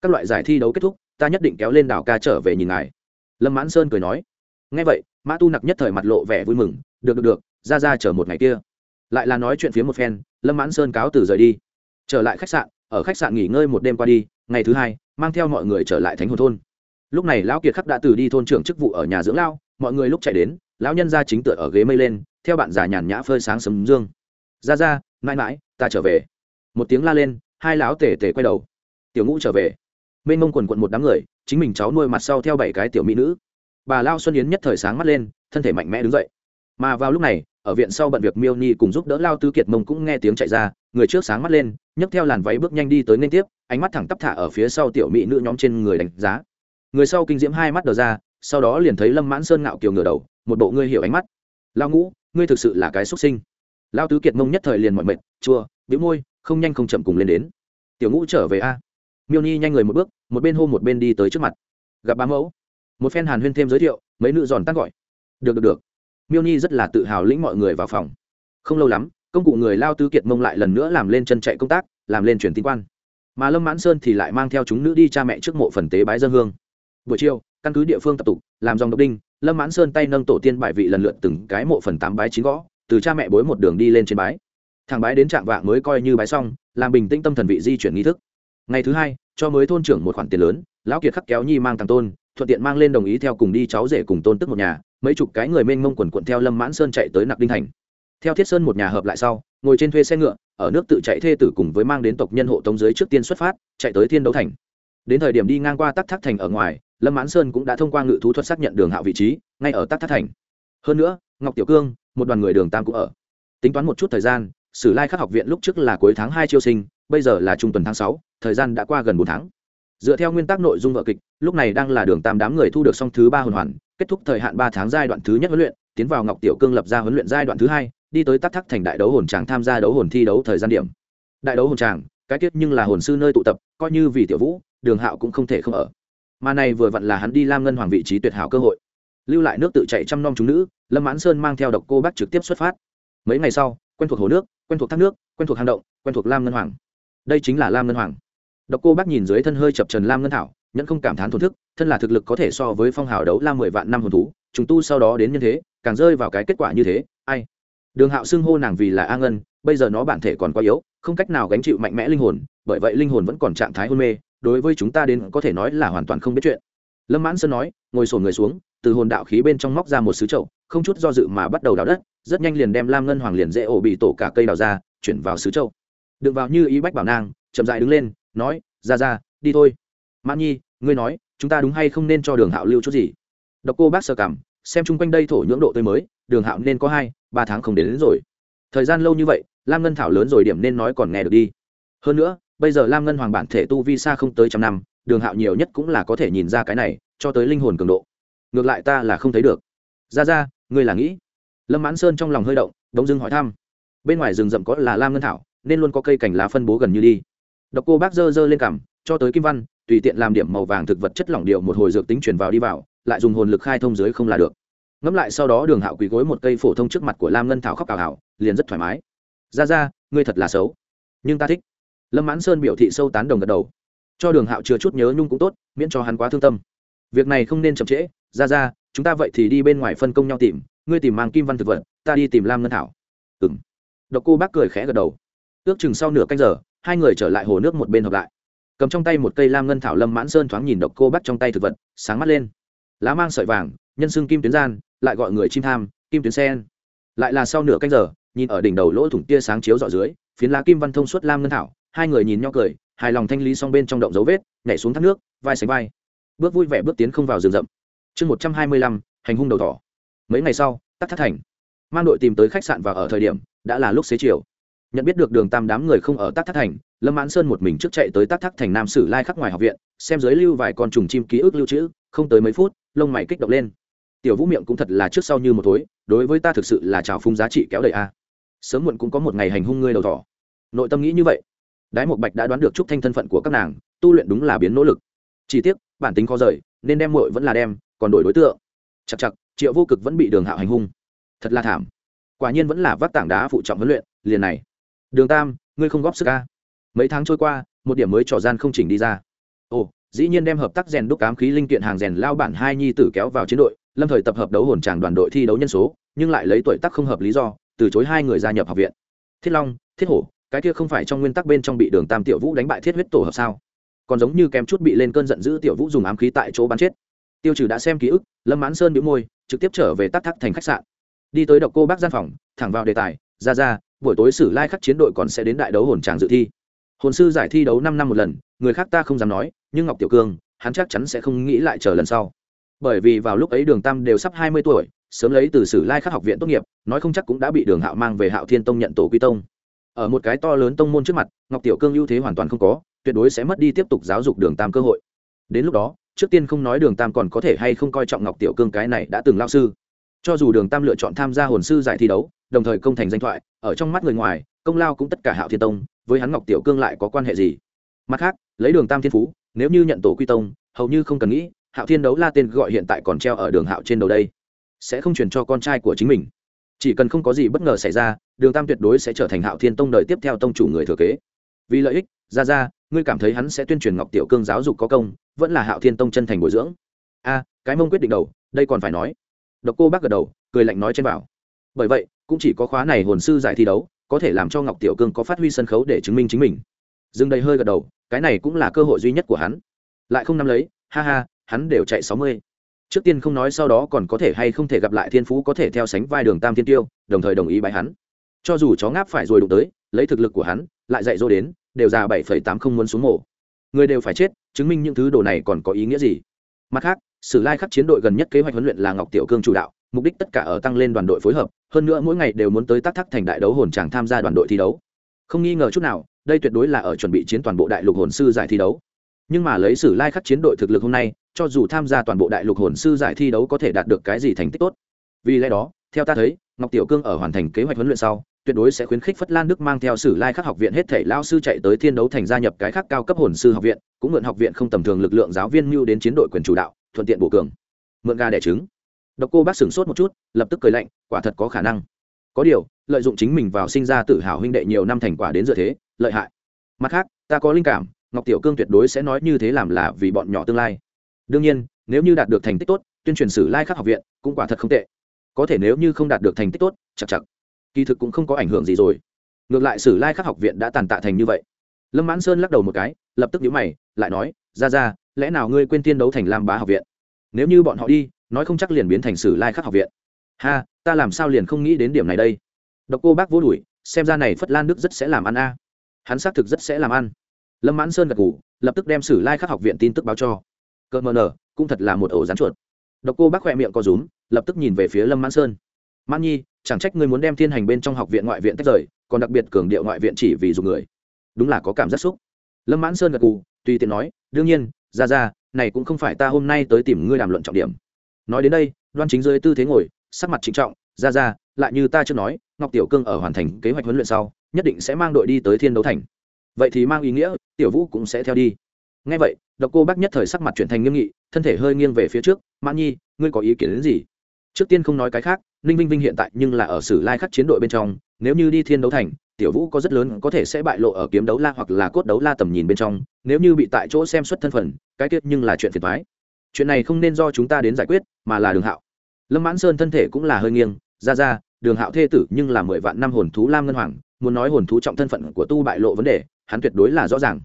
Speaker 1: Các loại giải thi đấu kết thúc, ta nhất định kéo lên đảo ca trở về nhìn ngài. Lâm mãn sơn cười nói. Ngay vậy, mã tu nặc nhất thời mặt lộ vẻ vui mừng, được được được, ra ra chờ một ngày kia. Lại là nói chuyện phía một phen, lâm mãn sơn cáo từ rời đi. Trở lại khách sạn, ở khách sạn nghỉ ngơi một đêm qua đi, ngày thứ hai, mang theo mọi người trở lại thánh hồn thôn lúc này lão kiệt khắc đã từ đi thôn trưởng chức vụ ở nhà dưỡng lao mọi người lúc chạy đến, lão nhân ra chính tựa ở ghế mây lên, theo bạn già nhàn nhã phơi sáng sấm dương. Ra ra, mãi mãi, ta trở về. Một tiếng la lên, hai lão tể tể quay đầu. Tiểu ngũ trở về. Mênh mông quần quận một đám người, chính mình cháu nuôi mặt sau theo bảy cái tiểu mỹ nữ. Bà lao xuân yến nhất thời sáng mắt lên, thân thể mạnh mẽ đứng dậy. Mà vào lúc này, ở viện sau bận việc miêu ni cùng giúp đỡ lao tư kiệt mông cũng nghe tiếng chạy ra, người trước sáng mắt lên, nhấc theo làn váy bước nhanh đi tới nên tiếp, ánh mắt thẳng tắp thả ở phía sau tiểu mỹ nữ nhóm trên người đánh giá người sau kinh diễm hai mắt đờ ra, sau đó liền thấy lâm mãn sơn ngạo kiều ngửa đầu, một bộ ngươi hiểu ánh mắt. Lao ngũ, ngươi thực sự là cái xuất sinh. Lao tứ kiệt mông nhất thời liền mọi mệt, chua, bĩu môi, không nhanh không chậm cùng lên đến. Tiểu ngũ trở về a. Miêu nhi nhanh người một bước, một bên hô một bên đi tới trước mặt. Gặp ba mẫu. Một phen hàn huyên thêm giới thiệu, mấy nữ giòn tắt gọi. Được được được. Miêu nhi rất là tự hào lĩnh mọi người vào phòng. Không lâu lắm, công cụ người lao tứ kiệt mông lại lần nữa làm lên chân chạy công tác, làm lên truyền tin quan. Mà lâm mãn sơn thì lại mang theo chúng nữ đi cha mẹ trước mộ phần tế bái dân hương buổi chiều, căn cứ địa phương tập tục, làm dòng độc đinh, lâm mãn sơn tay nâng tổ tiên bài vị lần lượt từng cái mộ phần tám bái chín gõ, từ cha mẹ bối một đường đi lên trên bái. Thằng bái đến trạng vạng mới coi như bái xong, làm bình tĩnh tâm thần vị di chuyển nghi thức. Ngày thứ hai, cho mới thôn trưởng một khoản tiền lớn, lão kiệt khắc kéo nhi mang thằng tôn, thuận tiện mang lên đồng ý theo cùng đi cháu rể cùng tôn tức một nhà, mấy chục cái người mênh mông quần quận theo lâm mãn sơn chạy tới nặc đinh thành. Theo thiết sơn một nhà hợp lại sau, ngồi trên thuê xe ngựa, ở nước tự chạy thê tử cùng với mang đến tộc nhân hộ tống dưới trước tiên xuất phát, chạy tới thiên đấu thành đến thời điểm đi ngang qua tắc thác thành ở ngoài, lâm mãn sơn cũng đã thông qua ngự thú thuật xác nhận đường hạo vị trí, ngay ở tắc thác thành. Hơn nữa, ngọc tiểu cương, một đoàn người đường tam cũng ở. Tính toán một chút thời gian, sử lai khắc học viện lúc trước là cuối tháng hai chiêu sinh, bây giờ là trung tuần tháng sáu, thời gian đã qua gần bốn tháng. Dựa theo nguyên tắc nội dung vợ kịch, lúc này đang là đường tam đám người thu được xong thứ ba hồn hoàn, kết thúc thời hạn ba tháng giai đoạn thứ nhất huấn luyện, tiến vào ngọc tiểu cương lập ra huấn luyện giai đoạn thứ hai, đi tới tắc thắc thành đại đấu hồn tràng tham gia đấu hồn thi đấu thời gian điểm. Đại đấu hồn tràng cái tiết nhưng là hồn sư nơi tụ tập, coi như vì tiểu vũ đường hạo cũng không thể không ở. Mà này vừa vặn là hắn đi lam ngân hoàng vị trí tuyệt hảo cơ hội. Lưu lại nước tự chạy trăm nom chúng nữ, lâm mãn sơn mang theo độc cô bác trực tiếp xuất phát. Mấy ngày sau, quen thuộc hồ nước, quen thuộc thác nước, quen thuộc hang động, quen thuộc lam ngân hoàng. Đây chính là lam ngân hoàng. Độc cô bác nhìn dưới thân hơi chập trần lam ngân thảo, nhẫn không cảm thán thổn thức, thân là thực lực có thể so với phong hào đấu lam mười vạn năm hồn thú chúng tu sau đó đến nhân thế, càng rơi vào cái kết quả như thế, ai? Đường hạo xưng hô nàng vì là a ngân, bây giờ nó bản thể còn quá yếu, không cách nào gánh chịu mạnh mẽ linh hồn, bởi vậy linh hồn vẫn còn trạng thái hôn mê đối với chúng ta đến có thể nói là hoàn toàn không biết chuyện. Lâm mãn sơn nói ngồi sổn người xuống từ hồn đạo khí bên trong móc ra một sứ trậu không chút do dự mà bắt đầu đào đất rất nhanh liền đem lam ngân hoàng liền dễ ổ bị tổ cả cây đào ra chuyển vào sứ châu đựng vào như ý bách bảo nang chậm dại đứng lên nói ra ra đi thôi. Mãn nhi ngươi nói chúng ta đúng hay không nên cho đường hạo lưu chút gì? Độc cô bác sơ cảm xem chung quanh đây thổ nhưỡng độ tươi mới đường hạo nên có hai ba tháng không đến, đến rồi. Thời gian lâu như vậy lam ngân thảo lớn rồi điểm nên nói còn nghe được đi. Hơn nữa bây giờ lam ngân hoàng bản thể tu vi xa không tới trăm năm, đường hạo nhiều nhất cũng là có thể nhìn ra cái này, cho tới linh hồn cường độ. Ngược lại ta là không thấy được. Ra ra, ngươi là nghĩ? Lâm mãn sơn trong lòng hơi động, đống dưng hỏi thăm. Bên ngoài rừng rậm có là lam ngân thảo, nên luôn có cây cành lá phân bố gần như đi. Độc cô bác dơ dơ lên cằm, cho tới kim văn, tùy tiện làm điểm màu vàng thực vật chất lỏng điệu một hồi dược tính truyền vào đi vào, lại dùng hồn lực khai thông dưới không là được. Ngẫm lại sau đó đường hạo quỳ gối một cây phổ thông trước mặt của lam ngân thảo khóc cào hảo liền rất thoải mái. Ra ra, ngươi thật là xấu. Nhưng ta thích lâm mãn sơn biểu thị sâu tán đồng gật đầu. Cho đường hạo chưa chút nhớ nhung cũng tốt, miễn cho hắn quá thương tâm. Việc này không nên chậm trễ, ra ra, chúng ta vậy thì đi bên ngoài phân công nhau tìm, ngươi tìm mang kim văn thực vật, ta đi tìm lam ngân thảo. Ừ m độc cô bác cười khẽ gật đầu. Ước chừng sau nửa canh giờ, hai người trở lại hồ nước một bên hợp lại. Cầm trong tay một cây lam ngân thảo lâm mãn sơn thoáng nhìn độc cô bác trong tay thực vật, sáng mắt lên. Lá mang sợi vàng, nhân xương kim tuyến gian, lại gọi người chim tham, kim tuyến sen. Lại là sau nửa canh giờ, nhìn ở đỉnh đầu lỗ thủng tia sáng chiếu dọ dưới, phiến lá kim văn thông suốt lam ngân thảo hai người nhìn nhau cười, hài lòng thanh lý xong bên trong động dấu vết, nhảy xuống thác nước, vai sánh vai. Bước vui vẻ bước tiến không vào rừng rậm. Chương một trăm hai mươi lăm, hành hung đầu thỏ. Mấy ngày sau, tắc thác thành. Mang đội tìm tới khách sạn và ở thời điểm, đã là lúc xế chiều. Nhận biết được đường tam đám người không ở tắc thác thành, lâm mãn sơn một mình trước chạy tới tắc thác thành nam sử lai khắc ngoài học viện, xem giới lưu vài con trùng chim ký ức lưu trữ, không tới mấy phút, lông mày kích động lên. Tiểu vũ miệng cũng thật là trước sau như một thối, đối với ta thực sự là trào phung giá trị kéo đầy a. Sớm muộn cũng có một ngày hành hung ngươi đầu thỏ. Nội tâm nghĩ như vậy đái một bạch đã đoán được trúc thanh thân phận của các nàng, tu luyện đúng là biến nỗ lực. Chỉ tiếc, bản tính khó rời, nên đem muội vẫn là đem, còn đổi đối tượng. Chặt chặt triệu vô cực vẫn bị đường hạo hành hung. Thật là thảm. Quả nhiên vẫn là vác tảng đá phụ trọng huấn luyện, liền này. Đường tam, ngươi không góp sức ca mấy tháng trôi qua, một điểm mới trò gian không chỉnh đi ra. Ồ, dĩ nhiên đem hợp tác rèn đúc cám khí linh kiện hàng rèn lao bản hai nhi tử kéo vào chiến đội, lâm thời tập hợp đấu hồn tràng đoàn đội thi đấu nhân số, nhưng lại lấy tuổi tác không hợp lý do, từ chối hai người gia nhập học viện. Thiết long, thiết hổ cái kia không phải trong nguyên tắc bên trong bị đường tam tiểu vũ đánh bại thiết huyết tổ hợp sao? Còn giống như kém chút bị lên cơn giận dữ tiểu vũ dùng ám khí tại chỗ bắn chết. Tiêu trừ đã xem ký ức, lâm mãn sơn bị môi, trực tiếp trở về tắc thác thành khách sạn. Đi tới độc cô bác gian phòng, thẳng vào đề tài, ra ra, buổi tối sử lai khắc chiến đội còn sẽ đến đại đấu hồn tràng dự thi. Hồn sư giải thi đấu năm năm một lần, người khác ta không dám nói, nhưng ngọc tiểu cương, hắn chắc chắn sẽ không nghĩ lại chờ lần sau. Bởi vì vào lúc ấy đường tam đều sắp hai mươi tuổi, sớm lấy từ sử lai khắc học viện tốt nghiệp, nói không chắc cũng đã bị đường hạo mang về hạo thiên tông nhận tổ quy tông ở một cái to lớn tông môn trước mặt, ngọc tiểu cương ưu thế hoàn toàn không có, tuyệt đối sẽ mất đi tiếp tục giáo dục đường tam cơ hội. Đến lúc đó, trước tiên không nói đường tam còn có thể hay không coi trọng ngọc tiểu cương cái này đã từng lao sư. Cho dù đường tam lựa chọn tham gia hồn sư giải thi đấu, đồng thời công thành danh thoại, ở trong mắt người ngoài, công lao cũng tất cả hạo thiên tông, với hắn ngọc tiểu cương lại có quan hệ gì? Mặt khác, lấy đường tam thiên phú, nếu như nhận tổ quy tông, hầu như không cần nghĩ, hạo thiên đấu la tên gọi hiện tại còn treo ở đường hạo trên đầu đây, sẽ không chuyển cho con trai của chính mình chỉ cần không có gì bất ngờ xảy ra, đường tam tuyệt đối sẽ trở thành hạo thiên tông đời tiếp theo tông chủ người thừa kế. Vì lợi ích ra ra ngươi cảm thấy hắn sẽ tuyên truyền ngọc tiểu cương giáo dục có công, vẫn là hạo thiên tông chân thành bồi dưỡng? A, cái mông quyết định đầu, đây còn phải nói. Độc cô bác gật đầu, cười lạnh nói trên bảo. Bởi vậy, cũng chỉ có khóa này hồn sư giải thi đấu, có thể làm cho ngọc tiểu cương có phát huy sân khấu để chứng minh chính mình. Dừng đầy hơi gật đầu, cái này cũng là cơ hội duy nhất của hắn. Lại không nắm lấy, ha ha, hắn đều chạy sáu mươi trước tiên không nói sau đó còn có thể hay không thể gặp lại thiên phú có thể theo sánh vai đường tam thiên tiêu, đồng thời đồng ý bài hắn. Cho dù chó ngáp phải rồi đụng tới, lấy thực lực của hắn, lại dạy dỗ đến, đều già bảy phẩy tám không muốn xuống mổ. Người đều phải chết, chứng minh những thứ đồ này còn có ý nghĩa gì. Mặt khác, sử lai khắc chiến đội gần nhất kế hoạch huấn luyện là ngọc tiểu cương chủ đạo, mục đích tất cả ở tăng lên đoàn đội phối hợp, hơn nữa mỗi ngày đều muốn tới tác thác thành đại đấu hồn tràng tham gia đoàn đội thi đấu. Không nghi ngờ chút nào, đây tuyệt đối là ở chuẩn bị chiến toàn bộ đại lục hồn sư giải thi đấu nhưng mà lấy sử lai khắc chiến đội thực lực hôm nay, cho dù tham gia toàn bộ đại lục hồn sư giải thi đấu có thể đạt được cái gì thành tích tốt. Vì lẽ đó, theo ta thấy, ngọc tiểu cương ở hoàn thành kế hoạch huấn luyện sau, tuyệt đối sẽ khuyến khích phất lan đức mang theo sử lai khắc học viện hết thể lao sư chạy tới thiên đấu thành gia nhập cái khác cao cấp hồn sư học viện, cũng mượn học viện không tầm thường lực lượng giáo viên mưu đến chiến đội quyền chủ đạo, thuận tiện bổ cường. Mượn ga đẻ trứng. Độc cô bác sửng sốt một chút, lập tức cười lạnh, quả thật có khả năng. Có điều, lợi dụng chính mình vào sinh ra tự hào huynh đệ nhiều năm thành quả đến dựa thế, lợi hại. Mặt khác, ta có linh cảm ngọc tiểu cương tuyệt đối sẽ nói như thế làm là vì bọn nhỏ tương lai. Đương nhiên, nếu như đạt được thành tích tốt, tuyên truyền sử lai học viện cũng quả thật không tệ. Có thể nếu như không đạt được thành tích tốt chặt chặt kỳ thực cũng không có ảnh hưởng gì rồi. Ngược lại sử lai học viện đã tàn tạ thành như vậy. Lâm mãn sơn lắc đầu một cái, lập tức nhíu mày, lại nói, ra ra, lẽ nào ngươi quên tiên đấu thành lam bá học viện? Nếu như bọn họ đi, nói không chắc liền biến thành sử lai học viện. Ha, ta làm sao liền không nghĩ đến điểm này đây? Độc cô bác vô đuổi, xem ra này phất lan đức rất sẽ làm ăn a. Hắn xác thực rất sẽ làm ăn lâm mãn sơn gật ngủ lập tức đem sử lai học viện tin tức báo cho. Cỡ mờ nở, cũng thật là một ổ rán chuột. Độc cô bác khoe miệng co rúm, lập tức nhìn về phía lâm mãn sơn. Mãn nhi, chẳng trách ngươi muốn đem thiên hành bên trong học viện ngoại viện tách rời, còn đặc biệt cường điệu ngoại viện chỉ vì dùng người. Đúng là có cảm giác xúc. Lâm mãn sơn gật cù tùy tiện nói, đương nhiên, ra ra, này cũng không phải ta hôm nay tới tìm ngươi đàm luận trọng điểm. Nói đến đây, đoan chính dưới tư thế ngồi, sắc mặt trịnh trọng, ra ra, lại như ta chưa nói, ngọc tiểu cương ở hoàn thành kế hoạch huấn luyện sau, nhất định sẽ mang đội đi tới thiên đấu thành vậy thì mang ý nghĩa, tiểu vũ cũng sẽ theo đi. Ngay vậy, độc cô bác nhất thời sắc mặt chuyển thành nghiêm nghị, thân thể hơi nghiêng về phía trước. Mãn nhi, ngươi có ý kiến đến gì? Trước tiên không nói cái khác, ninh vinh vinh hiện tại nhưng là ở sử lai khắc chiến đội bên trong. Nếu như đi thiên đấu thành, tiểu vũ có rất lớn có thể sẽ bại lộ ở kiếm đấu la hoặc là cốt đấu la tầm nhìn bên trong. Nếu như bị tại chỗ xem xuất thân phận, cái tiết nhưng là chuyện phiền thoái chuyện này không nên do chúng ta đến giải quyết, mà là đường hạo. Lâm mãn sơn thân thể cũng là hơi nghiêng. Ra ra, đường hạo thê tử nhưng là mười vạn năm hồn thú lam ngân hoàng, muốn nói hồn thú trọng thân phận của tu bại lộ vấn đề hắn tuyệt đối là rõ ràng.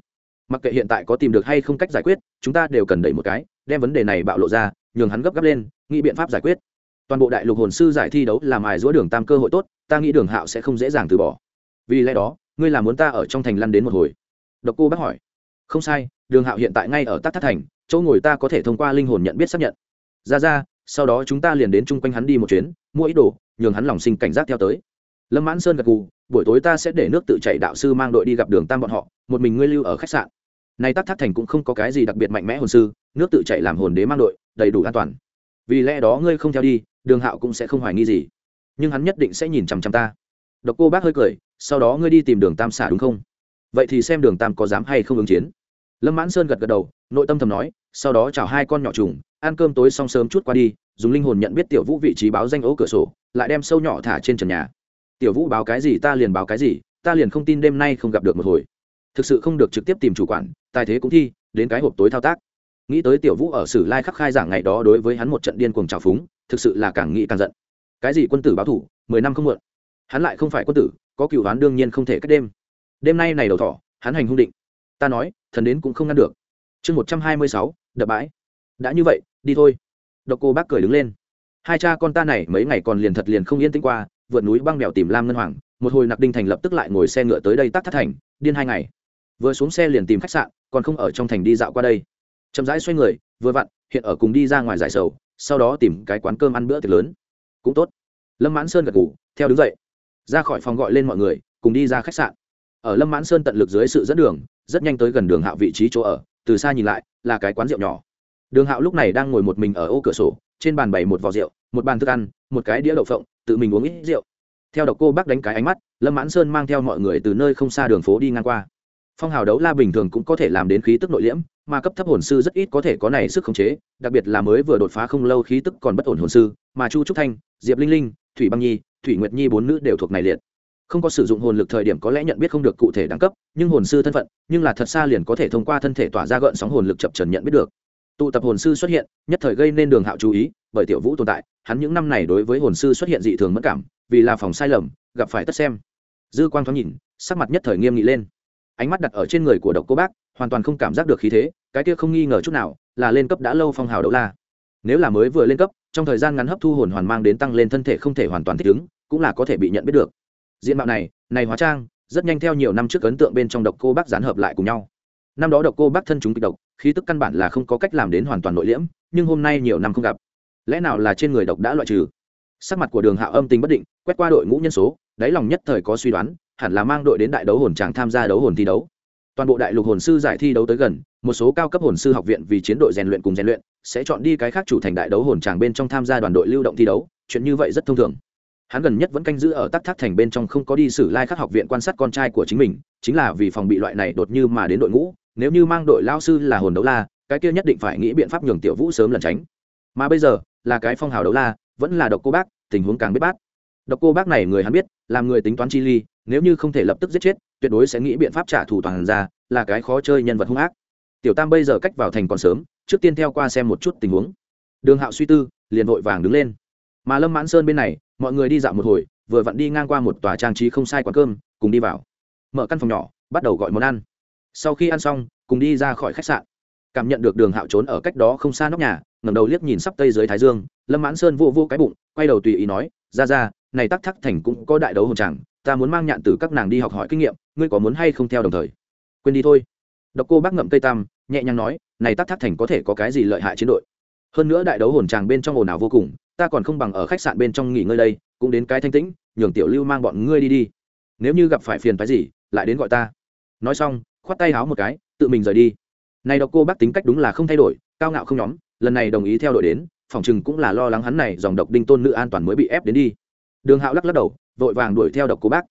Speaker 1: Mặc kệ hiện tại có tìm được hay không cách giải quyết, chúng ta đều cần đẩy một cái, đem vấn đề này bạo lộ ra, nhường hắn gấp gáp lên, nghĩ biện pháp giải quyết. Toàn bộ đại lục hồn sư giải thi đấu làm ải giữa đường tam cơ hội tốt, ta nghĩ đường hạo sẽ không dễ dàng từ bỏ. Vì lẽ đó, ngươi làm muốn ta ở trong thành lăn đến một hồi? Độc cô bác hỏi. Không sai, đường hạo hiện tại ngay ở tắc thất thành, chỗ ngồi ta có thể thông qua linh hồn nhận biết xác nhận. Ra ra, sau đó chúng ta liền đến chung quanh hắn đi một chuyến, mua ít đồ, nhường hắn lòng sinh cảnh giác theo tới lâm mãn sơn gật gù buổi tối ta sẽ để nước tự chảy, đạo sư mang đội đi gặp đường tam bọn họ một mình ngươi lưu ở khách sạn. Nay tắc thác thành cũng không có cái gì đặc biệt mạnh mẽ hồn sư nước tự chảy làm hồn đế mang đội đầy đủ an toàn. Vì lẽ đó ngươi không theo đi đường hạo cũng sẽ không hoài nghi gì. Nhưng hắn nhất định sẽ nhìn chằm chằm ta. Độc cô bác hơi cười sau đó ngươi đi tìm đường tam xả đúng không? Vậy thì xem đường tam có dám hay không ứng chiến. Lâm mãn sơn gật gật đầu nội tâm thầm nói sau đó chào hai con nhỏ trùng ăn cơm tối xong sớm chút qua đi dùng linh hồn nhận biết tiểu vũ vị trí báo danh ấu cửa sổ lại đem sâu nhỏ thả trên trần nhà tiểu vũ báo cái gì ta liền báo cái gì, ta liền không tin đêm nay không gặp được một hồi. Thực sự không được trực tiếp tìm chủ quản, tài thế cũng thi, đến cái hộp tối thao tác. Nghĩ tới tiểu vũ ở sử lai khắc khai giảng ngày đó đối với hắn một trận điên cuồng trào phúng, thực sự là càng nghĩ càng giận. Cái gì quân tử báo thủ, mười năm không muộn. Hắn lại không phải quân tử, có cựu đoán đương nhiên không thể cách đêm. Đêm nay này đầu thỏ, hắn hành hung định. Ta nói, thần đến cũng không ngăn được. Chương một trăm hai mươi sáu, đập bãi. Đã như vậy, đi thôi. Độc cô bác cười đứng lên. Hai cha con ta này mấy ngày còn liền thật liền không yên tĩnh qua vượt núi băng mèo tìm lam ngân hoàng, một hồi nặc đinh thành lập tức lại ngồi xe ngựa tới đây tắc thất thành, điên hai ngày. Vừa xuống xe liền tìm khách sạn, còn không ở trong thành đi dạo qua đây. Chậm rãi xoay người, vừa vặn, hiện ở cùng đi ra ngoài giải sầu, sau đó tìm cái quán cơm ăn bữa tiệc lớn. Cũng tốt. Lâm mãn sơn gật ngủ theo đứng dậy. Ra khỏi phòng gọi lên mọi người, cùng đi ra khách sạn. Ở lâm mãn sơn tận lực dưới sự dẫn đường, rất nhanh tới gần đường hạo vị trí chỗ ở, từ xa nhìn lại, là cái quán rượu nhỏ. Đường hạo lúc này đang ngồi một mình ở ô cửa sổ, trên bàn bày một vò rượu, một bàn thức ăn một cái đĩa đậu phộng, tự mình uống ít rượu. Theo độc cô bác đánh cái ánh mắt, lâm mãn sơn mang theo mọi người từ nơi không xa đường phố đi ngang qua. Phong hào đấu la bình thường cũng có thể làm đến khí tức nội liễm, mà cấp thấp hồn sư rất ít có thể có này sức khống chế, đặc biệt là mới vừa đột phá không lâu khí tức còn bất ổn hồn sư, mà chu trúc thanh, diệp linh linh, thủy băng nhi, thủy nguyệt nhi bốn nữ đều thuộc này liệt. Không có sử dụng hồn lực thời điểm có lẽ nhận biết không được cụ thể đẳng cấp, nhưng hồn sư thân phận, nhưng là thật xa liền có thể thông qua thân thể tỏa ra gợn sóng hồn lực chập trần nhận biết được tụ tập hồn sư xuất hiện, nhất thời gây nên đường hạo chú ý, bởi tiểu vũ tồn tại, hắn những năm này đối với hồn sư xuất hiện dị thường mất cảm, vì là phòng sai lầm, gặp phải tất xem. Dư quang thoáng nhìn, sắc mặt nhất thời nghiêm nghị lên. Ánh mắt đặt ở trên người của độc cô bác, hoàn toàn không cảm giác được khí thế, cái kia không nghi ngờ chút nào, là lên cấp đã lâu phong hào đấu la. Nếu là mới vừa lên cấp, trong thời gian ngắn hấp thu hồn hoàn mang đến tăng lên thân thể không thể hoàn toàn thích ứng, cũng là có thể bị nhận biết được. Diện mạo này này hóa trang, rất nhanh theo nhiều năm trước ấn tượng bên trong độc cô bác dán hợp lại cùng nhau năm đó độc cô bác thân chúng kịch độc, khí tức căn bản là không có cách làm đến hoàn toàn nội liễm, nhưng hôm nay nhiều năm không gặp. Lẽ nào là trên người độc đã loại trừ? Sắc mặt của đường hạo âm tính bất định, quét qua đội ngũ nhân số, đáy lòng nhất thời có suy đoán, hẳn là mang đội đến đại đấu hồn tràng tham gia đấu hồn thi đấu. Toàn bộ đại lục hồn sư giải thi đấu tới gần, một số cao cấp hồn sư học viện vì chiến đội rèn luyện cùng rèn luyện, sẽ chọn đi cái khác chủ thành đại đấu hồn tràng bên trong tham gia đoàn đội lưu động thi đấu, chuyện như vậy rất thông thường hắn gần nhất vẫn canh giữ ở tắc thác thành bên trong không có đi xử lai khắc học viện quan sát con trai của chính mình, chính là vì phòng bị loại này đột như mà đến đội ngũ, nếu như mang đội lao sư là hồn đấu la, cái kia nhất định phải nghĩ biện pháp nhường tiểu vũ sớm lẩn tránh. Mà bây giờ, là cái phong hào đấu la, vẫn là độc cô bác, tình huống càng biết bát. Độc cô bác này người hắn biết, làm người tính toán chi ly, nếu như không thể lập tức giết chết, tuyệt đối sẽ nghĩ biện pháp trả thù toàn ra, là cái khó chơi nhân vật hung ác. Tiểu tam bây giờ cách vào thành còn sớm, trước tiên theo qua xem một chút tình huống. Đường hạo suy tư, liền vội vàng đứng lên mà lâm mãn sơn bên này, mọi người đi dạo một hồi, vừa vặn đi ngang qua một tòa trang trí không sai quán cơm, cùng đi vào. Mở căn phòng nhỏ, bắt đầu gọi món ăn. Sau khi ăn xong, cùng đi ra khỏi khách sạn. Cảm nhận được đường hạo trốn ở cách đó không xa nóc nhà, ngẩng đầu liếc nhìn sắp tây dưới thái dương, lâm mãn sơn vô vô cái bụng, quay đầu tùy ý nói, ra ra, này tắc thắc thành cũng có đại đấu hồn tràng ta muốn mang nhạn từ các nàng đi học hỏi kinh nghiệm, ngươi có muốn hay không theo đồng thời? Quên đi thôi. Độc cô bác ngậm cây tam, nhẹ nhàng nói, này tắc thắc thành có thể có cái gì lợi hại chiến đội? Hơn nữa đại đấu hồn tràng bên trong ồn ào vô cùng ta còn không bằng ở khách sạn bên trong nghỉ ngơi đây, cũng đến cái thanh tĩnh, nhường tiểu lưu mang bọn ngươi đi đi. Nếu như gặp phải phiền phái gì, lại đến gọi ta. Nói xong, khoát tay háo một cái, tự mình rời đi. Này độc cô bác tính cách đúng là không thay đổi, cao ngạo không nhóm, lần này đồng ý theo đội đến, phòng chừng cũng là lo lắng hắn này dòng độc đinh tôn nữ an toàn mới bị ép đến đi. Đường hạo lắc lắc đầu, vội vàng đuổi theo độc cô bác.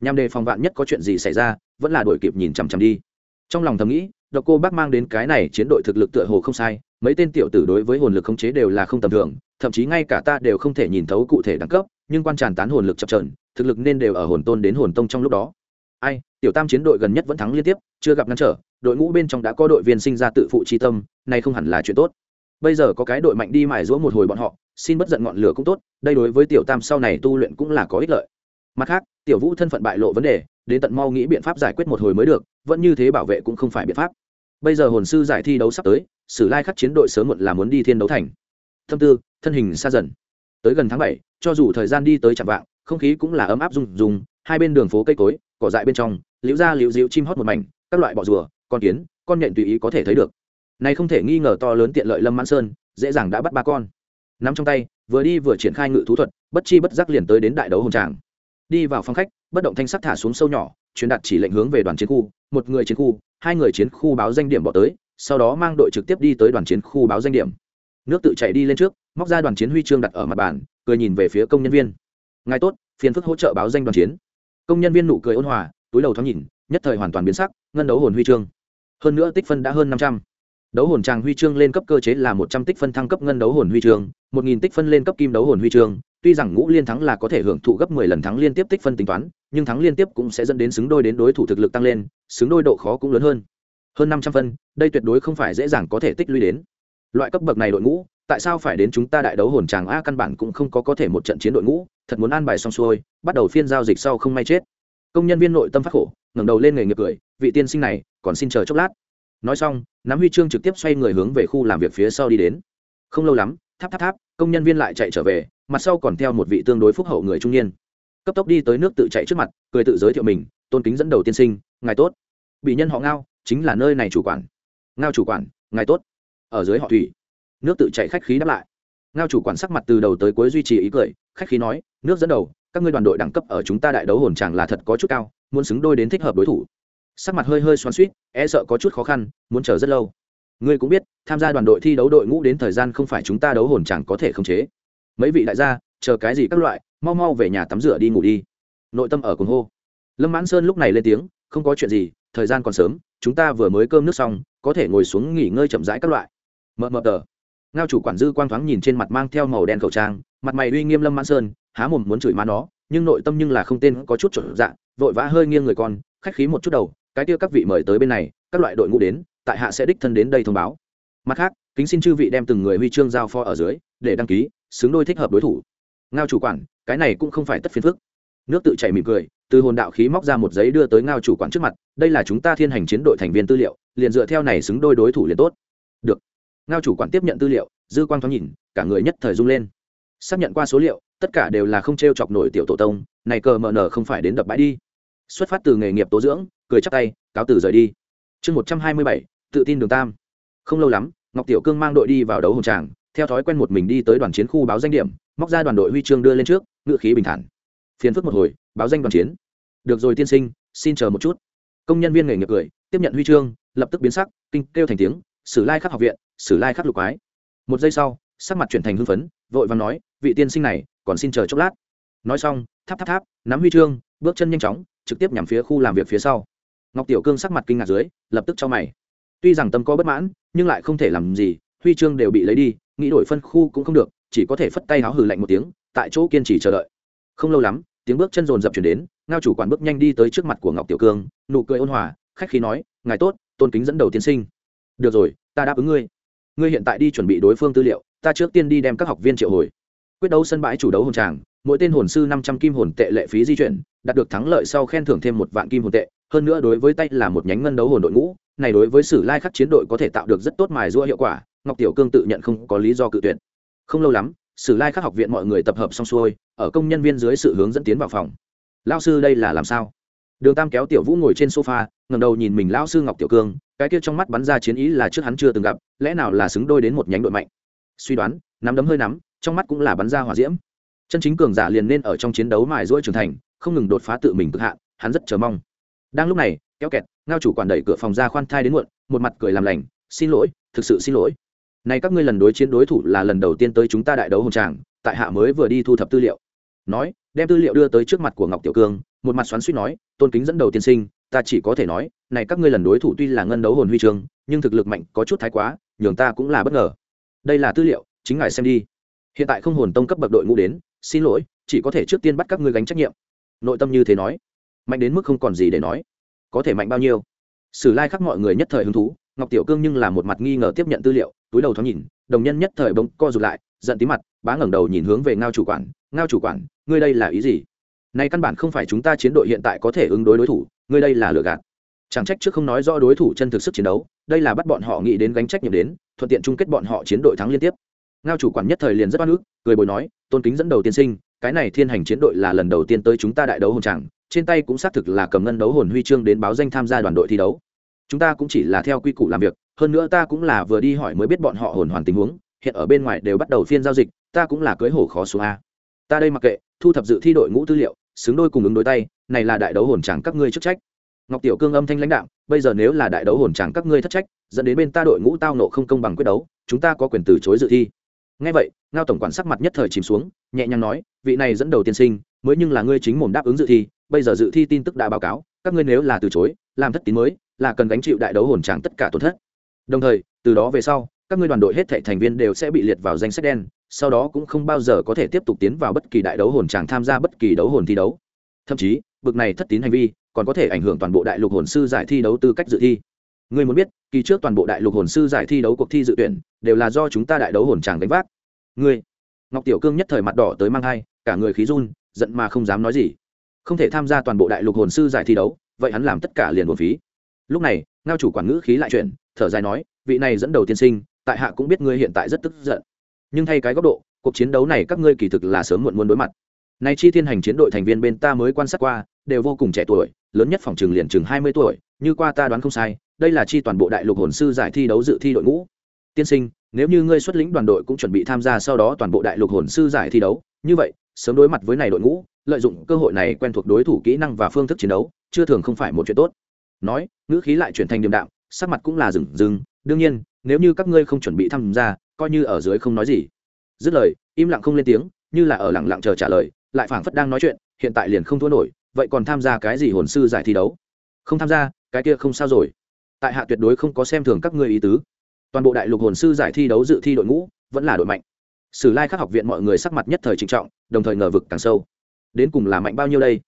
Speaker 1: Nhằm đề phòng vạn nhất có chuyện gì xảy ra, vẫn là đuổi kịp nhìn chằm chằm đi. Trong lòng thầm nghĩ, độc cô bác mang đến cái này chiến đội thực lực tựa hồ không sai, mấy tên tiểu tử đối với hồn lực khống chế đều là không tầm thường thậm chí ngay cả ta đều không thể nhìn thấu cụ thể đẳng cấp, nhưng quan tràn tán hồn lực chập trờn thực lực nên đều ở hồn tôn đến hồn tông trong lúc đó. Ai, tiểu tam chiến đội gần nhất vẫn thắng liên tiếp, chưa gặp ngăn trở, đội ngũ bên trong đã có đội viên sinh ra tự phụ tri tâm nay không hẳn là chuyện tốt. Bây giờ có cái đội mạnh đi mài giũa một hồi bọn họ, xin bất giận ngọn lửa cũng tốt, đây đối với tiểu tam sau này tu luyện cũng là có ích lợi. Mặt khác, tiểu vũ thân phận bại lộ vấn đề, đến tận mau nghĩ biện pháp giải quyết một hồi mới được, vẫn như thế bảo vệ cũng không phải biện pháp. Bây giờ hồn sư giải thi đấu sắp tới, sử lai khắc chiến đội sớm muộn là muốn đi thiên đấu thành. Thâm tư thân hình xa dần. Tới gần tháng bảy, cho dù thời gian đi tới chạm vạng, không khí cũng là ấm áp rung rung, hai bên đường phố cây cối, cỏ dại bên trong, liễu ra liễu dịu chim hót một mảnh, các loại bọ rùa, con kiến, con nhện tùy ý có thể thấy được. Này không thể nghi ngờ to lớn tiện lợi lâm mãn sơn, dễ dàng đã bắt ba con. Nắm trong tay, vừa đi vừa triển khai ngự thú thuật, bất chi bất giác liền tới đến đại đấu hồng tràng. Đi vào phòng khách, bất động thanh sắc thả xuống sâu nhỏ, truyền đạt chỉ lệnh hướng về đoàn chiến khu, một người chiến khu, hai người chiến khu báo danh điểm bỏ tới, sau đó mang đội trực tiếp đi tới đoàn chiến khu báo danh điểm. Nước tự chạy đi lên trước móc ra đoàn chiến huy chương đặt ở mặt bàn, cười nhìn về phía công nhân viên. Ngài tốt, phiền phức hỗ trợ báo danh đoàn chiến. Công nhân viên nụ cười ôn hòa, túi đầu thoáng nhìn, nhất thời hoàn toàn biến sắc, ngân đấu hồn huy chương. Hơn nữa tích phân đã hơn năm trăm. Đấu hồn tràng huy chương lên cấp cơ chế là một trăm tích phân thăng cấp ngân đấu hồn huy chương, một nghìn tích phân lên cấp kim đấu hồn huy chương. Tuy rằng ngũ liên thắng là có thể hưởng thụ gấp mười lần thắng liên tiếp tích phân tính toán, nhưng thắng liên tiếp cũng sẽ dẫn đến xứng đôi đến đối thủ thực lực tăng lên, xứng đôi độ khó cũng lớn hơn. Hơn năm trăm phân, đây tuyệt đối không phải dễ dàng có thể tích lũy đến. Loại cấp bậc này đội ngũ tại sao phải đến chúng ta đại đấu hồn tràng a căn bản cũng không có có thể một trận chiến đội ngũ, thật muốn an bài xong xuôi, bắt đầu phiên giao dịch sau không may chết. Công nhân viên nội tâm phát khổ, ngẩng đầu lên nghề nghiệp cười, vị tiên sinh này, còn xin chờ chốc lát. Nói xong, nắm huy chương trực tiếp xoay người hướng về khu làm việc phía sau đi đến. Không lâu lắm, tháp tháp tháp, công nhân viên lại chạy trở về, mặt sau còn theo một vị tương đối phúc hậu người trung niên. Cấp tốc đi tới nước tự chạy trước mặt, cười tự giới thiệu mình, tôn kính dẫn đầu tiên sinh, ngài tốt. Bị nhân họ ngao, chính là nơi này chủ quản. Ngao chủ quản, ngài tốt. Ở dưới họ thủy nước tự chảy khách khí đáp lại. Ngao chủ quản sắc mặt từ đầu tới cuối duy trì ý cười, khách khí nói, nước dẫn đầu, các ngươi đoàn đội đẳng cấp ở chúng ta đại đấu hồn tràng là thật có chút cao, muốn xứng đôi đến thích hợp đối thủ. Sắc mặt hơi hơi xoắn suýt e sợ có chút khó khăn, muốn chờ rất lâu. Ngươi cũng biết, tham gia đoàn đội thi đấu đội ngũ đến thời gian không phải chúng ta đấu hồn chẳng có thể khống chế. Mấy vị đại gia, chờ cái gì các loại, mau mau về nhà tắm rửa đi ngủ đi. Nội tâm ở cùng hô. Lâm mãn sơn lúc này lên tiếng, không có chuyện gì, thời gian còn sớm, chúng ta vừa mới cơm nước xong, có thể ngồi xuống nghỉ ngơi chậm rãi các loại. Mờ mờ tờ ngao chủ quản dư quang thoáng nhìn trên mặt mang theo màu đen khẩu trang, mặt mày uy nghiêm lâm mãn sơn, há mồm muốn chửi má nó, nhưng nội tâm nhưng là không tên có chút chuẩn dạ vội vã hơi nghiêng người con, khách khí một chút đầu, cái kia các vị mời tới bên này, các loại đội ngũ đến, tại hạ sẽ đích thân đến đây thông báo. Mặt khác, kính xin chư vị đem từng người huy chương giao pho ở dưới, để đăng ký, xứng đôi thích hợp đối thủ. Ngao chủ quản, cái này cũng không phải tất phiền phức. Nước tự chảy mỉm cười, từ hồn đạo khí móc ra một giấy đưa tới ngao chủ quản trước mặt, đây là chúng ta thiên hành chiến đội thành viên tư liệu, liền dựa theo này xứng đôi đối thủ liền tốt. Được ngao chủ quản tiếp nhận tư liệu, dư quang thoáng nhìn, cả người nhất thời rung lên. Xác nhận qua số liệu, tất cả đều là không t r e o chọc nổi tiểu tổ tông, này cờ mờ nở không phải đến đập bãi đi. Xuất phát từ nghề nghiệp tố dưỡng, cười chắp tay, cáo từ rời đi. Chương một trăm hai mươi bảy, tự tin đường tam. Không lâu lắm, ngọc tiểu cương mang đội đi vào đấu hồng tràng, theo thói quen một mình đi tới đoàn chiến khu báo danh điểm, móc ra đoàn đội huy chương đưa lên trước, ngựa khí bình thản. Phiền phức một hồi, báo danh đoàn chiến. Được rồi tiên sinh, xin chờ một chút. Công nhân viên nghề nghiệp cười, tiếp nhận huy chương, lập tức biến sắc, kinh kêu thành tiếng sử lai khắc học viện, sử lai khắc lục ái một giây sau, sắc mặt chuyển thành hưng phấn, vội và nói, vị tiên sinh này, còn xin chờ chốc lát. Nói xong, tháp tháp tháp, nắm huy chương, bước chân nhanh chóng, trực tiếp nhằm phía khu làm việc phía sau. Ngọc tiểu cương sắc mặt kinh ngạc dưới, lập tức cho mày. Tuy rằng tâm có bất mãn, nhưng lại không thể làm gì, huy chương đều bị lấy đi, nghĩ đổi phân khu cũng không được, chỉ có thể phất tay háo hừ lạnh một tiếng, tại chỗ kiên trì chờ đợi. Không lâu lắm, tiếng bước chân rồn rập chuyển đến, ngao chủ quản bước nhanh đi tới trước mặt của ngọc tiểu cương, nụ cười ôn hòa, khách khí nói, ngài tốt, tôn kính dẫn đầu tiên sinh được rồi, ta đáp ứng ngươi. Ngươi hiện tại đi chuẩn bị đối phương tư liệu, ta trước tiên đi đem các học viên triệu hồi. Quyết đấu sân bãi chủ đấu hồn tràng, mỗi tên hồn sư năm trăm kim hồn tệ lệ phí di chuyển, đạt được thắng lợi sau khen thưởng thêm một vạn kim hồn tệ, hơn nữa đối với tay là một nhánh ngân đấu hồn đội ngũ, này đối với sử lai khắc chiến đội có thể tạo được rất tốt mài giũa hiệu quả, ngọc tiểu cương tự nhận không có lý do cự tuyệt. Không lâu lắm, sử lai khắc học viện mọi người tập hợp xong xuôi, ở công nhân viên dưới sự hướng dẫn tiến vào phòng. Lao sư đây là làm sao? Đường tam kéo tiểu vũ ngồi trên sofa ngầm đầu nhìn mình lao sư ngọc tiểu cương cái kia trong mắt bắn ra chiến ý là trước hắn chưa từng gặp, lẽ nào là xứng đôi đến một nhánh đội mạnh? Suy đoán, nắm đấm hơi nắm, trong mắt cũng là bắn ra hỏa diễm. Chân chính cường giả liền nên ở trong chiến đấu mài rũa trưởng thành, không ngừng đột phá tự mình cực hạn, hắn rất chờ mong. Đang lúc này, kéo kẹt, ngao chủ quản đẩy cửa phòng ra khoan thai đến muộn, một mặt cười làm lành, xin lỗi, thực sự xin lỗi. Này các ngươi lần đối chiến đối thủ là lần đầu tiên tới chúng ta đại đấu hồng tràng, tại hạ mới vừa đi thu thập tư liệu. Nói, đem tư liệu đưa tới trước mặt của ngọc tiểu cương, một mặt xoắn suýt nói, tôn kính dẫn đầu tiên sinh, ta chỉ có thể nói này các ngươi lần đối thủ tuy là ngân đấu hồn huy chương, nhưng thực lực mạnh, có chút thái quá, nhường ta cũng là bất ngờ. Đây là tư liệu, chính ngài xem đi. Hiện tại không hồn tông cấp bậc đội ngũ đến, xin lỗi, chỉ có thể trước tiên bắt các ngươi gánh trách nhiệm. Nội tâm như thế nói. Mạnh đến mức không còn gì để nói. Có thể mạnh bao nhiêu? Sử lai khắc mọi người nhất thời hứng thú, ngọc tiểu cương nhưng là một mặt nghi ngờ tiếp nhận tư liệu, túi đầu thoáng nhìn, đồng nhân nhất thời bỗng co rụt lại, giận tí mặt, bá ngẩng đầu nhìn hướng về ngao chủ quản, ngao chủ quản, ngươi đây là ý gì? Này căn bản không phải chúng ta chiến đội hiện tại có thể ứng đối đối thủ, ngươi đây là lừa gạt chẳng trách trước không nói rõ đối thủ chân thực sức chiến đấu, đây là bắt bọn họ nghĩ đến gánh trách nhiệm đến, thuận tiện chung kết bọn họ chiến đội thắng liên tiếp. Ngao chủ quản nhất thời liền rất oan ức, cười bồi nói, tôn kính dẫn đầu tiên sinh, cái này thiên hành chiến đội là lần đầu tiên tới chúng ta đại đấu hồn tràng trên tay cũng xác thực là cầm ngân đấu hồn huy chương đến báo danh tham gia đoàn đội thi đấu. Chúng ta cũng chỉ là theo quy củ làm việc, hơn nữa ta cũng là vừa đi hỏi mới biết bọn họ hồn hoàn tình huống, hiện ở bên ngoài đều bắt đầu phiên giao dịch, ta cũng là cưới hổ khó xuống a. Ta đây mặc kệ, thu thập dự thi đội ngũ tư liệu, xứng đôi cùng ứng đối tay, này là đại đấu hồn chẳng các ngươi chức trách ngọc tiểu cương âm thanh lãnh đạo bây giờ nếu là đại đấu hồn tràng các ngươi thất trách, dẫn đến bên ta đội ngũ tao nộ không công bằng quyết đấu, chúng ta có quyền từ chối dự thi. Ngay vậy, ngao tổng quản sắc mặt nhất thời chìm xuống, nhẹ nhàng nói, vị này dẫn đầu tiên sinh, mới nhưng là ngươi chính mồm đáp ứng dự thi, bây giờ dự thi tin tức đã báo cáo, các ngươi nếu là từ chối, làm thất tín mới, là cần gánh chịu đại đấu hồn tràng tất cả tổn thất. Đồng thời, từ đó về sau, các ngươi đoàn đội hết thảy thành viên đều sẽ bị liệt vào danh sách đen, sau đó cũng không bao giờ có thể tiếp tục tiến vào bất kỳ đại đấu hồn tràng tham gia bất kỳ đấu hồn thi đấu. Thậm chí, bực này thất tín hành vi còn có thể ảnh hưởng toàn bộ đại lục hồn sư giải thi đấu tư cách dự thi. Ngươi muốn biết, kỳ trước toàn bộ đại lục hồn sư giải thi đấu cuộc thi dự tuyển, đều là do chúng ta đại đấu hồn tràng đánh vác. Ngươi, ngọc tiểu cương nhất thời mặt đỏ tới mang hai, cả người khí run, giận mà không dám nói gì. Không thể tham gia toàn bộ đại lục hồn sư giải thi đấu, vậy hắn làm tất cả liền buồn phí. Lúc này, ngao chủ quản ngữ khí lại chuyển, thở dài nói, vị này dẫn đầu tiên sinh, tại hạ cũng biết ngươi hiện tại rất tức giận. Nhưng thay cái góc độ, cuộc chiến đấu này các ngươi kỳ thực là sớm muộn muốn đối mặt. Nay chi thiên hành chiến đội thành viên bên ta mới quan sát qua đều vô cùng trẻ tuổi, lớn nhất phòng trường liền chừng hai mươi tuổi, như qua ta đoán không sai, đây là chi toàn bộ đại lục hồn sư giải thi đấu dự thi đội ngũ. Tiên sinh, nếu như ngươi xuất lĩnh đoàn đội cũng chuẩn bị tham gia sau đó toàn bộ đại lục hồn sư giải thi đấu, như vậy, sớm đối mặt với này đội ngũ, lợi dụng cơ hội này quen thuộc đối thủ kỹ năng và phương thức chiến đấu, chưa thường không phải một chuyện tốt. Nói, ngữ khí lại chuyển thành điềm đạm, sắc mặt cũng là rừng rừng, đương nhiên, nếu như các ngươi không chuẩn bị tham gia, coi như ở dưới không nói gì. Dứt lời, im lặng không lên tiếng, như là ở lặng lặng chờ trả lời, lại phảng phất đang nói chuyện, hiện tại liền không thua nổi vậy còn tham gia cái gì hồn sư giải thi đấu? Không tham gia, cái kia không sao rồi. Tại hạ tuyệt đối không có xem thường các ngươi ý tứ. Toàn bộ đại lục hồn sư giải thi đấu dự thi đội ngũ vẫn là đội mạnh. Sử lai khắc học viện mọi người sắc mặt nhất thời trịnh trọng, đồng thời ngờ vực càng sâu. Đến cùng là mạnh bao nhiêu đây?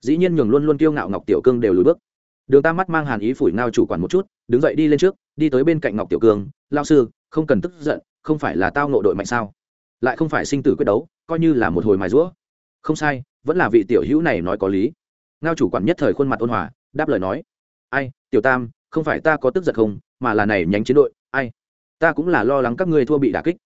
Speaker 1: Dĩ nhiên nhường luôn luôn kiêu ngạo ngọc tiểu cương đều lùi bước. Đường ta mắt mang hàn ý phủi ngao chủ quản một chút, đứng dậy đi lên trước, đi tới bên cạnh ngọc tiểu cương lao sư, không cần tức giận, không phải là tao nộ đội mạnh sao? Lại không phải sinh tử quyết đấu, coi như là một hồi mài rũa không sai vẫn là vị tiểu hữu này nói có lý. Ngao chủ quản nhất thời khuôn mặt ôn hòa, đáp lời nói. Ai, tiểu tam, không phải ta có tức giận không, mà là này nhánh chiến đội, ai? Ta cũng là lo lắng các ngươi thua bị đả kích.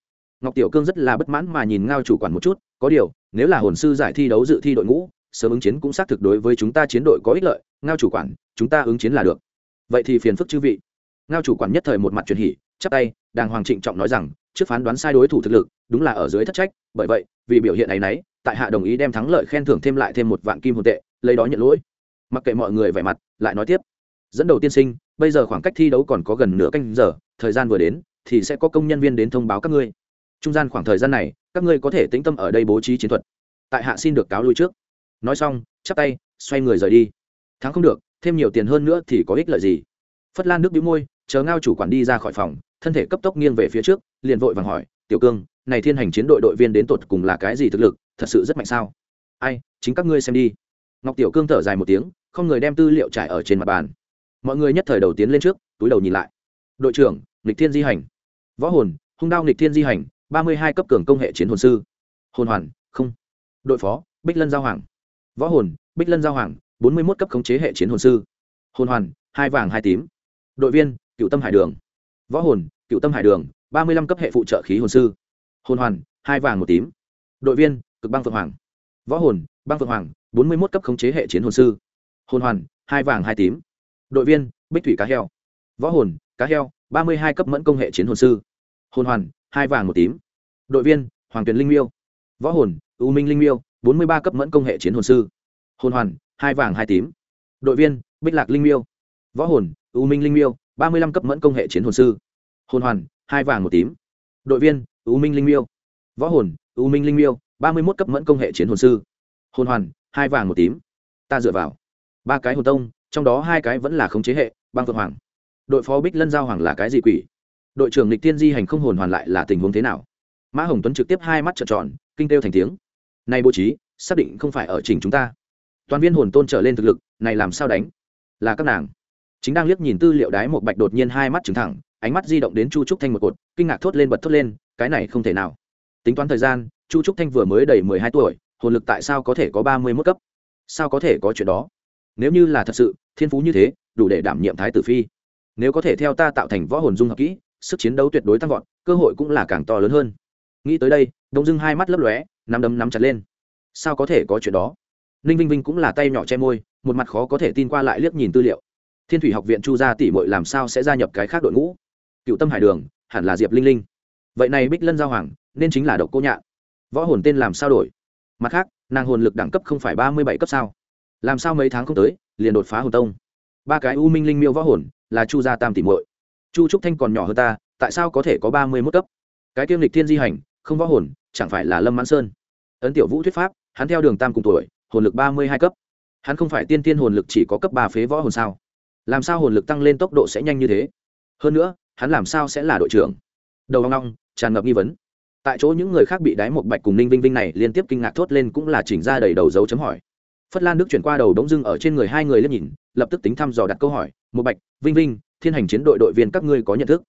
Speaker 1: Ngọc tiểu cương rất là bất mãn mà nhìn ngao chủ quản một chút, có điều, nếu là hồn sư giải thi đấu dự thi đội ngũ, sớm ứng chiến cũng xác thực đối với chúng ta chiến đội có ích lợi, ngao chủ quản, chúng ta ứng chiến là được. Vậy thì phiền phức chư vị. Ngao chủ quản nhất thời một mặt truyền hỉ, chắp tay, đàng hoàng trịnh trọng nói rằng, trước phán đoán sai đối thủ thực lực, đúng là ở dưới thất trách, bởi vậy, vì biểu hiện ấy nấy tại hạ đồng ý đem thắng lợi khen thưởng thêm lại thêm một vạn kim hồn tệ, lấy đó nhận lỗi. Mặc kệ mọi người vẻ mặt, lại nói tiếp. Dẫn đầu tiên sinh, bây giờ khoảng cách thi đấu còn có gần nửa canh giờ, thời gian vừa đến, thì sẽ có công nhân viên đến thông báo các ngươi. Trung gian khoảng thời gian này, các ngươi có thể tĩnh tâm ở đây bố trí chiến thuật. Tại hạ xin được cáo lui trước. Nói xong, chắp tay, xoay người rời đi. Thắng không được, thêm nhiều tiền hơn nữa thì có ích lợi gì? Phất lan nước bĩu môi, chờ ngao chủ quản đi ra khỏi phòng, thân thể cấp tốc nghiêng về phía trước, liền vội vàng hỏi, tiểu cương, này thiên hành chiến đội đội viên đến tột cùng là cái gì thực lực? Thật sự rất mạnh sao? Ai, chính các ngươi xem đi. Ngọc tiểu cương thở dài một tiếng, không người đem tư liệu trải ở trên mặt bàn. Mọi người nhất thời đầu tiến lên trước, túi đầu nhìn lại. Đội trưởng, nghịch thiên di hành. Võ hồn, hung đao nghịch thiên di hành, ba mươi hai cấp cường công hệ chiến hồn sư. Hồn hoàn, không. Đội phó, bích lân giao hoàng. Võ hồn, bích lân giao hoàng, bốn mươi một cấp khống chế hệ chiến hồn sư. Hồn hoàn, hai vàng hai tím. Đội viên, cựu tâm hải đường. Võ hồn, cựu tâm hải đường, ba mươi lăm cấp hệ phụ trợ khí hồn sư. Hồn hoàn, hai vàng một tím. Đội viên cực băng phượng hoàng. Võ hồn, băng phượng hoàng, bốn mươi một cấp khống chế hệ chiến hồn sư. Hồn hoàn, hai vàng hai tím. Đội viên, bích thủy cá heo. Võ hồn, cá heo, ba mươi hai cấp mẫn công hệ chiến hồn sư. Hồn hoàn, hai vàng một tím. Đội viên, hoàng tuyền linh miêu. Võ hồn, u minh linh miêu, bốn mươi ba cấp mẫn công hệ chiến hồn sư. Hồn hoàn, hai vàng hai tím. Đội viên, bích lạc linh miêu. Võ hồn, u minh linh miêu, ba mươi lăm cấp mẫn công hệ chiến hồn sư. Hồn hoàn, hai vàng một tím. Đội viên, u minh linh miêu. Võ hồn, u minh linh miêu ba mươi một cấp mẫn công hệ chiến hồn sư. Hồn hoàn, hai vàng một tím. Ta dựa vào. Ba cái hồn tông, trong đó hai cái vẫn là khống chế hệ, băng phượng hoàng. Đội phó bích lân giao hoàng là cái gì quỷ? Đội trưởng lịch tiên di hành không hồn hoàn lại là tình huống thế nào? Mã hồng tuấn trực tiếp hai mắt trợn tròn, kinh kêu thành tiếng. Nay bố trí, xác định không phải ở trình chúng ta. Toàn viên hồn tôn trở lên thực lực, này làm sao đánh? Là các nàng. Chính đang liếc nhìn tư liệu đái một bạch đột nhiên hai mắt trừng thẳng, ánh mắt di động đến chu trúc thanh một cột, kinh ngạc thốt lên bật thốt lên, cái này không thể nào. Tính toán thời gian chu trúc thanh vừa mới đầy mười hai tuổi, hồn lực tại sao có thể có ba mươi mức cấp? Sao có thể có chuyện đó? Nếu như là thật sự, thiên phú như thế, đủ để đảm nhiệm thái tử phi. Nếu có thể theo ta tạo thành võ hồn dung hợp kỹ, sức chiến đấu tuyệt đối tăng vọt, cơ hội cũng là càng to lớn hơn. Nghĩ tới đây, đông dưng hai mắt lấp lóe, nắm đấm nắm chặt lên. Sao có thể có chuyện đó? Ninh vinh vinh cũng là tay nhỏ che môi, một mặt khó có thể tin qua lại liếc nhìn tư liệu. Thiên thủy học viện chu gia tỷ mội làm sao sẽ gia nhập cái khác đội ngũ? Cựu tâm hải đường, hẳn là diệp linh linh. Vậy này bích lân giao hoàng nên chính là độc cô nhạn võ hồn tên làm sao đổi? Mặt khác, nàng hồn lực đẳng cấp không phải ba mươi bảy cấp sao? Làm sao mấy tháng không tới, liền đột phá hồn tông? Ba cái u minh linh miêu võ hồn, là chu gia tam tỷ muội. Chu trúc thanh còn nhỏ hơn ta, tại sao có thể có ba mươi mốt cấp? Cái kiêm lịch thiên di hành, không võ hồn, chẳng phải là lâm mãn sơn? Ấn tiểu vũ thuyết pháp, hắn theo đường tam cùng tuổi, hồn lực ba mươi hai cấp. Hắn không phải tiên tiên hồn lực chỉ có cấp ba phế võ hồn sao? Làm sao hồn lực tăng lên tốc độ sẽ nhanh như thế? Hơn nữa, hắn làm sao sẽ là đội trưởng? Đầu hoang long tràn ngập nghi vấn tại chỗ những người khác bị đáy một bạch cùng ninh vinh vinh này liên tiếp kinh ngạc thốt lên cũng là chỉnh ra đầy đầu dấu chấm hỏi. Phất lan đức chuyển qua đầu đống dưng ở trên người hai người lên nhìn, lập tức tính thăm dò đặt câu hỏi, một bạch, vinh vinh, thiên hành chiến đội đội viên các ngươi có nhận thức?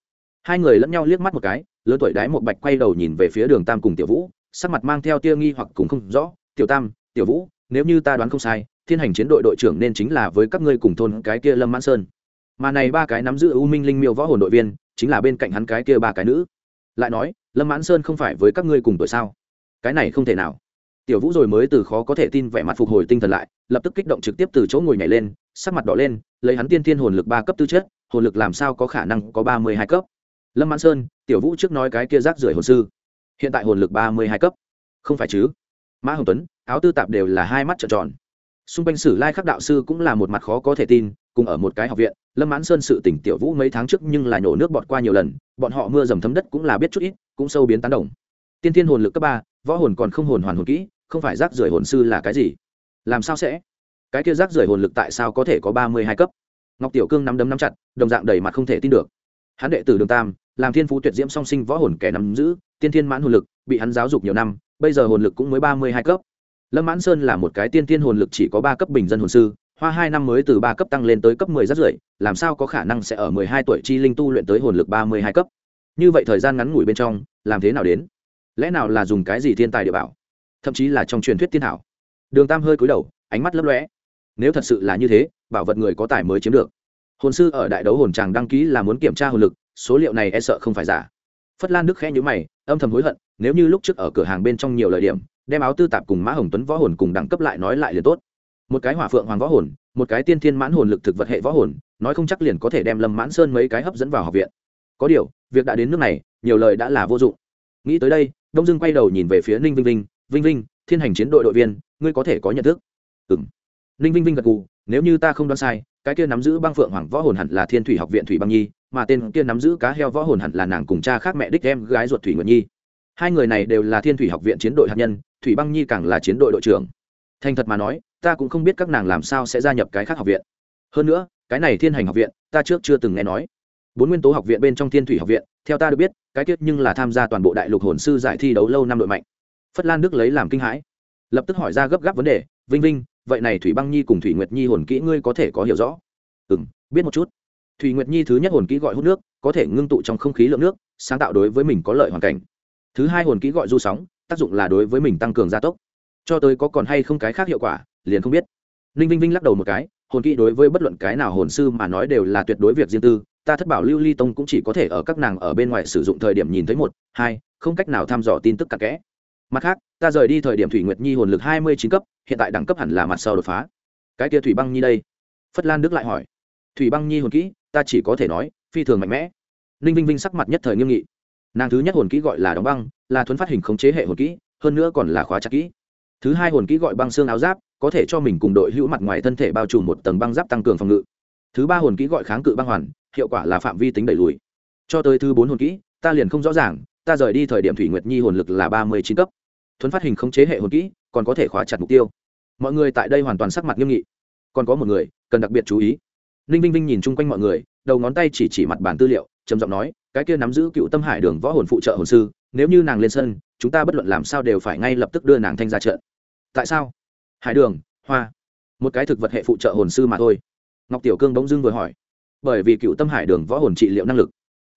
Speaker 1: Hai người lẫn nhau liếc mắt một cái, lớn tuổi đái một bạch quay đầu nhìn về phía đường tam cùng tiểu vũ, sắc mặt mang theo tia nghi hoặc cùng không rõ, tiểu tam, tiểu vũ, nếu như ta đoán không sai, thiên hành chiến đội đội trưởng nên chính là với các ngươi cùng thôn cái kia lâm mãn sơn. Mà này ba cái nắm giữ u minh linh miêu võ hồn đội viên, chính là bên cạnh hắn cái kia ba cái nữ. Lại nói lâm mãn sơn không phải với các ngươi cùng tuổi sao? Cái này không thể nào. Tiểu vũ rồi mới từ khó có thể tin vẻ mặt phục hồi tinh thần lại, lập tức kích động trực tiếp từ chỗ ngồi nhảy lên, sắc mặt đỏ lên, lấy hắn tiên thiên hồn lực ba cấp tư chất, hồn lực làm sao có khả năng có ba mươi hai cấp? Lâm mãn sơn, tiểu vũ trước nói cái kia rác rưởi hồn sư. Hiện tại hồn lực ba mươi hai cấp. Không phải chứ? Mã hồng tuấn, áo tư tạp đều là hai mắt trợn tròn. Xung quanh sử lai khắc đạo sư cũng là một mặt khó có thể tin cùng ở một cái học viện, lâm mãn sơn sự tỉnh tiểu vũ mấy tháng trước nhưng lại nhổ nước bọt qua nhiều lần, bọn họ mưa dầm thấm đất cũng là biết chút ít, cũng sâu biến tán đồng. Tiên thiên hồn lực cấp ba, võ hồn còn không hồn hoàn hồn kỹ, không phải rác rưởi hồn sư là cái gì? Làm sao sẽ? Cái kia rác rưởi hồn lực tại sao có thể có ba mươi hai cấp? Ngọc tiểu cương nắm đấm nắm chặt, đồng dạng đầy mặt không thể tin được. Hắn đệ tử đường tam, làm thiên phú tuyệt diễm song sinh võ hồn kẻ nắm giữ, tiên thiên mãn hồn lực, bị hắn giáo dục nhiều năm, bây giờ hồn lực cũng mới ba mươi hai cấp. Lâm mãn sơn là một cái tiên thiên hồn lực chỉ có ba cấp bình dân hồn sư hoa hai năm mới từ ba cấp tăng lên tới cấp mười rất rưỡi, làm sao có khả năng sẽ ở mười hai tuổi chi linh tu luyện tới hồn lực ba mươi hai cấp? Như vậy thời gian ngắn ngủi bên trong, làm thế nào đến? Lẽ nào là dùng cái gì thiên tài địa bảo? Thậm chí là trong truyền thuyết thiên thảo? Đường tam hơi cúi đầu, ánh mắt lấp lóe. Nếu thật sự là như thế, bảo vật người có tài mới chiếm được. Hồn sư ở đại đấu hồn tràng đăng ký là muốn kiểm tra hồn lực, số liệu này e sợ không phải giả. Phất lan đức khẽ nhữ mày, âm thầm hối hận, nếu như lúc trước ở cửa hàng bên trong nhiều lời điểm, đem áo tư tạp cùng mã hồng tuấn võ hồn cùng đẳng cấp lại nói lại liền tốt một cái hỏa phượng hoàng võ hồn, một cái tiên thiên mãn hồn lực thực vật hệ võ hồn, nói không chắc liền có thể đem lâm mãn sơn mấy cái hấp dẫn vào học viện. Có điều, việc đã đến nước này, nhiều lời đã là vô dụng. Nghĩ tới đây, đông dương quay đầu nhìn về phía ninh vinh vinh vinh vinh, thiên hành chiến đội đội viên, ngươi có thể có nhận thức. Ừ m ninh vinh vinh gật cù nếu như ta không đoán sai, cái kia nắm giữ băng phượng hoàng võ hồn hẳn là thiên thủy học viện thủy băng nhi, mà tên kia nắm giữ cá heo võ hồn hẳn là nàng cùng cha khác mẹ đích em gái ruột thủy nguyệt nhi. Hai người này đều là thiên thủy học viện chiến đội hạt nhân, thủy băng nhi càng là chiến đội đội trưởng. Thành thật mà nói ta cũng không biết các nàng làm sao sẽ gia nhập cái khác học viện. Hơn nữa, cái này thiên hành học viện, ta trước chưa từng nghe nói. Bốn nguyên tố học viện bên trong thiên thủy học viện, theo ta được biết, cái tiết nhưng là tham gia toàn bộ đại lục hồn sư giải thi đấu lâu năm đội mạnh. Phất lan đức lấy làm kinh hãi. Lập tức hỏi ra gấp gáp vấn đề, vinh vinh, vậy này thủy băng nhi cùng thủy nguyệt nhi hồn kỹ ngươi có thể có hiểu rõ? Ừ m biết một chút. Thủy nguyệt nhi thứ nhất hồn kỹ gọi hút nước, có thể ngưng tụ trong không khí lượng nước, sáng tạo đối với mình có lợi hoàn cảnh. Thứ hai hồn kỹ gọi du sóng, tác dụng là đối với mình tăng cường gia tốc. Cho tới có còn hay không cái khác hiệu quả liền không biết. Ninh vinh vinh lắc đầu một cái, hồn kỹ đối với bất luận cái nào hồn sư mà nói đều là tuyệt đối việc riêng tư, ta thất bảo lưu ly tông cũng chỉ có thể ở các nàng ở bên ngoài sử dụng thời điểm nhìn thấy một, hai, không cách nào thăm dò tin tức cặn kẽ. Mặt khác, ta rời đi thời điểm thủy nguyệt nhi hồn lực hai mươi chín cấp, hiện tại đẳng cấp hẳn là mặt sau đột phá. Cái kia thủy băng nhi đây? Phất lan đức lại hỏi. Thủy băng nhi hồn kỹ, ta chỉ có thể nói, phi thường mạnh mẽ. Ninh vinh vinh sắc mặt nhất thời nghiêm nghị. Nàng thứ nhất hồn kỹ gọi là đóng băng, là thuấn phát hình khống chế hệ hồn kỹ, hơn nữa còn là khóa chặt kỹ. Thứ hai hồn kỹ gọi băng xương áo giáp có thể cho mình cùng đội hữu mặt ngoài thân thể bao trùm một tầng băng giáp tăng cường phòng ngự. Thứ ba hồn kỹ gọi kháng cự băng hoàn, hiệu quả là phạm vi tính đẩy lùi. Cho tới thứ bốn hồn kỹ, ta liền không rõ ràng, ta rời đi thời điểm thủy nguyệt nhi hồn lực là ba mươi chín cấp. Thuấn phát hình không chế hệ hồn kỹ, còn có thể khóa chặt mục tiêu. Mọi người tại đây hoàn toàn sắc mặt nghiêm nghị. Còn có một người, cần đặc biệt chú ý. Ninh vinh vinh nhìn chung quanh mọi người, đầu ngón tay chỉ chỉ mặt bản tư liệu, trầm giọng nói, cái kia nắm giữ cựu tâm hải đường võ hồn phụ trợ hồn sư, nếu như nàng lên sân, chúng ta bất luận làm sao đều phải ngay lập tức đưa nàng thanh ra trận. Tại sao? Hải đường, hoa. Một cái thực vật hệ phụ trợ hồn sư mà thôi. Ngọc tiểu cương bỗng dưng vừa hỏi. Bởi vì cựu tâm hải đường võ hồn trị liệu năng lực.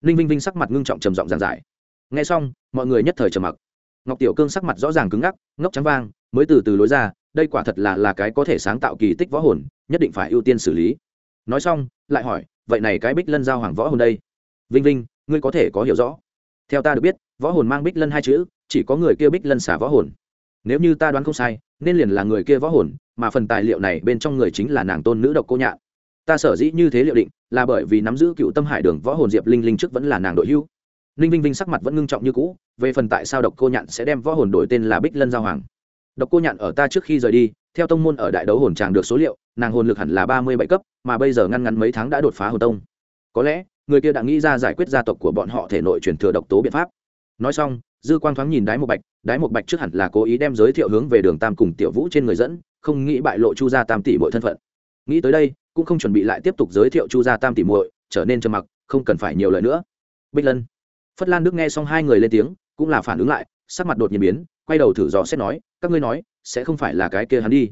Speaker 1: Ninh vinh vinh sắc mặt ngưng trọng trầm giọng giàn giải. N g h e xong, mọi người nhất thời trầm mặc. Ngọc tiểu cương sắc mặt rõ ràng cứng ngắc, ngốc trắng vang, mới từ từ lối ra, đây quả thật là là cái có thể sáng tạo kỳ tích võ hồn, nhất định phải ưu tiên xử lý. Nói xong, lại hỏi, vậy này cái bích lân giao hoàng võ hồn đây? Vinh vinh, ngươi có thể có hiểu rõ. Theo ta được biết, võ hồn mang bích lân hai chữ, chỉ có người kia bích lân xả võ hồn nếu như ta đoán không sai, nên liền là người kia võ hồn, mà phần tài liệu này bên trong người chính là nàng tôn nữ độc cô nhạn. Ta sở dĩ như thế liệu định, là bởi vì nắm giữ cựu tâm hải đường võ hồn diệp linh linh trước vẫn là nàng đội hưu. Ninh vinh vinh sắc mặt vẫn ngưng trọng như cũ, về phần tại sao độc cô nhạn sẽ đem võ hồn đổi tên là bích lân giao hoàng? Độc cô nhạn ở ta trước khi rời đi, theo tông môn ở đại đấu hồn tràng được số liệu, nàng hồn lực hẳn là ba mươi bảy cấp, mà bây giờ ngăn ngắn mấy tháng đã đột phá hồn tông. Có lẽ, người kia đã nghĩ ra giải quyết gia tộc của bọn họ thể nội truyền thừa độc tố biện pháp. Nói xong dư quang thoáng nhìn đái một bạch, đái một bạch trước hẳn là cố ý đem giới thiệu hướng về đường tam cùng tiểu vũ trên người dẫn, không nghĩ bại lộ chu gia tam tỷ mọi thân phận. Nghĩ tới đây, cũng không chuẩn bị lại tiếp tục giới thiệu chu gia tam tỷ muội, trở nên trầm mặc, không cần phải nhiều lời nữa. Bích lân. Phất lan đức nghe xong hai người lên tiếng, cũng là phản ứng lại, sắc mặt đột nhiên biến, quay đầu thử dò xét nói, các ngươi nói, sẽ không phải là cái kia hắn đi?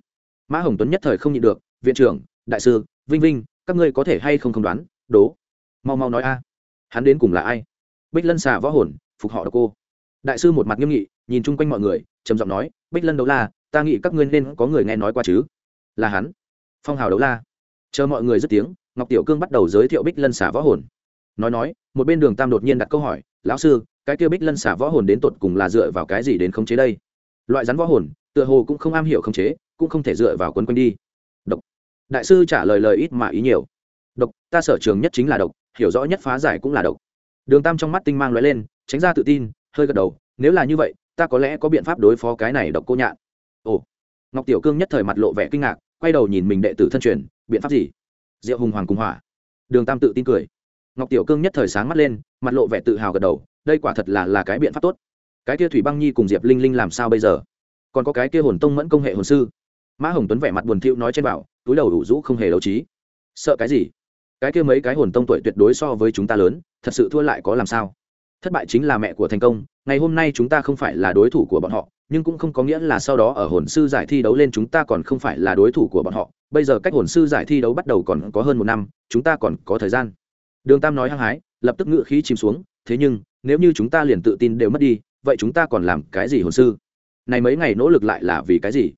Speaker 1: Mã hồng tuấn nhất thời không nhịn được, viện trưởng, đại sư, vinh vinh, các ngươi có thể hay không không đoán? Đố. Mau mau nói a. Hắn đến cùng là ai? Bích lân xà võ hồn, phục họ đ cô đại sư một mặt nghiêm nghị, nhìn chung quanh mọi người, trầm giọng nói, bích lân đấu la, ta nghĩ các ngươi nên có người nghe nói qua chứ? Là hắn. Phong hào đấu la. Chờ mọi người dứt tiếng, ngọc tiểu cương bắt đầu giới thiệu bích lân xả võ hồn. Nói nói, một bên đường tam đột nhiên đặt câu hỏi, lão sư, cái kia bích lân xả võ hồn đến tột cùng là dựa vào cái gì đến khống chế đây? Loại rắn võ hồn, tựa hồ cũng không am hiểu khống chế, cũng không thể dựa vào quấn quanh đi. Độc. Đại sư trả lời lời ít mà ý nhiều. Độc, ta sở trường nhất chính là độc, hiểu rõ nhất phá giải cũng là độc. Đường tam trong mắt tinh mang lóe lên, tránh ra tự tin hơi gật đầu, nếu là như vậy, ta có lẽ có biện pháp đối phó cái này độc cô nhạn. Ồ. Ngọc tiểu cương nhất thời mặt lộ vẻ kinh ngạc, quay đầu nhìn mình đệ tử thân truyền, biện pháp gì? Diệu hùng hoàng cùng hỏa. Đường tam tự tin cười. Ngọc tiểu cương nhất thời sáng mắt lên, mặt lộ vẻ tự hào gật đầu, đây quả thật là là cái biện pháp tốt. Cái kia thủy băng nhi cùng diệp linh linh làm sao bây giờ? Còn có cái kia hồn tông mẫn công hệ hồn sư. Mã hồng tuấn vẻ mặt buồn thiu nói trên bảo, túi đầu đủ rũ không hề đấu trí. Sợ cái gì? Cái kia mấy cái hồn tông tuổi tuyệt đối so với chúng ta lớn, thật sự thua lại có làm sao? Thất bại chính là mẹ của thành công, ngày hôm nay chúng ta không phải là đối thủ của bọn họ, nhưng cũng không có nghĩa là sau đó ở hồn sư giải thi đấu lên chúng ta còn không phải là đối thủ của bọn họ. Bây giờ cách hồn sư giải thi đấu bắt đầu còn có hơn một năm, chúng ta còn có thời gian. Đường tam nói hăng hái, lập tức ngựa khí chìm xuống, thế nhưng, nếu như chúng ta liền tự tin đều mất đi, vậy chúng ta còn làm cái gì hồn sư? Này mấy ngày nỗ lực lại là vì cái gì?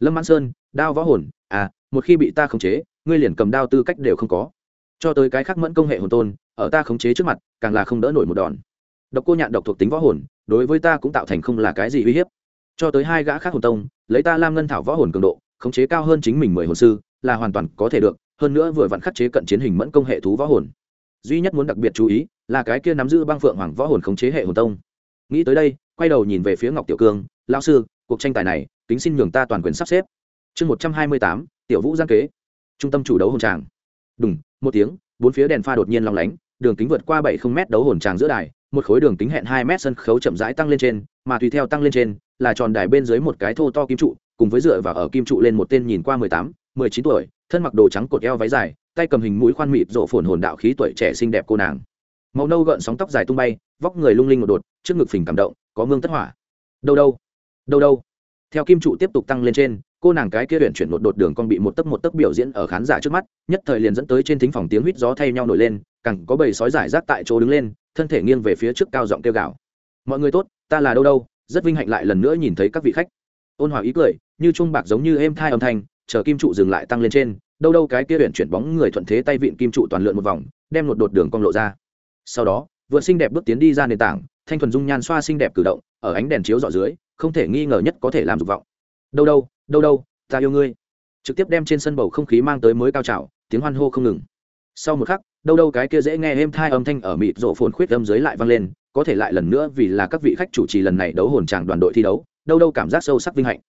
Speaker 1: Lâm mãn sơn, đao võ hồn à một khi bị ta khống chế, ngươi liền cầm đao tư cách đều không có. Cho tới cái khác mẫn công hệ hồn tôn, ở ta khống chế trước mặt, càng là không đỡ nổi một đòn độc cô nhạn độc thuộc tính võ hồn, đối với ta cũng tạo thành không là cái gì uy hiếp. Cho tới hai gã khác hồn tông, lấy ta lam ngân thảo võ hồn cường độ, khống chế cao hơn chính mình mười hồn sư, là hoàn toàn có thể được, hơn nữa vừa vặn khắc chế cận chiến hình mẫn công hệ thú võ hồn. Duy nhất muốn đặc biệt chú ý, là cái kia nắm giữ băng phượng hoàng võ hồn khống chế hệ hồn tông. Nghĩ tới đây, quay đầu nhìn về phía ngọc tiểu cương lao sư, cuộc tranh tài này, kính xin nhường ta toàn quyền sắp xếp. Chương một trăm hai mươi tám, tiểu vũ giang kế. Trung tâm chủ đấu hồn tràng. Đúng một tiếng, bốn phía đèn pha đột nhiên long lánh, đường kính vượt qua bảy không mét đấu hồn tràng giữa đài một khối đường kính hẹn hai mét sân khấu chậm rãi tăng lên trên, mà tùy theo tăng lên trên, là tròn đài bên dưới một cái thô to kim trụ, cùng với dựa vào ở kim trụ lên một tên nhìn qua mười tám, mười chín tuổi, thân mặc đồ trắng cột eo váy dài, tay cầm hình mũi khoan mịt rộ phồn hồn đạo khí tuổi trẻ xinh đẹp cô nàng. Màu nâu gợn sóng tóc dài tung bay, vóc người lung linh một đột, trước ngực phình cảm động, có mương tất hỏa. Đâu đâu đâu đâu. Theo kim trụ tiếp tục tăng lên trên, cô nàng cái kia luyện chuyển một đột đường con bị một tấc một tấc biểu diễn ở khán giả trước mắt, nhất thời liền dẫn tới trên thính phòng tiếng huýt gió thay nhau nổi lên cẳng có bầy sói giải rác tại chỗ đứng lên, thân thể nghiêng về phía trước cao giọng kêu gào. Mọi người tốt, ta là đâu đâu, rất vinh hạnh lại lần nữa nhìn thấy các vị khách. Ôn hòa ý cười, như trung bạc giống như êm thai âm thanh, chờ kim trụ dừng lại tăng lên trên, đâu đâu cái kia huyện chuyển bóng người thuận thế tay vịn kim trụ toàn lượn một vòng, đem một đột đường cong lộ ra. Sau đó vượt xinh đẹp bước tiến đi ra nền tảng, thanh thuần dung nhan xoa xinh đẹp cử động, ở ánh đèn chiếu dọ dưới, không thể nghi ngờ nhất có thể làm dục vọng. Đâu đâu đâu đâu, ta yêu ngươi. Trực tiếp đem trên sân bầu không khí mang tới mới cao trào, tiếng hoan hô không ngừng. Sau một khắc đâu đâu cái kia dễ nghe êm thai âm thanh ở mịt rộ phồn khuyết âm dưới lại vang lên, có thể lại lần nữa vì là các vị khách chủ trì lần này đấu hồn tràng đoàn đội thi đấu, đâu đâu cảm giác sâu sắc vinh hạnh.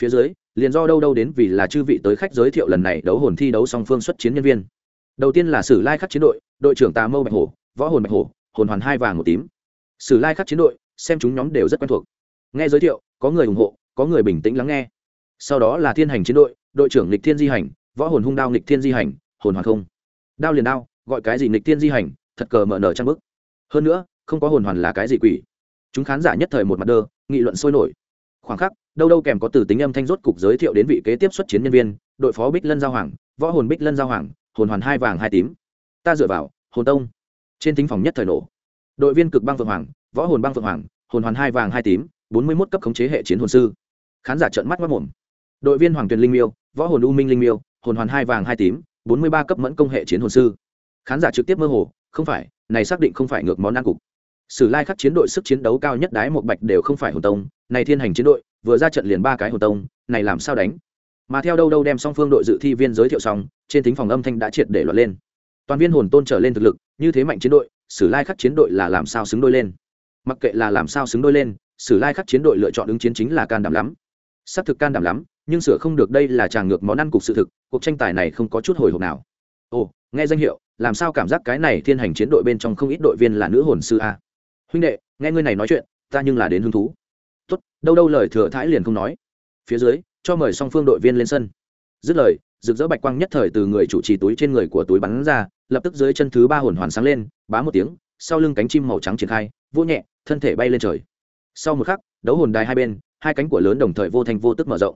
Speaker 1: Phía dưới, liền do đâu đâu đến vì là chư vị tới khách giới thiệu lần này đấu hồn thi đấu song phương xuất chiến nhân viên. Đầu tiên là sử lai khắc chiến đội đội trưởng tà mâu bạch hổ, võ hồn bạch hổ, hồn hoàn hai vàng một tím. Sử lai khắc chiến đội, xem chúng nhóm đều rất quen thuộc. Nghe giới thiệu, có người ủng hộ, có người bình tĩnh lắng nghe. Sau đó là thiên hành chiến đội đội trưởng lịch thiên di hành, võ hồn hung đao lịch thiên di hành, hồn hoàn không. Đao liền đao gọi cái gì nghịch tiên di hành, thật cờ mở nở trang bức. Hơn nữa, không có hồn hoàn là cái gì quỷ. Chúng khán giả nhất thời một mặt đơ, nghị luận sôi nổi. Khoảng khắc, đâu đâu kèm có từ tính âm thanh rốt cục giới thiệu đến vị kế tiếp xuất chiến nhân viên, đội phó bích lân giao hoàng võ hồn bích lân giao hoàng hồn hoàn hai vàng hai tím. Ta dựa vào, hồn tông. Trên thính phòng nhất thời nổ. Đội viên cực băng vượng hoàng, võ hồn băng vượng hoàng, hồn hoàn hai vàng hai tím, bốn mươi mốt cấp khống chế hệ chiến hồn sư. Khán giả trợn mắt mất mồm. Đội viên hoàng tuyền linh miêu, võ hồn u minh linh miêu, hồn hoàn hai vàng hai tím, bốn mươi ba cấp mẫn công hệ chiến hồn sư khán giả trực tiếp mơ hồ, không phải, này xác định không phải ngược món ăn cục. Sử lai khắc chiến đội sức chiến đấu cao nhất đái một bạch đều không phải hồn tông, này thiên hành chiến đội, vừa ra trận liền ba cái hồn tông, này làm sao đánh? Mà theo đâu đâu đem song phương đội dự thi viên giới thiệu xong, trên thính phòng âm thanh đã triệt để loạt lên. Toàn viên hồn tôn trở lên thực lực, như thế mạnh chiến đội, sử lai khắc chiến đội là làm sao xứng đôi lên? Mặc kệ là làm sao xứng đôi lên, sử lai khắc chiến đội lựa chọn ứng chiến chính là can đảm lắm. Xác thực can đảm lắm, nhưng sửa không được đây là tràng ngược món ăn cục sự thực, cuộc tranh tài này không có chút hồi hộp nào. Ồ, nghe danh hiệu làm sao cảm giác cái này thiên hành chiến đội bên trong không ít đội viên là nữ hồn sư a? Huynh đệ, nghe ngươi này nói chuyện, ta nhưng là đến hứng thú. Tốt, đâu đâu lời thừa thãi liền không nói. Phía dưới, cho mời song phương đội viên lên sân. Dứt lời, rực rỡ bạch quang nhất thời từ người chủ trì túi trên người của túi bắn ra, lập tức dưới chân thứ ba hồn hoàn sáng lên, bá một tiếng, sau lưng cánh chim màu trắng triển khai vô nhẹ, thân thể bay lên trời. Sau một khắc, đấu hồn đài hai bên, hai cánh của lớn đồng thời vô thành vô tức mở rộng.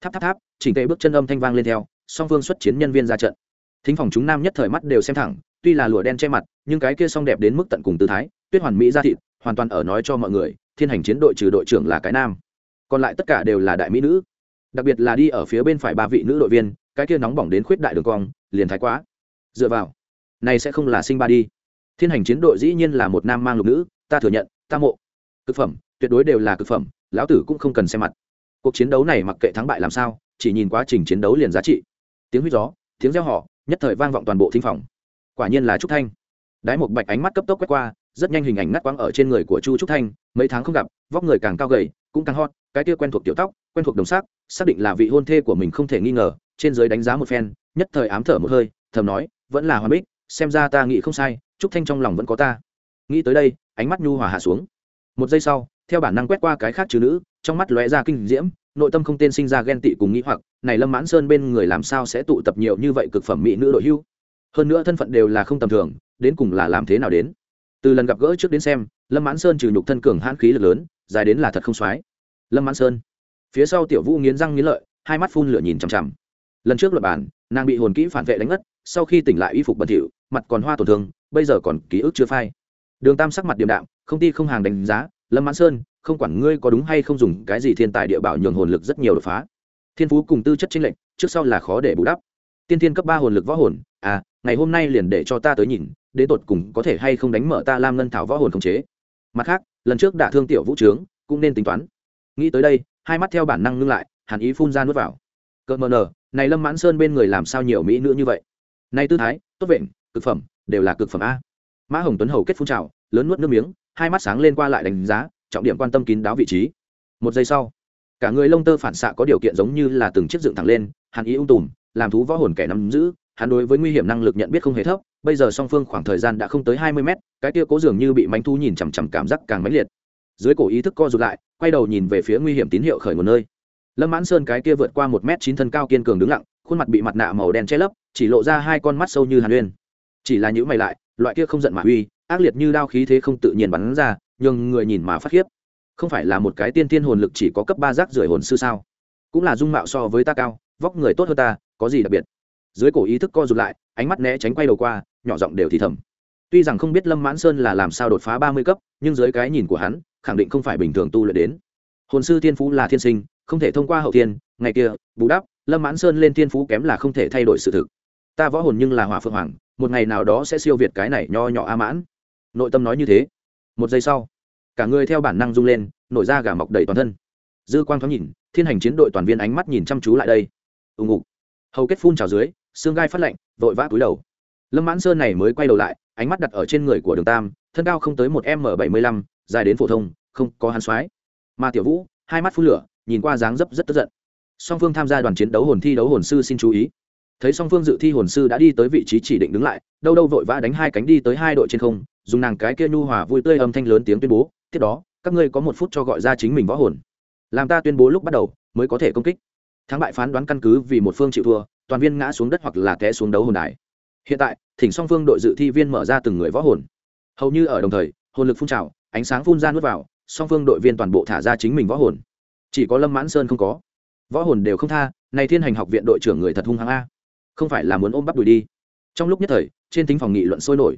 Speaker 1: Tháp tháp tháp, chỉnh tệ bước chân âm thanh vang lên theo, song phương xuất chiến nhân viên ra trận thính phòng chúng nam nhất thời mắt đều xem thẳng, tuy là lụa đen che mặt, nhưng cái kia song đẹp đến mức tận cùng tư thái, tuyết hoàn mỹ ra thịt, hoàn toàn ở nói cho mọi người, thiên hành chiến đội trừ đội trưởng là cái nam. Còn lại tất cả đều là đại mỹ nữ. Đặc biệt là đi ở phía bên phải ba vị nữ đội viên, cái kia nóng bỏng đến khuyết đại đường cong, liền thái quá. Dựa vào, này sẽ không là sinh ba đi. Thiên hành chiến đội dĩ nhiên là một nam mang lục nữ, ta thừa nhận, ta mộ. Cực phẩm, tuyệt đối đều là cực phẩm, lão tử cũng không cần xem mặt. Cuộc chiến đấu này mặc kệ thắng bại làm sao, chỉ nhìn quá trình chiến đấu liền giá trị. Tiếng huyết gió, tiếng reo họ nhất thời vang vọng toàn bộ thính phòng. Quả nhiên là trúc thanh. Đái một bạch ánh mắt cấp tốc quét qua, rất nhanh hình ảnh ngắt quãng ở trên người của chu trúc thanh, mấy tháng không gặp, vóc người càng cao gầy, cũng càng hot, cái kia quen thuộc tiểu tóc, quen thuộc đồng sắc, xác định là vị hôn thê của mình không thể nghi ngờ, trên giới đánh giá một phen, nhất thời ám thở một hơi, thầm nói, vẫn là hoa bích, xem ra ta nghĩ không sai, trúc thanh trong lòng vẫn có ta. Nghĩ tới đây, ánh mắt nhu hòa hạ xuống. Một giây sau theo bản năng quét qua cái khác chứ nữ, trong mắt lóe ra kinh diễm, nội tâm không tên sinh ra ghen tị cùng nghĩ hoặc, này lâm mãn sơn bên người làm sao sẽ tụ tập nhiều như vậy cực phẩm mỹ nữ đội hưu? Hơn nữa thân phận đều là không tầm thường, đến cùng là làm thế nào đến? Từ lần gặp gỡ trước đến xem, lâm mãn sơn trừ nhục thân cường hãn khí lực lớn, dài đến là thật không soái lâm mãn sơn. Phía sau tiểu vũ nghiến răng nghiến lợi, hai mắt phun lửa nhìn chằm chằm. Lần trước luật bản, nàng bị hồn kỹ phản vệ đánh ngất, sau khi tỉnh lại y phục bẩn thỉu, mặt còn hoa tổn thương, bây giờ còn ký ức chưa phai. Đường tam sắc mặt điềm đạm, không ti không hàng đánh giá lâm mãn sơn, không quản ngươi có đúng hay không dùng cái gì thiên tài địa bảo nhường hồn lực rất nhiều đột phá. Thiên phú cùng tư chất chính lệnh trước sau là khó để bù đắp. Tiên thiên cấp ba hồn lực võ hồn à ngày hôm nay liền để cho ta tới nhìn, đến tột cùng có thể hay không đánh mở ta lam ngân thảo võ hồn khống chế. Mặt khác, lần trước đả thương tiểu vũ trướng, cũng nên tính toán. Nghĩ tới đây, hai mắt theo bản năng ngưng lại, hàn ý phun ra nuốt vào. Cợt mờ nờ, này lâm mãn sơn bên người làm sao nhiều mỹ nữ như vậy? Nay tư thái, tốt vện cực phẩm, đều là cực phẩm a. Mã hồng tuấn hầu kết phun trào, lớn nuốt nước miếng hai mắt sáng lên qua lại đánh giá, trọng điểm quan tâm kín đáo vị trí. Một giây sau, cả người lông tơ phản xạ có điều kiện giống như là từng chiếc dựng thẳng lên hàn ý ung tùm, làm thú võ hồn kẻ nắm giữ, hắn đối với nguy hiểm năng lực nhận biết không hề thấp, bây giờ song phương khoảng thời gian đã không tới hai mươi mét, cái kia cố dường như bị manh thu nhìn chằm chằm cảm giác càng mãnh liệt. Dưới cổ ý thức co rụt lại, quay đầu nhìn về phía nguy hiểm tín hiệu khởi nguồn nơi. Lâm mãn sơn cái kia vượt qua một m chín thân cao kiên cường đứng lặng, khuôn mặt bị mặt nạ màu đen che lấp, chỉ lộ ra hai con mắt sâu như hàn uyên. Chỉ là những mày lại, loại kia không giận mà uy ác liệt như đao khí thế không tự nhiên bắn ra nhưng người nhìn mà phát khiếp. Không phải là một cái tiên tiên hồn lực chỉ có cấp ba rác rưởi hồn sư sao? Cũng là dung mạo so với ta cao, vóc người tốt hơn ta, có gì đặc biệt? Dưới cổ ý thức co rụt lại, ánh mắt né tránh quay đầu qua, nhỏ giọng đều thì thầm. Tuy rằng không biết lâm mãn sơn là làm sao đột phá ba mươi cấp, nhưng dưới cái nhìn của hắn, khẳng định không phải bình thường tu luyện đến. Hồn sư thiên phú là thiên sinh, không thể thông qua hậu thiên, ngày kia, bù đắp, lâm mãn sơn lên thiên phú kém là không thể thay đổi sự thực. Ta võ hồn nhưng là hỏa phượng hoàng, một ngày nào đó sẽ siêu việt cái này nho nhỏ a mãn nội tâm nói như thế. Một giây sau, cả người theo bản năng rung lên, nổi da gà mọc đầy toàn thân. Dư quang thoáng nhìn, thiên hành chiến đội toàn viên ánh mắt nhìn chăm chú lại đây. Ùng ục. Hầu kết phun trào dưới, xương gai phát lạnh, vội vã cúi đầu. Lâm mãn sơn này mới quay đầu lại, ánh mắt đặt ở trên người của đường tam, thân cao không tới một m bảy mươi lăm, dài đến phổ thông, không có hắn soái mà tiểu vũ, hai mắt phun lửa, nhìn qua dáng dấp rất tức giận. Song phương tham gia đoàn chiến đấu hồn thi đấu hồn sư xin chú ý thấy song phương dự thi hồn sư đã đi tới vị trí chỉ định đứng lại, đâu đâu vội vã đánh hai cánh đi tới hai đội trên không, dùng nàng cái kia nhu hòa vui tươi âm thanh lớn tiếng tuyên bố, tiếp đó, các ngươi có một phút cho gọi ra chính mình võ hồn. Làm ta tuyên bố lúc bắt đầu, mới có thể công kích. Thắng bại phán đoán căn cứ vì một phương chịu thua, toàn viên ngã xuống đất hoặc là té xuống đấu hồn đài. Hiện tại, thỉnh song phương đội dự thi viên mở ra từng người võ hồn. Hầu như ở đồng thời, hồn lực phun trào, ánh sáng phun ra nuốt vào, song phương đội viên toàn bộ thả ra chính mình võ hồn. Chỉ có lâm mãn sơn không có. Võ hồn đều không tha, này thiên hành học viện đội trưởng người thật hung hăng a không phải là muốn ôm bắp đùi đi. Trong lúc nhất thời, trên tính phòng nghị luận sôi nổi.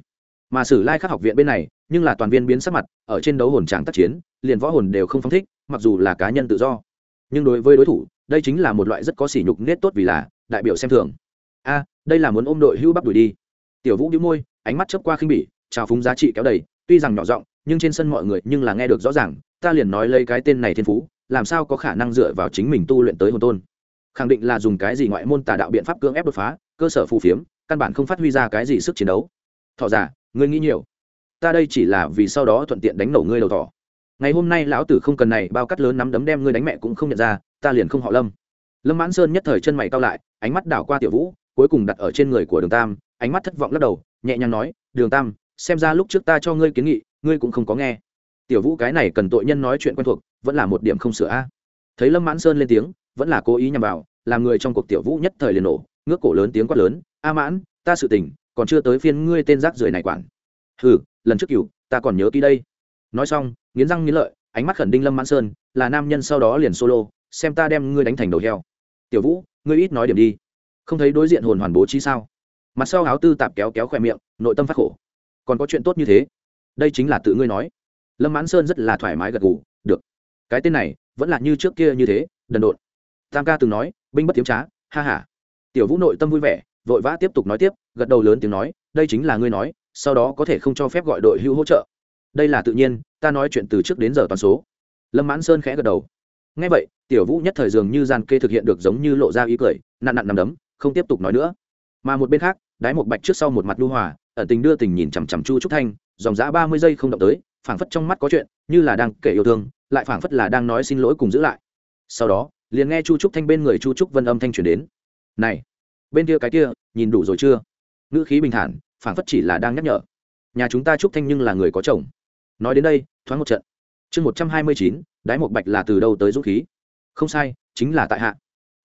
Speaker 1: Mà sử lai khắc học viện bên này, nhưng là toàn viên biến sắc mặt, ở trên đấu hồn tràng tác chiến, liền võ hồn đều không phong thích, mặc dù là cá nhân tự do. Nhưng đối với đối thủ, đây chính là một loại rất có sỉ nhục nết tốt vì là đại biểu xem thường. A, đây là muốn ôm đội hưu bắp đuổi đi. Tiểu vũ đĩu môi, ánh mắt chớp qua khinh bỉ, trào phúng giá trị kéo đầy, tuy rằng nhỏ giọng, nhưng trên sân mọi người nhưng là nghe được rõ ràng, ta liền nói lấy cái tên này thiên phú, làm sao có khả năng dựa vào chính mình tu luyện tới hồn tôn khẳng định là dùng cái gì ngoại môn tà đạo biện pháp cưỡng ép đột phá, cơ sở phù phiếm, căn bản không phát huy ra cái gì sức chiến đấu. Thọ giả, ngươi nghĩ nhiều. Ta đây chỉ là vì sau đó thuận tiện đánh nổ ngươi đầu thỏ. Ngày hôm nay lão tử không cần này, bao cắt lớn nắm đấm đem ngươi đánh mẹ cũng không nhận ra, ta liền không họ lâm. Lâm mãn sơn nhất thời chân mày cao lại, ánh mắt đảo qua tiểu vũ, cuối cùng đặt ở trên người của đường tam, ánh mắt thất vọng lắc đầu, nhẹ nhàng nói, đường tam, xem ra lúc trước ta cho ngươi kiến nghị, ngươi cũng không có nghe. Tiểu vũ cái này cần tội nhân nói chuyện quen thuộc, vẫn là một điểm không sửa a. Thấy lâm mãn sơn lên tiếng vẫn là cố ý nhằm vào, làm người trong cuộc tiểu vũ nhất thời liền nổ, ngước cổ lớn tiếng quát lớn, a mãn, ta sự tình, còn chưa tới phiên ngươi tên rác rưởi này quản. Hừ, lần trước cửu, ta còn nhớ kỹ đây. Nói xong, nghiến răng nghiến lợi, ánh mắt khẩn đinh lâm mãn sơn, là nam nhân sau đó liền solo, xem ta đem ngươi đánh thành đầu heo. Tiểu vũ, ngươi ít nói điểm đi. Không thấy đối diện hồn hoàn bố trí sao? Mặt sau áo tư tạp kéo kéo khoe miệng, nội tâm phát khổ. Còn có chuyện tốt như thế? Đây chính là tự ngươi nói. Lâm mãn sơn rất là thoải mái gật gù, được. Cái tên này, vẫn là như trước kia như thế, đần độn tam ca từng nói, binh bất tiếm trá, ha h a tiểu vũ nội tâm vui vẻ, vội vã tiếp tục nói tiếp, gật đầu lớn tiếng nói, đây chính là ngươi nói, sau đó có thể không cho phép gọi đội hưu hỗ trợ. Đây là tự nhiên, ta nói chuyện từ trước đến giờ toàn số. Lâm mãn sơn khẽ gật đầu. Ngay vậy, tiểu vũ nhất thời dường như gian kê thực hiện được giống như lộ ra ý cười, nặn nặn nằm đấm, không tiếp tục nói nữa. Mà một bên khác, đái một bạch trước sau một mặt lưu hòa, ẩn tình đưa tình nhìn chằm chằm chu trúc thanh, dòng giã ba mươi giây không động tới, phảng phất trong mắt có chuyện, như là đang kể yêu thương, lại phảng phất là đang nói xin lỗi cùng giữ lại. Sau đó liền nghe chu trúc thanh bên người chu trúc vân âm thanh chuyển đến. Này, bên kia cái kia, nhìn đủ rồi chưa? Ngữ khí bình thản phản phất chỉ là đang nhắc nhở. Nhà chúng ta trúc thanh nhưng là người có chồng. Nói đến đây, thoáng một trận. Chương một trăm hai mươi chín, đái một bạch là từ đâu tới dũng khí? Không sai, chính là tại hạ.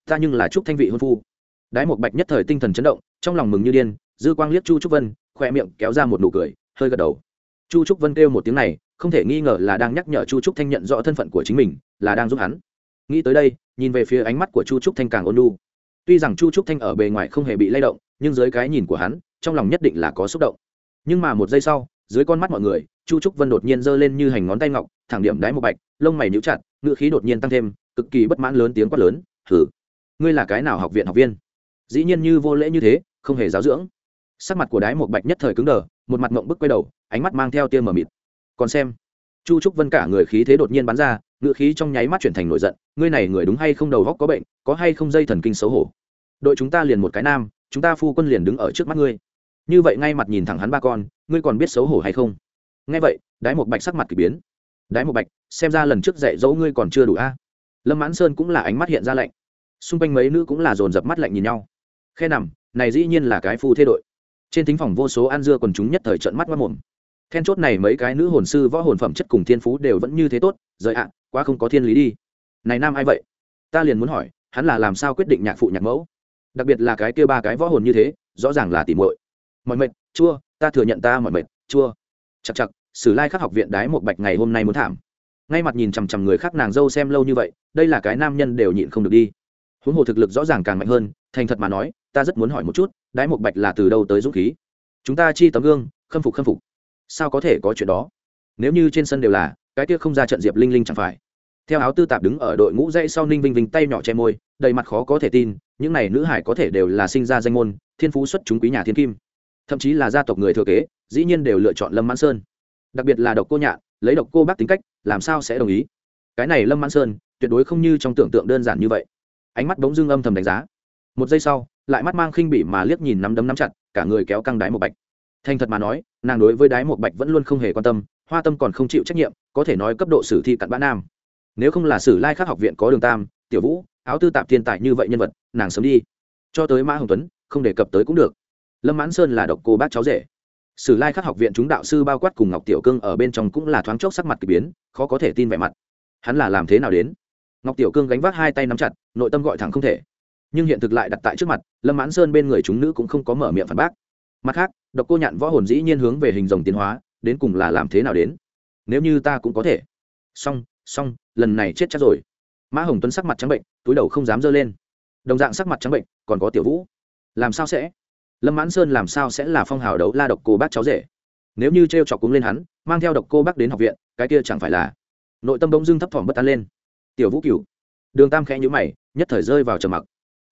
Speaker 1: Ta nhưng là trúc thanh vị hôn phu. Đái một bạch nhất thời tinh thần chấn động, trong lòng mừng như điên, dư quang liếc chu trúc vân khoe miệng kéo ra một nụ cười, hơi gật đầu. Chu trúc vân kêu một tiếng này, không thể nghi ngờ là đang nhắc nhở chu trúc thanh nhận rõ thân phận của chính mình, là đang giúp hắn nghĩ tới đây, nhìn về phía ánh mắt của chu trúc thanh càng ôn lu tuy rằng chu trúc thanh ở bề ngoài không hề bị lay động, nhưng dưới cái nhìn của hắn, trong lòng nhất định là có xúc động. Nhưng mà một giây sau, dưới con mắt mọi người, chu trúc vân đột nhiên giơ lên như hành ngón tay ngọc, thẳng điểm đáy một bạch, lông mày níu chặt ngự khí đột nhiên tăng thêm, cực kỳ bất mãn lớn tiếng quát lớn thử ngươi là cái nào học viện học viên? Dĩ nhiên như vô lễ như thế, không hề giáo dưỡng. Sắc mặt của đái một bạch nhất thời cứng đờ, một mặt mộng bức quay đầu, ánh mắt mang theo tia mờ mịt. Còn xem. Chu trúc vân cả người khí thế đột nhiên bắn ra ngựa khí trong nháy mắt chuyển thành nổi giận, ngươi này người đúng hay không đầu góc có bệnh, có hay không dây thần kinh xấu hổ? Đội chúng ta liền một cái nam, chúng ta phu quân liền đứng ở trước mắt ngươi. Như vậy ngay mặt nhìn thẳng hắn ba con, ngươi còn biết xấu hổ hay không? Nghe vậy, đái một bạch sắc mặt k ỳ biến. Đái một bạch, xem ra lần trước dạy dỗ ngươi còn chưa đủ a. Lâm mãn sơn cũng là ánh mắt hiện ra lạnh. Xung quanh mấy nữ cũng là dồn dập mắt lạnh nhìn nhau. Khe nằm, này dĩ nhiên là cái phu thế đội. Trên thính phòng vô số ăn dưa còn chúng nhất thời trận mắt mất mồm. Then chốt này mấy cái nữ hồn sư võ hồn phẩm chất cùng thiên phú đều vẫn như thế tốt, rời ạ quá không có thiên lý đi. Này nam ai vậy? Ta liền muốn hỏi, hắn là làm sao quyết định nhạc phụ nhạc mẫu? Đặc biệt là cái kia ba cái võ hồn như thế, rõ ràng là tỉ muội. Mọi mệt, chua, ta thừa nhận ta mọi mệt, chua. Chặt chặt sử lai khắc học viện đái một bạch ngày hôm nay muốn thảm. Ngay mặt nhìn chằm chằm người khác nàng dâu xem lâu như vậy, đây là cái nam nhân đều nhịn không được đi. Huống hồ thực lực rõ ràng càng mạnh hơn, thành thật mà nói, ta rất muốn hỏi một chút, đái một bạch là từ đâu tới dũng khí? Chúng ta chi tấm gương, khâm phục khâm phục. Sao có thể có chuyện đó? Nếu như trên sân đều là, cái kia không ra trận diệp linh linh chẳng phải theo áo tư tạp đứng ở đội ngũ dây sau ninh vinh vinh tay nhỏ che môi, đầy mặt khó có thể tin, những này nữ hải có thể đều là sinh ra danh môn, thiên phú xuất chúng quý nhà thiên kim. Thậm chí là gia tộc người thừa kế, dĩ nhiên đều lựa chọn lâm mãn sơn. Đặc biệt là độc cô nhạn, lấy độc cô bác tính cách, làm sao sẽ đồng ý? Cái này lâm mãn sơn, tuyệt đối không như trong tưởng tượng đơn giản như vậy. Ánh mắt bỗng dưng âm thầm đánh giá. Một giây sau, lại mắt mang khinh bỉ mà liếc nhìn nắm đấm nắm chặt, cả người kéo căng đái một bạch. Thành thật mà nói, nàng đối với đái một bạch vẫn luôn không hề quan tâm, hoa tâm còn không chịu trách nhiệm, có thể nói cấp độ sử thi cặn bã nam nếu không là sử lai khắc học viện có đường tam, tiểu vũ, áo tư tạp thiên tài như vậy nhân vật, nàng sớm đi. Cho tới mã hồng tuấn, không đề cập tới cũng được. Lâm mãn sơn là độc cô bác cháu rể. Sử lai khắc học viện chúng đạo sư bao quát cùng ngọc tiểu cương ở bên trong cũng là thoáng chốc sắc mặt k ỳ biến, khó có thể tin vẻ mặt. Hắn là làm thế nào đến? Ngọc tiểu cương gánh vác hai tay nắm chặt, nội tâm gọi thẳng không thể. Nhưng hiện thực lại đặt tại trước mặt, lâm mãn sơn bên người chúng nữ cũng không có mở miệng phản bác. Mặt khác, độc cô nhạn võ hồn dĩ nhiên hướng về hình dòng tiến hóa, đến cùng là làm thế nào đến? Nếu như ta cũng có thể. Song xong, lần này chết chắc rồi. Mã hồng tuấn sắc mặt trắng bệnh, túi đầu không dám dơ lên. Đồng dạng sắc mặt trắng bệnh, còn có tiểu vũ. Làm sao sẽ? Lâm mãn sơn làm sao sẽ là phong hào đấu la độc cô bác cháu rể? Nếu như t r e o trọc cúng lên hắn, mang theo độc cô bác đến học viện, cái kia chẳng phải là nội tâm bỗng dưng thấp thỏm bất an lên. Tiểu vũ cửu. Đường tam khẽ nhữ mày, nhất thời rơi vào trầm mặc.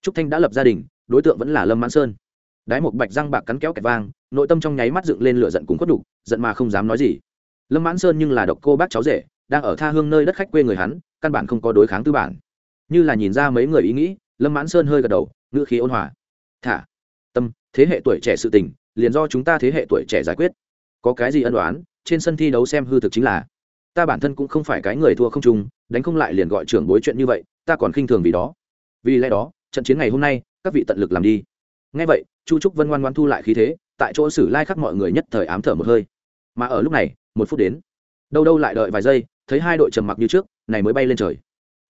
Speaker 1: Trúc thanh đã lập gia đình, đối tượng vẫn là lâm mãn sơn. Đái một bạch răng bạc cắn kéo kẹt vang, nội tâm trong nháy mắt dựng lên lửa giận cùng khuất đục giận mà không dám nói gì. Lâm mãn sơn nhưng là độc cô bác cháu rể đang ở tha hương nơi đất khách quê người hắn, căn bản không có đối kháng tư bản. Như là nhìn ra mấy người ý nghĩ, lâm mãn sơn hơi gật đầu, ngữ khí ôn hòa. Thả, tâm, thế hệ tuổi trẻ sự tình, liền do chúng ta thế hệ tuổi trẻ giải quyết. Có cái gì ân đoán trên sân thi đấu xem hư thực chính là. Ta bản thân cũng không phải cái người thua không chung, đánh không lại liền gọi trưởng bối chuyện như vậy, ta còn khinh thường vì đó. Vì lẽ đó, trận chiến ngày hôm nay, các vị tận lực làm đi. Ngay vậy, chu trúc vân ngoan ngoan thu lại khí thế, tại chỗ xử lai khắc mọi người nhất thời ám thở một hơi. Mà ở lúc này, một phút đến, đâu đâu lại đợi vài giây thấy hai đội trầm mặc như trước, này mới bay lên trời.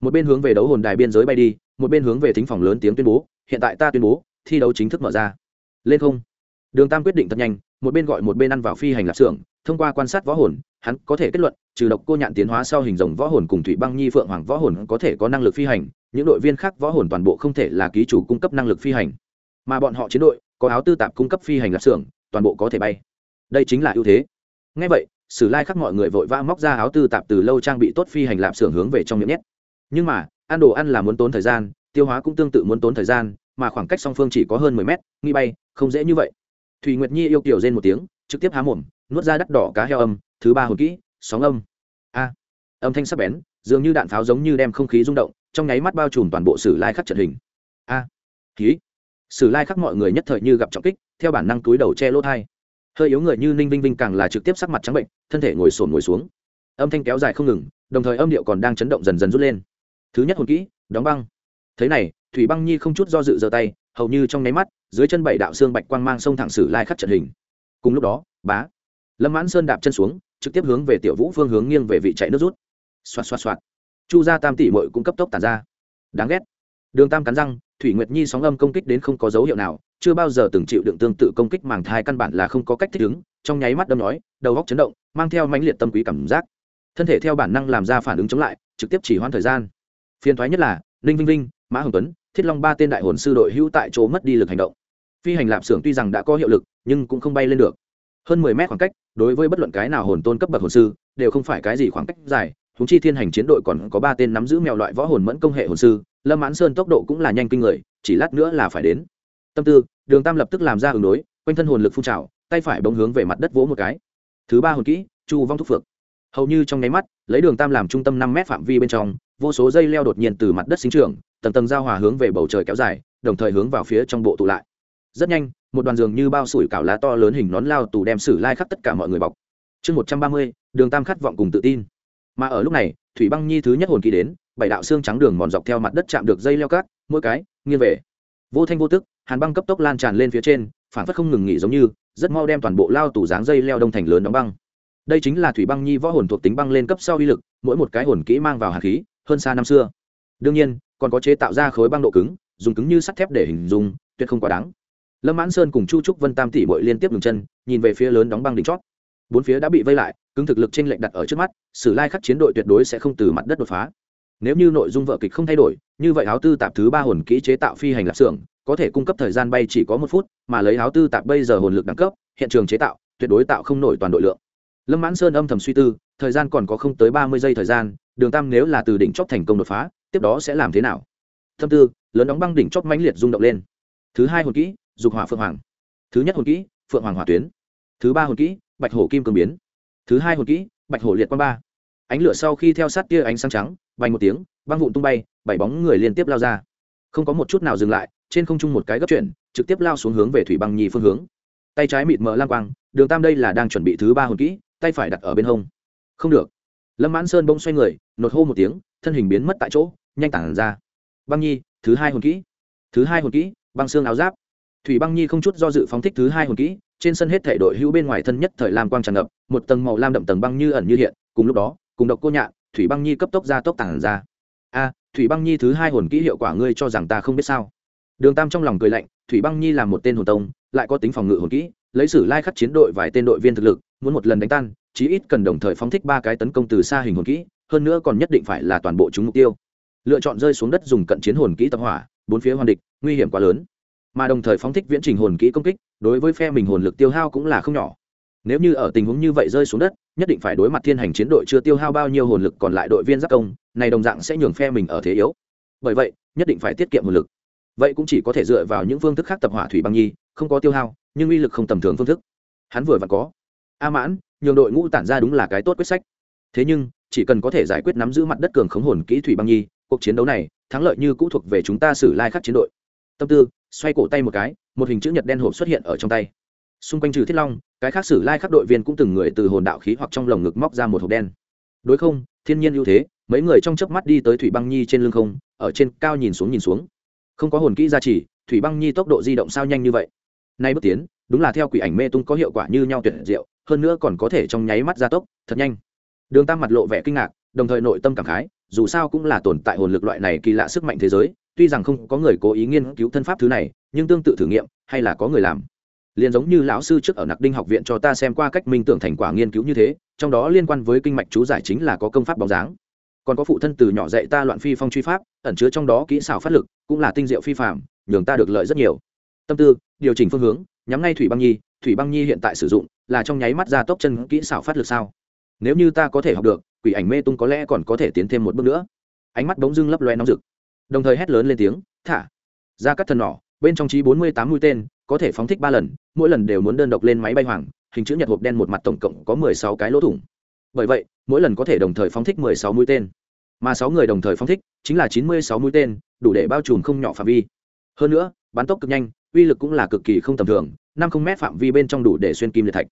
Speaker 1: Một bên hướng về đấu hồn đài biên giới bay đi, một bên hướng về thính phòng lớn tiếng tuyên bố, hiện tại ta tuyên bố, thi đấu chính thức mở ra. Lên không. Đường tam quyết định thật nhanh, một bên gọi một bên ăn vào phi hành lạp xưởng, thông qua quan sát võ hồn, hắn có thể kết luận, trừ độc cô nhạn tiến hóa sau hình rồng võ hồn cùng thủy băng nhi phượng hoàng võ hồn có thể có năng lực phi hành, những đội viên khác võ hồn toàn bộ không thể là ký chủ cung cấp năng lực phi hành. Mà bọn họ chiến đội, có áo tư tạp cung cấp phi hành lạp xưởng, toàn bộ có thể bay. Đây chính là ưu thế. Ngay vậy sử lai khắc mọi người vội vã móc ra áo tư tạp từ lâu trang bị tốt phi hành lạp xưởng hướng về trong miệng nhét. Nhưng mà, ăn đồ ăn là muốn tốn thời gian, tiêu hóa cũng tương tự muốn tốn thời gian, mà khoảng cách song phương chỉ có hơn mười mét, nghi bay, không dễ như vậy. Thùy nguyệt nhi yêu kiểu rên một tiếng, trực tiếp há mồm, nuốt ra đắt đỏ cá heo âm, thứ ba hồn kỹ, sóng âm. A, âm thanh sắc bén, dường như đạn pháo giống như đem không khí rung động, trong nháy mắt bao trùm toàn bộ sử lai khắc trận hình. A à. ký. Sử lai khắc mọi người nhất thời như gặp trọng kích, theo bản năng túi đầu che lỗ thai hơi yếu người như ninh vinh vinh càng là trực tiếp sắc mặt trắng bệnh, thân thể ngồi sồn ngồi xuống. Âm thanh kéo dài không ngừng, đồng thời âm điệu còn đang chấn động dần dần rút lên. Thứ nhất hồn kỹ, đóng băng. Thế này, thủy băng nhi không chút do dự giơ tay, hầu như trong nháy mắt, dưới chân bảy đạo xương bạch quang mang sông thẳng sử lai khắc trận hình. Cùng lúc đó, bá. Lâm mãn sơn đạp chân xuống, trực tiếp hướng về tiểu vũ phương hướng nghiêng về vị chạy nước rút. Xoạt xoạt xoạt. Chu gia tam tỷ mội cũng cấp tốc tàn ra. Đáng ghét. Đường tam cắn răng, thủy nguyệt nhi sóng âm công kích đến không có dấu hiệu nào chưa bao giờ từng chịu đựng tương tự công kích màng thai căn bản là không có cách thích ứng, trong nháy mắt đâm nói, đầu góc chấn động, mang theo mãnh liệt tâm quý cảm giác. Thân thể theo bản năng làm ra phản ứng chống lại, trực tiếp chỉ hoãn thời gian. Phiền thoái nhất là, ninh vinh vinh, mã hồng tuấn, thiết long ba tên đại hồn sư đội hữu tại chỗ mất đi lực hành động. Phi hành lạp xưởng tuy rằng đã có hiệu lực, nhưng cũng không bay lên được. Hơn mười mét khoảng cách, đối với bất luận cái nào hồn tôn cấp bậc hồn sư, đều không phải cái gì khoảng cách dài húng chi thiên hành chiến đội còn có ba tên nắm giữ mèo loại võ hồn mẫn công hệ hồn sư, lâm mãn sơn tốc độ cũng là nhanh kinh người, chỉ lát nữa là phải đến. Tâm tư đường tam lập tức làm ra ứng đối, quanh thân hồn lực phun trào, tay phải bóng hướng về mặt đất vỗ một cái. Thứ ba hồn kỹ, chu vong thúc phượng. Hầu như trong nháy mắt, lấy đường tam làm trung tâm năm mét phạm vi bên trong, vô số dây leo đột nhiên từ mặt đất sinh trưởng, tầng tầng giao hòa hướng về bầu trời kéo dài, đồng thời hướng vào phía trong bộ tụ lại. Rất nhanh, một đoàn giường như bao sủi cảo lá to lớn hình nón lao tù đem sử lai khắp tất cả mọi người bọc. Chương một trăm ba mươi, đường tam khát vọng cùng tự tin. Mà ở lúc này, thủy băng nhi thứ nhất hồn kỳ đến, bảy đạo xương trắng đường mòn dọc theo mặt đất chạm được dây leo cát, mỗi cái nghiêng về. Vô thanh vô tức hàn băng cấp tốc lan tràn lên phía trên phản phất không ngừng nghỉ giống như, rất mau đem toàn bộ lao tủ dáng dây leo đông thành lớn đóng băng. Đây chính là thủy băng nhi võ hồn thuộc tính băng lên cấp sau uy lực, mỗi một cái hồn kỹ mang vào hạt khí, hơn xa năm xưa. Đương nhiên, còn có chế tạo ra khối băng độ cứng, dùng cứng như sắt thép để hình dung, tuyệt không quá đáng. Lâm mãn sơn cùng chu trúc vân tam tỷ bội liên tiếp ngừng chân, nhìn về phía lớn đóng băng đỉnh chót. Bốn phía đã bị vây lại, cứng thực lực trên lệnh đặt ở trước mắt, sử lai khắc chiến đội tuyệt đối sẽ không từ mặt đất đột phá. Nếu như nội dung vợ kịch không thay đổi, như vậy áo tư tạp thứ ba hồn kỹ chế tạo phi hành lạp xưởng có thể cung cấp thời gian bay chỉ có một phút, mà lấy áo tư tạp bây giờ hồn lực đẳng cấp, hiện trường chế tạo, tuyệt đối tạo không nổi toàn đội lượng. Lâm mãn sơn âm thầm suy tư, thời gian còn có không tới ba mươi giây thời gian, đường tam nếu là từ đỉnh chóp thành công đột phá, tiếp đó sẽ làm thế nào? Thâm tư, lớn đóng băng đỉnh chóp mãnh liệt rung động lên. Thứ hai hồn kỹ, dục hỏa phượng hoàng. Thứ nhất hồn kỹ, phượng hoàng hỏa tuyến. Thứ ba hồn kỹ, bạch hổ kim cường biến. Thứ hai hồn kỹ, bạch hổ liệt quang ba. Ánh lửa sau khi theo sát tia ánh sáng trắng, bay một tiếng băng vụn tung bay, bảy bóng người liên tiếp lao ra không có một chút nào dừng lại, trên không trung một cái gấp chuyển, trực tiếp lao xuống hướng về thủy băng nhi phương hướng. Tay trái mịt mờ lang quang, đường tam đây là đang chuẩn bị thứ ba hồn kỹ, tay phải đặt ở bên hông. Không được. Lâm mãn sơn bông xoay người, nột hô một tiếng, thân hình biến mất tại chỗ, nhanh tản ra. Băng nhi thứ hai hồn kỹ. Thứ hai hồn kỹ, băng xương áo giáp. Thủy băng nhi không chút do dự phóng thích thứ hai hồn kỹ, trên sân hết thể đội hữu bên ngoài thân nhất thời lam quang tràn ngập, một tầng màu lam đậm tầng băng như ẩn như hiện, cùng lúc đó, cùng độc cô nhạn thủy băng nhi cấp tốc ra tốc tản ra. A thủy băng nhi thứ hai hồn kỹ hiệu quả ngươi cho rằng ta không biết sao? Đường tam trong lòng cười lạnh, thủy băng nhi là một tên hồn tông, lại có tính phòng ngự hồn kỹ, lấy sử lai khắc chiến đội vài tên đội viên thực lực, muốn một lần đánh tan, chí ít cần đồng thời phóng thích ba cái tấn công từ xa hình hồn kỹ, hơn nữa còn nhất định phải là toàn bộ chúng mục tiêu. Lựa chọn rơi xuống đất dùng cận chiến hồn kỹ tập hỏa, bốn phía hoàn địch, nguy hiểm quá lớn. Mà đồng thời phóng thích viễn trình hồn kỹ công kích, đối với phe mình hồn lực tiêu hao cũng là không nhỏ nếu như ở tình huống như vậy rơi xuống đất, nhất định phải đối mặt thiên hành chiến đội chưa tiêu hao bao nhiêu hồn lực còn lại đội viên giác công, này đồng dạng sẽ nhường phe mình ở thế yếu. Bởi vậy, nhất định phải tiết kiệm hồn lực. Vậy cũng chỉ có thể dựa vào những phương thức khác tập hỏa thủy băng nhi, không có tiêu hao, nhưng uy lực không tầm thường phương thức. Hắn vừa và có. A mãn, nhường đội ngũ tản ra đúng là cái tốt quyết sách. Thế nhưng, chỉ cần có thể giải quyết nắm giữ mặt đất cường khống hồn kỹ thủy băng nhi, cuộc chiến đấu này, thắng lợi như cũ thuộc về chúng ta xử lai khắc chiến đội. Tâm tư, xoay cổ tay một cái, một hình chữ nhật đen hộp xuất hiện ở trong tay xung quanh trừ thiết long, cái khác sử lai khắc đội viên cũng từng người từ hồn đạo khí hoặc trong lồng ngực móc ra một hộp đen. Đối không, thiên nhiên ưu thế, mấy người trong chớp mắt đi tới thủy băng nhi trên lưng không, ở trên cao nhìn xuống nhìn xuống. Không có hồn kỹ gia trì, thủy băng nhi tốc độ di động sao nhanh như vậy? Nay bước tiến, đúng là theo quỷ ảnh mê tung có hiệu quả như nhau tuyệt diệu, hơn nữa còn có thể trong nháy mắt gia tốc, thật nhanh. Đường tam mặt lộ vẻ kinh ngạc, đồng thời nội tâm cảm khái, dù sao cũng là tồn tại hồn lực loại này kỳ lạ sức mạnh thế giới, tuy rằng không có người cố ý nghiên cứu thân pháp thứ này, nhưng tương tự thử nghiệm, hay là có người làm liền giống như lão sư trước ở nặc đinh học viện cho ta xem qua cách minh tưởng thành quả nghiên cứu như thế, trong đó liên quan với kinh mạch chú giải chính là có công pháp bóng dáng. Còn có phụ thân từ nhỏ dạy ta loạn phi phong truy pháp, ẩn chứa trong đó kỹ xảo phát lực, cũng là tinh diệu phi phạm nhường ta được lợi rất nhiều. Tâm tư, điều chỉnh phương hướng, nhắm ngay thủy băng nhi, thủy băng nhi hiện tại sử dụng, là trong nháy mắt ra tốc chân kỹ xảo phát lực sao? Nếu như ta có thể học được, quỷ ảnh mê tung có lẽ còn có thể tiến thêm một bước nữa. Ánh mắt bỗng dưng lấp loe nóng rực. Đồng thời hét lớn lên tiếng, thả! Ra các thần nỏ, bên trong trí bốn mươi tám mũi tên có thể phóng thích ba lần, mỗi lần đều muốn đơn độc lên máy bay hoàng, hình chữ nhật hộp đen một mặt tổng cộng có mười sáu cái lỗ thủng. Bởi vậy, mỗi lần có thể đồng thời phóng thích mười sáu mũi tên. Mà sáu người đồng thời phóng thích chính là chín mươi sáu mũi tên, đủ để bao trùm không nhỏ phạm vi. Hơn nữa, bắn tốc cực nhanh, uy lực cũng là cực kỳ không tầm thường, năm không mét phạm vi bên trong đủ để xuyên kim liệt thạch.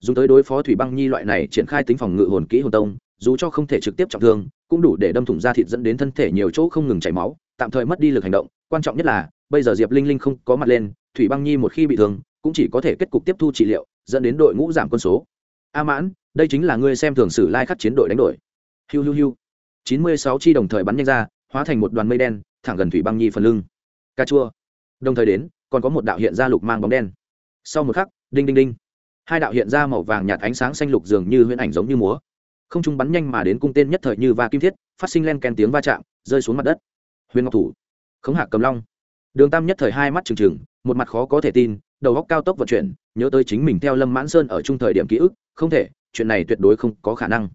Speaker 1: Dùng tới đối phó thủy băng nhi loại này triển khai tính phòng ngự hồn kỹ hồn tông, dù cho không thể trực tiếp trọng thương, cũng đủ để đâm thủng da thịt dẫn đến thân thể nhiều chỗ không ngừng chảy máu, tạm thời mất đi lực hành động, quan trọng nhất là, bây giờ diệp linh linh không có mặt lên thủy băng nhi một khi bị thương, cũng chỉ có thể kết cục tiếp thu trị liệu, dẫn đến đội ngũ giảm quân số. A mãn, đây chính là ngươi xem thường sử lai khắc chiến đội đánh đổi. Hiu hiu hiu. Chín mươi sáu chi đồng thời bắn nhanh ra, hóa thành một đoàn mây đen, thẳng gần thủy băng nhi phần lưng. Cà chua. Đồng thời đến, còn có một đạo hiện ra lục mang bóng đen. Sau một khắc, đinh đinh đinh. Hai đạo hiện ra màu vàng nhạt ánh sáng xanh lục dường như huyễn ảnh giống như múa. Không trung bắn nhanh mà đến cung tên nhất thời như va kim thiết, phát sinh len ken tiếng va chạm, rơi xuống mặt đất. Huyền ngọc thủ. Khống hạ cầm long. Đường tam nhất thời hai mắt trừng trừng một mặt khó có thể tin, đầu góc cao tốc vận chuyển, nhớ tới chính mình theo lâm mãn sơn ở chung thời điểm ký ức, không thể, chuyện này tuyệt đối không có khả năng.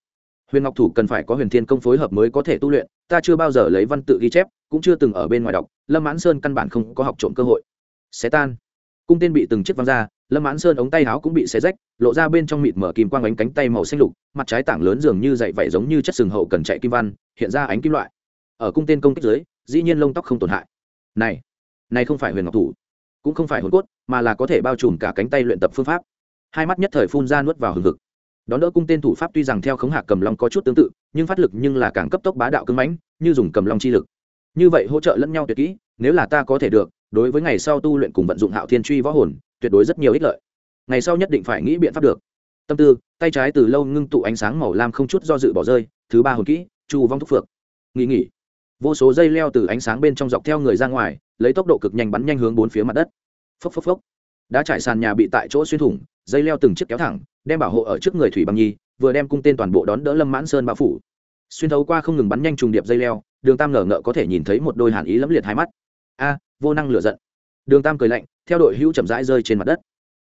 Speaker 1: Huyền ngọc thủ cần phải có huyền thiên công phối hợp mới có thể tu luyện, ta chưa bao giờ lấy văn tự ghi chép, cũng chưa từng ở bên ngoài đọc, lâm mãn sơn căn bản không có học trộm cơ hội. Xé tan. Cung tên bị từng chiếc văng ra, lâm mãn sơn ống tay áo cũng bị xé rách, lộ ra bên trong mịt mở kim quang ánh cánh tay màu xanh lục, mặt trái tảng lớn dường như dậy vảy giống như chất sừng hậu cần chạy kim văn, hiện ra ánh kim loại. Ở cung tên công kích dưới, dĩ nhiên lông tóc không tổn hại. Này này không phải huyền ngọc thủ cũng không phải hồn cốt, mà là có thể bao trùm cả cánh tay luyện tập phương pháp. Hai mắt nhất thời phun ra nuốt vào hừng hực. Đón đỡ cung tên thủ pháp tuy rằng theo khống hạ cầm long có chút tương tự, nhưng phát lực nhưng là càng cấp tốc bá đạo cưng mãnh, như dùng cầm long chi lực. Như vậy hỗ trợ lẫn nhau tuyệt kỹ, nếu là ta có thể được, đối với ngày sau tu luyện cùng vận dụng hạo thiên truy võ hồn, tuyệt đối rất nhiều ích lợi. Ngày sau nhất định phải nghĩ biện pháp được. Tâm tư, tay trái từ lâu ngưng tụ ánh sáng màu lam không chút do dự bỏ rơi, thứ ba hồn kỹ, chu vong thúc phượng. Nghỉ nghỉ vô số dây leo từ ánh sáng bên trong dọc theo người ra ngoài, lấy tốc độ cực nhanh bắn nhanh hướng bốn phía mặt đất. Phốc phốc phốc. Đã trải sàn nhà bị tại chỗ xuyên thủng, dây leo từng chiếc kéo thẳng, đem bảo hộ ở trước người thủy băng nhi, vừa đem cung tên toàn bộ đón đỡ lâm mãn sơn bao phủ. Xuyên thấu qua không ngừng bắn nhanh trùng điệp dây leo, đường tam ngờ ngợ có thể nhìn thấy một đôi hàn ý lẫm liệt hai mắt. A, vô năng lửa giận. Đường tam cười lạnh, theo đội hữu chậm rãi rơi trên mặt đất.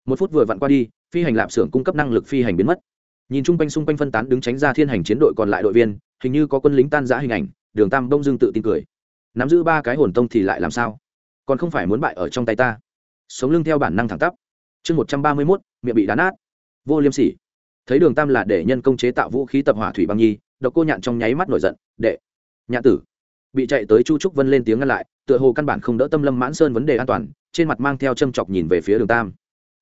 Speaker 1: Một phút vừa vặn qua đi, phi hành lạp xưởng cung cấp năng lực phi hành biến mất. Nhìn chung quanh xung quanh phân tán đứng tránh ra thiên hành chiến đội còn lại đội viên, hình như có quân lính tan giã hình ảnh đường tam đông dương tự tin cười. Nắm giữ ba cái hồn tông thì lại làm sao? Còn không phải muốn bại ở trong tay ta. Sống lưng theo bản năng thẳng tắp. Chương một trăm ba mươi mốt, miệng bị đá nát. Vô liêm sỉ. Thấy đường tam là để nhân công chế tạo vũ khí tập hỏa thủy băng nhi, độc cô nhạn trong nháy mắt nổi giận, đệ, nhạn tử. Bị chạy tới chu trúc vân lên tiếng ngăn lại, tựa hồ căn bản không đỡ tâm lâm mãn sơn vấn đề an toàn, trên mặt mang theo châm chọc nhìn về phía đường tam.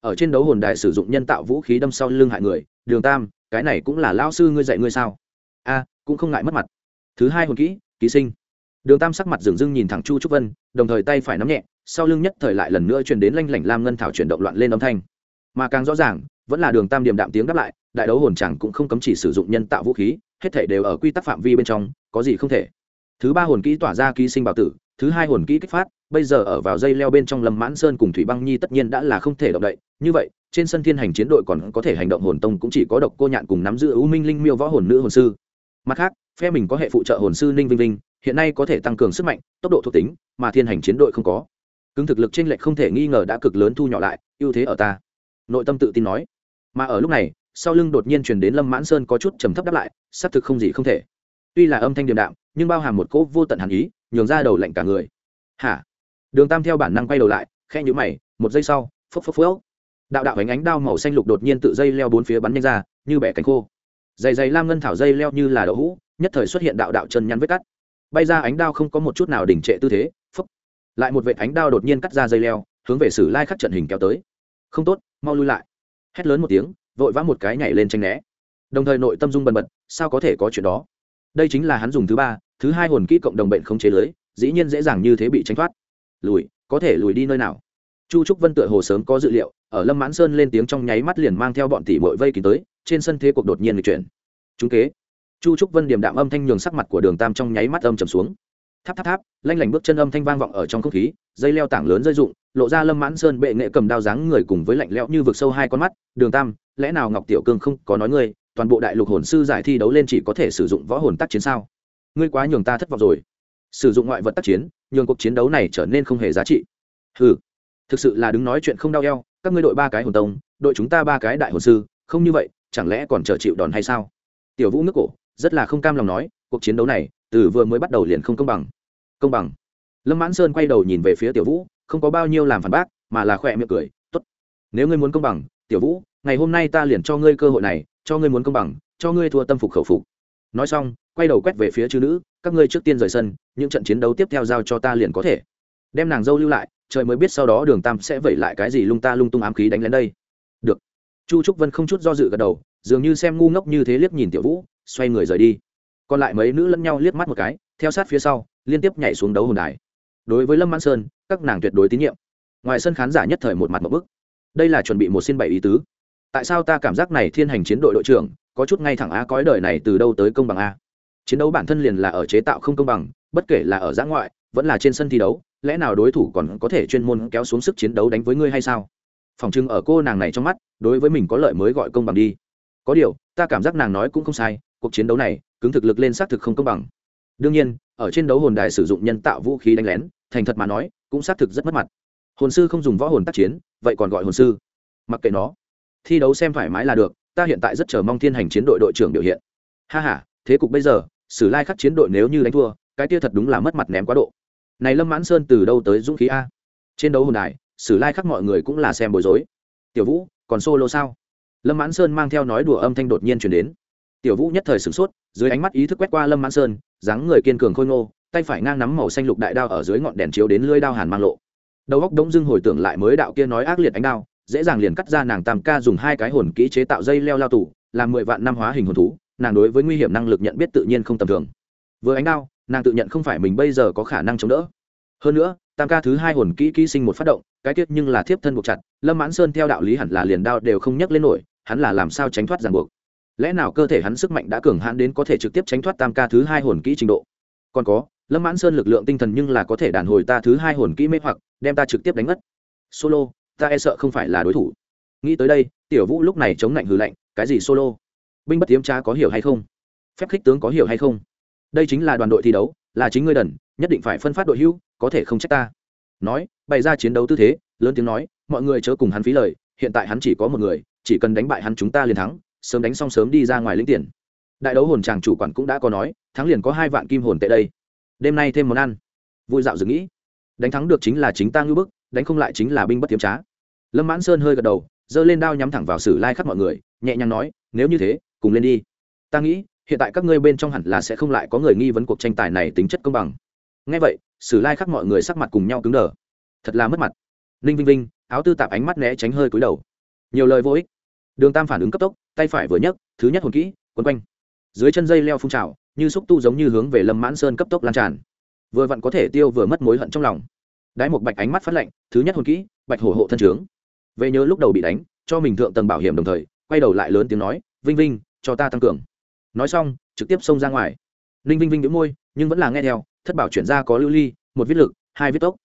Speaker 1: Ở trên đấu hồn đại sử dụng nhân tạo vũ khí đâm sau lưng hại người, đường tam, cái này cũng là lao sư ngươi dạy ngươi sao? A, cũng không ngại mất mặt. Thứ hai hồn kỹ ký sinh. Đường tam sắc mặt dường dưng nhìn thẳng chu trúc vân, đồng thời tay phải nắm nhẹ, sau lưng nhất thời lại lần nữa truyền đến lanh lảnh lam ngân thảo chuyển động loạn lên âm thanh. Mà càng rõ ràng, vẫn là đường tam điềm đạm tiếng đáp lại, đại đấu hồn chẳng cũng không cấm chỉ sử dụng nhân tạo vũ khí, hết thể đều ở quy tắc phạm vi bên trong, có gì không thể. Thứ ba hồn kỹ tỏa ra ký sinh bảo tử, thứ hai hồn kỹ kích phát, bây giờ ở vào dây leo bên trong lâm mãn sơn cùng thủy băng nhi tất nhiên đã là không thể động đậy, như vậy, trên sân thiên hành chiến đội còn có thể hành động hồn tông cũng chỉ có độc cô nhạn cùng nắm giữ ưu minh linh miêu võ hồn nữ hồn sư. Mặt khác phe mình có hệ phụ trợ hồn sư ninh vinh vinh, hiện nay có thể tăng cường sức mạnh, tốc độ thuộc tính, mà thiên hành chiến đội không có. Cứng thực lực t r ê n lệch không thể nghi ngờ đã cực lớn thu nhỏ lại, ưu thế ở ta. Nội tâm tự tin nói. Mà ở lúc này, sau lưng đột nhiên chuyển đến lâm mãn sơn có chút trầm thấp đáp lại, xác thực không gì không thể. Tuy là âm thanh điềm đạm, nhưng bao hàm một cỗ vô tận hàn ý, nhường ra đầu lạnh cả người. Hả? Đường tam theo bản năng quay đầu lại khe nhũ mày, một giây sau, phốc phốc phốc. Đạo đạo ánh ánh đao màu xanh lục đột nhiên tự dây leo bốn phía bắn nhanh ra, như bẻ cánh khô. Dày dày lam ngân thảo dây leo như là đậu hũ nhất thời xuất hiện đạo đạo chân nhăn vết cắt. Bay ra ánh đao không có một chút nào đình trệ tư thế, phốc. Lại một vệ ánh đao đột nhiên cắt ra dây leo, hướng về sử lai khắc trận hình kéo tới. Không tốt, mau lui lại. Hét lớn một tiếng, vội vã một cái nhảy lên tranh né. Đồng thời nội tâm dung bần bật, sao có thể có chuyện đó? Đây chính là hắn dùng thứ ba, thứ hai hồn kỹ cộng đồng bệnh không chế lưới, dĩ nhiên dễ dàng như thế bị tránh thoát. Lùi, có thể lùi đi nơi nào? Chu trúc vân tựa hồ sớm có dự liệu, ở lâm mãn sơn lên tiếng trong nháy mắt liền mang theo bọn tỷ bội vây kín tới, trên sân thế cuộc đột nhiên lịch chuyển. Chúng kế chu trúc vân điểm đạm âm thanh nhường sắc mặt của đường tam trong nháy mắt âm trầm xuống. Tháp tháp tháp, lanh lảnh bước chân âm thanh vang vọng ở trong không khí, dây leo tảng lớn rơi rụng, lộ ra lâm mãn sơn bệ nghệ cầm đao dáng người cùng với lạnh lẽo như vực sâu hai con mắt. Đường tam, lẽ nào ngọc tiểu cương không có nói ngươi, toàn bộ đại lục hồn sư giải thi đấu lên chỉ có thể sử dụng võ hồn tác chiến sao? Ngươi quá nhường ta thất vọng rồi. Sử dụng ngoại vật tác chiến, nhường cuộc chiến đấu này trở nên không hề giá trị. Ừ thực sự là đứng nói chuyện không đau eo, các ngươi đội ba cái hồn tông, đội chúng ta ba cái đại hồn sư, không như vậy, chẳng lẽ còn chờ chịu đòn hay sao? Tiểu vũ nước cổ rất là không cam lòng nói, cuộc chiến đấu này, từ vừa mới bắt đầu liền không công bằng. Công bằng. Lâm mãn sơn quay đầu nhìn về phía tiểu vũ, không có bao nhiêu làm phản bác, mà là khỏe miệng cười t ố t nếu ngươi muốn công bằng, tiểu vũ, ngày hôm nay ta liền cho ngươi cơ hội này, cho ngươi muốn công bằng, cho ngươi thua tâm phục khẩu phục. Nói xong, quay đầu quét về phía chư nữ, các ngươi trước tiên rời sân, những trận chiến đấu tiếp theo giao cho ta liền có thể. Đem nàng dâu lưu lại, trời mới biết sau đó đường tam sẽ vẩy lại cái gì lung ta lung tung ám khí đánh lên đây. Được. Chu trúc vân không chút do dự gật đầu, dường như xem ngu ngốc như thế liếc nhìn tiểu vũ xoay người rời đi. Còn lại mấy nữ lẫn nhau liếc mắt một cái, theo sát phía sau, liên tiếp nhảy xuống đấu hồn đài. Đối với lâm mãn sơn, các nàng tuyệt đối tín nhiệm. Ngoài sân khán giả nhất thời một mặt một bức. Đây là chuẩn bị một xin bảy ý tứ. Tại sao ta cảm giác này thiên hành chiến đội đội trưởng, có chút ngay thẳng a cõi đời này từ đâu tới công bằng a? Chiến đấu bản thân liền là ở chế tạo không công bằng, bất kể là ở giã ngoại, vẫn là trên sân thi đấu, lẽ nào đối thủ còn có thể chuyên môn kéo xuống sức chiến đấu đánh với ngươi hay sao? Phòng trưng ở cô nàng này trong mắt, đối với mình có lợi mới gọi công bằng đi. Có điều, ta cảm giác nàng nói cũng không sai cuộc chiến đấu này, cứng thực lực lên xác thực không công bằng. Đương nhiên, ở trên đấu hồn đài sử dụng nhân tạo vũ khí đánh lén, thành thật mà nói, cũng xác thực rất mất mặt. Hồn sư không dùng võ hồn tác chiến, vậy còn gọi hồn sư? Mặc kệ nó. Thi đấu xem thoải mái là được, ta hiện tại rất chờ mong thiên hành chiến đội đội trưởng biểu hiện. Ha h a thế cục bây giờ, sử lai khắc chiến đội nếu như đánh thua, cái kia thật đúng là mất mặt ném quá độ. Này lâm mãn sơn từ đâu tới dũng khí a? Trên đấu hồn đài, sử lai khắc mọi người cũng là xem bối rối. Tiểu vũ, còn solo sao? Lâm mãn sơn mang theo nói đùa âm thanh đột nhiên chuyển đến tiểu vũ nhất thời sửng sốt, dưới ánh mắt ý thức quét qua lâm mãn sơn, dáng người kiên cường khôi ngô, tay phải ngang nắm màu xanh lục đại đao ở dưới ngọn đèn chiếu đến lưỡi đao hàn mang lộ. Đầu góc đông dưng hồi tưởng lại mới đạo kia nói ác liệt ánh đao, dễ dàng liền cắt ra nàng tam ca dùng hai cái hồn kỹ chế tạo dây leo lao tủ làm mười vạn năm hóa hình hồn thú, nàng đối với nguy hiểm năng lực nhận biết tự nhiên không tầm thường. Vừa ánh đao, nàng tự nhận không phải mình bây giờ có khả năng chống đỡ. Hơn nữa, tam ca thứ hai hồn kỹ kỹ sinh một phát động, cái tiết nhưng là thiếp thân buộc chặt, lâm mãn sơn theo đạo lý hẳn là liền đao đều không nhấc lên nổi, hắn là làm sao tránh thoát ràng buộc lẽ nào cơ thể hắn sức mạnh đã cường hãn đến có thể trực tiếp tránh thoát tam ca thứ hai hồn kỹ trình độ? Còn có, lâm mãn sơn lực lượng tinh thần nhưng là có thể đàn hồi ta thứ hai hồn kỹ mê hoặc, đem ta trực tiếp đánh mất. Solo, ta e sợ không phải là đối thủ. Nghĩ tới đây, tiểu vũ lúc này chống lạnh hừ lạnh, cái gì solo? Binh bất tiếm tra có hiểu hay không? Phép khích tướng có hiểu hay không? Đây chính là đoàn đội thi đấu, là chính ngươi đần, nhất định phải phân phát đội hữu, có thể không trách ta. Nói, bày ra chiến đấu tư thế, lớn tiếng nói, mọi người chớ cùng hắn phí lời, hiện tại hắn chỉ có một người, chỉ cần đánh bại hắn chúng ta liền thắng sớm đánh xong sớm đi ra ngoài lĩnh tiền. Đại đấu hồn chàng chủ quản cũng đã có nói, thắng liền có hai vạn kim hồn tệ đây. Đêm nay thêm món ăn. Vui dạo dừng nghĩ. Đánh thắng được chính là chính ta ngư bức, đánh không lại chính là binh bất tiếm trá. Lâm mãn sơn hơi gật đầu, giơ lên đao nhắm thẳng vào sử lai khắc mọi người, nhẹ nhàng nói, nếu như thế, cùng lên đi. Ta nghĩ, hiện tại các ngươi bên trong hẳn là sẽ không lại có người nghi vấn cuộc tranh tài này tính chất công bằng. Ngay vậy, sử lai khắc mọi người sắc mặt cùng nhau cứng đờ. Thật là mất mặt. Ninh vinh vinh, áo tư tạp ánh mắt né tránh hơi cúi đầu. Nhiều lời vô ích đường tam phản ứng cấp tốc, tay phải vừa nhấc, thứ nhất hồn kỹ, quấn quanh. Dưới chân dây leo phun trào, như xúc tu giống như hướng về lâm mãn sơn cấp tốc lan tràn. Vừa vặn có thể tiêu vừa mất mối hận trong lòng. Đái một bạch ánh mắt phát lạnh, thứ nhất hồn kỹ, bạch hổ hộ thân trướng. Về nhớ lúc đầu bị đánh, cho mình thượng tầng bảo hiểm đồng thời, quay đầu lại lớn tiếng nói, vinh vinh, cho ta tăng cường. Nói xong, trực tiếp xông ra ngoài. Ninh vinh vinh đĩu môi, nhưng vẫn là nghe theo, thất bảo chuyển ra có lưu ly, một viết lực, hai viết tốc.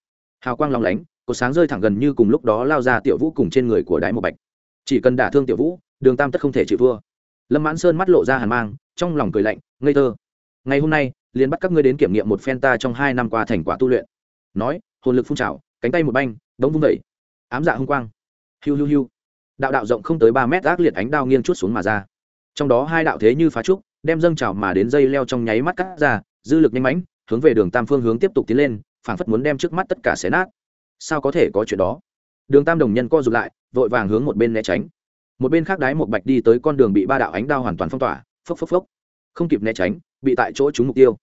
Speaker 1: Hào quang lòng lánh, cột sáng rơi thẳng gần như cùng lúc đó lao ra tiểu vũ cùng trên người của đái một bạch chỉ cần đả thương tiểu vũ, đường tam tất không thể chịu thua. Lâm mãn sơn mắt lộ ra hàn mang, trong lòng cười lạnh, ngây thơ. Ngày hôm nay, liền bắt các ngươi đến kiểm nghiệm một phen ta trong hai năm qua thành quả tu luyện. Nói, hồn lực phun trào, cánh tay một banh, đống vung vẩy ám dạ hung quang. Hiu hiu hiu. Đạo đạo rộng không tới ba mét ác liệt ánh đao nghiêng chút xuống mà ra. Trong đó hai đạo thế như phá trúc, đem dâng trào mà đến dây leo trong nháy mắt cắt ra, dư lực nhanh mãnh, hướng về đường tam phương hướng tiếp tục tiến lên, phảng phất muốn đem trước mắt tất cả xé nát. Sao có thể có chuyện đó? Đường tam đồng nhân co rụt lại vội vàng hướng một bên né tránh. Một bên khác đái một bạch đi tới con đường bị ba đạo ánh đao hoàn toàn phong tỏa, phốc phốc phốc. Không kịp né tránh, bị tại chỗ trúng mục tiêu.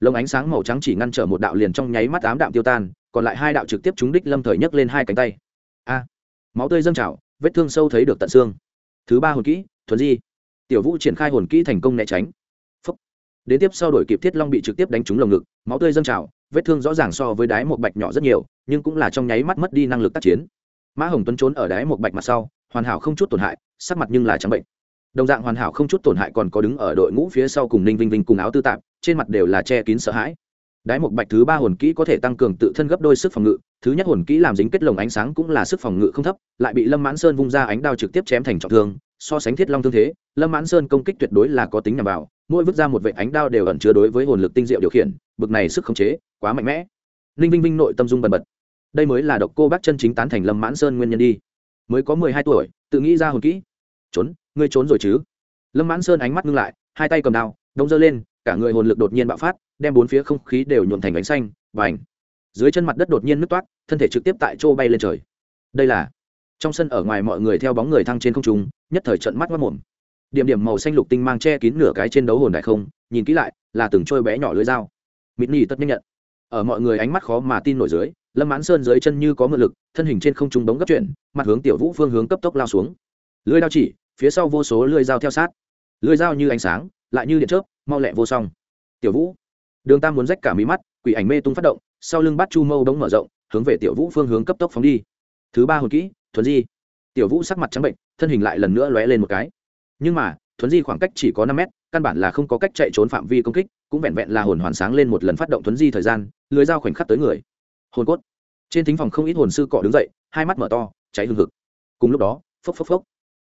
Speaker 1: Lồng ánh sáng màu trắng chỉ ngăn trở một đạo liền trong nháy mắt ám đạm tiêu tan, còn lại hai đạo trực tiếp trúng đích lâm thời nhấc lên hai cánh tay. A! Máu tươi dâng trào, vết thương sâu thấy được tận xương. Thứ ba hồn kỹ, thuần di. Tiểu vũ triển khai hồn kỹ thành công né tránh. Phốc. Đến tiếp sau đổi kịp thiết long bị trực tiếp đánh trúng lồng ngực, máu tươi dâng trào, vết thương rõ ràng so với đái một bạch nhỏ rất nhiều, nhưng cũng là trong nháy mắt mất đi năng lực tác chiến mã hồng tuấn trốn ở đáy một bạch mặt sau, hoàn hảo không chút tổn hại, sắc mặt nhưng là trắng bệnh. Đồng dạng hoàn hảo không chút tổn hại còn có đứng ở đội ngũ phía sau cùng ninh vinh vinh cùng áo tư tạp, trên mặt đều là che kín sợ hãi. Đáy một bạch thứ ba hồn kỹ có thể tăng cường tự thân gấp đôi sức phòng ngự, thứ nhất hồn kỹ làm dính kết lồng ánh sáng cũng là sức phòng ngự không thấp, lại bị lâm mãn sơn vung ra ánh đao trực tiếp chém thành trọng thương, so sánh thiết long thương thế, lâm mãn sơn công kích tuyệt đối là có tính nhằm vào mỗi vứt ra một vệ ánh đao đều ẩn chứa đối với hồn lực tinh diệu điều khiển, bực này sức khống chế, quá mạnh mẽ. Ninh vinh vinh nội tâm dung bần bật đây mới là độc cô bác chân chính tán thành lâm mãn sơn nguyên nhân đi. Mới có mười hai tuổi, tự nghĩ ra hồn kỹ. Trốn, ngươi trốn rồi chứ? Lâm mãn sơn ánh mắt ngưng lại, hai tay cầm đao đông dơ lên, cả người hồn lực đột nhiên bạo phát, đem bốn phía không khí đều nhuộm thành bánh xanh và ảnh dưới chân mặt đất đột nhiên nứt toát, thân thể trực tiếp tại chỗ bay lên trời. Đây là trong sân ở ngoài mọi người theo bóng người thăng trên không trung, nhất thời trận mắt mất mồm điểm điểm màu xanh lục tinh mang che kín nửa cái trên đấu hồn đại không, nhìn kỹ lại, là từng trôi bé nhỏ lưới dao. Mịt nhì tất nhanh nhận. Ở mọi người ánh mắt khó mà tin nổi dưới lâm mãn sơn dưới chân như có mượn lực, thân hình trên không trung bóng gấp chuyển, mặt hướng tiểu vũ phương hướng cấp tốc lao xuống. Lưới đao chỉ, phía sau vô số lưới dao theo sát. Lưới dao như ánh sáng, lại như điện chớp, mau lẹ vô song. Tiểu vũ, đường tam muốn rách cả mí mắt, quỷ ảnh mê tung phát động, sau lưng bắt chu mâu đống mở rộng, hướng về tiểu vũ phương hướng cấp tốc phóng đi. Thứ ba hồn kỹ, thuấn di. Tiểu vũ sắc mặt trắng bệnh, thân hình lại lần nữa lóe lên một cái. Nhưng mà, thuấn di khoảng cách chỉ có năm mét, căn bản là không có cách chạy trốn phạm vi công kích, cũng vẹn vẹn là hồn hoàn sáng lên một lần phát động thuấn di thời gian, lưới dao khoảnh khắc tới người hồn cốt. Trên thính phòng không ít hồn sư cọ đứng dậy, hai mắt mở to, cháy hừng hực. Cùng lúc đó, phốc phốc phốc,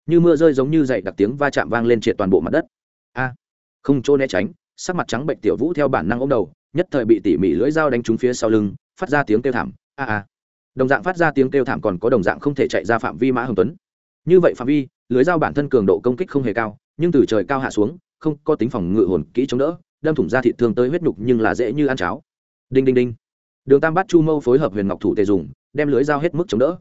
Speaker 1: như mưa rơi giống như dậy đặc tiếng va chạm vang lên triệt toàn bộ mặt đất. A! Không chỗ né tránh, sắc mặt trắng bệnh tiểu vũ theo bản năng ôm đầu, nhất thời bị tỉ mỉ lưỡi dao đánh trúng phía sau lưng, phát ra tiếng kêu thảm. A a! Đồng dạng phát ra tiếng kêu thảm còn có đồng dạng không thể chạy ra phạm vi mã hồng tuấn. Như vậy phạm vi lưới dao bản thân cường độ công kích không hề cao, nhưng từ trời cao hạ xuống, không có tính phòng ngự hồn kỹ chống đỡ, đâm thủng ra thị thương tới huyết nhục nhưng là dễ như ăn cháo. Đinh đinh đinh đường tam bát chu mâu phối hợp huyền ngọc thủ tề dùng đem lưới dao hết mức chống đỡ.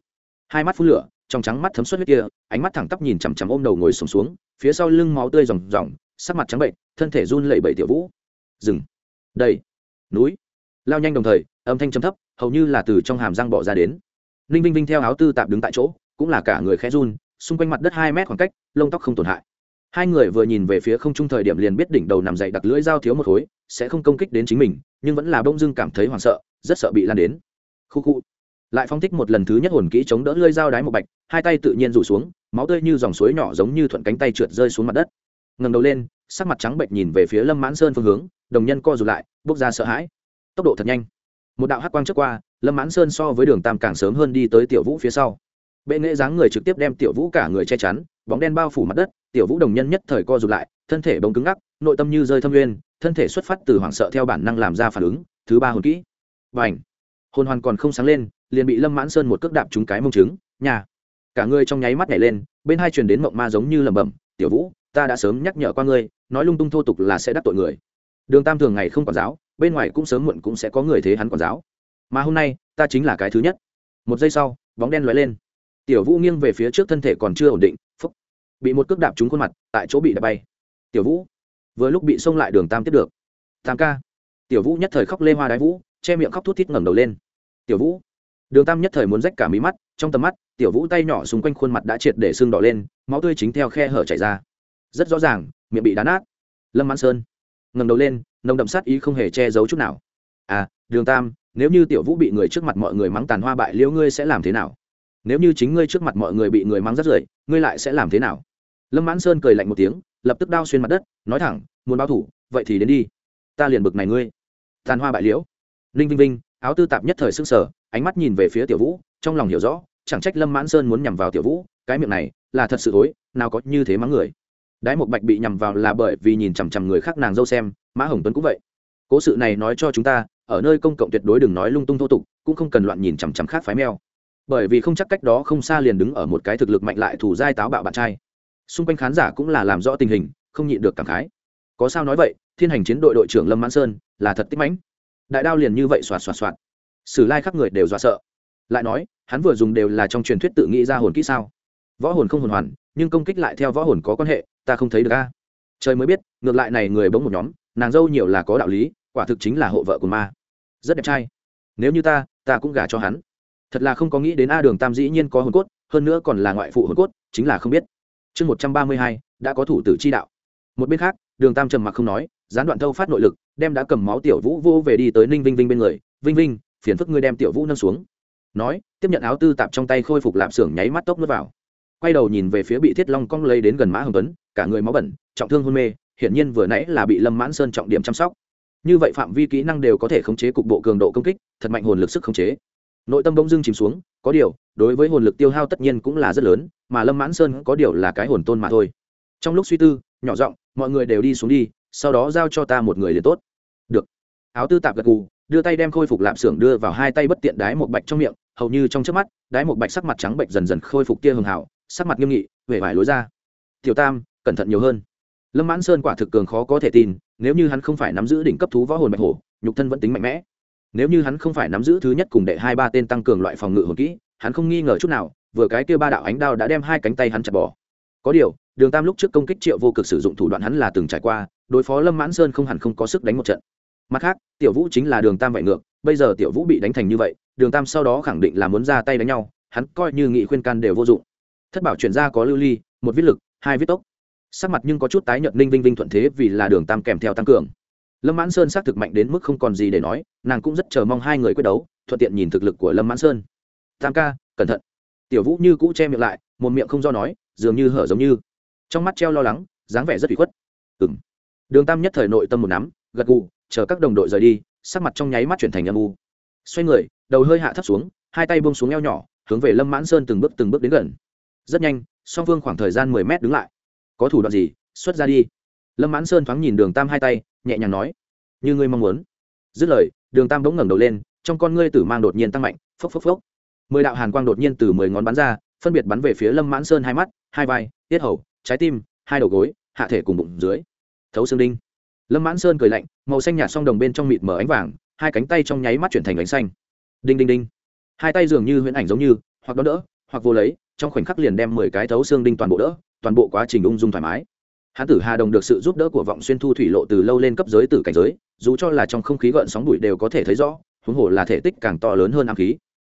Speaker 1: Hai mắt phun lửa trong trắng mắt thấm suất huyết kia ánh mắt thẳng tắp nhìn chằm chằm ôm đầu ngồi sùng xuống, xuống phía sau lưng máu tươi ròng ròng sắc mặt trắng bệnh thân thể run lẩy bẩy tiểu vũ. Rừng đây. Núi. Lao nhanh đồng thời âm thanh chấm thấp hầu như là từ trong hàm răng bỏ ra đến. Ninh vinh vinh theo áo tư tạp đứng tại chỗ cũng là cả người khẽ run xung quanh mặt đất hai mét khoảng cách lông tóc không tổn hại. Hai người vừa nhìn về phía không trung thời điểm liền biết đỉnh đầu nằm dậy đặt lưỡi dao thiếu một khối sẽ không công kích đến chính mình nhưng vẫn là bông dưng cảm thấy hoảng sợ rất sợ bị lan đến. Khu khu. Lại phong thích một lần thứ nhất hồn kỹ chống đỡ lơi dao đái một bạch, hai tay tự nhiên rủ xuống, máu tươi như dòng suối nhỏ giống như thuận cánh tay trượt rơi xuống mặt đất. Ngầm đầu lên, sắc mặt trắng bệnh nhìn về phía lâm mãn sơn phương hướng, đồng nhân co rụt lại, bước ra sợ hãi. Tốc độ thật nhanh. Một đạo hát quang trước qua, lâm mãn sơn so với đường tam càng sớm hơn đi tới tiểu vũ phía sau. Bệ nghệ dáng người trực tiếp đem tiểu vũ cả người che chắn, bóng đen bao phủ mặt đất, tiểu vũ đồng nhân nhất thời co rụt lại, thân thể bóng cứng ngắc, nội tâm như rơi thâm nguyên thân thể xuất phát từ hoảng sợ theo bản năng làm ra phản ứng, thứ ba hồn kỹ và ảnh. Hồn hoàn còn không sáng lên, liền bị lâm mãn sơn một cước đạp trúng cái mông trứng, nhà. Cả người trong nháy mắt nhảy lên, bên hai truyền đến mộng ma giống như lẩm bẩm, tiểu vũ, ta đã sớm nhắc nhở qua ngươi, nói lung tung thô tục là sẽ đắc tội người. Đường tam thường ngày không quản giáo, bên ngoài cũng sớm muộn cũng sẽ có người thế hắn quản giáo. Mà hôm nay, ta chính là cái thứ nhất. Một giây sau, bóng đen lóe lên. Tiểu vũ nghiêng về phía trước thân thể còn chưa ổn định, phúc. Bị một cước đạp trúng khuôn mặt, tại chỗ bị đạp bay. Tiểu vũ. Vừa lúc bị xông lại đường tam tiếp được. Tam ca. Tiểu vũ nhất thời khóc lê hoa đái vũ che miệng khóc thút thít ngẩng đầu lên. Tiểu vũ. Đường tam nhất thời muốn rách cả mí mắt, trong tầm mắt, tiểu vũ tay nhỏ xung quanh khuôn mặt đã triệt để sưng đỏ lên, máu tươi chính theo khe hở chảy ra. Rất rõ ràng, miệng bị đá nát. Lâm mãn sơn ngẩng đầu lên, nồng đậm sát ý không hề che giấu chút nào. À đường tam, nếu như tiểu vũ bị người trước mặt mọi người mắng tàn hoa bại liễu ngươi sẽ làm thế nào? Nếu như chính ngươi trước mặt mọi người bị người mắng rất rưởi, ngươi lại sẽ làm thế nào? Lâm mãn sơn cười lạnh một tiếng, lập tức đao xuyên mặt đất, nói thẳng, muốn báo thủ, vậy thì đến đi. Ta liền bực này ngươi. Tàn hoa bại liễu ninh vinh vinh, áo tư tạp nhất thời s ư n g sở ánh mắt nhìn về phía tiểu vũ, trong lòng hiểu rõ, chẳng trách lâm mãn sơn muốn nhằm vào tiểu vũ, cái miệng này là thật sự thối nào có như thế mắng người. Đái một bạch bị nhằm vào là bởi vì nhìn chằm chằm người khác nàng dâu xem, mã hồng tuấn cũng vậy. Cố sự này nói cho chúng ta, ở nơi công cộng tuyệt đối đừng nói lung tung thô tục, cũng không cần loạn nhìn chằm chằm khác phái meo bởi vì không chắc cách đó không xa liền đứng ở một cái thực lực mạnh lại thủ giai táo bạo bạn trai. Xung quanh khán giả cũng là làm rõ tình hình, không nhịn được cảm khái. Có sao nói vậy, thiên hành chiến đội đội trưởng lâm mãn sơn là thật tích mãnh đại đao liền như vậy xoạt xoạt xoạt. Sử lai khắc người đều dọa sợ. Lại nói, hắn vừa dùng đều là trong truyền thuyết tự nghĩ ra hồn kỹ sao? Võ hồn không hồn hoàn, nhưng công kích lại theo võ hồn có quan hệ, ta không thấy được a. Trời mới biết, ngược lại này người bỗng một nhóm, nàng dâu nhiều là có đạo lý, quả thực chính là hộ vợ của ma. Rất đẹp trai. Nếu như ta ta cũng gả cho hắn. Thật là không có nghĩ đến a đường tam dĩ nhiên có hồn cốt, hơn nữa còn là ngoại phụ hồn cốt, chính là không biết. Chương một trăm ba mươi hai, đã có thủ tử chi đạo. Một bên khác, đường tam trầm mặc không nói gián đoạn thâu phát nội lực, đem đã cầm máu tiểu vũ vô về đi tới ninh vinh vinh bên người. Vinh vinh, phiền phức ngươi đem tiểu vũ nâng xuống. Nói, tiếp nhận áo tư tạp trong tay khôi phục lạp xưởng nháy mắt tốc nước vào. Quay đầu nhìn về phía bị thiết long cong lấy đến gần mã hồng tuấn, cả người máu bẩn, trọng thương hôn mê, hiển nhiên vừa nãy là bị lâm mãn sơn trọng điểm chăm sóc. Như vậy phạm vi kỹ năng đều có thể khống chế cục bộ cường độ công kích, thật mạnh hồn lực sức khống chế. Nội tâm bỗng dưng chìm xuống, có điều, đối với hồn lực tiêu hao tất nhiên cũng là rất lớn, mà lâm mãn sơn có điều là cái hồn tôn mà thôi. Trong lúc suy tư, nhỏ giọng, mọi người đều đi xuống đi sau đó giao cho ta một người liền tốt. Được. Áo tư tạp gật gù, đưa tay đem khôi phục lạp xưởng đưa vào hai tay bất tiện đái một bạch trong miệng, hầu như trong trước mắt, đái một bạch sắc mặt trắng bệnh dần dần khôi phục kia hường hảo, sắc mặt nghiêm nghị, vẻ vải lối ra. Tiểu tam, cẩn thận nhiều hơn. Lâm mãn sơn quả thực cường khó có thể tin, nếu như hắn không phải nắm giữ đỉnh cấp thú võ hồn bạch hổ, nhục thân vẫn tính mạnh mẽ. Nếu như hắn không phải nắm giữ thứ nhất cùng đệ hai ba tên tăng cường loại phòng ngự hồn kỹ, hắn không nghi ngờ chút nào, vừa cái kia ba đạo ánh đao đã đem hai cánh tay hắn chặt bỏ. Có điều đường tam lúc trước công kích triệu vô cực sử dụng thủ đoạn hắn là từng trải qua, đối phó lâm mãn sơn không hẳn không có sức đánh một trận. Mặt khác, tiểu vũ chính là đường tam vậy ngược, bây giờ tiểu vũ bị đánh thành như vậy, đường tam sau đó khẳng định là muốn ra tay đánh nhau, hắn coi như nghị khuyên can đều vô dụng. Thất bảo chuyển ra có lưu ly, một viết lực, hai viết tốc. Sắc mặt nhưng có chút tái nhợt, ninh vinh vinh thuận thế vì là đường tam kèm theo tăng cường. Lâm mãn sơn xác thực mạnh đến mức không còn gì để nói, nàng cũng rất chờ mong hai người quyết đấu, thuận tiện nhìn thực lực của lâm mãn sơn. Tam ca, cẩn thận. Tiểu vũ như cũ che miệng lại, một miệng không do nói, dường như hở giống như trong mắt treo lo lắng, dáng vẻ rất bị khuất. Ừng đường tam nhất thời nội tâm một nắm, gật gù, chờ các đồng đội rời đi, sắc mặt trong nháy mắt chuyển thành âm u. Xoay người, đầu hơi hạ thấp xuống, hai tay buông xuống eo nhỏ, hướng về lâm mãn sơn từng bước từng bước đến gần. Rất nhanh, song phương khoảng thời gian mười mét đứng lại. Có thủ đoạn gì? Xuất ra đi. Lâm mãn sơn thoáng nhìn đường tam hai tay, nhẹ nhàng nói, như ngươi mong muốn. Dứt lời, đường tam bỗng ngẩng đầu lên, trong con ngươi tử mang đột nhiên tăng mạnh, phốc phốc phốc. Mười đạo hàn quang đột nhiên từ mười ngón bắn ra, phân biệt bắn về phía lâm mãn sơn hai mắt, hai vai, tiết hầu trái tim, hai đầu gối, hạ thể cùng bụng dưới. Thấu xương đinh. Lâm mãn sơn cười lạnh, màu xanh nhạt song đồng bên trong mịt mở ánh vàng, hai cánh tay trong nháy mắt chuyển thành ánh xanh. Đinh đinh đinh. Hai tay dường như huyễn ảnh giống như, hoặc đón đỡ, hoặc vô lấy, trong khoảnh khắc liền đem mười cái thấu xương đinh toàn bộ đỡ, toàn bộ quá trình ung dung thoải mái. Hán tử hà đồng được sự giúp đỡ của vọng xuyên thu thủy lộ từ lâu lên cấp giới tử cảnh giới, dù cho là trong không khí gợn sóng bụi đều có thể thấy rõ, huống hồ là thể tích càng to lớn hơn ám khí.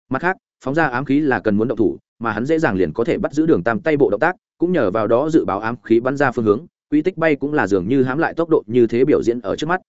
Speaker 1: Mặt khác, phóng ra ám khí là cần muốn động thủ mà hắn dễ dàng liền có thể bắt giữ đường tam tay bộ động tác, cũng nhờ vào đó dự báo ám khí bắn ra phương hướng, quy tích bay cũng là dường như hám lại tốc độ như thế biểu diễn ở trước mắt.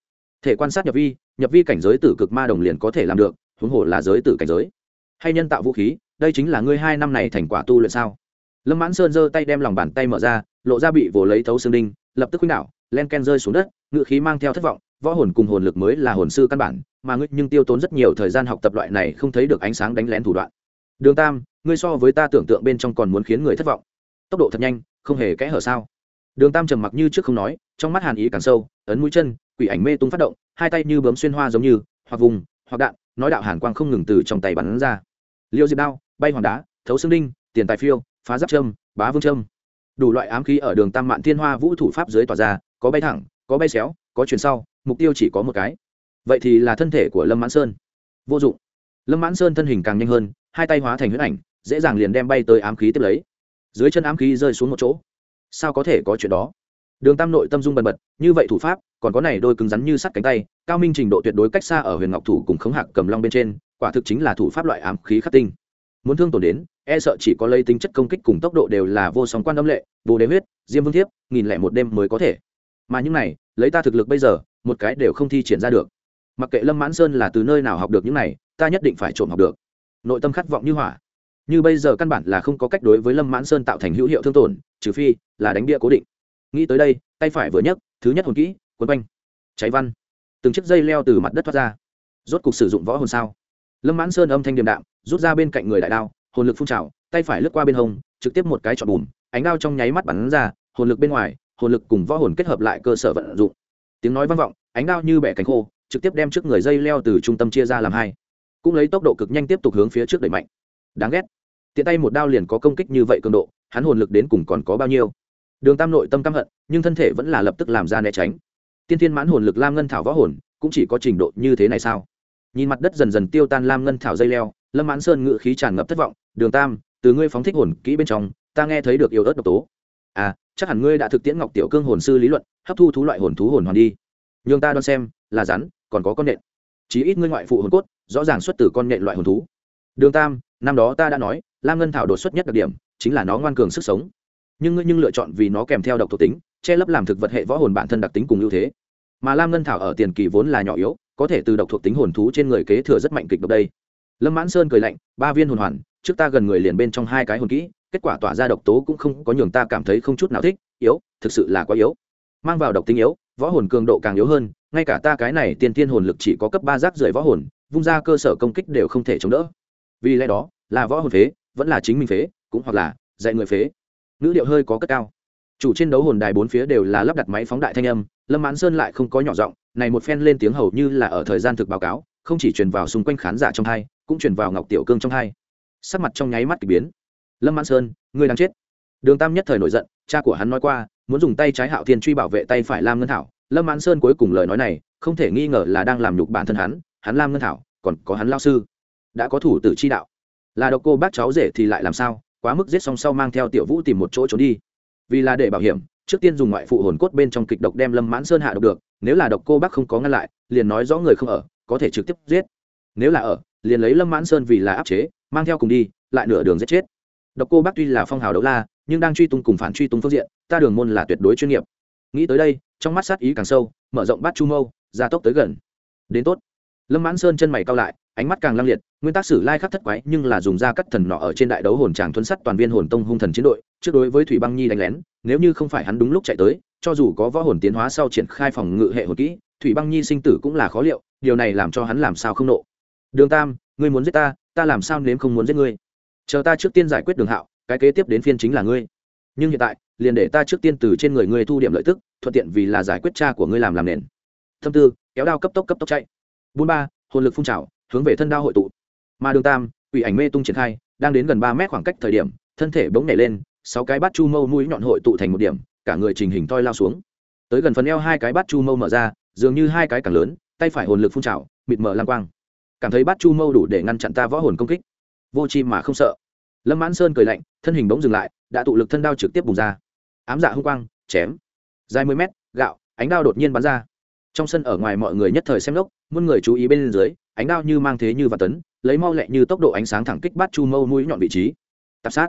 Speaker 1: Thể quan sát nhập vi nhập vi cảnh giới tử cực ma đồng liền có thể làm được, huống hồ là giới tử cảnh giới. Hay nhân tạo vũ khí, đây chính là ngươi hai năm này thành quả tu luyện sao? Lâm mãn sơn giơ tay đem lòng bàn tay mở ra, lộ ra bị vồ lấy thấu xương đinh, lập tức khuynh đảo, len ken rơi xuống đất ngự khí mang theo thất vọng, võ hồn cùng hồn lực mới là hồn sư căn bản, mà ngươi nhưng tiêu tốn rất nhiều thời gian học tập loại này không thấy được ánh sáng đánh lén thủ đoạn. Đường tam ngươi so với ta tưởng tượng bên trong còn muốn khiến người thất vọng. Tốc độ thật nhanh, không hề kẽ hở sao? Đường tam trầm mặc như trước không nói, trong mắt hàn ý càng sâu, ấn mũi chân, quỷ ảnh mê tung phát động, hai tay như bấm xuyên hoa giống như, hoặc vùng, hoặc đạn, nói đạo hàn quang không ngừng từ trong tay bắn ra. Liêu diệp đao, bay hoàng đá, thấu xương đinh, tiền tài phiêu, phá giáp trâm bá vương trâm đủ loại ám khí ở đường tam mạn thiên hoa vũ thủ pháp dưới tỏa ra, có bay thẳng, có bay xéo, có chuyển sau, mục tiêu chỉ có một cái. Vậy thì là thân thể của lâm mãn sơn. Vô dụng. Lâm mãn sơn thân hình càng nhanh hơn, hai tay hóa thành huyết ảnh dễ dàng liền đem bay tới ám khí tiếp lấy. Dưới chân ám khí rơi xuống một chỗ. Sao có thể có chuyện đó? Đường tam nội tâm dung bần bật, như vậy thủ pháp, còn có này đôi cứng rắn như sắt cánh tay, cao minh trình độ tuyệt đối cách xa ở huyền ngọc thủ cùng khống hạc cầm long bên trên, quả thực chính là thủ pháp loại ám khí khắc tinh. Muốn thương tổn đến e sợ chỉ có lấy tính chất công kích cùng tốc độ đều là vô song quan âm lệ, bồ đế huyết, diêm vương thiếp, nghìn lẻ một đêm mới có thể. Mà những này, lấy ta thực lực bây giờ, một cái đều không thi triển ra được. Mặc kệ lâm mãn sơn là từ nơi nào học được những này, ta nhất định phải trộm học được. Nội tâm khát vọng như hỏa như bây giờ căn bản là không có cách đối với lâm mãn sơn tạo thành hữu hiệu thương tổn, trừ phi là đánh bia cố định. Nghĩ tới đây, tay phải vừa nhấc, thứ nhất hồn kỹ, quấn quanh. Cháy văn. Từng chiếc dây leo từ mặt đất thoát ra. Rốt cục sử dụng võ hồn sao. Lâm mãn sơn âm thanh điềm đạm, rút ra bên cạnh người đại đao, hồn lực phun trào, tay phải lướt qua bên hông, trực tiếp một cái chọn bùm, ánh đao trong nháy mắt bắn ra, hồn lực bên ngoài, hồn lực cùng võ hồn kết hợp lại cơ sở vận dụng. Tiếng nói vang vọng, ánh đao như bẻ cánh khô, trực tiếp đem trước người dây leo từ trung tâm chia ra làm hai. Cũng lấy tốc độ cực nhanh tiếp tục hướng phía trước đẩy mạnh đáng ghét. Tiện tay một đao liền có công kích như vậy cường độ, hắn hồn lực đến cùng còn có bao nhiêu? Đường tam nội tâm căm hận, nhưng thân thể vẫn là lập tức làm ra né tránh. Tiên thiên mãn hồn lực lam ngân thảo võ hồn, cũng chỉ có trình độ như thế này sao? Nhìn mặt đất dần dần tiêu tan lam ngân thảo dây leo, lâm mãn sơn ngự khí tràn ngập thất vọng, đường tam, từ ngươi phóng thích hồn kỹ bên trong, ta nghe thấy được yêu ớt độc tố. À chắc hẳn ngươi đã thực tiễn ngọc tiểu cương hồn sư lý luận, hấp thu thú loại hồn thú hồn hoàn đi. Nhường ta đoan xem, là rắn, còn có con nện. Chí ít ngươi ngoại phụ hồn cốt, rõ ràng xuất từ con nện loại hồn thú. Đường tam năm đó ta đã nói, lam ngân thảo đột xuất nhất đặc điểm chính là nó ngoan cường sức sống. Nhưng ngươi nhưng lựa chọn vì nó kèm theo độc thuộc tính, che lấp làm thực vật hệ võ hồn bản thân đặc tính cùng ưu thế. Mà lam ngân thảo ở tiền kỳ vốn là nhỏ yếu, có thể từ độc thuộc tính hồn thú trên người kế thừa rất mạnh kịch độc đây. Lâm mãn sơn cười lạnh, ba viên hồn hoàn, trước ta gần người liền bên trong hai cái hồn kỹ, kết quả tỏa ra độc tố cũng không có nhường ta cảm thấy không chút nào thích, yếu, thực sự là quá yếu. Mang vào độc tính yếu, võ hồn cường độ càng yếu hơn, ngay cả ta cái này tiên tiên hồn lực chỉ có cấp ba rác rưởi võ hồn, vung ra cơ sở công kích đều không thể chống đỡ vì lẽ đó, là võ hồn phế, vẫn là chính mình phế, cũng hoặc là dạy người phế. Ngữ điệu hơi có cất cao. Chủ trên đấu hồn đài bốn phía đều là lắp đặt máy phóng đại thanh âm, lâm mãn sơn lại không có nhỏ giọng, này một phen lên tiếng hầu như là ở thời gian thực báo cáo, không chỉ truyền vào xung quanh khán giả trong hai, cũng truyền vào ngọc tiểu cương trong hai. Sắc mặt trong nháy mắt k ỳ biến. Lâm mãn sơn, ngươi đang chết. Đường tam nhất thời nổi giận, cha của hắn nói qua, muốn dùng tay trái hạo thiên truy bảo vệ tay phải lam ngân thảo. Lâm mãn sơn cuối cùng lời nói này, không thể nghi ngờ là đang làm nhục bản thân hắn hắn lam ngân thảo, còn có hắn lao sư đã có thủ tử chi đạo. Là độc cô bác cháu rể thì lại làm sao? Quá mức giết xong sau mang theo tiểu vũ tìm một chỗ trốn đi. Vì là để bảo hiểm, trước tiên dùng ngoại phụ hồn cốt bên trong kịch độc đem lâm mãn sơn hạ độc được. Nếu là độc cô bác không có ngăn lại, liền nói rõ người không ở, có thể trực tiếp giết. Nếu là ở, liền lấy lâm mãn sơn vì là áp chế, mang theo cùng đi, lại nửa đường giết chết. Độc cô bác tuy là phong hào đấu la, nhưng đang truy tung cùng phản truy tung phương diện, ta đường môn là tuyệt đối chuyên nghiệp. Nghĩ tới đây, trong mắt sát ý càng sâu, mở rộng bát chu mâu, gia tốc tới gần. Đến tốt. Lâm mãn sơn chân mày cao lại ánh mắt càng lăng liệt, nguyên tắc sử lai khắc thất quái nhưng là dùng ra cắt thần nọ ở trên đại đấu hồn tràng thuấn sắt toàn viên hồn tông hung thần chiến đội, trước đối với thủy băng nhi đánh lén, nếu như không phải hắn đúng lúc chạy tới, cho dù có võ hồn tiến hóa sau triển khai phòng ngự hệ hồn kỹ, thủy băng nhi sinh tử cũng là khó liệu, điều này làm cho hắn làm sao không nộ. Đường tam, ngươi muốn giết ta ta làm sao nếm không muốn giết ngươi? Chờ ta trước tiên giải quyết đường hạo, cái kế tiếp đến phiên chính là ngươi. Nhưng hiện tại, liền để ta trước tiên từ trên người ngươi thu điểm lợi tức, thuận tiện vì là giải quyết cha của ngươi làm làm nền. Thâm tư, kéo đao cấp tốc cấp tốc chạy. Bốn ba, hồn lực phun trào hướng về thân đao hội tụ. Mà đường tam ủy ảnh mê tung triển khai, đang đến gần ba mét khoảng cách thời điểm, thân thể bỗng nhảy lên, sáu cái bát chu mâu mũi nhọn hội tụ thành một điểm, cả người trình hình toi lao xuống. Tới gần phần eo hai cái bát chu mâu mở ra, dường như hai cái càng lớn, tay phải hồn lực phun trào, mịt mở lang quang. Cảm thấy bát chu mâu đủ để ngăn chặn ta võ hồn công kích. Vô chi mà không sợ. Lâm mãn sơn cười lạnh, thân hình bỗng dừng lại, đã tụ lực thân đao trực tiếp bùng ra. Ám dạ hung quang, chém. Dài mười mét, gạo, ánh đao đột nhiên bắn ra. Trong sân ở ngoài mọi người nhất thời xem lốc muôn người chú ý bên dưới ánh đao như mang thế như và tấn, lấy mau lẹ như tốc độ ánh sáng thẳng kích bát chu mâu mũi nhọn vị trí. Tạp sát.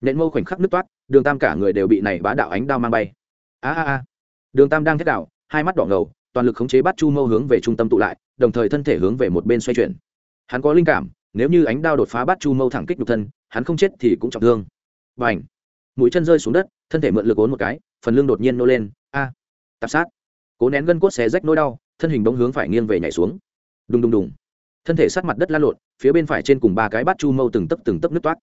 Speaker 1: Nện mâu khoảnh khắc nứt toát, đường tam cả người đều bị này bá đạo ánh đao mang bay. A a a. Đường tam đang thét đạo hai mắt đỏ ngầu, toàn lực khống chế bát chu mâu hướng về trung tâm tụ lại, đồng thời thân thể hướng về một bên xoay chuyển. Hắn có linh cảm, nếu như ánh đao đột phá bát chu mâu thẳng kích nhục thân, hắn không chết thì cũng trọng thương. Và ảnh mũi chân rơi xuống đất, thân thể mượn lực ốn một cái, phần lưng đột nhiên nô lên. A. Tạp sát. Cố nén gân cốt xé rách nỗi đau, thân hình bóng hướng phải nghiêng về nhảy xuống đùng đùng đùng. Thân thể sát mặt đất lan lộn, phía bên phải trên cùng ba cái bát chu mâu từng tấc từng tấc nứt toát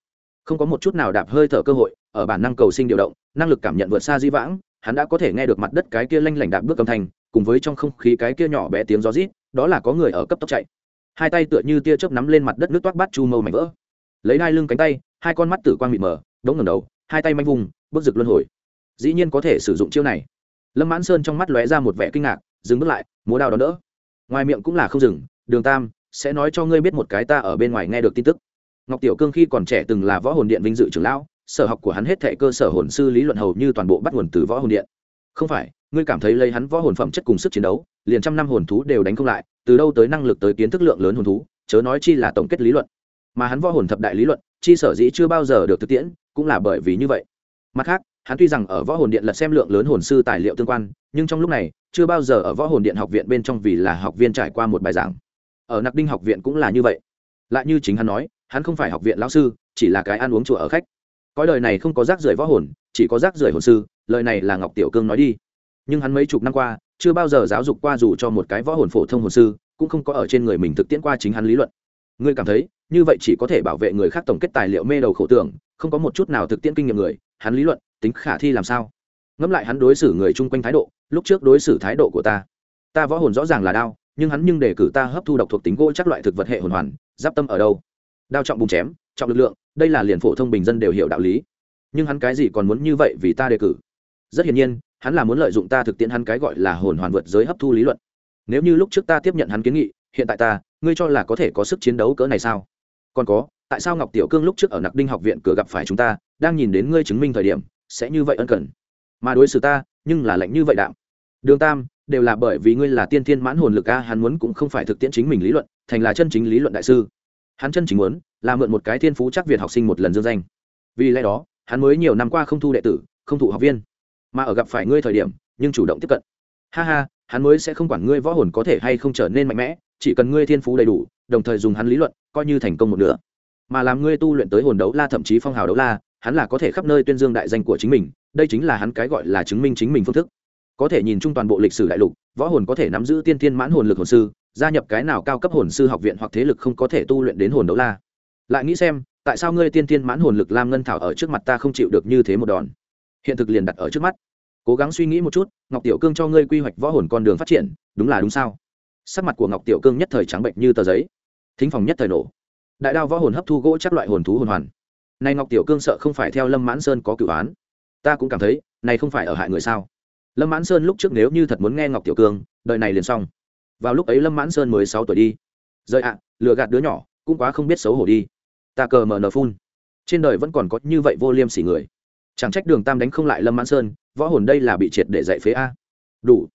Speaker 1: không có một chút nào đạp hơi thở cơ hội, ở bản năng cầu sinh điều động, năng lực cảm nhận vượt xa di vãng, hắn đã có thể nghe được mặt đất cái kia lanh lảnh đạp bước âm thanh, cùng với trong không khí cái kia nhỏ bé tiếng gió rít, đó là có người ở cấp tốc chạy. Hai tay tựa như tia chớp nắm lên mặt đất nước toát bát chu mâu mảnh vỡ. Lấy hai lưng cánh tay, hai con mắt tử quang mịt mờ, đống ngẩng đầu, hai tay manh vùng, bước rực luân hồi. Dĩ nhiên có thể sử dụng chiêu này. Lâm mãn sơn trong mắt lóe ra một vẻ kinh ngạc, dừng bước lại, múa đao đón đỡ. Ngoài miệng cũng là không dừng đường tam, sẽ nói cho ngươi biết một cái ta ở bên ngoài nghe được tin tức. Ngọc tiểu cương khi còn trẻ từng là võ hồn điện vinh dự trưởng lão, sở học của hắn hết thệ cơ sở hồn sư lý luận hầu như toàn bộ bắt nguồn từ võ hồn điện. Không phải, ngươi cảm thấy lấy hắn võ hồn phẩm chất cùng sức chiến đấu, liền trăm năm hồn thú đều đánh không lại, từ đâu tới năng lực tới kiến thức lượng lớn hồn thú, chớ nói chi là tổng kết lý luận. Mà hắn võ hồn thập đại lý luận, chi sở dĩ chưa bao giờ được thực tiễn, cũng là bởi vì như vậy. Mặt khác, hắn tuy rằng ở võ hồn điện lật xem lượng lớn hồn sư tài liệu tương quan, nhưng trong lúc này, chưa bao giờ ở võ hồn điện học viện bên trong vì là học viên trải qua một bài giảng ở nặc đinh học viện cũng là như vậy. Lại như chính hắn nói, hắn không phải học viện lão sư, chỉ là cái ăn uống chùa ở khách. Cõi đời này không có rác rưởi võ hồn, chỉ có rác rưởi hồn sư, lời này là ngọc tiểu cương nói đi. Nhưng hắn mấy chục năm qua, chưa bao giờ giáo dục qua dù cho một cái võ hồn phổ thông hồn sư, cũng không có ở trên người mình thực tiễn qua chính hắn lý luận. Ngươi cảm thấy, như vậy chỉ có thể bảo vệ người khác tổng kết tài liệu mê đầu khổ tưởng, không có một chút nào thực tiễn kinh nghiệm người, hắn lý luận, tính khả thi làm sao? Ngẫm lại hắn đối xử người chung quanh thái độ, lúc trước đối xử thái độ của ta. Ta võ hồn rõ ràng là đao nhưng hắn nhưng để cử ta hấp thu độc thuộc tính gỗ chắc loại thực vật hệ hồn hoàn, giáp tâm ở đâu? Đao trọng bùng chém, trọng lực lượng, đây là liền phổ thông bình dân đều hiểu đạo lý. Nhưng hắn cái gì còn muốn như vậy vì ta đề cử? Rất hiển nhiên, hắn là muốn lợi dụng ta thực tiễn hắn cái gọi là hồn hoàn vượt giới hấp thu lý luận. Nếu như lúc trước ta tiếp nhận hắn kiến nghị, hiện tại ta, ngươi cho là có thể có sức chiến đấu cỡ này sao? Còn có, tại sao ngọc tiểu cương lúc trước ở nặc đinh học viện cửa gặp phải chúng ta, đang nhìn đến ngươi chứng minh thời điểm, sẽ như vậy ân cần? Mà đối xử ta, nhưng là lạnh như vậy đạm. Đường tam đều là bởi vì ngươi là tiên thiên mãn hồn lực a, hắn muốn cũng không phải thực tiễn chính mình lý luận, thành là chân chính lý luận đại sư. Hắn chân chính muốn là mượn một cái thiên phú chắc việt học sinh một lần dương danh. Vì lẽ đó, hắn mới nhiều năm qua không thu đệ tử, không thụ học viên. Mà ở gặp phải ngươi thời điểm, nhưng chủ động tiếp cận. Ha ha, hắn mới sẽ không quản ngươi võ hồn có thể hay không trở nên mạnh mẽ, chỉ cần ngươi thiên phú đầy đủ, đồng thời dùng hắn lý luận, coi như thành công một nửa. Mà làm ngươi tu luyện tới hồn đấu la thậm chí phong hào đấu la, hắn là có thể khắp nơi tuyên dương đại danh của chính mình, đây chính là hắn cái gọi là chứng minh chính mình phương thức có thể nhìn chung toàn bộ lịch sử đại lục, võ hồn có thể nắm giữ tiên tiên mãn hồn lực hồn sư, gia nhập cái nào cao cấp hồn sư học viện hoặc thế lực không có thể tu luyện đến hồn đấu la. Lại nghĩ xem, tại sao ngươi tiên tiên mãn hồn lực lam ngân thảo ở trước mặt ta không chịu được như thế một đòn? Hiện thực liền đặt ở trước mắt. Cố gắng suy nghĩ một chút, ngọc tiểu cương cho ngươi quy hoạch võ hồn con đường phát triển, đúng là đúng sao? Sắc mặt của ngọc tiểu cương nhất thời trắng bệnh như tờ giấy. Thính phòng nhất thời nổ. Đại đao võ hồn hấp thu gỗ chắc loại hồn thú hồn hoàn. Nay ngọc tiểu cương sợ không phải theo lâm mãn sơn có cửu án. Ta cũng cảm thấy, này không phải ở hại người sao? Lâm mãn sơn lúc trước nếu như thật muốn nghe ngọc tiểu cương, đời này liền xong. Vào lúc ấy lâm mãn sơn mới sáu tuổi đi. Rời ạ, lừa gạt đứa nhỏ, cũng quá không biết xấu hổ đi. Ta cờ mờ nờ phun. Trên đời vẫn còn có như vậy vô liêm sỉ người. Chẳng trách đường tam đánh không lại lâm mãn sơn, võ hồn đây là bị triệt để dạy phế a. Đủ.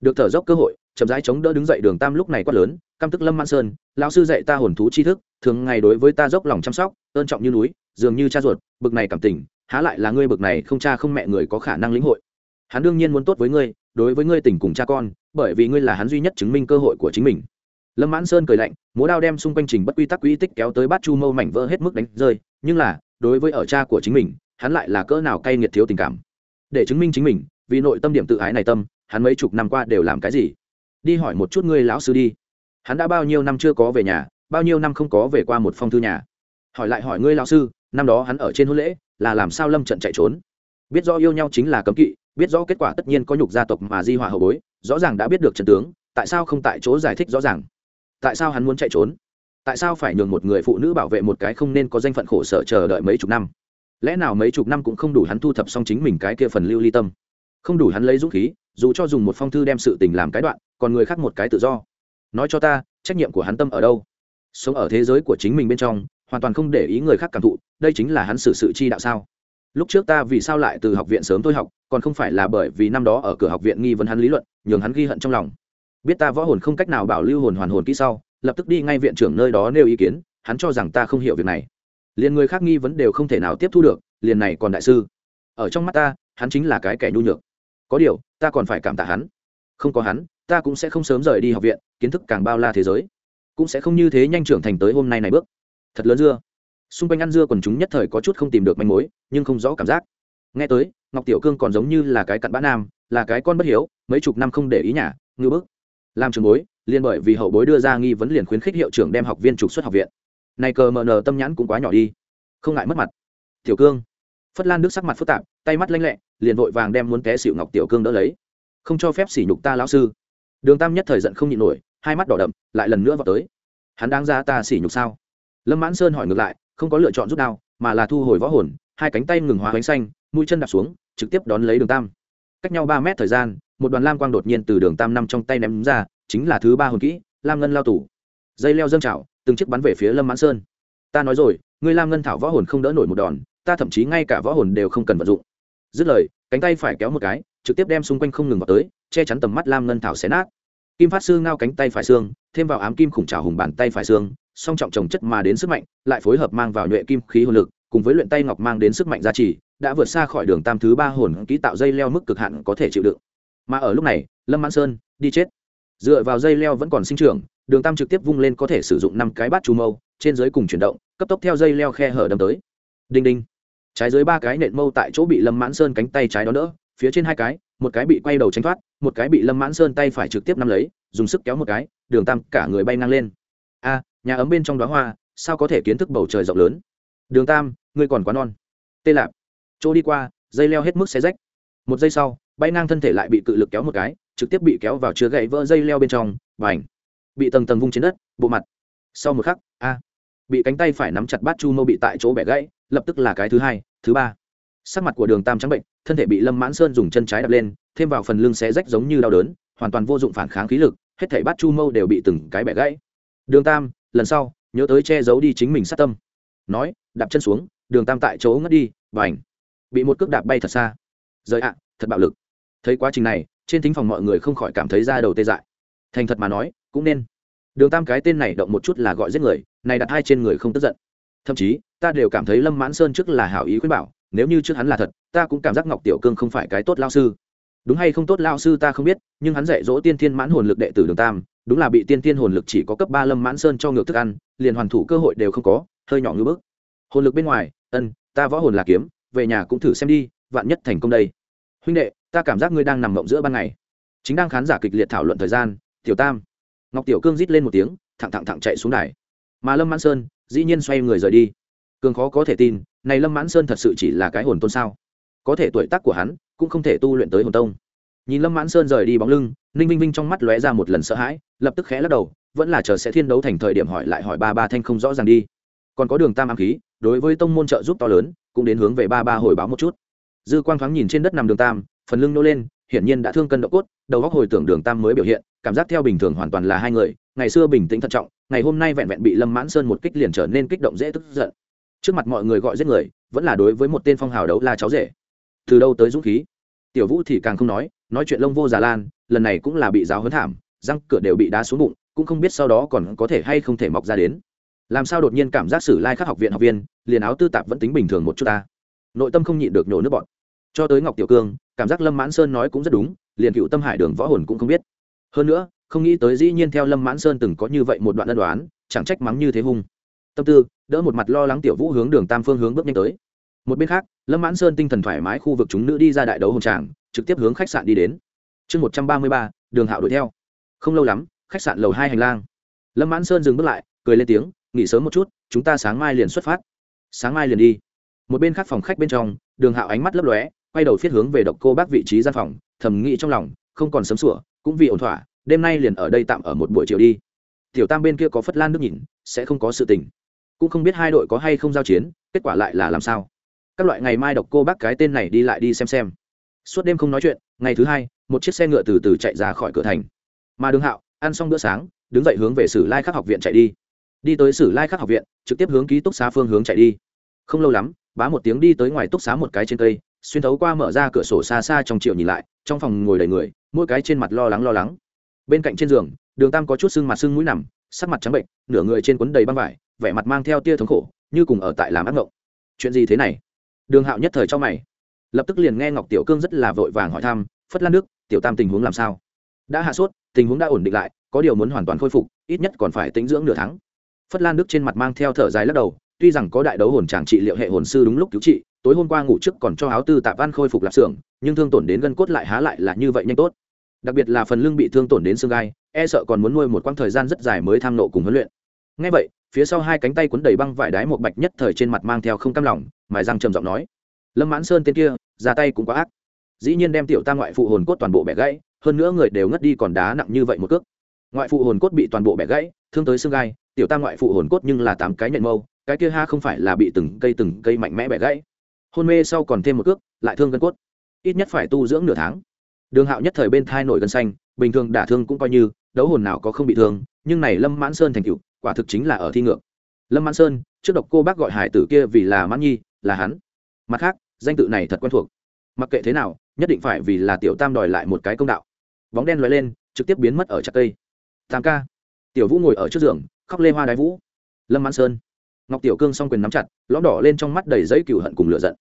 Speaker 1: Được thở dốc cơ hội, chậm rãi chống đỡ đứng dậy đường tam lúc này quát lớn, căm tức lâm mãn sơn, lão sư dạy ta hồn thú tri thức, thường ngày đối với ta dốc lòng chăm sóc, ơn trọng như núi, dường như cha ruột, bực này cảm tình, há lại là ngươi bực này không cha không mẹ người có khả năng lĩnh hội hắn đương nhiên muốn tốt với ngươi, đối với ngươi tình cùng cha con, bởi vì ngươi là hắn duy nhất chứng minh cơ hội của chính mình. Lâm mãn sơn cười lạnh, múa đao đem xung quanh trình bất quy tắc quy tích kéo tới bát chu mâu mảnh vỡ hết mức đánh rơi, nhưng là, đối với ở cha của chính mình, hắn lại là cỡ nào cay nghiệt thiếu tình cảm. Để chứng minh chính mình, vì nội tâm điểm tự ái này tâm, hắn mấy chục năm qua đều làm cái gì? Đi hỏi một chút ngươi lão sư đi. Hắn đã bao nhiêu năm chưa có về nhà, bao nhiêu năm không có về qua một phong thư nhà? Hỏi lại hỏi ngươi lão sư, năm đó hắn ở trên hôn lễ, là làm sao lâm trận chạy trốn? Biết do yêu nhau chính là cấm kỵ biết rõ kết quả tất nhiên có nhục gia tộc mà di họa hậu bối, rõ ràng đã biết được trận tướng, tại sao không tại chỗ giải thích rõ ràng? Tại sao hắn muốn chạy trốn? Tại sao phải nhường một người phụ nữ bảo vệ một cái không nên có danh phận khổ sở chờ đợi mấy chục năm? Lẽ nào mấy chục năm cũng không đủ hắn thu thập xong chính mình cái kia phần lưu ly tâm? Không đủ hắn lấy dũng khí, dù cho dùng một phong thư đem sự tình làm cái đoạn, còn người khác một cái tự do. Nói cho ta, trách nhiệm của hắn tâm ở đâu? Sống ở thế giới của chính mình bên trong, hoàn toàn không để ý người khác cảm thụ, đây chính là hắn xử sự chi đạo sao? Lúc trước ta vì sao lại từ học viện sớm tôi học, còn không phải là bởi vì năm đó ở cửa học viện nghi vấn hắn lý luận, nhường hắn ghi hận trong lòng. Biết ta võ hồn không cách nào bảo lưu hồn hoàn hồn kỹ sau, lập tức đi ngay viện trưởng nơi đó nêu ý kiến, hắn cho rằng ta không hiểu việc này. Liền người khác nghi vấn đều không thể nào tiếp thu được, liền này còn đại sư. Ở trong mắt ta, hắn chính là cái kẻ nhu nhược. Có điều, ta còn phải cảm tạ hắn. Không có hắn, ta cũng sẽ không sớm rời đi học viện, kiến thức càng bao la thế giới. Cũng sẽ không như thế nhanh trưởng thành tới hôm nay này bước. Thật lớn dưa. Xung quanh ăn dưa còn chúng nhất thời có chút không tìm được manh mối nhưng không rõ cảm giác. Nghe tới, ngọc tiểu cương còn giống như là cái cặn bã nam, là cái con bất hiếu, mấy chục năm không để ý nhà, ngư bức. Làm trường bối liên bởi vì hậu bối đưa ra nghi vấn liền khuyến khích hiệu trưởng đem học viên trục xuất học viện. Này cờ mờ nờ tâm nhãn cũng quá nhỏ đi. Không ngại mất mặt. Tiểu cương. Phất lan nước sắc mặt phức tạp, tay mắt lanh lẹ, liền vội vàng đem muốn té xịu ngọc tiểu cương đỡ lấy. Không cho phép sỉ nhục ta lão sư. Đường tam nhất thời giận không nhịn nổi, hai mắt đỏ đậm, lại lần nữa vào tới. Hắn đang ra ta sỉ nhục sao? Lâm mãn sơn hỏi ngược lại, không có lựa chọn rút đao, mà là thu hồi võ hồn hai cánh tay ngừng hóa bánh xanh, mũi chân đạp xuống, trực tiếp đón lấy đường tam. Cách nhau ba mét thời gian, một đoàn lam quang đột nhiên từ đường tam năm trong tay ném ra, chính là thứ ba hồn kỹ, lam ngân lao tủ dây leo dâng trào, từng chiếc bắn về phía lâm mãn sơn. Ta nói rồi, ngươi lam ngân thảo võ hồn không đỡ nổi một đòn, ta thậm chí ngay cả võ hồn đều không cần vận dụng. Dứt lời, cánh tay phải kéo một cái, trực tiếp đem xung quanh không ngừng vào tới, che chắn tầm mắt lam ngân thảo xé nát. Kim phát sư ngao cánh tay phải xương, thêm vào ám kim khủng trào hùng bàn tay phải xương, song trọng trồng chất mà đến sức mạnh, lại phối hợp mang vào nhuệ kim khí hồn lực cùng với luyện tay ngọc mang đến sức mạnh gia trì, đã vượt xa khỏi đường tam thứ ba hồn ký tạo dây leo mức cực hạn có thể chịu đựng. Mà ở lúc này, lâm mãn sơn đi chết. Dựa vào dây leo vẫn còn sinh trưởng, đường tam trực tiếp vung lên có thể sử dụng năm cái bát chu mâu, trên dưới cùng chuyển động, cấp tốc theo dây leo khe hở đâm tới. Đinh đinh. Trái dưới ba cái nện mâu tại chỗ bị lâm mãn sơn cánh tay trái đó đỡ, phía trên hai cái, một cái bị quay đầu tránh thoát, một cái bị lâm mãn sơn tay phải trực tiếp nắm lấy, dùng sức kéo một cái, đường tam cả người bay ngang lên. A, nhà ấm bên trong đó hoa, sao có thể kiến thức bầu trời rộng lớn? Đường tam ngươi còn quá non. Tê lạp. Chỗ đi qua, dây leo hết mức xé rách. Một giây sau, bay ngang thân thể lại bị cự lực kéo một cái, trực tiếp bị kéo vào chứa gậy vỡ dây leo bên trong và ảnh bị tầng tầng vung trên đất, bộ mặt. Sau một khắc, a. Bị cánh tay phải nắm chặt bát chu mâu bị tại chỗ bẻ gãy, lập tức là cái thứ hai, thứ ba. Sắc mặt của đường tam trắng bệnh, thân thể bị lâm mãn sơn dùng chân trái đập lên, thêm vào phần lưng xé rách giống như đau đớn, hoàn toàn vô dụng phản kháng khí lực, hết thảy bát chu mâu đều bị từng cái bẻ gãy. Đường tam, lần sau, nhớ tới che giấu đi chính mình sát tâm. Nói, đạp chân xuống đường tam tại chỗ ngất đi và ảnh bị một cước đạp bay thật xa. Rời ạ, thật bạo lực. Thấy quá trình này, trên thính phòng mọi người không khỏi cảm thấy da đầu tê dại. Thành thật mà nói, cũng nên. Đường tam cái tên này động một chút là gọi giết người, này đặt hai trên người không tức giận. Thậm chí, ta đều cảm thấy lâm mãn sơn trước là hảo ý khuyên bảo, nếu như trước hắn là thật, ta cũng cảm giác ngọc tiểu cương không phải cái tốt lao sư. Đúng hay không tốt lao sư ta không biết, nhưng hắn dạy dỗ tiên thiên mãn hồn lực đệ tử đường tam, đúng là bị tiên thiên hồn lực chỉ có cấp ba lâm mãn sơn cho ngược thức ăn, liền hoàn thủ cơ hội đều không có, hơi nhỏ ngưỡng bức. Hồn lực bên ngoài ân, ta võ hồn là kiếm, về nhà cũng thử xem đi, vạn nhất thành công đây. Huynh đệ, ta cảm giác ngươi đang nằm mộng giữa ban ngày. Chính đang khán giả kịch liệt thảo luận thời gian, tiểu tam. Ngọc tiểu cương rít lên một tiếng, thẳng thẳng thẳng chạy xuống đài. Mà lâm mãn sơn, dĩ nhiên xoay người rời đi. Cường khó có thể tin, này lâm mãn sơn thật sự chỉ là cái hồn tôn sao? Có thể tuổi tác của hắn, cũng không thể tu luyện tới hồn tông. Nhìn lâm mãn sơn rời đi bóng lưng, ninh vinh vinh trong mắt lóe ra một lần sợ hãi, lập tức khẽ lắc đầu, vẫn là chờ sẽ thiên đấu thành thời điểm hỏi lại hỏi ba ba thanh không rõ ràng đi. Còn có đường tam ám khí đối với tông môn trợ giúp to lớn, cũng đến hướng về ba ba hồi báo một chút. Dư quang thoáng nhìn trên đất nằm đường tam, phần lưng nô lên, hiển nhiên đã thương cân độ cốt, đầu góc hồi tưởng đường tam mới biểu hiện, cảm giác theo bình thường hoàn toàn là hai người, ngày xưa bình tĩnh thận trọng, ngày hôm nay vẹn vẹn bị lâm mãn sơn một kích liền trở nên kích động dễ tức giận. Trước mặt mọi người gọi giết người, vẫn là đối với một tên phong hào đấu la cháu rể. Từ đâu tới dũng khí? Tiểu vũ thì càng không nói nói chuyện lông vô già lan, lần này cũng là bị giáo hấn thảm, răng cửa đều bị đá xuống bụng, cũng không biết sau đó còn có thể hay không thể mọc ra đến làm sao đột nhiên cảm giác sử lai khắc học viện học viên, liền áo tư tạp vẫn tính bình thường một chút ta. Nội tâm không nhịn được nhổ nước bọn cho tới ngọc tiểu cương, cảm giác lâm mãn sơn nói cũng rất đúng, liền cựu tâm hải đường võ hồn cũng không biết. Hơn nữa, không nghĩ tới dĩ nhiên theo lâm mãn sơn từng có như vậy một đoạn ân đoán chẳng trách mắng như thế hung. Tâm tư, đỡ một mặt lo lắng tiểu vũ hướng đường tam phương hướng bước nhanh tới. Một bên khác, lâm mãn sơn tinh thần thoải mái khu vực chúng nữ đi ra đại đấu hồng tràng, trực tiếp hướng khách sạn đi đến. Chương một trăm ba mươi ba, đường hạo đuổi theo. Không lâu lắm, khách sạn lầu hai hành lang. Lâm mãn sơn dừng bước lại, cười lên tiếng nghỉ sớm một chút, chúng ta sáng mai liền xuất phát. Sáng mai liền đi. Một bên khác phòng khách bên trong, đường hạo ánh mắt lấp lóe, quay đầu phiết hướng về độc cô bác vị trí gian phòng, thầm nghĩ trong lòng, không còn sớm sủa, cũng vì ổn thỏa, đêm nay liền ở đây tạm ở một buổi chiều đi. Tiểu tam bên kia có phất lan nước nhìn, sẽ không có sự tình. Cũng không biết hai đội có hay không giao chiến, kết quả lại là làm sao. Các loại ngày mai độc cô bác cái tên này đi lại đi xem xem. Suốt đêm không nói chuyện, ngày thứ hai, một chiếc xe ngựa từ từ chạy ra khỏi cửa thành. Mà đường hạo, ăn xong bữa sáng, đứng dậy hướng về sử lai khắc học viện chạy đi đi tới sử lai khắc học viện, trực tiếp hướng ký túc xá phương hướng chạy đi. Không lâu lắm, bá một tiếng đi tới ngoài túc xá một cái trên cây, xuyên thấu qua mở ra cửa sổ xa xa trong triệu nhìn lại, trong phòng ngồi đầy người, mỗi cái trên mặt lo lắng lo lắng. Bên cạnh trên giường, đường tam có chút sưng mặt sưng mũi nằm, sắc mặt trắng bệnh, nửa người trên quấn đầy băng vải, vẻ mặt mang theo tia thống khổ, như cùng ở tại làm ác ngộng. Chuyện gì thế này? Đường hạo nhất thời cho mày. Lập tức liền nghe ngọc tiểu cương rất là vội vàng hỏi thăm, phất lan nước tiểu tam tình huống làm sao? Đã hạ sốt, tình huống đã ổn định lại, có điều muốn hoàn toàn khôi phục, ít nhất còn phải tính dưỡng nửa tháng phất lan đức trên mặt mang theo thở dài lắc đầu, tuy rằng có đại đấu hồn tràng trị liệu hệ hồn sư đúng lúc cứu trị, tối hôm qua ngủ trước còn cho áo tư tạp văn khôi phục lạp xưởng, nhưng thương tổn đến gân cốt lại há lại là như vậy nhanh tốt. Đặc biệt là phần lưng bị thương tổn đến xương gai e sợ còn muốn nuôi một quãng thời gian rất dài mới tham nộ cùng huấn luyện. Ngay vậy, phía sau hai cánh tay cuốn đầy băng vải đái một bạch nhất thời trên mặt mang theo không cam lòng, mài răng trầm giọng nói, lâm mãn sơn tên kia, ra tay cũng quá ác. Dĩ nhiên đem tiểu ta ngoại phụ hồn cốt toàn bộ bẻ gãy, hơn nữa người đều ngất đi còn đá nặng như vậy một cước. Ngoại phụ hồn cốt bị toàn bộ bẻ gãy, thương tới xương gai tiểu tam ngoại phụ hồn cốt nhưng là tám cái nhận mâu, cái kia ha không phải là bị từng cây từng cây mạnh mẽ bẻ gãy. Hôn mê sau còn thêm một cước, lại thương gân cốt. Ít nhất phải tu dưỡng nửa tháng. Đường hạo nhất thời bên thai nổi gân xanh, bình thường đả thương cũng coi như, đấu hồn nào có không bị thương, nhưng này lâm mãn sơn thành cựu quả thực chính là ở thi ngược. Lâm mãn sơn, trước độc cô bác gọi hải tử kia vì là mãn nhi, là hắn. Mặt khác, danh tự này thật quen thuộc. Mặc kệ thế nào, nhất định phải vì là tiểu tam đòi lại một cái công đạo. Bóng đen lóe lên, trực tiếp biến mất ở chặt cây. Tam ca. Tiểu vũ ngồi ở trước giường khóc lê hoa đái vũ. Lâm mãn sơn. Ngọc tiểu cương s o n g quyền nắm chặt, lõm đỏ lên trong mắt đầy giấy cựu hận cùng lửa giận.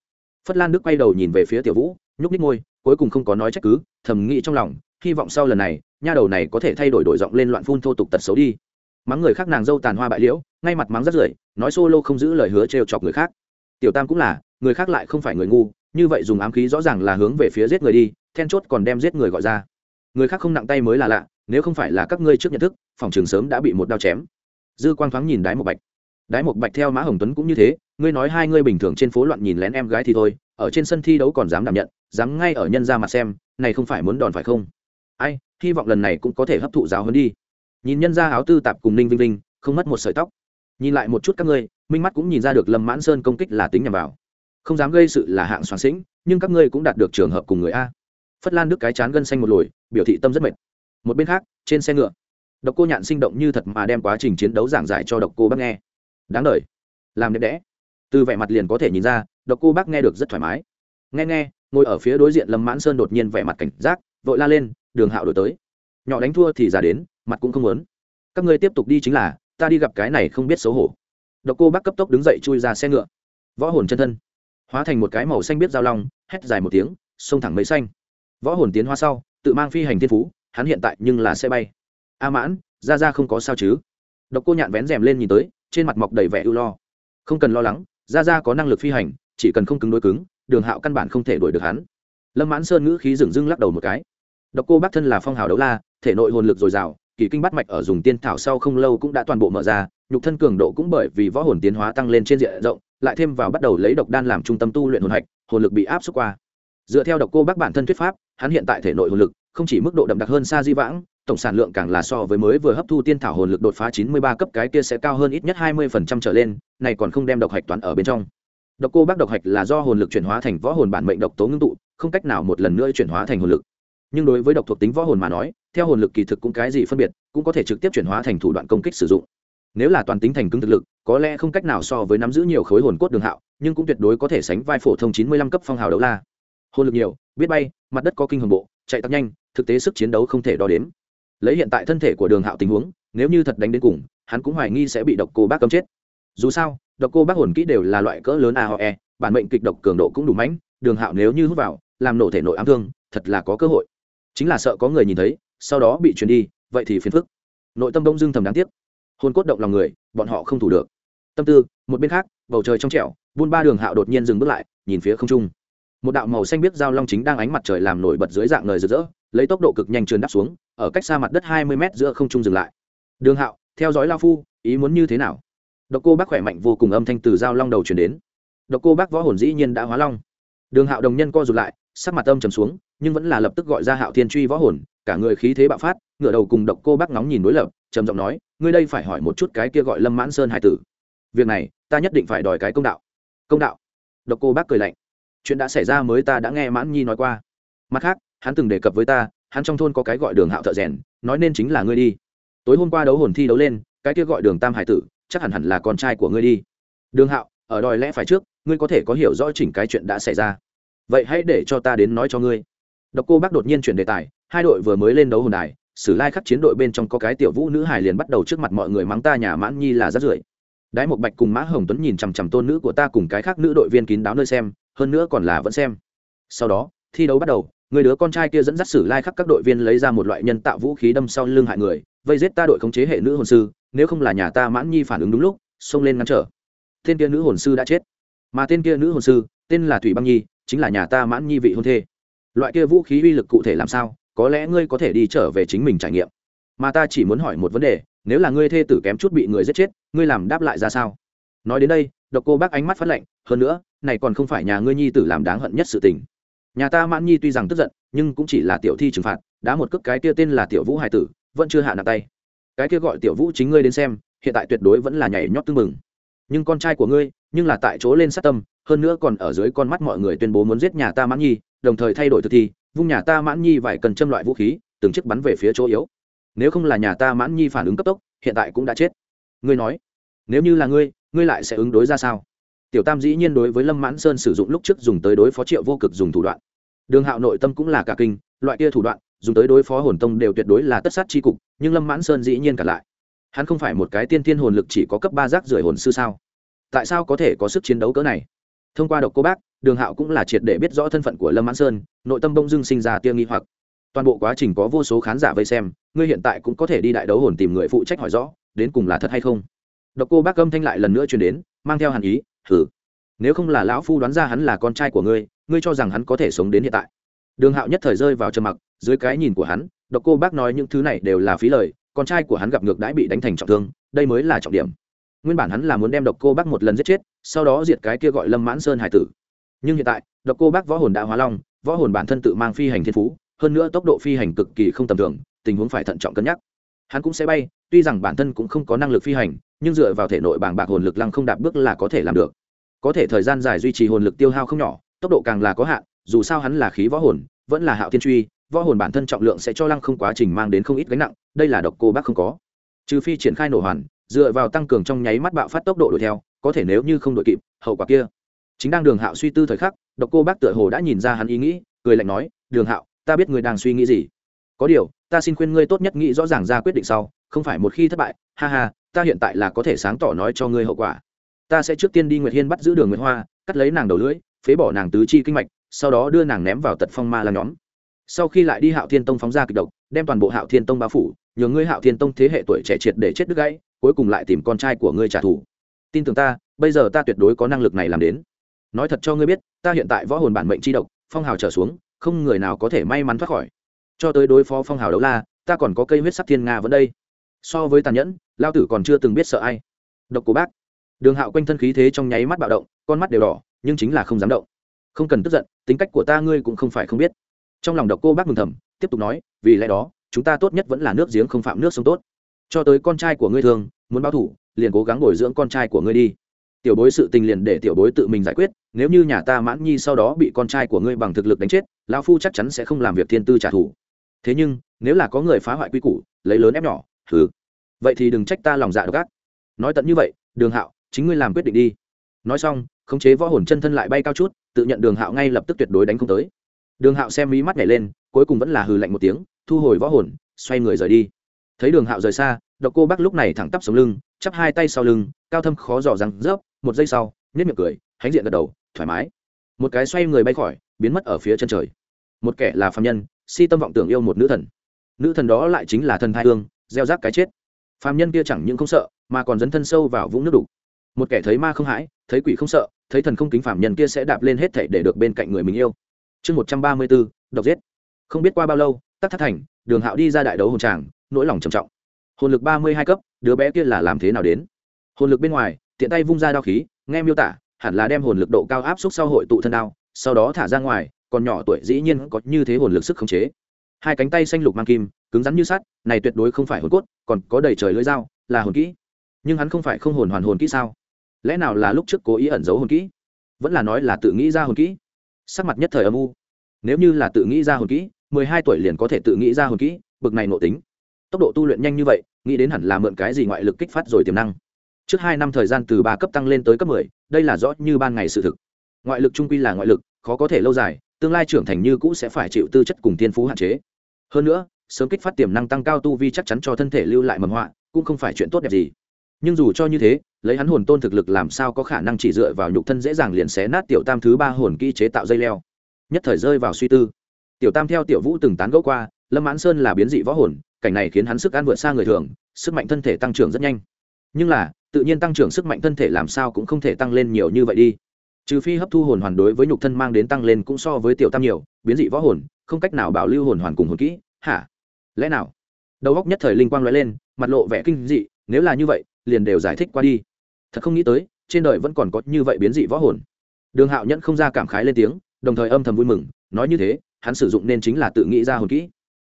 Speaker 1: Phất lan đức quay đầu nhìn về phía tiểu vũ, nhúc ních môi, cuối cùng không có nói trách cứ, thầm nghĩ trong lòng, hy vọng sau lần này, nha đầu này có thể thay đổi đổi giọng lên loạn phun thô tục tật xấu đi. Mắng người khác nàng dâu tàn hoa bại liễu, ngay mặt mắng rất rưởi, nói solo không giữ lời hứa trêu chọc người khác. Tiểu tam cũng là, người khác lại không phải người ngu, như vậy dùng ám khí rõ ràng là hướng về phía giết người đi, then chốt còn đem giết người gọi ra. Người khác không nặng tay mới là lạ, nếu không phải là các ngươi trước nhận thức, phòng trường sớm đã bị một đao chém dư quang thoáng nhìn đái một bạch. Đái một bạch theo mã hồng tuấn cũng như thế, ngươi nói hai ngươi bình thường trên phố loạn nhìn lén em gái thì thôi, ở trên sân thi đấu còn dám đảm nhận, dám ngay ở nhân ra mặt xem, này không phải muốn đòn phải không? Ai, hy vọng lần này cũng có thể hấp thụ giáo hơn đi. Nhìn nhân ra áo tư tạp cùng ninh vinh linh không mất một sợi tóc. Nhìn lại một chút các ngươi, minh mắt cũng nhìn ra được lâm mãn sơn công kích là tính nhằm vào. Không dám gây sự là hạng soạn sĩnh, nhưng các ngươi cũng đạt được trường hợp cùng người a. Phất lan đức cái chán gân xanh một lồi, biểu thị tâm rất mệt. Một bên khác, trên xe ngựa độc cô nhạn sinh động như thật mà đem quá trình chiến đấu giảng giải cho độc cô bác nghe. Đáng đ làm đẹp đẽ. Từ vẻ mặt liền có thể nhìn ra, độc cô bác nghe được rất thoải mái. Nghe nghe, ngồi ở phía đối diện lâm mãn sơn đột nhiên vẻ mặt cảnh giác, vội la lên, đường hạo đổi tới. Nhỏ đánh thua thì ra đến, mặt cũng không muốn. Các ngươi tiếp tục đi chính là, ta đi gặp cái này không biết xấu hổ. Độc cô bác cấp tốc đứng dậy chui ra xe ngựa. Võ hồn chân thân. Hóa thành một cái màu xanh biết giao long, hét dài một tiếng, xông thẳng mấy xanh. Võ hồn tiến hóa sau, tự mang phi hành thiên phú, hắn hiện tại nhưng là xe bay a mãn, ra ra không có sao chứ? Độc cô nhạn vén rèm lên nhìn tới, trên mặt mọc đầy vẻ ưu lo. Không cần lo lắng, ra ra có năng lực phi hành, chỉ cần không cứng đối cứng, đường hạo căn bản không thể đuổi được hắn. Lâm mãn sơn ngữ khí dừng dưng lắc đầu một cái. Độc cô bác thân là phong hào đấu la, thể nội hồn lực dồi dào, kỳ kinh bắt mạch ở dùng tiên thảo sau không lâu cũng đã toàn bộ mở ra, nhục thân cường độ cũng bởi vì võ hồn tiến hóa tăng lên trên diện rộng, lại thêm vào bắt đầu lấy độc đan làm trung tâm tu luyện hồn hạch, hồn lực bị áp suất qua. Dựa theo độc cô bác bản thân thuyết pháp, hắn hiện tại thể nội hồn lực không chỉ mức độ đậm đặc hơn xa di vãng tổng sản lượng càng là so với mới vừa hấp thu tiên thảo hồn lực đột phá chín mươi ba cấp cái kia sẽ cao hơn ít nhất hai mươi phần trăm trở lên, này còn không đem độc hạch toán ở bên trong. Độc cô bác độc hạch là do hồn lực chuyển hóa thành võ hồn bản mệnh độc tố ngưng tụ, không cách nào một lần nữa chuyển hóa thành hồn lực. Nhưng đối với độc thuộc tính võ hồn mà nói, theo hồn lực kỳ thực cũng cái gì phân biệt, cũng có thể trực tiếp chuyển hóa thành thủ đoạn công kích sử dụng. Nếu là toàn tính thành cứng thực lực, có lẽ không cách nào so với nắm giữ nhiều khối hồn cốt đường hạo, nhưng cũng tuyệt đối có thể sánh vai phổ thông chín mươi lăm cấp phong hào đấu la. Hồn lực nhiều, biết bay, mặt đất có kinh hồn bộ, chạy tốc nhanh, thực tế sức chiến đấu không thể đo đếm lấy hiện tại thân thể của đường hạo tình huống, nếu như thật đánh đến cùng, hắn cũng hoài nghi sẽ bị độc cô bác cấm chết. Dù sao, độc cô bác hồn kỹ đều là loại cỡ lớn a ho e bản mệnh kịch độc cường độ cũng đủ mãnh, đường hạo nếu như hút vào, làm nổ thể nội ám thương, thật là có cơ hội. Chính là sợ có người nhìn thấy, sau đó bị truyền đi, vậy thì phiền phức. Nội tâm đông dưng thầm đáng tiếc. Hồn cốt động lòng người, bọn họ không thủ được. Tâm tư, một bên khác, bầu trời trong trẻo, buôn ba đường hạo đột nhiên dừng bước lại, nhìn phía không trung. Một đạo màu xanh biết giao long chính đang ánh mặt trời làm nổi bật dưới dạng lời rực rỡ, lấy tốc độ cực nhanh trườn đáp xuống ở cách xa mặt đất hai mươi mét giữa không trung dừng lại. Đường hạo, theo dõi lao phu, ý muốn như thế nào? Độc cô bác khỏe mạnh vô cùng âm thanh từ giao long đầu chuyển đến. Độc cô bác võ hồn dĩ nhiên đã hóa long. Đường hạo đồng nhân co rụt lại, sắc mặt âm trầm xuống, nhưng vẫn là lập tức gọi ra hạo thiên truy võ hồn, cả người khí thế bạo phát ngựa đầu cùng độc cô bác ngóng nhìn đối lập, trầm giọng nói, ngươi đây phải hỏi một chút cái kia gọi lâm mãn sơn hải tử. Việc này, ta nhất định phải đòi cái công đạo. Công đạo? Độc cô bác cười lạnh. Chuyện đã xảy ra mới ta đã nghe mãn nhi nói qua. Mặt khác, hắn từng đề cập với ta hắn trong thôn có cái gọi đường hạo thợ rèn, nói nên chính là ngươi đi. Tối hôm qua đấu hồn thi đấu lên, cái kia gọi đường tam hải tử, chắc hẳn hẳn là con trai của ngươi đi. Đường hạo, ở đòi lẽ phải trước, ngươi có thể có hiểu rõ chỉnh cái chuyện đã xảy ra. Vậy hãy để cho ta đến nói cho ngươi. Độc cô bác đột nhiên chuyển đề tài, hai đội vừa mới lên đấu hồn đài, sử lai khắc chiến đội bên trong có cái tiểu vũ nữ hải liền bắt đầu trước mặt mọi người mắng ta nhà mãn nhi là rát rưởi. Đái một bạch cùng mã hồng tuấn nhìn chằm chằm tôn nữ của ta cùng cái khác nữ đội viên kín đáo nơi xem, hơn nữa còn là vẫn xem. Sau đó, thi đấu bắt đầu người đứa con trai kia dẫn dắt sử lai khắc các đội viên lấy ra một loại nhân tạo vũ khí đâm sau lưng hại người, vây giết ta đội khống chế hệ nữ hồn sư, nếu không là nhà ta mãn nhi phản ứng đúng lúc, xông lên ngăn trở. Tên kia nữ hồn sư đã chết. Mà tên kia nữ hồn sư, tên là thủy băng nhi, chính là nhà ta mãn nhi vị hôn thê. Loại kia vũ khí uy lực cụ thể làm sao, có lẽ ngươi có thể đi trở về chính mình trải nghiệm. Mà ta chỉ muốn hỏi một vấn đề, nếu là ngươi thê tử kém chút bị người giết chết, ngươi làm đáp lại ra sao? Nói đến đây, độc cô bác ánh mắt phát lạnh, hơn nữa, này còn không phải nhà ngươi nhi tử làm đáng hận nhất sự tình nhà ta mãn nhi tuy rằng tức giận, nhưng cũng chỉ là tiểu thi trừng phạt, đã một cước cái kia tên là tiểu vũ hải tử, vẫn chưa hạ nặng tay. Cái kia gọi tiểu vũ chính ngươi đến xem, hiện tại tuyệt đối vẫn là nhảy nhót tưng mừng nhưng con trai của ngươi, nhưng là tại chỗ lên sát tâm, hơn nữa còn ở dưới con mắt mọi người tuyên bố muốn giết nhà ta mãn nhi, đồng thời thay đổi thực thi, vung nhà ta mãn nhi vài cần châm loại vũ khí, từng chiếc bắn về phía chỗ yếu. Nếu không là nhà ta mãn nhi phản ứng cấp tốc, hiện tại cũng đã chết. Ngươi nói, nếu như là ngươi ngươi lại sẽ ứng đối ra sao? Tiểu tam dĩ nhiên đối với lâm mãn sơn sử dụng lúc trước dùng tới đối phó triệu vô cực dùng thủ đoạn đường hạo nội tâm cũng là cả kinh, loại kia thủ đoạn, dùng tới đối phó hồn tông đều tuyệt đối là tất sát tri cục, nhưng lâm mãn sơn dĩ nhiên cả lại. Hắn không phải một cái tiên thiên hồn lực chỉ có cấp ba rác rưởi hồn sư sao? Tại sao có thể có sức chiến đấu cỡ này? Thông qua độc cô bác, đường hạo cũng là triệt để biết rõ thân phận của lâm mãn sơn, nội tâm bông dưng sinh ra tiêu nghi hoặc. Toàn bộ quá trình có vô số khán giả vây xem, ngươi hiện tại cũng có thể đi đại đấu hồn tìm người phụ trách hỏi rõ, đến cùng là thật hay không? Độc cô bác âm thanh lại lần nữa truyền đến, mang theo hàn ý thử nếu không là lão phu đoán ra hắn là con trai của ngươi ngươi cho rằng hắn có thể sống đến hiện tại. Đường hạo nhất thời rơi vào trầm mặc, dưới cái nhìn của hắn, độc cô bác nói những thứ này đều là phí lời, con trai của hắn gặp ngược đãi bị đánh thành trọng thương, đây mới là trọng điểm. Nguyên bản hắn là muốn đem độc cô bác một lần giết chết, sau đó diệt cái kia gọi lâm mãn sơn hải tử. Nhưng hiện tại, độc cô bác võ hồn đã hóa long, võ hồn bản thân tự mang phi hành thiên phú, hơn nữa tốc độ phi hành cực kỳ không tầm thường, tình huống phải thận trọng cân nhắc. Hắn cũng sẽ bay, tuy rằng bản thân cũng không có năng lực phi hành, nhưng dựa vào thể nội bảng bạc hồn lực lăng không đạp bước là có thể làm được. Có thể thời gian dài duy trì hồn lực tiêu hao không nhỏ tốc độ càng là có hạn, dù sao hắn là khí võ hồn, vẫn là hạo thiên truy, võ hồn bản thân trọng lượng sẽ cho lăng không quá trình mang đến không ít gánh nặng, đây là độc cô bác không có. Trừ phi triển khai nổ hoàn, dựa vào tăng cường trong nháy mắt bạo phát tốc độ đuổi theo, có thể nếu như không đội kịp, hậu quả kia. Chính đang đường hạo suy tư thời khắc, độc cô bác tựa hồ đã nhìn ra hắn ý nghĩ, cười lạnh nói, đường hạo, ta biết người đang suy nghĩ gì. Có điều, ta xin khuyên ngươi tốt nhất nghĩ rõ ràng ra quyết định sau, không phải một khi thất bại, ha ha, ta hiện tại là có thể sáng tỏ nói cho ngươi hậu quả. Ta sẽ trước tiên đi nguyệt hiên bắt giữ đường nguyệt hoa, cắt lấy nàng đầu lưỡi phế bỏ nàng tứ chi kinh mạch, sau đó đưa nàng ném vào tật phong ma làm nhóm. Sau khi lại đi hạo thiên tông phóng ra kịch độc, đem toàn bộ hạo thiên tông bao phủ nhờ ngươi hạo thiên tông thế hệ tuổi trẻ triệt để chết đứt gãy, cuối cùng lại tìm con trai của ngươi trả thù. Tin tưởng ta, bây giờ ta tuyệt đối có năng lực này làm đến. Nói thật cho ngươi biết, ta hiện tại võ hồn bản mệnh chi độc, phong hào trở xuống, không người nào có thể may mắn thoát khỏi. Cho tới đối phó phong hào đấu la, ta còn có cây huyết sắc thiên nga vẫn đây. So với tàn nhẫn, lao tử còn chưa từng biết sợ ai. Độc của bác. Đường hạo quanh thân khí thế trong nháy mắt bạo động, con mắt đều đỏ nhưng chính là không dám động. Không cần tức giận, tính cách của ta ngươi cũng không phải không biết. Trong lòng độc cô bác mừng thầm, tiếp tục nói, vì lẽ đó, chúng ta tốt nhất vẫn là nước giếng không phạm nước sông tốt. Cho tới con trai của ngươi thường muốn báo thủ, liền cố gắng bồi dưỡng con trai của ngươi đi. Tiểu bối sự tình liền để tiểu bối tự mình giải quyết, nếu như nhà ta mãn nhi sau đó bị con trai của ngươi bằng thực lực đánh chết, lão phu chắc chắn sẽ không làm việc thiên tư trả thù. Thế nhưng, nếu là có người phá hoại quy củ, lấy lớn ép nhỏ thử vậy thì đừng trách ta lòng dạ độc ác. Nói tận như vậy, đường hạo, chính ngươi làm quyết định đi. Nói xong khống chế võ hồn chân thân lại bay cao chút, tự nhận đường hạo ngay lập tức tuyệt đối đánh không tới. Đường hạo xem mí mắt nhảy lên, cuối cùng vẫn là hừ lạnh một tiếng, thu hồi võ hồn, xoay người rời đi. Thấy đường hạo rời xa, độc cô bác lúc này thẳng tắp sống lưng, chắp hai tay sau lưng, cao thâm khó dò răng rớp một giây sau nhét miệng cười, hãnh diện gật đầu, thoải mái. Một cái xoay người bay khỏi, biến mất ở phía chân trời. Một kẻ là phạm nhân, si tâm vọng tưởng yêu một nữ thần. Nữ thần đó lại chính là thần thai hương, gieo rác cái chết. Phạm nhân kia chẳng những không sợ, mà còn dấn thân sâu vào vũng nước đục. Một kẻ thấy ma không hãi, thấy quỷ không sợ thấy thần không kính phạm nhân kia sẽ đạp lên hết thảy để được bên cạnh người mình yêu. Chương một trăm ba mươi bốn, độc giết. Không biết qua bao lâu, tắc thất thành, đường hạo đi ra đại đấu hồn tràng, nỗi lòng trầm trọng. Hồn lực ba mươi hai cấp, đứa bé kia là làm thế nào đến? Hồn lực bên ngoài, tiện tay vung ra đao khí, nghe miêu tả, hẳn là đem hồn lực độ cao áp suất sau hội tụ thân đao, sau đó thả ra ngoài, còn nhỏ tuổi dĩ nhiên có như thế hồn lực sức khống chế. Hai cánh tay xanh lục mang kim, cứng rắn như sắt, này tuyệt đối không phải hồn cốt, còn có đầy trời lưỡi dao, là hồn kỹ. Nhưng hắn không phải không hồn hoàn hồn kỹ sao? Lẽ nào là lúc trước cố ý ẩn giấu hồn kỹ? Vẫn là nói là tự nghĩ ra hồn kỹ? Sắc mặt nhất thời âm u. Nếu như là tự nghĩ ra hồn kỹ, mười hai tuổi liền có thể tự nghĩ ra hồn kỹ, bực này nộ tính. Tốc độ tu luyện nhanh như vậy, nghĩ đến hẳn là mượn cái gì ngoại lực kích phát rồi tiềm năng. Trước hai năm thời gian từ ba cấp tăng lên tới cấp mười, đây là rõ như ban ngày sự thực. Ngoại lực trung quy là ngoại lực, khó có thể lâu dài, tương lai trưởng thành như cũ sẽ phải chịu tư chất cùng thiên phú hạn chế. Hơn nữa, sớm kích phát tiềm năng tăng cao tu vi chắc chắn cho thân thể lưu lại mầm họa, cũng không phải chuyện tốt đẹp gì nhưng dù cho như thế, lấy hắn hồn tôn thực lực làm sao có khả năng chỉ dựa vào nhục thân dễ dàng liền xé nát tiểu tam thứ ba hồn kỹ chế tạo dây leo. Nhất thời rơi vào suy tư. Tiểu tam theo tiểu vũ từng tán gẫu qua, lâm mãn sơn là biến dị võ hồn, cảnh này khiến hắn sức ăn vượt xa người thường, sức mạnh thân thể tăng trưởng rất nhanh. Nhưng là, tự nhiên tăng trưởng sức mạnh thân thể làm sao cũng không thể tăng lên nhiều như vậy đi. Trừ phi hấp thu hồn hoàn đối với nhục thân mang đến tăng lên cũng so với tiểu tam nhiều, biến dị võ hồn, không cách nào bảo lưu hồn hoàn cùng hồn kỹ, hả? Lẽ nào? Đầu góc nhất thời linh quang nói lên, mặt lộ vẻ kinh dị, nếu là như vậy liền đều giải thích qua đi. Thật không nghĩ tới, trên đời vẫn còn có như vậy biến dị võ hồn. Đường hạo nhẫn không ra cảm khái lên tiếng, đồng thời âm thầm vui mừng, nói như thế, hắn sử dụng nên chính là tự nghĩ ra hồn kỹ.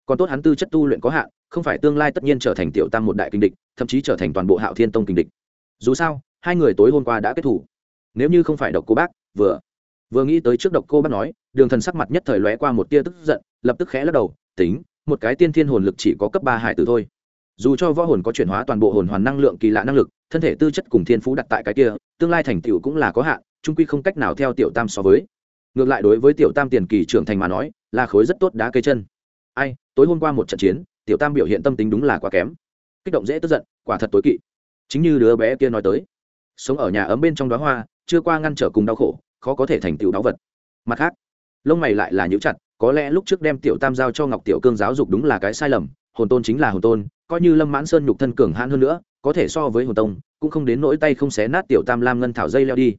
Speaker 1: Còn tốt hắn tư chất tu luyện có hạn, không phải tương lai tất nhiên trở thành tiểu tam một đại kinh địch, thậm chí trở thành toàn bộ hạo thiên tông kinh địch. Dù sao, hai người tối hôm qua đã kết thủ. Nếu như không phải độc cô bác, vừa vừa nghĩ tới trước độc cô bác nói, đường thần sắc mặt nhất thời lóe qua một tia tức giận, lập tức khẽ lắc đầu, tính, một cái tiên thiên hồn lực chỉ có cấp ba hải tử thôi dù cho võ hồn có chuyển hóa toàn bộ hồn hoàn năng lượng kỳ lạ năng lực, thân thể tư chất cùng thiên phú đặt tại cái kia, tương lai thành tựu cũng là có hạn trung quy không cách nào theo tiểu tam so với. Ngược lại đối với tiểu tam tiền kỳ trưởng thành mà nói, là khối rất tốt đá cây chân. Ai, tối hôm qua một trận chiến, tiểu tam biểu hiện tâm tính đúng là quá kém. Kích động dễ tức giận, quả thật tối kỵ. Chính như đứa bé kia nói tới, sống ở nhà ấm bên trong đó hoa, chưa qua ngăn trở cùng đau khổ, khó có thể thành tựu đáo vật. Mặt khác, lông mày lại là nhũ chặt, có lẽ lúc trước đem tiểu tam giao cho ngọc tiểu cương giáo dục đúng là cái sai lầm, hồn tôn chính là hồn tôn coi như lâm mãn sơn nhục thân cường hãn hơn nữa, có thể so với hồn tông, cũng không đến nỗi tay không xé nát tiểu tam lam ngân thảo dây leo đi.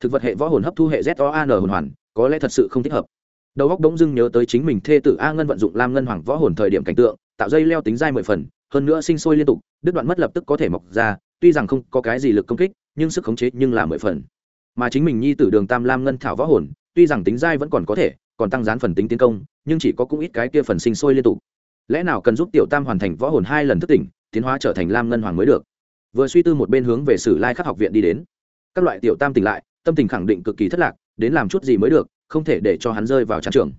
Speaker 1: Thực vật hệ võ hồn hấp thu hệ z o an hồn hoàn, có lẽ thật sự không thích hợp. Đầu góc đống dưng nhớ tới chính mình thê tử a ngân vận dụng lam ngân hoàng võ hồn thời điểm cảnh tượng, tạo dây leo tính dai mười phần, hơn nữa sinh sôi liên tục, đứt đoạn mất lập tức có thể mọc ra, tuy rằng không có cái gì lực công kích, nhưng sức khống chế nhưng là mười phần. Mà chính mình nhi tử đường tam lam ngân thảo võ hồn, tuy rằng tính dai vẫn còn có thể, còn tăng gián phần tính tiến công, nhưng chỉ có cũng ít cái kia phần sinh sôi liên tục lẽ nào cần giúp tiểu tam hoàn thành võ hồn hai lần thức tỉnh, tiến hóa trở thành lam ngân hoàng mới được? Vừa suy tư một bên hướng về sử lai khắc học viện đi đến. Các loại tiểu tam tỉnh lại, tâm tình khẳng định cực kỳ thất lạc, đến làm chút gì mới được, không thể để cho hắn rơi vào tràn trường.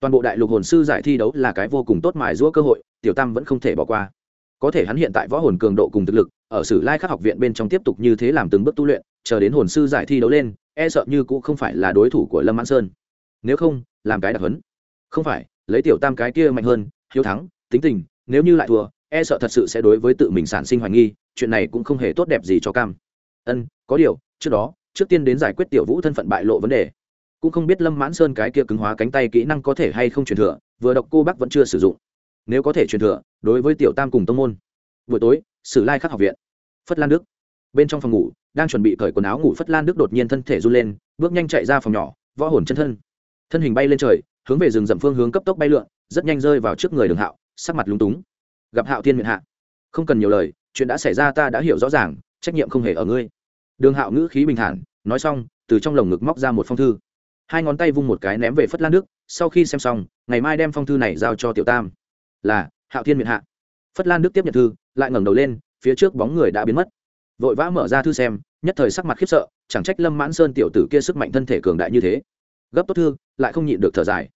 Speaker 1: Toàn bộ đại lục hồn sư giải thi đấu là cái vô cùng tốt mài giũa cơ hội, tiểu tam vẫn không thể bỏ qua. Có thể hắn hiện tại võ hồn cường độ cùng thực lực, ở sử lai khắc học viện bên trong tiếp tục như thế làm từng bước tu luyện, chờ đến hồn sư giải thi đấu lên e sợ như cũng không phải là đối thủ của lâm mãn sơn. Nếu không, làm cái đặc hấn không phải, lấy tiểu tam cái kia mạnh hơn hiếu thắng, tính tình, nếu như lại thua e sợ thật sự sẽ đối với tự mình sản sinh hoài nghi, chuyện này cũng không hề tốt đẹp gì cho cam. Ân, có điều, trước đó, trước tiên đến giải quyết tiểu vũ thân phận bại lộ vấn đề. Cũng không biết lâm mãn sơn cái kia cứng hóa cánh tay kỹ năng có thể hay không truyền thừa, vừa đọc cô bác vẫn chưa sử dụng. Nếu có thể truyền thừa, đối với tiểu tam cùng tông môn. Buổi tối, sử lai khắc học viện. Phất lan đức. Bên trong phòng ngủ, đang chuẩn bị cởi quần áo ngủ, phất lan đức đột nhiên thân thể run lên, bước nhanh chạy ra phòng nhỏ, võ hồn chân thân. Thân hình bay lên trời hướng về rừng rậm phương hướng cấp tốc bay lượn, rất nhanh rơi vào trước người đường hạo, sắc mặt lúng túng. Gặp hạo thiên miệng hạ. Không cần nhiều lời, chuyện đã xảy ra ta đã hiểu rõ ràng, trách nhiệm không hề ở ngươi. Đường hạo ngữ khí bình thản, nói xong, từ trong lồng ngực móc ra một phong thư. Hai ngón tay vung một cái ném về phất lan đức, sau khi xem xong, ngày mai đem phong thư này giao cho tiểu tam. Là, hạo thiên miệng hạ. Phất lan đức tiếp nhận thư, lại ngẩng đầu lên, phía trước bóng người đã biến mất. Vội vã mở ra thư xem, nhất thời sắc mặt khiếp sợ, chẳng trách lâm mãn sơn tiểu tử kia sức mạnh thân thể cường đại như thế gấp tốt thư, lại không nhịn được thở dài.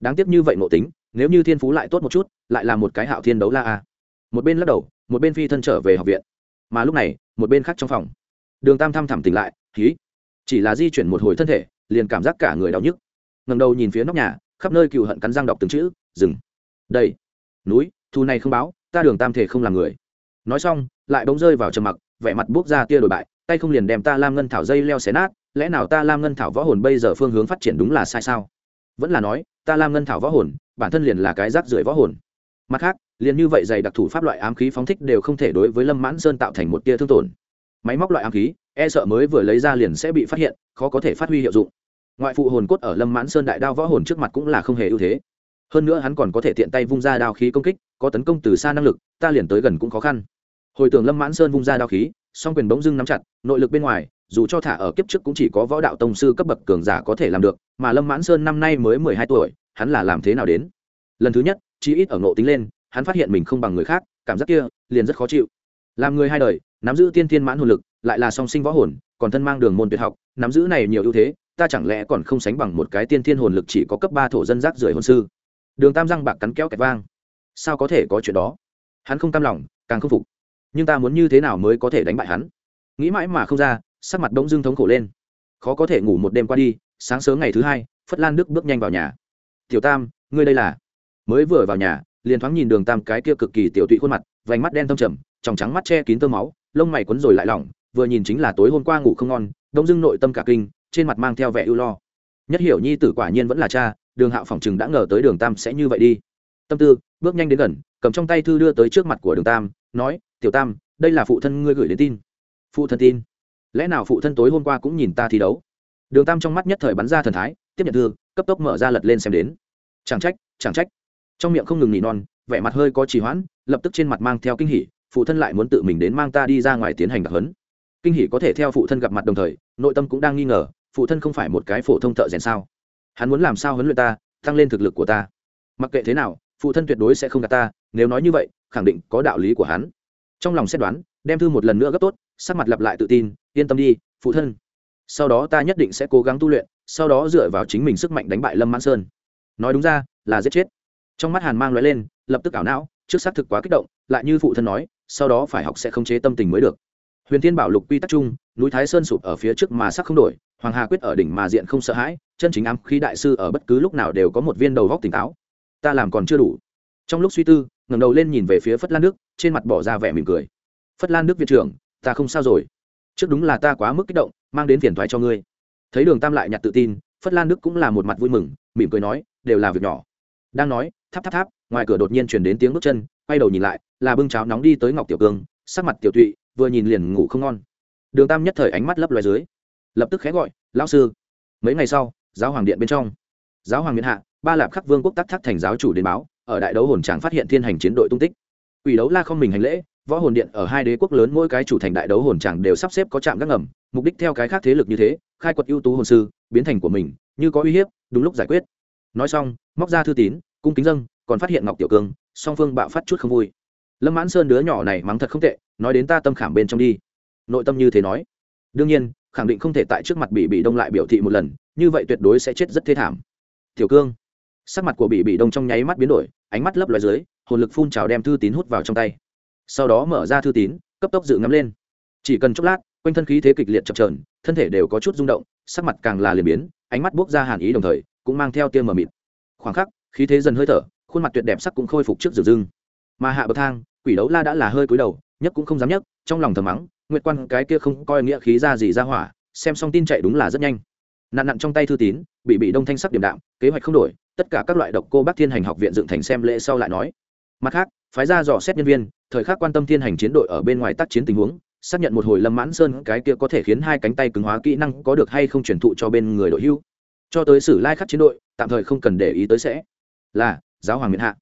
Speaker 1: Đáng tiếc như vậy ngộ tính, nếu như thiên phú lại tốt một chút, lại là một cái hạo thiên đấu la a. Một bên lắc đầu, một bên phi thân trở về học viện. Mà lúc này, một bên khác trong phòng. Đường tam thăm thẳm tỉnh lại khí chỉ là di chuyển một hồi thân thể, liền cảm giác cả người đau nhức. Ngầm đầu nhìn phía nóc nhà, khắp nơi cựu hận cắn răng đọc từng chữ rừng đây, núi, thu này không báo, ta đường tam thể không làm người. Nói xong, lại bỗng rơi vào trầm mặc, vẻ mặt buốc ra tia đổi bại, tay không liền đem ta lam ngân thảo dây leo xé nát lẽ nào ta lam ngân thảo võ hồn bây giờ phương hướng phát triển đúng là sai sao? Vẫn là nói, ta lam ngân thảo võ hồn, bản thân liền là cái rác rưởi võ hồn. Mặt khác, liền như vậy dày đặc thủ pháp loại ám khí phóng thích đều không thể đối với lâm mãn sơn tạo thành một tia thương tổn. Máy móc loại ám khí e sợ mới vừa lấy ra liền sẽ bị phát hiện, khó có thể phát huy hiệu dụng. Ngoại phụ hồn cốt ở lâm mãn sơn đại đao võ hồn trước mặt cũng là không hề ưu thế. Hơn nữa hắn còn có thể tiện tay vung ra đao khí công kích, có tấn công từ xa năng lực, ta liền tới gần cũng khó khăn. Hồi tưởng lâm mãn sơn vung ra đao khí, song quyền bỗng dưng nắm chặt, nội lực bên ngoài dù cho thả ở kiếp trước cũng chỉ có võ đạo tông sư cấp bậc cường giả có thể làm được, mà lâm mãn sơn năm nay mới mười hai tuổi, hắn là làm thế nào đến? Lần thứ nhất chỉ ít ở ngộ tính lên, hắn phát hiện mình không bằng người khác, cảm giác kia liền rất khó chịu. Làm người hai đời, nắm giữ tiên tiên mãn hồn lực, lại là song sinh võ hồn, còn thân mang đường môn tuyệt học, nắm giữ này nhiều ưu thế, ta chẳng lẽ còn không sánh bằng một cái tiên thiên hồn lực chỉ có cấp ba thổ dân rác rưởi hồn sư? Đường tam răng bạc cắn kéo kẹt vang. Sao có thể có chuyện đó? Hắn không cam lòng, càng không phục. Nhưng ta muốn như thế nào mới có thể đánh bại hắn? Nghĩ mãi mà không ra sắc mặt đông dưng thống khổ lên. Khó có thể ngủ một đêm qua đi, sáng sớm ngày thứ hai, phất lan đức bước nhanh vào nhà. Tiểu tam, ngươi đây là? Mới vừa vào nhà, liền thoáng nhìn đường tam cái kia cực kỳ tiểu tụy khuôn mặt, vành mắt đen thâm trầm tròng trắng mắt che kín tơ máu, lông mày quấn rồi lại lỏng, vừa nhìn chính là tối hôm qua ngủ không ngon, đông dưng nội tâm cả kinh, trên mặt mang theo vẻ ưu lo. Nhất hiểu nhi tử quả nhiên vẫn là cha, đường hạo phỏng chừng đã ngờ tới đường tam sẽ như vậy đi. Tâm tư, bước nhanh đến gần, cầm trong tay thư đưa tới trước mặt của đường tam, nói, tiểu tam, đây là phụ thân ngươi gửi đến tin. Phụ thân tin? Lẽ nào phụ thân tối hôm qua cũng nhìn ta thi đấu? Đường tam trong mắt nhất thời bắn ra thần thái, tiếp nhận thư, cấp tốc mở ra lật lên xem đến. Chẳng trách chẳng trách. Trong miệng không ngừng nỉ non, vẻ mặt hơi có trì hoãn, lập tức trên mặt mang theo kinh hỉ, phụ thân lại muốn tự mình đến mang ta đi ra ngoài tiến hành đặc hấn kinh hỉ có thể theo phụ thân gặp mặt đồng thời, nội tâm cũng đang nghi ngờ, phụ thân không phải một cái phổ thông thợ rèn sao? Hắn muốn làm sao huấn luyện ta, tăng lên thực lực của ta? Mặc kệ thế nào, phụ thân tuyệt đối sẽ không gạt ta, nếu nói như vậy, khẳng định có đạo lý của hắn. Trong lòng xét đoán, đem thư một lần nữa gấp tốt sắc mặt lặp lại tự tin, yên tâm đi, phụ thân. Sau đó ta nhất định sẽ cố gắng tu luyện, sau đó dựa vào chính mình sức mạnh đánh bại lâm mãn sơn. Nói đúng ra, là giết chết. Trong mắt hàn mang loại lên, lập tức ảo não, trước xác thực quá kích động, lại như phụ thân nói, sau đó phải học sẽ khống chế tâm tình mới được. Huyền thiên bảo lục quy tắc chung, núi thái sơn sụp ở phía trước mà sắc không đổi, hoàng hà quyết ở đỉnh mà diện không sợ hãi, chân chính ám khí đại sư ở bất cứ lúc nào đều có một viên đầu góc tỉnh táo. Ta làm còn chưa đủ. Trong lúc suy tư, ngẩng đầu lên nhìn về phía phất lan nước trên mặt bỏ ra vẻ mỉm cười. Phất lan nước viện trưởng ta không sao rồi. Trước đúng là ta quá mức kích động, mang đến phiền thoái cho ngươi. Thấy đường tam lại nhặt tự tin, phất lan đức cũng là một mặt vui mừng, mỉm cười nói, đều là việc nhỏ. Đang nói, tháp tháp tháp, ngoài cửa đột nhiên chuyển đến tiếng bước chân, quay đầu nhìn lại, là bưng cháo nóng đi tới ngọc tiểu cương sắc mặt tiểu tụy, vừa nhìn liền ngủ không ngon. Đường tam nhất thời ánh mắt lấp loài dưới, lập tức khé gọi, lão sư. Mấy ngày sau, giáo hoàng điện bên trong, giáo hoàng miền hạ, ba lạp khắc vương quốc tắc thác thành giáo chủ đến báo, ở đại đấu hồn tràng phát hiện thiên hành chiến đội tung tích. Ủy đấu la không mình hành lễ võ hồn điện ở hai đế quốc lớn mỗi cái chủ thành đại đấu hồn chẳng đều sắp xếp có trạm gác ngầm, mục đích theo cái khác thế lực như thế, khai quật ưu tú hồn sư, biến thành của mình, như có uy hiếp, đúng lúc giải quyết. Nói xong, móc ra thư tín, cung kính dâng, còn phát hiện ngọc tiểu cương, song phương bạo phát chút không vui. Lâm mãn sơn đứa nhỏ này mắng thật không tệ, nói đến ta tâm khảm bên trong đi. Nội tâm như thế nói. Đương nhiên, khẳng định không thể tại trước mặt bị bị đông lại biểu thị một lần, như vậy tuyệt đối sẽ chết rất thê thảm. Tiểu cương, sắc mặt của bị bị đông trong nháy mắt biến đổi, ánh mắt lấp loài dưới, hồn lực phun trào đem thư tín hút vào trong tay sau đó mở ra thư tín, cấp tốc dự ngắm lên. Chỉ cần chốc lát, quanh thân khí thế kịch liệt chập trờn thân thể đều có chút rung động, sắc mặt càng là liền biến, ánh mắt buốc ra hàn ý đồng thời, cũng mang theo tiêm mờ mịt. Khoảng khắc, khí thế dần hơi thở, khuôn mặt tuyệt đẹp sắc cũng khôi phục trước rừng dưng. mà hạ bậc thang, quỷ đấu la đã là hơi cúi đầu nhấc cũng không dám nhấc, trong lòng thầm mắng, nguyệt quan, cái kia không coi nghĩa khí ra gì ra hỏa, xem xong tin chạy đúng là rất nhanh. Nạn nặn trong tay thư tín, bị bị đông thanh sắc điểm đạm, kế hoạch không đổi, tất cả các loại độc cô bác thiên hành học viện dựng thành xem lễ sau lại nói. Mặt khác, phái ra dò xét nhân viên thời khắc quan tâm thiên hành chiến đội ở bên ngoài tác chiến tình huống, xác nhận một hồi lâm mãn sơn cái kia có thể khiến hai cánh tay cứng hóa kỹ năng có được hay không truyền thụ cho bên người đội hưu. Cho tới sử lai khắc chiến đội, tạm thời không cần để ý tới sẽ. Là, giáo hoàng miền hạ.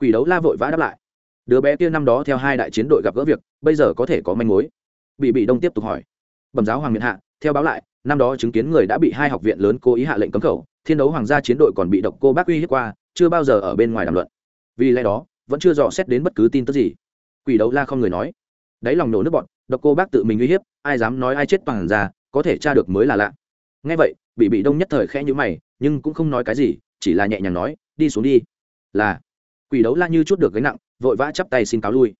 Speaker 1: Quỷ đấu la vội vã đáp lại. Đứa bé kia năm đó theo hai đại chiến đội gặp gỡ việc, bây giờ có thể có manh mối. Bị bị đông tiếp tục hỏi. Bẩm giáo hoàng miền hạ, theo báo lại, năm đó chứng kiến người đã bị hai học viện lớn cố ý hạ lệnh cấm khẩu, thiên đấu hoàng gia chiến đội còn bị độc cô bác uy hiếp qua, chưa bao giờ ở bên ngoài đàm luận. Vì lẽ đó, vẫn chưa dò xét đến bất cứ tin tức gì quỷ đấu la không người nói. Đáy lòng nổ nước bọn độc cô bác tự mình uy hiếp, ai dám nói ai chết toàn ra, có thể tra được mới là lạ. Ngay vậy, bị bị đông nhất thời khẽ nhữ mày, nhưng cũng không nói cái gì, chỉ là nhẹ nhàng nói, đi xuống đi. Là, quỷ đấu la như chút được gánh nặng, vội vã chắp tay xin cáo lui.